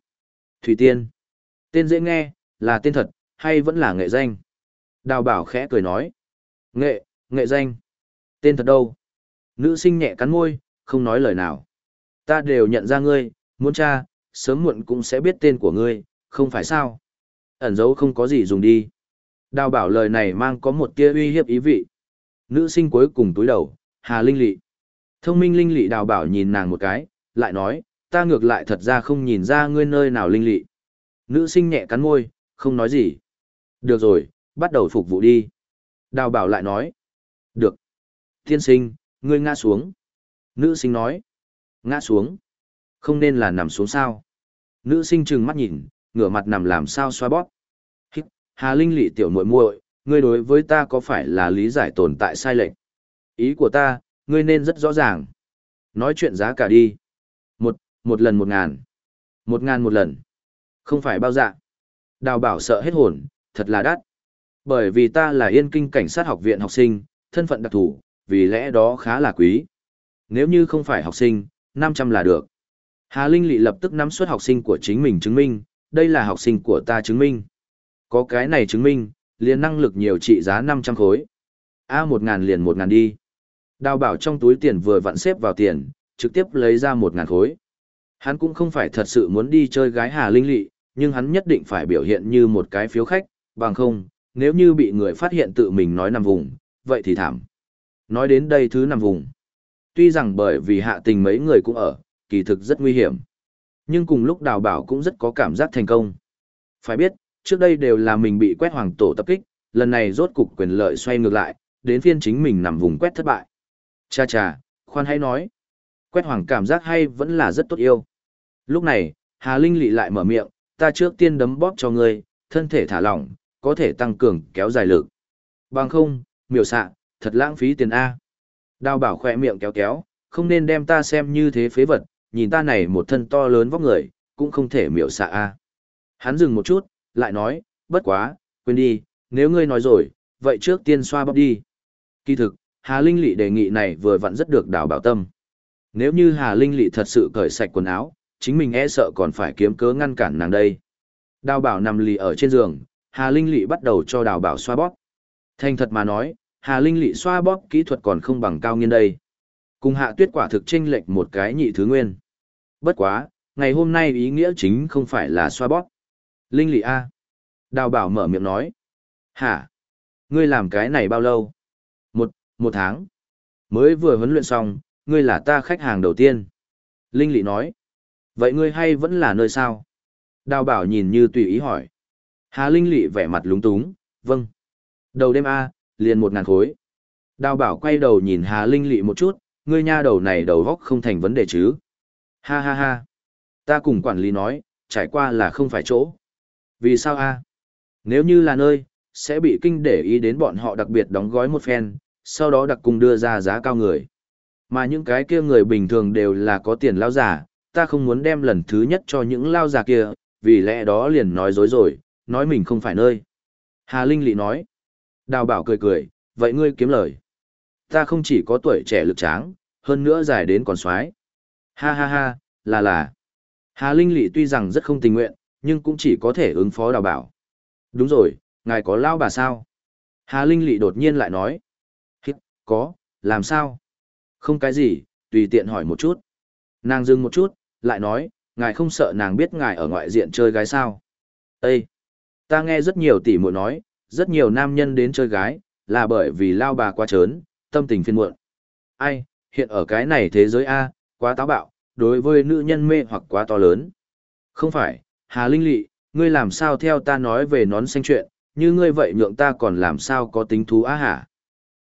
Thủy Tiên. Tên dễ nghe, là tên thật, hay vẫn là nghệ danh? Đào bảo khẽ cười nói. Nghệ, nghệ danh. Tên thật đâu? Nữ sinh nhẹ cắn môi, không nói lời nào. Ta đều nhận ra ngươi, muốn cha, sớm muộn cũng sẽ biết tên của ngươi, không phải sao? Ẩn dấu không có gì dùng đi. Đào bảo lời này mang có một tia uy hiếp ý vị. Nữ sinh cuối cùng túi đầu, Hà Linh Lị. Thông minh Linh Lị đào bảo nhìn nàng một cái, lại nói, ta ngược lại thật ra không nhìn ra ngươi nơi nào Linh Lị. Nữ sinh nhẹ cắn môi, không nói gì. Được rồi, bắt đầu phục vụ đi. Đào bảo lại nói. Được. Tiên sinh, ngươi ngã xuống. Nữ sinh nói. Ngã xuống. Không nên là nằm xuống sao. Nữ sinh trừng mắt nhìn, ngửa mặt nằm làm sao xoa bóp. Hít, Hà Linh lị tiểu muội muội, ngươi đối với ta có phải là lý giải tồn tại sai lệch? Ý của ta, ngươi nên rất rõ ràng. Nói chuyện giá cả đi. Một, một lần một ngàn. Một ngàn một lần. Không phải bao dạ. Đào bảo sợ hết hồn, thật là đắt. Bởi vì ta là yên kinh cảnh sát học viện học sinh, thân phận đặc thù, vì lẽ đó khá là quý. Nếu như không phải học sinh, 500 là được. Hà Linh Lị lập tức nắm suất học sinh của chính mình chứng minh, đây là học sinh của ta chứng minh. Có cái này chứng minh, liền năng lực nhiều trị giá 500 khối. A 1000 liền 1000 đi. Đào bảo trong túi tiền vừa vặn xếp vào tiền, trực tiếp lấy ra 1000 khối. Hắn cũng không phải thật sự muốn đi chơi gái Hà Linh Lị, nhưng hắn nhất định phải biểu hiện như một cái phiếu khách, bằng không, nếu như bị người phát hiện tự mình nói nằm vùng, vậy thì thảm. Nói đến đây thứ nằm vùng. Tuy rằng bởi vì hạ tình mấy người cũng ở, kỳ thực rất nguy hiểm. Nhưng cùng lúc đào bảo cũng rất có cảm giác thành công. Phải biết, trước đây đều là mình bị quét hoàng tổ tập kích, lần này rốt cục quyền lợi xoay ngược lại, đến phiên chính mình nằm vùng quét thất bại. Cha cha, khoan hãy nói. Quét hoàng cảm giác hay vẫn là rất tốt yêu. Lúc này, Hà Linh lị lại mở miệng, ta trước tiên đấm bóp cho ngươi, thân thể thả lỏng, có thể tăng cường kéo dài lực. Bằng không, miểu xạ, thật lãng phí tiền A. Đào bảo khỏe miệng kéo kéo, không nên đem ta xem như thế phế vật, nhìn ta này một thân to lớn vóc người, cũng không thể miểu xạ A. Hắn dừng một chút, lại nói, bất quá, quên đi, nếu ngươi nói rồi, vậy trước tiên xoa bóp đi. Kỳ thực, Hà Linh Lị đề nghị này vừa vặn rất được đào bảo tâm. Nếu như Hà Linh Lị thật sự cởi sạch quần áo, chính mình e sợ còn phải kiếm cớ ngăn cản nàng đây. Đào bảo nằm lì ở trên giường, Hà Linh Lị bắt đầu cho đào bảo xoa bóp. Thành thật mà nói, Hà Linh Lị xoa bóp kỹ thuật còn không bằng cao nghiên đây. Cùng hạ tuyết quả thực chênh lệch một cái nhị thứ nguyên. Bất quá, ngày hôm nay ý nghĩa chính không phải là xoa bóp. Linh Lị A. Đào bảo mở miệng nói. Hả? Ngươi làm cái này bao lâu? Một, một tháng. Mới vừa huấn luyện xong, ngươi là ta khách hàng đầu tiên. Linh Lị nói. Vậy ngươi hay vẫn là nơi sao? Đào bảo nhìn như tùy ý hỏi. Hà Linh Lị vẻ mặt lúng túng, vâng. Đầu đêm A, liền một ngàn khối. Đào bảo quay đầu nhìn Hà Linh Lị một chút, ngươi nha đầu này đầu góc không thành vấn đề chứ. Ha ha ha. Ta cùng quản lý nói, trải qua là không phải chỗ. Vì sao A? Nếu như là nơi, sẽ bị kinh để ý đến bọn họ đặc biệt đóng gói một phen, sau đó đặc cùng đưa ra giá cao người. Mà những cái kia người bình thường đều là có tiền lao giả, ta không muốn đem lần thứ nhất cho những lao giả kia, vì lẽ đó liền nói dối rồi, nói mình không phải nơi. Hà Linh Lị nói. Đào bảo cười cười, vậy ngươi kiếm lời. Ta không chỉ có tuổi trẻ lực tráng, hơn nữa dài đến còn xoái. Ha ha ha, là là. Hà Linh Lị tuy rằng rất không tình nguyện, nhưng cũng chỉ có thể ứng phó đào bảo. Đúng rồi, ngài có lao bà sao? Hà Linh Lị đột nhiên lại nói. Hít, có, làm sao? Không cái gì, tùy tiện hỏi một chút. Nàng dừng một chút, lại nói, ngài không sợ nàng biết ngài ở ngoại diện chơi gái sao? Ê! Ta nghe rất nhiều tỷ muội nói, rất nhiều nam nhân đến chơi gái, là bởi vì lao bà quá trớn, tâm tình phiền muộn. Ai, hiện ở cái này thế giới A, quá táo bạo, đối với nữ nhân mê hoặc quá to lớn. Không phải, Hà Linh Lị, ngươi làm sao theo ta nói về nón xanh chuyện, như ngươi vậy nhượng ta còn làm sao có tính thú á hả?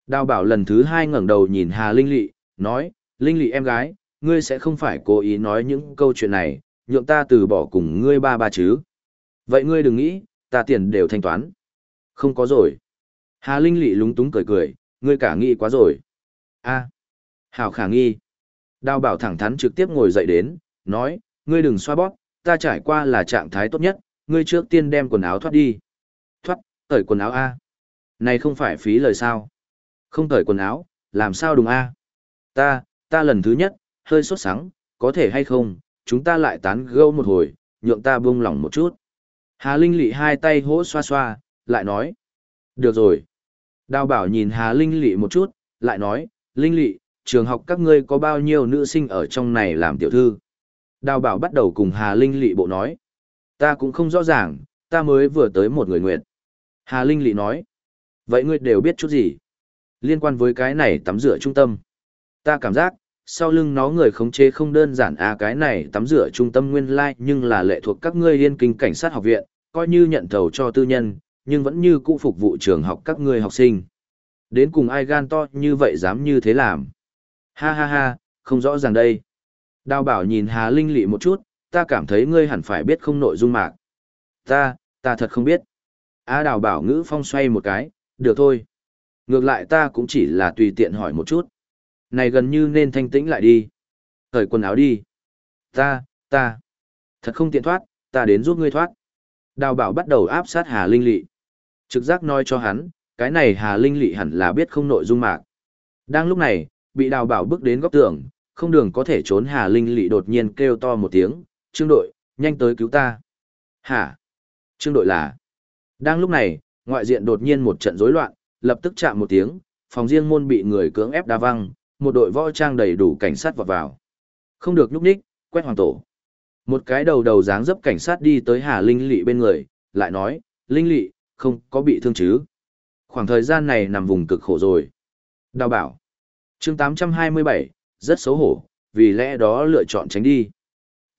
Đào bảo lần thứ hai ngẩng đầu nhìn Hà Linh Lị, nói, Linh Lị em gái, ngươi sẽ không phải cố ý nói những câu chuyện này, nhượng ta từ bỏ cùng ngươi ba ba chứ. Vậy ngươi đừng nghĩ, ta tiền đều thanh toán. Không có rồi. Hà Linh Lị lúng túng cười cười, ngươi cả nghi quá rồi. a hảo khả nghi. Đào bảo thẳng thắn trực tiếp ngồi dậy đến, nói, ngươi đừng xoa bóp, ta trải qua là trạng thái tốt nhất, ngươi trước tiên đem quần áo thoát đi. Thoát, tởi quần áo A. Này không phải phí lời sao. Không tởi quần áo, làm sao đúng A. Ta, ta lần thứ nhất, hơi sốt sắng, có thể hay không, chúng ta lại tán gẫu một hồi, nhượng ta buông lỏng một chút. Hà Linh Lị hai tay hỗ xoa xoa, lại nói. Được rồi. Đào bảo nhìn Hà Linh Lị một chút, lại nói, Linh Lị, trường học các ngươi có bao nhiêu nữ sinh ở trong này làm tiểu thư? Đào bảo bắt đầu cùng Hà Linh Lị bộ nói. Ta cũng không rõ ràng, ta mới vừa tới một người nguyện. Hà Linh Lị nói. Vậy ngươi đều biết chút gì? Liên quan với cái này tắm rửa trung tâm. Ta cảm giác, sau lưng nó người khống chế không đơn giản à cái này tắm rửa trung tâm nguyên lai like nhưng là lệ thuộc các ngươi liên kinh cảnh sát học viện, coi như nhận thầu cho tư nhân, nhưng vẫn như cũ phục vụ trường học các ngươi học sinh. Đến cùng ai gan to như vậy dám như thế làm. Ha ha ha, không rõ ràng đây. Đào bảo nhìn Hà Linh lị một chút, ta cảm thấy ngươi hẳn phải biết không nội dung mạc. Ta, ta thật không biết. A đào bảo ngữ phong xoay một cái, được thôi. Ngược lại ta cũng chỉ là tùy tiện hỏi một chút. Này gần như nên thanh tĩnh lại đi. Thời quần áo đi. Ta, ta. Thật không tiện thoát, ta đến giúp ngươi thoát. Đào bảo bắt đầu áp sát Hà Linh lị. Trực giác nói cho hắn, cái này Hà Linh lị hẳn là biết không nội dung mạc. Đang lúc này, bị đào bảo bước đến góc tường, không đường có thể trốn Hà Linh lị đột nhiên kêu to một tiếng, trương đội, nhanh tới cứu ta. Hả? Trương đội là? Đang lúc này, ngoại diện đột nhiên một trận rối loạn, lập tức chạm một tiếng, phòng riêng môn bị người cưỡng ép đa văng, một đội võ trang đầy đủ cảnh sát vọt vào. Không được nhúc nhích, quét hoàng tổ. Một cái đầu đầu dáng dấp cảnh sát đi tới Hà Linh Lị bên người, lại nói, Linh Lị, không có bị thương chứ. Khoảng thời gian này nằm vùng cực khổ rồi. Đào bảo. chương 827, rất xấu hổ, vì lẽ đó lựa chọn tránh đi.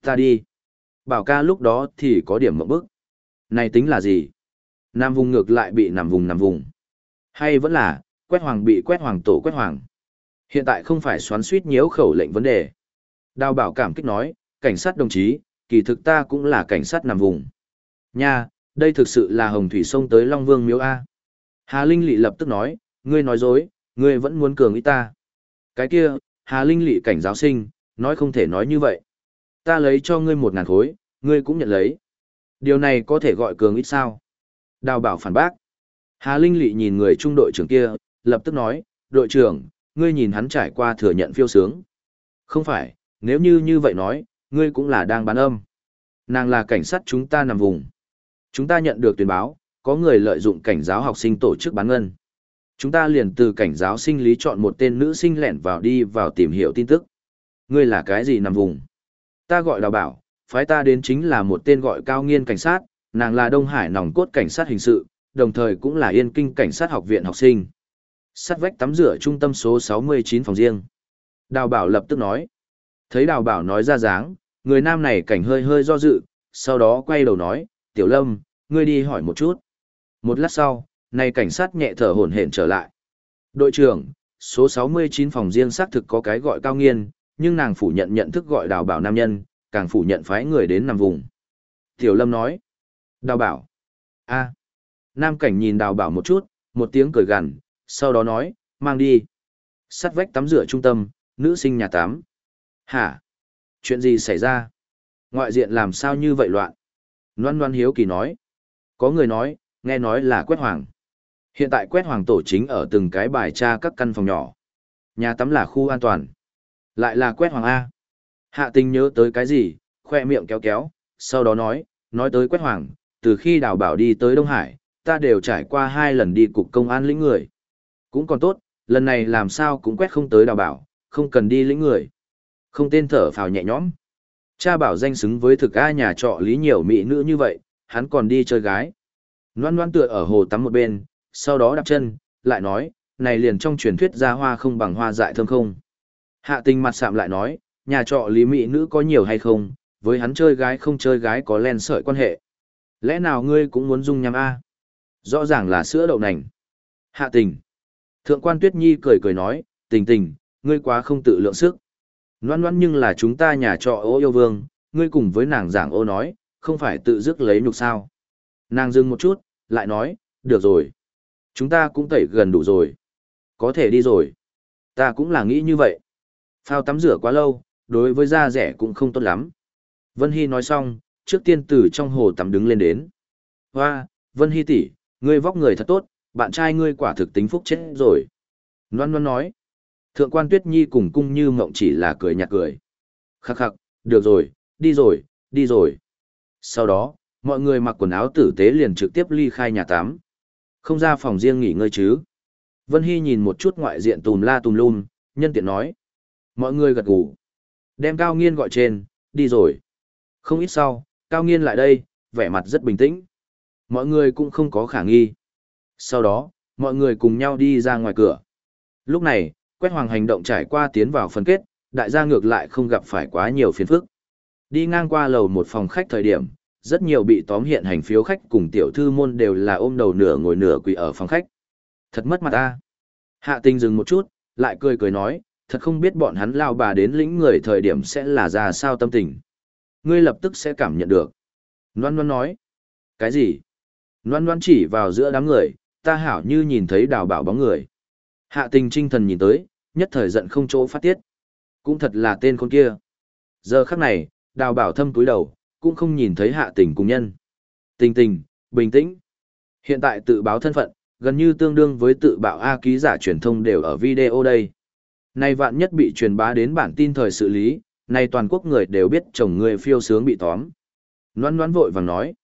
Ta đi. Bảo ca lúc đó thì có điểm mộng bức. Này tính là gì? Nam vùng ngược lại bị nằm vùng nằm vùng. Hay vẫn là, quét hoàng bị quét hoàng tổ quét hoàng. Hiện tại không phải xoắn suýt nhiễu khẩu lệnh vấn đề. Đào bảo cảm kích nói, cảnh sát đồng chí, kỳ thực ta cũng là cảnh sát nằm vùng. Nha, đây thực sự là hồng thủy sông tới Long Vương miếu A. Hà Linh Lị lập tức nói, ngươi nói dối, ngươi vẫn muốn cường ý ta. Cái kia, Hà Linh Lị cảnh giáo sinh, nói không thể nói như vậy. Ta lấy cho ngươi một ngàn khối, ngươi cũng nhận lấy. Điều này có thể gọi cường ít sao? Đào bảo phản bác. Hà Linh Lị nhìn người trung đội trưởng kia, lập tức nói, đội trưởng, ngươi nhìn hắn trải qua thừa nhận phiêu sướng. Không phải, nếu như như vậy nói, ngươi cũng là đang bán âm. Nàng là cảnh sát chúng ta nằm vùng. Chúng ta nhận được tuyên báo, có người lợi dụng cảnh giáo học sinh tổ chức bán ngân. Chúng ta liền từ cảnh giáo sinh lý chọn một tên nữ sinh lẻn vào đi vào tìm hiểu tin tức. Ngươi là cái gì nằm vùng? Ta gọi đào bảo, phái ta đến chính là một tên gọi cao nghiên cảnh sát, nàng là Đông Hải nòng cốt cảnh sát hình sự, đồng thời cũng là yên kinh cảnh sát học viện học sinh. Sát vách tắm rửa trung tâm số 69 phòng riêng. Đào bảo lập tức nói. Thấy đào bảo nói ra dáng, người nam này cảnh hơi hơi do dự, sau đó quay đầu nói, tiểu lâm, ngươi đi hỏi một chút. Một lát sau, này cảnh sát nhẹ thở hổn hển trở lại. Đội trưởng, số 69 phòng riêng xác thực có cái gọi cao nghiên, nhưng nàng phủ nhận nhận thức gọi đào bảo nam nhân, càng phủ nhận phái người đến nằm vùng. Tiểu lâm nói, đào bảo, a Nam cảnh nhìn đào bảo một chút, một tiếng cười gằn, sau đó nói, mang đi. Sắt vách tắm rửa trung tâm, nữ sinh nhà tắm. Hả? Chuyện gì xảy ra? Ngoại diện làm sao như vậy loạn? Loan Loan hiếu kỳ nói. Có người nói, nghe nói là quét hoàng. Hiện tại quét hoàng tổ chính ở từng cái bài tra các căn phòng nhỏ. Nhà tắm là khu an toàn. Lại là quét hoàng A. Hạ tình nhớ tới cái gì, khoe miệng kéo kéo, sau đó nói, nói tới quét hoàng, từ khi đào bảo đi tới Đông Hải, ta đều trải qua hai lần đi cục công an lĩnh người. Cũng còn tốt, lần này làm sao cũng quét không tới đào bảo, không cần đi lĩnh người. Không tên thở phào nhẹ nhõm. Cha bảo danh xứng với thực A nhà trọ lý nhiều mỹ nữ như vậy, hắn còn đi chơi gái. Loan loan tựa ở hồ tắm một bên, sau đó đạp chân, lại nói, này liền trong truyền thuyết ra hoa không bằng hoa dại thơm không. Hạ tình mặt sạm lại nói, nhà trọ lý mỹ nữ có nhiều hay không, với hắn chơi gái không chơi gái có len sợi quan hệ. Lẽ nào ngươi cũng muốn dung nhằm A? Rõ ràng là sữa đậu nành. Hạ tình. Thượng quan Tuyết Nhi cười cười nói, tình tình, ngươi quá không tự lượng sức. Loan loan nhưng là chúng ta nhà trọ ô yêu vương, ngươi cùng với nàng giảng ô nói, không phải tự dứt lấy nhục sao. Nàng dừng một chút, lại nói, được rồi. Chúng ta cũng tẩy gần đủ rồi. Có thể đi rồi. Ta cũng là nghĩ như vậy. Phao tắm rửa quá lâu, đối với da rẻ cũng không tốt lắm. Vân Hy nói xong, trước tiên từ trong hồ tắm đứng lên đến. Hoa, Vân Hy tỷ, ngươi vóc người thật tốt, bạn trai ngươi quả thực tính phúc chết rồi. Loan Loan nói. Thượng quan Tuyết Nhi cùng cung như mộng chỉ là cười nhạt cười. Khắc khắc, được rồi, đi rồi, đi rồi. Sau đó, mọi người mặc quần áo tử tế liền trực tiếp ly khai nhà tắm. Không ra phòng riêng nghỉ ngơi chứ. Vân Hy nhìn một chút ngoại diện tùm la tùm lum, nhân tiện nói. Mọi người gật gù. Đem Cao Nghiên gọi trên, đi rồi. Không ít sau, Cao Nghiên lại đây, vẻ mặt rất bình tĩnh. Mọi người cũng không có khả nghi. Sau đó, mọi người cùng nhau đi ra ngoài cửa. Lúc này, quét hoàng hành động trải qua tiến vào phân kết, đại gia ngược lại không gặp phải quá nhiều phiền phức. Đi ngang qua lầu một phòng khách thời điểm, rất nhiều bị tóm hiện hành phiếu khách cùng tiểu thư môn đều là ôm đầu nửa ngồi nửa quỳ ở phòng khách. Thật mất mặt ta. Hạ tình dừng một chút, lại cười cười nói, thật không biết bọn hắn lao bà đến lĩnh người thời điểm sẽ là ra sao tâm tình. Ngươi lập tức sẽ cảm nhận được. Loan Loan nói. Cái gì? Loan Loan chỉ vào giữa đám người, ta hảo như nhìn thấy đào bảo bóng người. Hạ tình trinh thần nhìn tới, nhất thời giận không chỗ phát tiết. Cũng thật là tên con kia. Giờ khắc này, đào bảo thâm túi đầu, cũng không nhìn thấy hạ tình cùng nhân. Tình tình, bình tĩnh. Hiện tại tự báo thân phận, gần như tương đương với tự bạo A ký giả truyền thông đều ở video đây. Nay vạn nhất bị truyền bá đến bản tin thời sự lý, nay toàn quốc người đều biết chồng người phiêu sướng bị tóm. Loan loan vội vàng nói.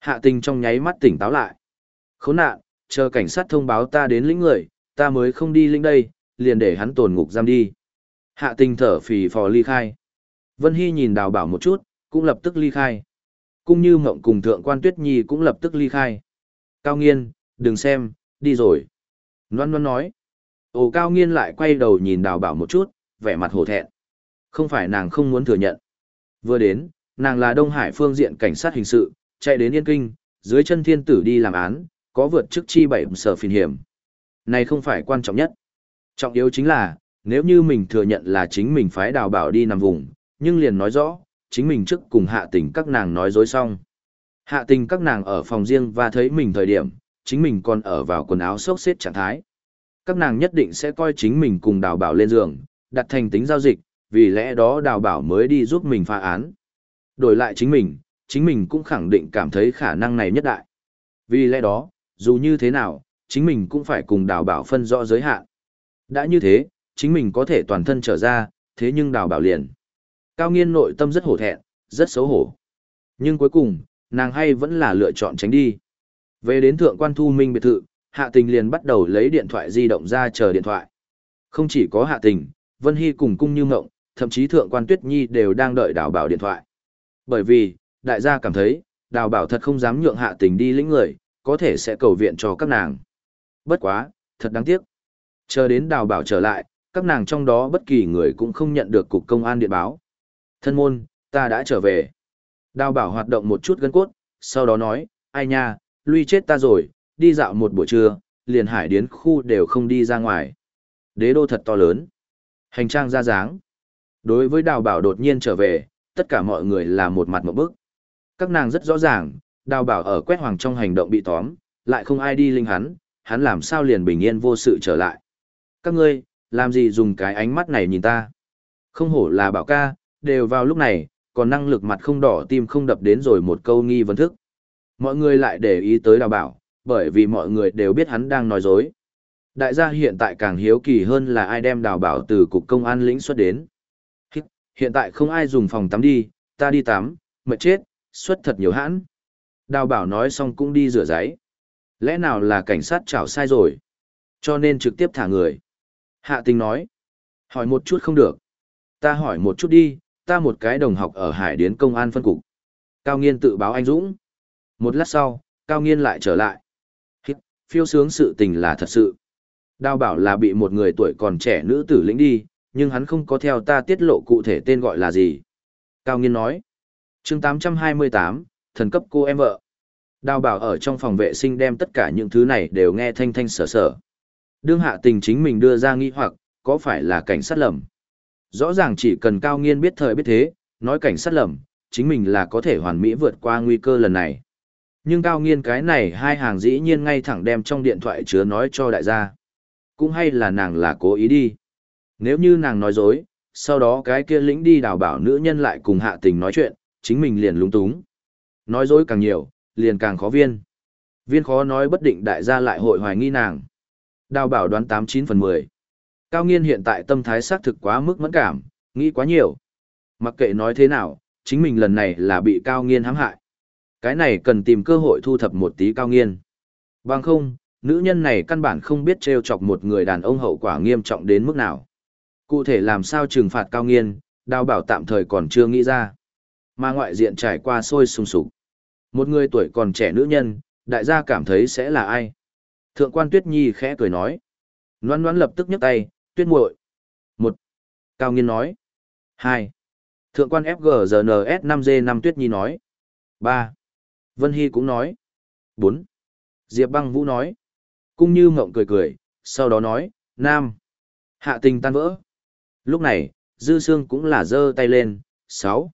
Hạ tình trong nháy mắt tỉnh táo lại. Khốn nạn, chờ cảnh sát thông báo ta đến lĩnh người, ta mới không đi lĩnh đây, liền để hắn tồn ngục giam đi. Hạ tình thở phì phò ly khai. Vân Hy nhìn đào bảo một chút, cũng lập tức ly khai. Cũng như mộng cùng thượng quan tuyết nhi cũng lập tức ly khai. Cao nghiên, đừng xem, đi rồi. Loan Loan nói. Ồ cao nghiên lại quay đầu nhìn đào bảo một chút, vẻ mặt hổ thẹn. Không phải nàng không muốn thừa nhận. Vừa đến, nàng là Đông Hải phương diện cảnh sát hình sự, chạy đến Yên Kinh, dưới chân thiên tử đi làm án, có vượt chức chi bảy sở phiền hiểm. Này không phải quan trọng nhất. Trọng yếu chính là, nếu như mình thừa nhận là chính mình phái đào bảo đi nằm vùng, nhưng liền nói rõ, chính mình trước cùng hạ tình các nàng nói dối xong. Hạ tình các nàng ở phòng riêng và thấy mình thời điểm, chính mình còn ở vào quần áo xốc xếp trạng thái. Các nàng nhất định sẽ coi chính mình cùng đào bảo lên giường, đặt thành tính giao dịch, vì lẽ đó đào bảo mới đi giúp mình phá án. Đổi lại chính mình, chính mình cũng khẳng định cảm thấy khả năng này nhất đại. Vì lẽ đó, dù như thế nào, chính mình cũng phải cùng đào bảo phân rõ giới hạn. Đã như thế, chính mình có thể toàn thân trở ra, thế nhưng đào bảo liền. Cao nghiên nội tâm rất hổ thẹn, rất xấu hổ. Nhưng cuối cùng, nàng hay vẫn là lựa chọn tránh đi. Về đến thượng quan thu minh biệt thự, hạ tình liền bắt đầu lấy điện thoại di động ra chờ điện thoại. Không chỉ có hạ tình, Vân Hy cùng cung như mộng, thậm chí thượng quan tuyết nhi đều đang đợi đào bảo điện thoại. Bởi vì, đại gia cảm thấy, đào bảo thật không dám nhượng hạ tình đi lĩnh người, có thể sẽ cầu viện cho các nàng. Bất quá, thật đáng tiếc. Chờ đến đào bảo trở lại, các nàng trong đó bất kỳ người cũng không nhận được cục công an điện báo. Thân môn, ta đã trở về. Đào bảo hoạt động một chút gân cốt, sau đó nói, ai nha, lui chết ta rồi, đi dạo một buổi trưa, liền hải điến khu đều không đi ra ngoài. Đế đô thật to lớn. Hành trang ra dáng. Đối với đào bảo đột nhiên trở về, tất cả mọi người là một mặt một bức. Các nàng rất rõ ràng, đào bảo ở quét hoàng trong hành động bị tóm, lại không ai đi linh hắn, hắn làm sao liền bình yên vô sự trở lại. Các ngươi, làm gì dùng cái ánh mắt này nhìn ta? Không hổ là bảo ca, đều vào lúc này, còn năng lực mặt không đỏ tim không đập đến rồi một câu nghi vấn thức. Mọi người lại để ý tới đào bảo, bởi vì mọi người đều biết hắn đang nói dối. Đại gia hiện tại càng hiếu kỳ hơn là ai đem đào bảo từ cục công an lĩnh xuất đến. Hiện tại không ai dùng phòng tắm đi, ta đi tắm, mệt chết, xuất thật nhiều hãn. Đào bảo nói xong cũng đi rửa giấy. Lẽ nào là cảnh sát chảo sai rồi? Cho nên trực tiếp thả người. Hạ tình nói. Hỏi một chút không được. Ta hỏi một chút đi, ta một cái đồng học ở Hải Điến Công an phân cục. Cao Nghiên tự báo anh Dũng. Một lát sau, Cao Nghiên lại trở lại. Hít, phiêu sướng sự tình là thật sự. Đào bảo là bị một người tuổi còn trẻ nữ tử lĩnh đi, nhưng hắn không có theo ta tiết lộ cụ thể tên gọi là gì. Cao Nghiên nói. chương 828, thần cấp cô em vợ. Đào bảo ở trong phòng vệ sinh đem tất cả những thứ này đều nghe thanh thanh sở sở. Đương hạ tình chính mình đưa ra nghi hoặc, có phải là cảnh sát lầm? Rõ ràng chỉ cần cao nghiên biết thời biết thế, nói cảnh sát lầm, chính mình là có thể hoàn mỹ vượt qua nguy cơ lần này. Nhưng cao nghiên cái này hai hàng dĩ nhiên ngay thẳng đem trong điện thoại chứa nói cho đại gia. Cũng hay là nàng là cố ý đi. Nếu như nàng nói dối, sau đó cái kia lĩnh đi đào bảo nữ nhân lại cùng hạ tình nói chuyện, chính mình liền lúng túng. Nói dối càng nhiều, liền càng khó viên. Viên khó nói bất định đại gia lại hội hoài nghi nàng. Đào bảo đoán 89 phần 10. Cao nghiên hiện tại tâm thái xác thực quá mức mẫn cảm, nghĩ quá nhiều. Mặc kệ nói thế nào, chính mình lần này là bị cao nghiên hãm hại. Cái này cần tìm cơ hội thu thập một tí cao nghiên. Bằng không, nữ nhân này căn bản không biết trêu chọc một người đàn ông hậu quả nghiêm trọng đến mức nào. Cụ thể làm sao trừng phạt cao nghiên, đào bảo tạm thời còn chưa nghĩ ra. Mà ngoại diện trải qua sôi sung sục. Một người tuổi còn trẻ nữ nhân, đại gia cảm thấy sẽ là ai? Thượng quan Tuyết Nhi khẽ cười nói. Loan Loan lập tức nhấc tay, Tuyết muội. Một. Cao Nghiên nói. Hai. Thượng quan FGZNS 5G 5 Tuyết Nhi nói. Ba. Vân Hy cũng nói. Bốn. Diệp băng Vũ nói. Cung như mộng cười cười, sau đó nói, nam. Hạ tình tan vỡ. Lúc này, Dư Sương cũng là giơ tay lên, sáu.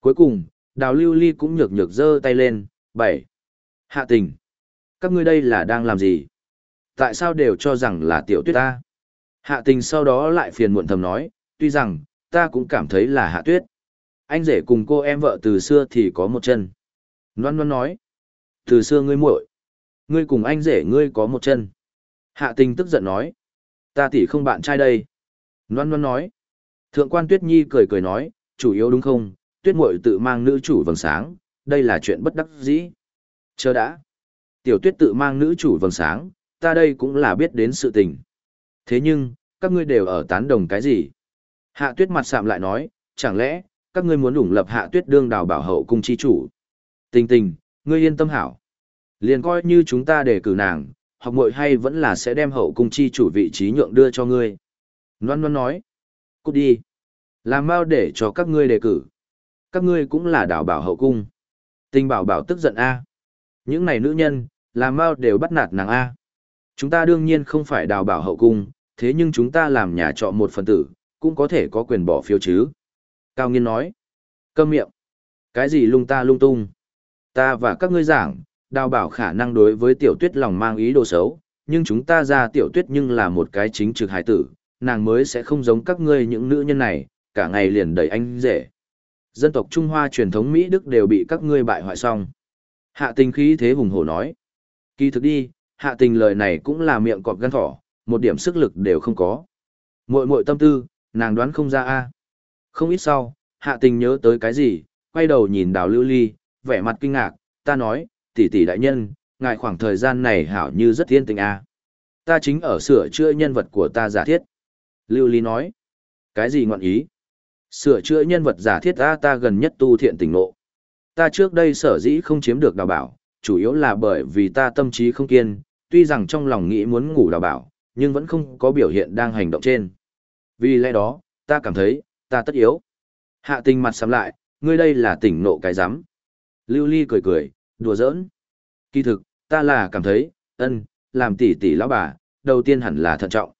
Cuối cùng, Đào Lưu Ly cũng nhược nhược giơ tay lên, bảy. Hạ tình. Các ngươi đây là đang làm gì? Tại sao đều cho rằng là tiểu tuyết ta? Hạ tình sau đó lại phiền muộn thầm nói, tuy rằng, ta cũng cảm thấy là hạ tuyết. Anh rể cùng cô em vợ từ xưa thì có một chân. Loan Loan nói, từ xưa ngươi muội, ngươi cùng anh rể ngươi có một chân. Hạ tình tức giận nói, ta tỷ không bạn trai đây. Loan Loan nói, thượng quan tuyết nhi cười cười nói, chủ yếu đúng không, tuyết muội tự mang nữ chủ vầng sáng, đây là chuyện bất đắc dĩ. Chờ đã. Tiểu tuyết tự mang nữ chủ vầng sáng, ta đây cũng là biết đến sự tình. Thế nhưng, các ngươi đều ở tán đồng cái gì? Hạ tuyết mặt sạm lại nói, chẳng lẽ, các ngươi muốn ủng lập hạ tuyết đương đào bảo hậu cung chi chủ? Tình tình, ngươi yên tâm hảo. Liền coi như chúng ta để cử nàng, học muội hay vẫn là sẽ đem hậu cung chi chủ vị trí nhượng đưa cho ngươi. Loan Loan nói, cút đi. Làm mau để cho các ngươi đề cử. Các ngươi cũng là đào bảo hậu cung. Tình bảo bảo tức giận A. Những này nữ nhân, làm mau đều bắt nạt nàng A. Chúng ta đương nhiên không phải đào bảo hậu cung, thế nhưng chúng ta làm nhà trọ một phần tử, cũng có thể có quyền bỏ phiếu chứ. Cao Nghiên nói, câm miệng, cái gì lung ta lung tung. Ta và các ngươi giảng, đào bảo khả năng đối với tiểu tuyết lòng mang ý đồ xấu, nhưng chúng ta ra tiểu tuyết nhưng là một cái chính trực hải tử, nàng mới sẽ không giống các ngươi những nữ nhân này, cả ngày liền đẩy anh rể. Dân tộc Trung Hoa truyền thống Mỹ Đức đều bị các ngươi bại hoại xong. Hạ tình khí thế hùng hổ nói. Kỳ thực đi, hạ tình lời này cũng là miệng cọp gan thỏ, một điểm sức lực đều không có. Muội muội tâm tư, nàng đoán không ra a. Không ít sau, hạ tình nhớ tới cái gì, quay đầu nhìn đào lưu ly, vẻ mặt kinh ngạc, ta nói, tỷ tỷ đại nhân, ngài khoảng thời gian này hảo như rất thiên tình a. Ta chính ở sửa chữa nhân vật của ta giả thiết. Lưu ly nói, cái gì ngọn ý? Sửa chữa nhân vật giả thiết ta ta gần nhất tu thiện tình ngộ. Ta trước đây sở dĩ không chiếm được đào bảo, chủ yếu là bởi vì ta tâm trí không kiên, tuy rằng trong lòng nghĩ muốn ngủ đào bảo, nhưng vẫn không có biểu hiện đang hành động trên. Vì lẽ đó, ta cảm thấy, ta tất yếu. Hạ tình mặt sắm lại, ngươi đây là tỉnh nộ cái rắm Lưu Ly cười cười, đùa giỡn. Kỳ thực, ta là cảm thấy, ân, làm tỷ tỷ lão bà, đầu tiên hẳn là thận trọng.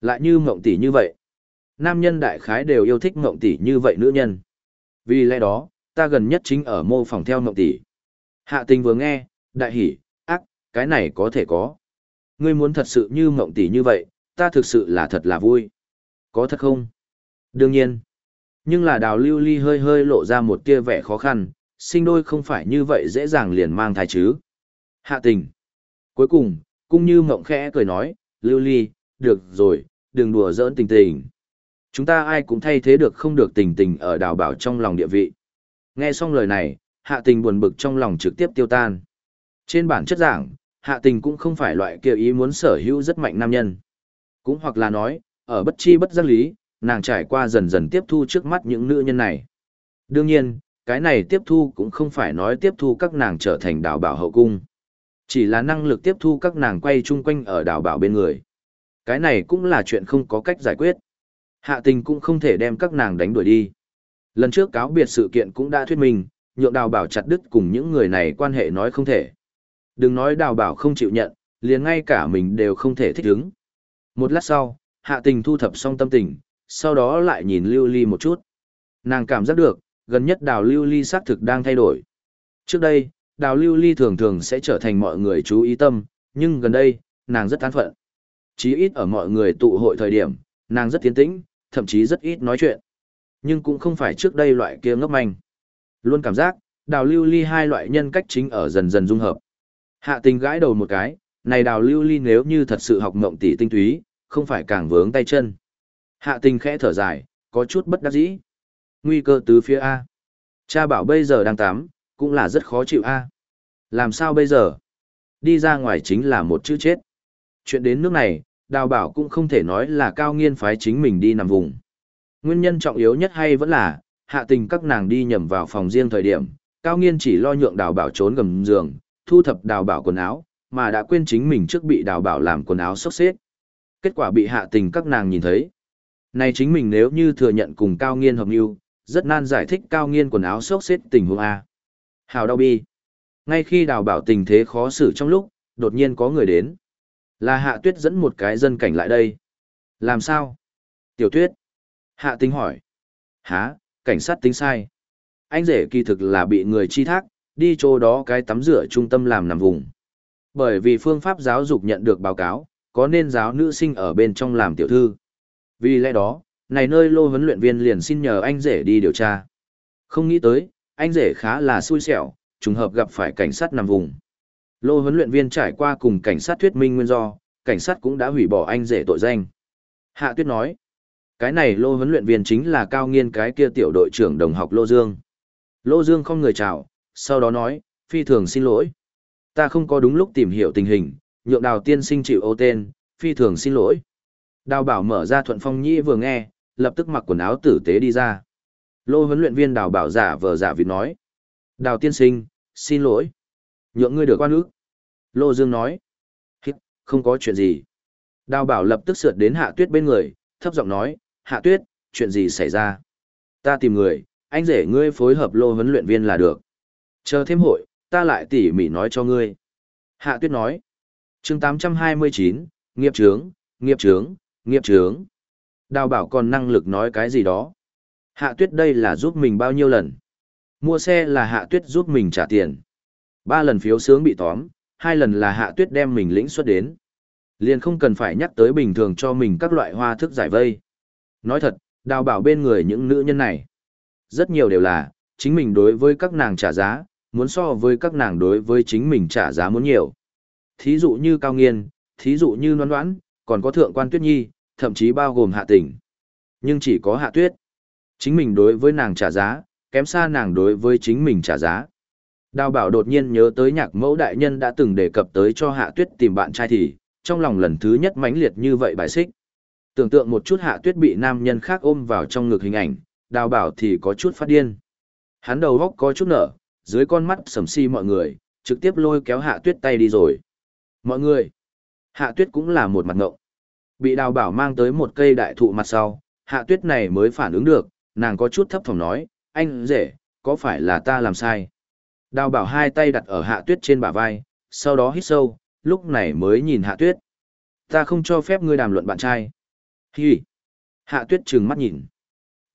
Lại như mộng tỷ như vậy. Nam nhân đại khái đều yêu thích mộng tỷ như vậy nữ nhân. Vì lẽ đó, ta gần nhất chính ở mô phòng theo mộng tỷ. Hạ tình vừa nghe, đại hỉ, cái này có thể có. Ngươi muốn thật sự như mộng tỷ như vậy, ta thực sự là thật là vui. Có thật không? Đương nhiên. Nhưng là đào lưu ly hơi hơi lộ ra một tia vẻ khó khăn, sinh đôi không phải như vậy dễ dàng liền mang thai chứ. Hạ tình. Cuối cùng, cũng như mộng khẽ cười nói, lưu ly, được rồi, đừng đùa giỡn tình tình. Chúng ta ai cũng thay thế được không được tình tình ở đào bảo trong lòng địa vị. Nghe xong lời này, hạ tình buồn bực trong lòng trực tiếp tiêu tan. Trên bản chất giảng, hạ tình cũng không phải loại kia ý muốn sở hữu rất mạnh nam nhân. Cũng hoặc là nói, ở bất chi bất giác lý, nàng trải qua dần dần tiếp thu trước mắt những nữ nhân này. Đương nhiên, cái này tiếp thu cũng không phải nói tiếp thu các nàng trở thành đào bảo hậu cung. Chỉ là năng lực tiếp thu các nàng quay chung quanh ở đào bảo bên người. Cái này cũng là chuyện không có cách giải quyết. Hạ tình cũng không thể đem các nàng đánh đuổi đi. Lần trước cáo biệt sự kiện cũng đã thuyết minh, nhượng đào bảo chặt đứt cùng những người này quan hệ nói không thể. Đừng nói đào bảo không chịu nhận, liền ngay cả mình đều không thể thích ứng. Một lát sau, hạ tình thu thập xong tâm tình, sau đó lại nhìn lưu ly một chút. Nàng cảm giác được, gần nhất đào lưu ly xác thực đang thay đổi. Trước đây, đào lưu ly thường thường sẽ trở thành mọi người chú ý tâm, nhưng gần đây, nàng rất tán phận. Chí ít ở mọi người tụ hội thời điểm, nàng rất tiến tĩnh, thậm chí rất ít nói chuyện. Nhưng cũng không phải trước đây loại kia ngốc manh. Luôn cảm giác, đào lưu ly hai loại nhân cách chính ở dần dần dung hợp. Hạ tình gãi đầu một cái, này đào lưu ly nếu như thật sự học mộng tỷ tinh túy, không phải càng vướng tay chân. Hạ tình khẽ thở dài, có chút bất đắc dĩ. Nguy cơ tứ phía A. Cha bảo bây giờ đang tắm, cũng là rất khó chịu A. Làm sao bây giờ? Đi ra ngoài chính là một chữ chết. Chuyện đến nước này, đào bảo cũng không thể nói là cao nghiên phái chính mình đi nằm vùng. Nguyên nhân trọng yếu nhất hay vẫn là, hạ tình các nàng đi nhầm vào phòng riêng thời điểm, cao nghiên chỉ lo nhượng đào bảo trốn gầm giường, thu thập đào bảo quần áo, mà đã quên chính mình trước bị đào bảo làm quần áo sốc xếp. Kết quả bị hạ tình các nàng nhìn thấy. Này chính mình nếu như thừa nhận cùng cao nghiên hợp yêu, rất nan giải thích cao nghiên quần áo sốc xếp tình huống A. Hào đau bi. Ngay khi đào bảo tình thế khó xử trong lúc, đột nhiên có người đến. Là hạ tuyết dẫn một cái dân cảnh lại đây. Làm sao? Tiểu tuyết. Hạ tình hỏi. Hả, cảnh sát tính sai. Anh rể kỳ thực là bị người chi thác, đi chỗ đó cái tắm rửa trung tâm làm nằm vùng. Bởi vì phương pháp giáo dục nhận được báo cáo, có nên giáo nữ sinh ở bên trong làm tiểu thư. Vì lẽ đó, này nơi lô huấn luyện viên liền xin nhờ anh rể đi điều tra. Không nghĩ tới, anh rể khá là xui xẻo, trùng hợp gặp phải cảnh sát nằm vùng. Lô huấn luyện viên trải qua cùng cảnh sát thuyết minh nguyên do, cảnh sát cũng đã hủy bỏ anh rể tội danh. Hạ Tuyết nói, cái này lô huấn luyện viên chính là cao nghiên cái kia tiểu đội trưởng đồng học Lô Dương. Lô Dương không người chào, sau đó nói, phi thường xin lỗi. Ta không có đúng lúc tìm hiểu tình hình, nhượng đào tiên sinh chịu ô tên, phi thường xin lỗi. Đào bảo mở ra thuận phong nhĩ vừa nghe, lập tức mặc quần áo tử tế đi ra. Lô huấn luyện viên đào bảo giả vờ giả vịt nói. Đào tiên sinh, xin lỗi. Nhượng ngươi được quan ước. Lô Dương nói. Hít, không có chuyện gì. Đào bảo lập tức sượt đến hạ tuyết bên người, thấp giọng nói, hạ tuyết, chuyện gì xảy ra? Ta tìm người, anh rể ngươi phối hợp lô huấn luyện viên là được. Chờ thêm hội, ta lại tỉ mỉ nói cho ngươi. Hạ tuyết nói. chương 829, nghiệp trướng, nghiệp trướng, nghiệp trướng. Đào bảo còn năng lực nói cái gì đó. Hạ tuyết đây là giúp mình bao nhiêu lần. Mua xe là hạ tuyết giúp mình trả tiền. Ba lần phiếu sướng bị tóm, hai lần là hạ tuyết đem mình lĩnh xuất đến. Liền không cần phải nhắc tới bình thường cho mình các loại hoa thức giải vây. Nói thật, đào bảo bên người những nữ nhân này. Rất nhiều đều là, chính mình đối với các nàng trả giá, muốn so với các nàng đối với chính mình trả giá muốn nhiều. Thí dụ như Cao Nghiên, thí dụ như Loan Đoán, còn có Thượng quan Tuyết Nhi, thậm chí bao gồm Hạ Tỉnh. Nhưng chỉ có Hạ Tuyết. Chính mình đối với nàng trả giá, kém xa nàng đối với chính mình trả giá. Đào bảo đột nhiên nhớ tới nhạc mẫu đại nhân đã từng đề cập tới cho Hạ Tuyết tìm bạn trai thì, trong lòng lần thứ nhất mãnh liệt như vậy bài xích. Tưởng tượng một chút Hạ Tuyết bị nam nhân khác ôm vào trong ngực hình ảnh, đào bảo thì có chút phát điên. Hắn đầu góc có chút nở, dưới con mắt sầm si mọi người, trực tiếp lôi kéo Hạ Tuyết tay đi rồi. Mọi người, Hạ Tuyết cũng là một mặt ngộng. Bị đào bảo mang tới một cây đại thụ mặt sau, Hạ Tuyết này mới phản ứng được, nàng có chút thấp thỏm nói, anh rể, có phải là ta làm sai? Đào bảo hai tay đặt ở Hạ Tuyết trên bả vai, sau đó hít sâu, lúc này mới nhìn Hạ Tuyết. Ta không cho phép ngươi đàm luận bạn trai. Hi. Hạ Tuyết trừng mắt nhìn.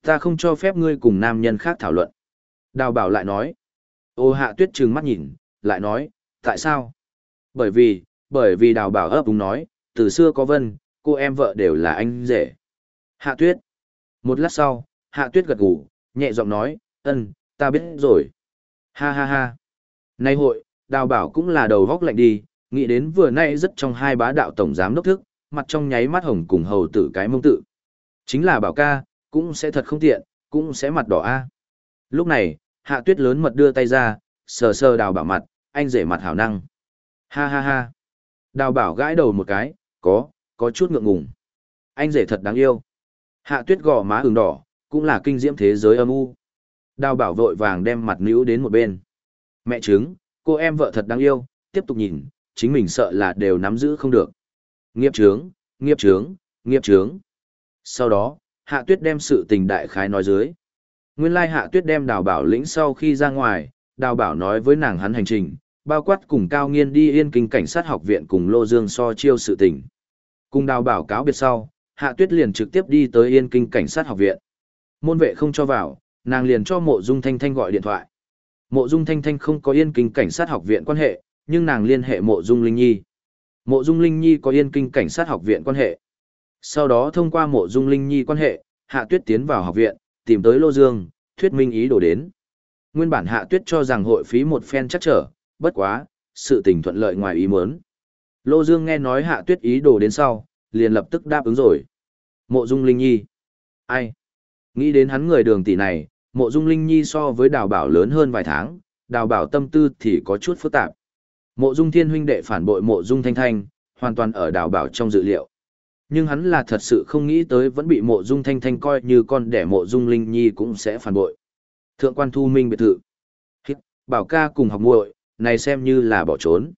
Ta không cho phép ngươi cùng nam nhân khác thảo luận. Đào bảo lại nói. Ô Hạ Tuyết trừng mắt nhìn, lại nói, tại sao? Bởi vì, bởi vì đào bảo ấp đúng nói, từ xưa có vân, cô em vợ đều là anh rể. Hạ Tuyết. Một lát sau, Hạ Tuyết gật gù, nhẹ giọng nói, ân, ta biết rồi. Ha ha ha. Nay hội, đào bảo cũng là đầu vóc lạnh đi, nghĩ đến vừa nay rất trong hai bá đạo tổng giám đốc thức, mặt trong nháy mắt hồng cùng hầu tử cái mông tự. Chính là bảo ca, cũng sẽ thật không tiện, cũng sẽ mặt đỏ a. Lúc này, hạ tuyết lớn mật đưa tay ra, sờ sờ đào bảo mặt, anh rể mặt hảo năng. Ha ha ha. Đào bảo gãi đầu một cái, có, có chút ngượng ngùng. Anh rể thật đáng yêu. Hạ tuyết gò má ửng đỏ, cũng là kinh diễm thế giới âm u. Đào bảo vội vàng đem mặt níu đến một bên. Mẹ trứng, cô em vợ thật đáng yêu, tiếp tục nhìn, chính mình sợ là đều nắm giữ không được. Nghiệp trướng, nghiệp trướng, nghiệp trướng. Sau đó, hạ tuyết đem sự tình đại khái nói dưới. Nguyên lai hạ tuyết đem đào bảo lĩnh sau khi ra ngoài, đào bảo nói với nàng hắn hành trình, bao quát cùng cao nghiên đi yên kinh cảnh sát học viện cùng lô dương so chiêu sự tình. Cùng đào bảo cáo biệt sau, hạ tuyết liền trực tiếp đi tới yên kinh cảnh sát học viện. Môn vệ không cho vào, nàng liền cho mộ dung thanh thanh gọi điện thoại. Mộ dung thanh thanh không có yên kinh cảnh sát học viện quan hệ, nhưng nàng liên hệ mộ dung linh nhi. Mộ dung linh nhi có yên kinh cảnh sát học viện quan hệ. Sau đó thông qua mộ dung linh nhi quan hệ, hạ tuyết tiến vào học viện, tìm tới Lô Dương, thuyết minh ý đồ đến. Nguyên bản hạ tuyết cho rằng hội phí một phen chắc trở, bất quá, sự tình thuận lợi ngoài ý muốn. Lô Dương nghe nói hạ tuyết ý đồ đến sau, liền lập tức đáp ứng rồi. Mộ dung linh nhi. Ai? Nghĩ đến hắn người đường tỷ này, mộ dung linh nhi so với đào bảo lớn hơn vài tháng, đào bảo tâm tư thì có chút phức tạp. Mộ dung thiên huynh đệ phản bội mộ dung thanh thanh, hoàn toàn ở đào bảo trong dự liệu. Nhưng hắn là thật sự không nghĩ tới vẫn bị mộ dung thanh thanh coi như con đẻ mộ dung linh nhi cũng sẽ phản bội. Thượng quan thu minh biệt thự. Hít, bảo ca cùng học muội, này xem như là bỏ trốn.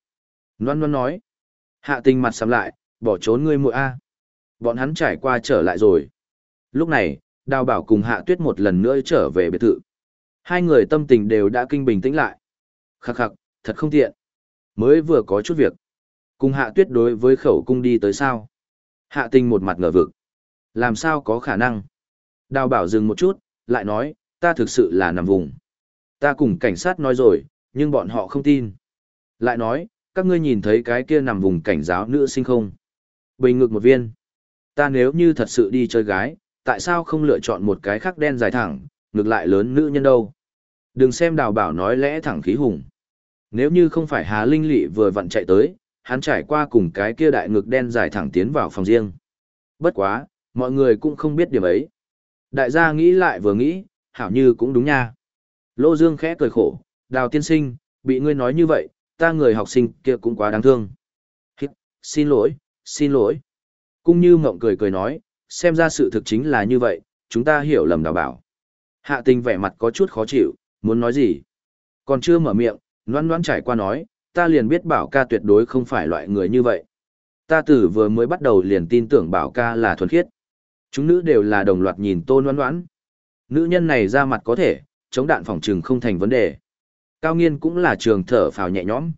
Loan Loan nói. Hạ tình mặt sắm lại, bỏ trốn ngươi muội A. Bọn hắn trải qua trở lại rồi. Lúc này, đào bảo cùng hạ tuyết một lần nữa trở về biệt thự. Hai người tâm tình đều đã kinh bình tĩnh lại. Khắc khắc, thật không tiện. Mới vừa có chút việc. Cùng hạ tuyết đối với khẩu cung đi tới sao. Hạ tình một mặt ngờ vực. Làm sao có khả năng? Đào bảo dừng một chút, lại nói, ta thực sự là nằm vùng. Ta cùng cảnh sát nói rồi, nhưng bọn họ không tin. Lại nói, các ngươi nhìn thấy cái kia nằm vùng cảnh giáo nữ sinh không? Bình ngực một viên. Ta nếu như thật sự đi chơi gái, tại sao không lựa chọn một cái khác đen dài thẳng, ngược lại lớn nữ nhân đâu? Đừng xem đào bảo nói lẽ thẳng khí hùng. Nếu như không phải Hà Linh Lị vừa vặn chạy tới, hắn trải qua cùng cái kia đại ngực đen dài thẳng tiến vào phòng riêng. Bất quá, mọi người cũng không biết điểm ấy. Đại gia nghĩ lại vừa nghĩ, hảo như cũng đúng nha. Lô Dương khẽ cười khổ, đào tiên sinh, bị ngươi nói như vậy, ta người học sinh kia cũng quá đáng thương. Hít, xin lỗi, xin lỗi. Cung như mộng cười cười nói, xem ra sự thực chính là như vậy, chúng ta hiểu lầm đào bảo. Hạ tình vẻ mặt có chút khó chịu, muốn nói gì? Còn chưa mở miệng, noan noan trải qua nói, ta liền biết bảo ca tuyệt đối không phải loại người như vậy. Ta tử vừa mới bắt đầu liền tin tưởng bảo ca là thuần khiết. Chúng nữ đều là đồng loạt nhìn tôn noan noan. Nữ nhân này ra mặt có thể, chống đạn phòng trừng không thành vấn đề. Cao nghiên cũng là trường thở phào nhẹ nhõm.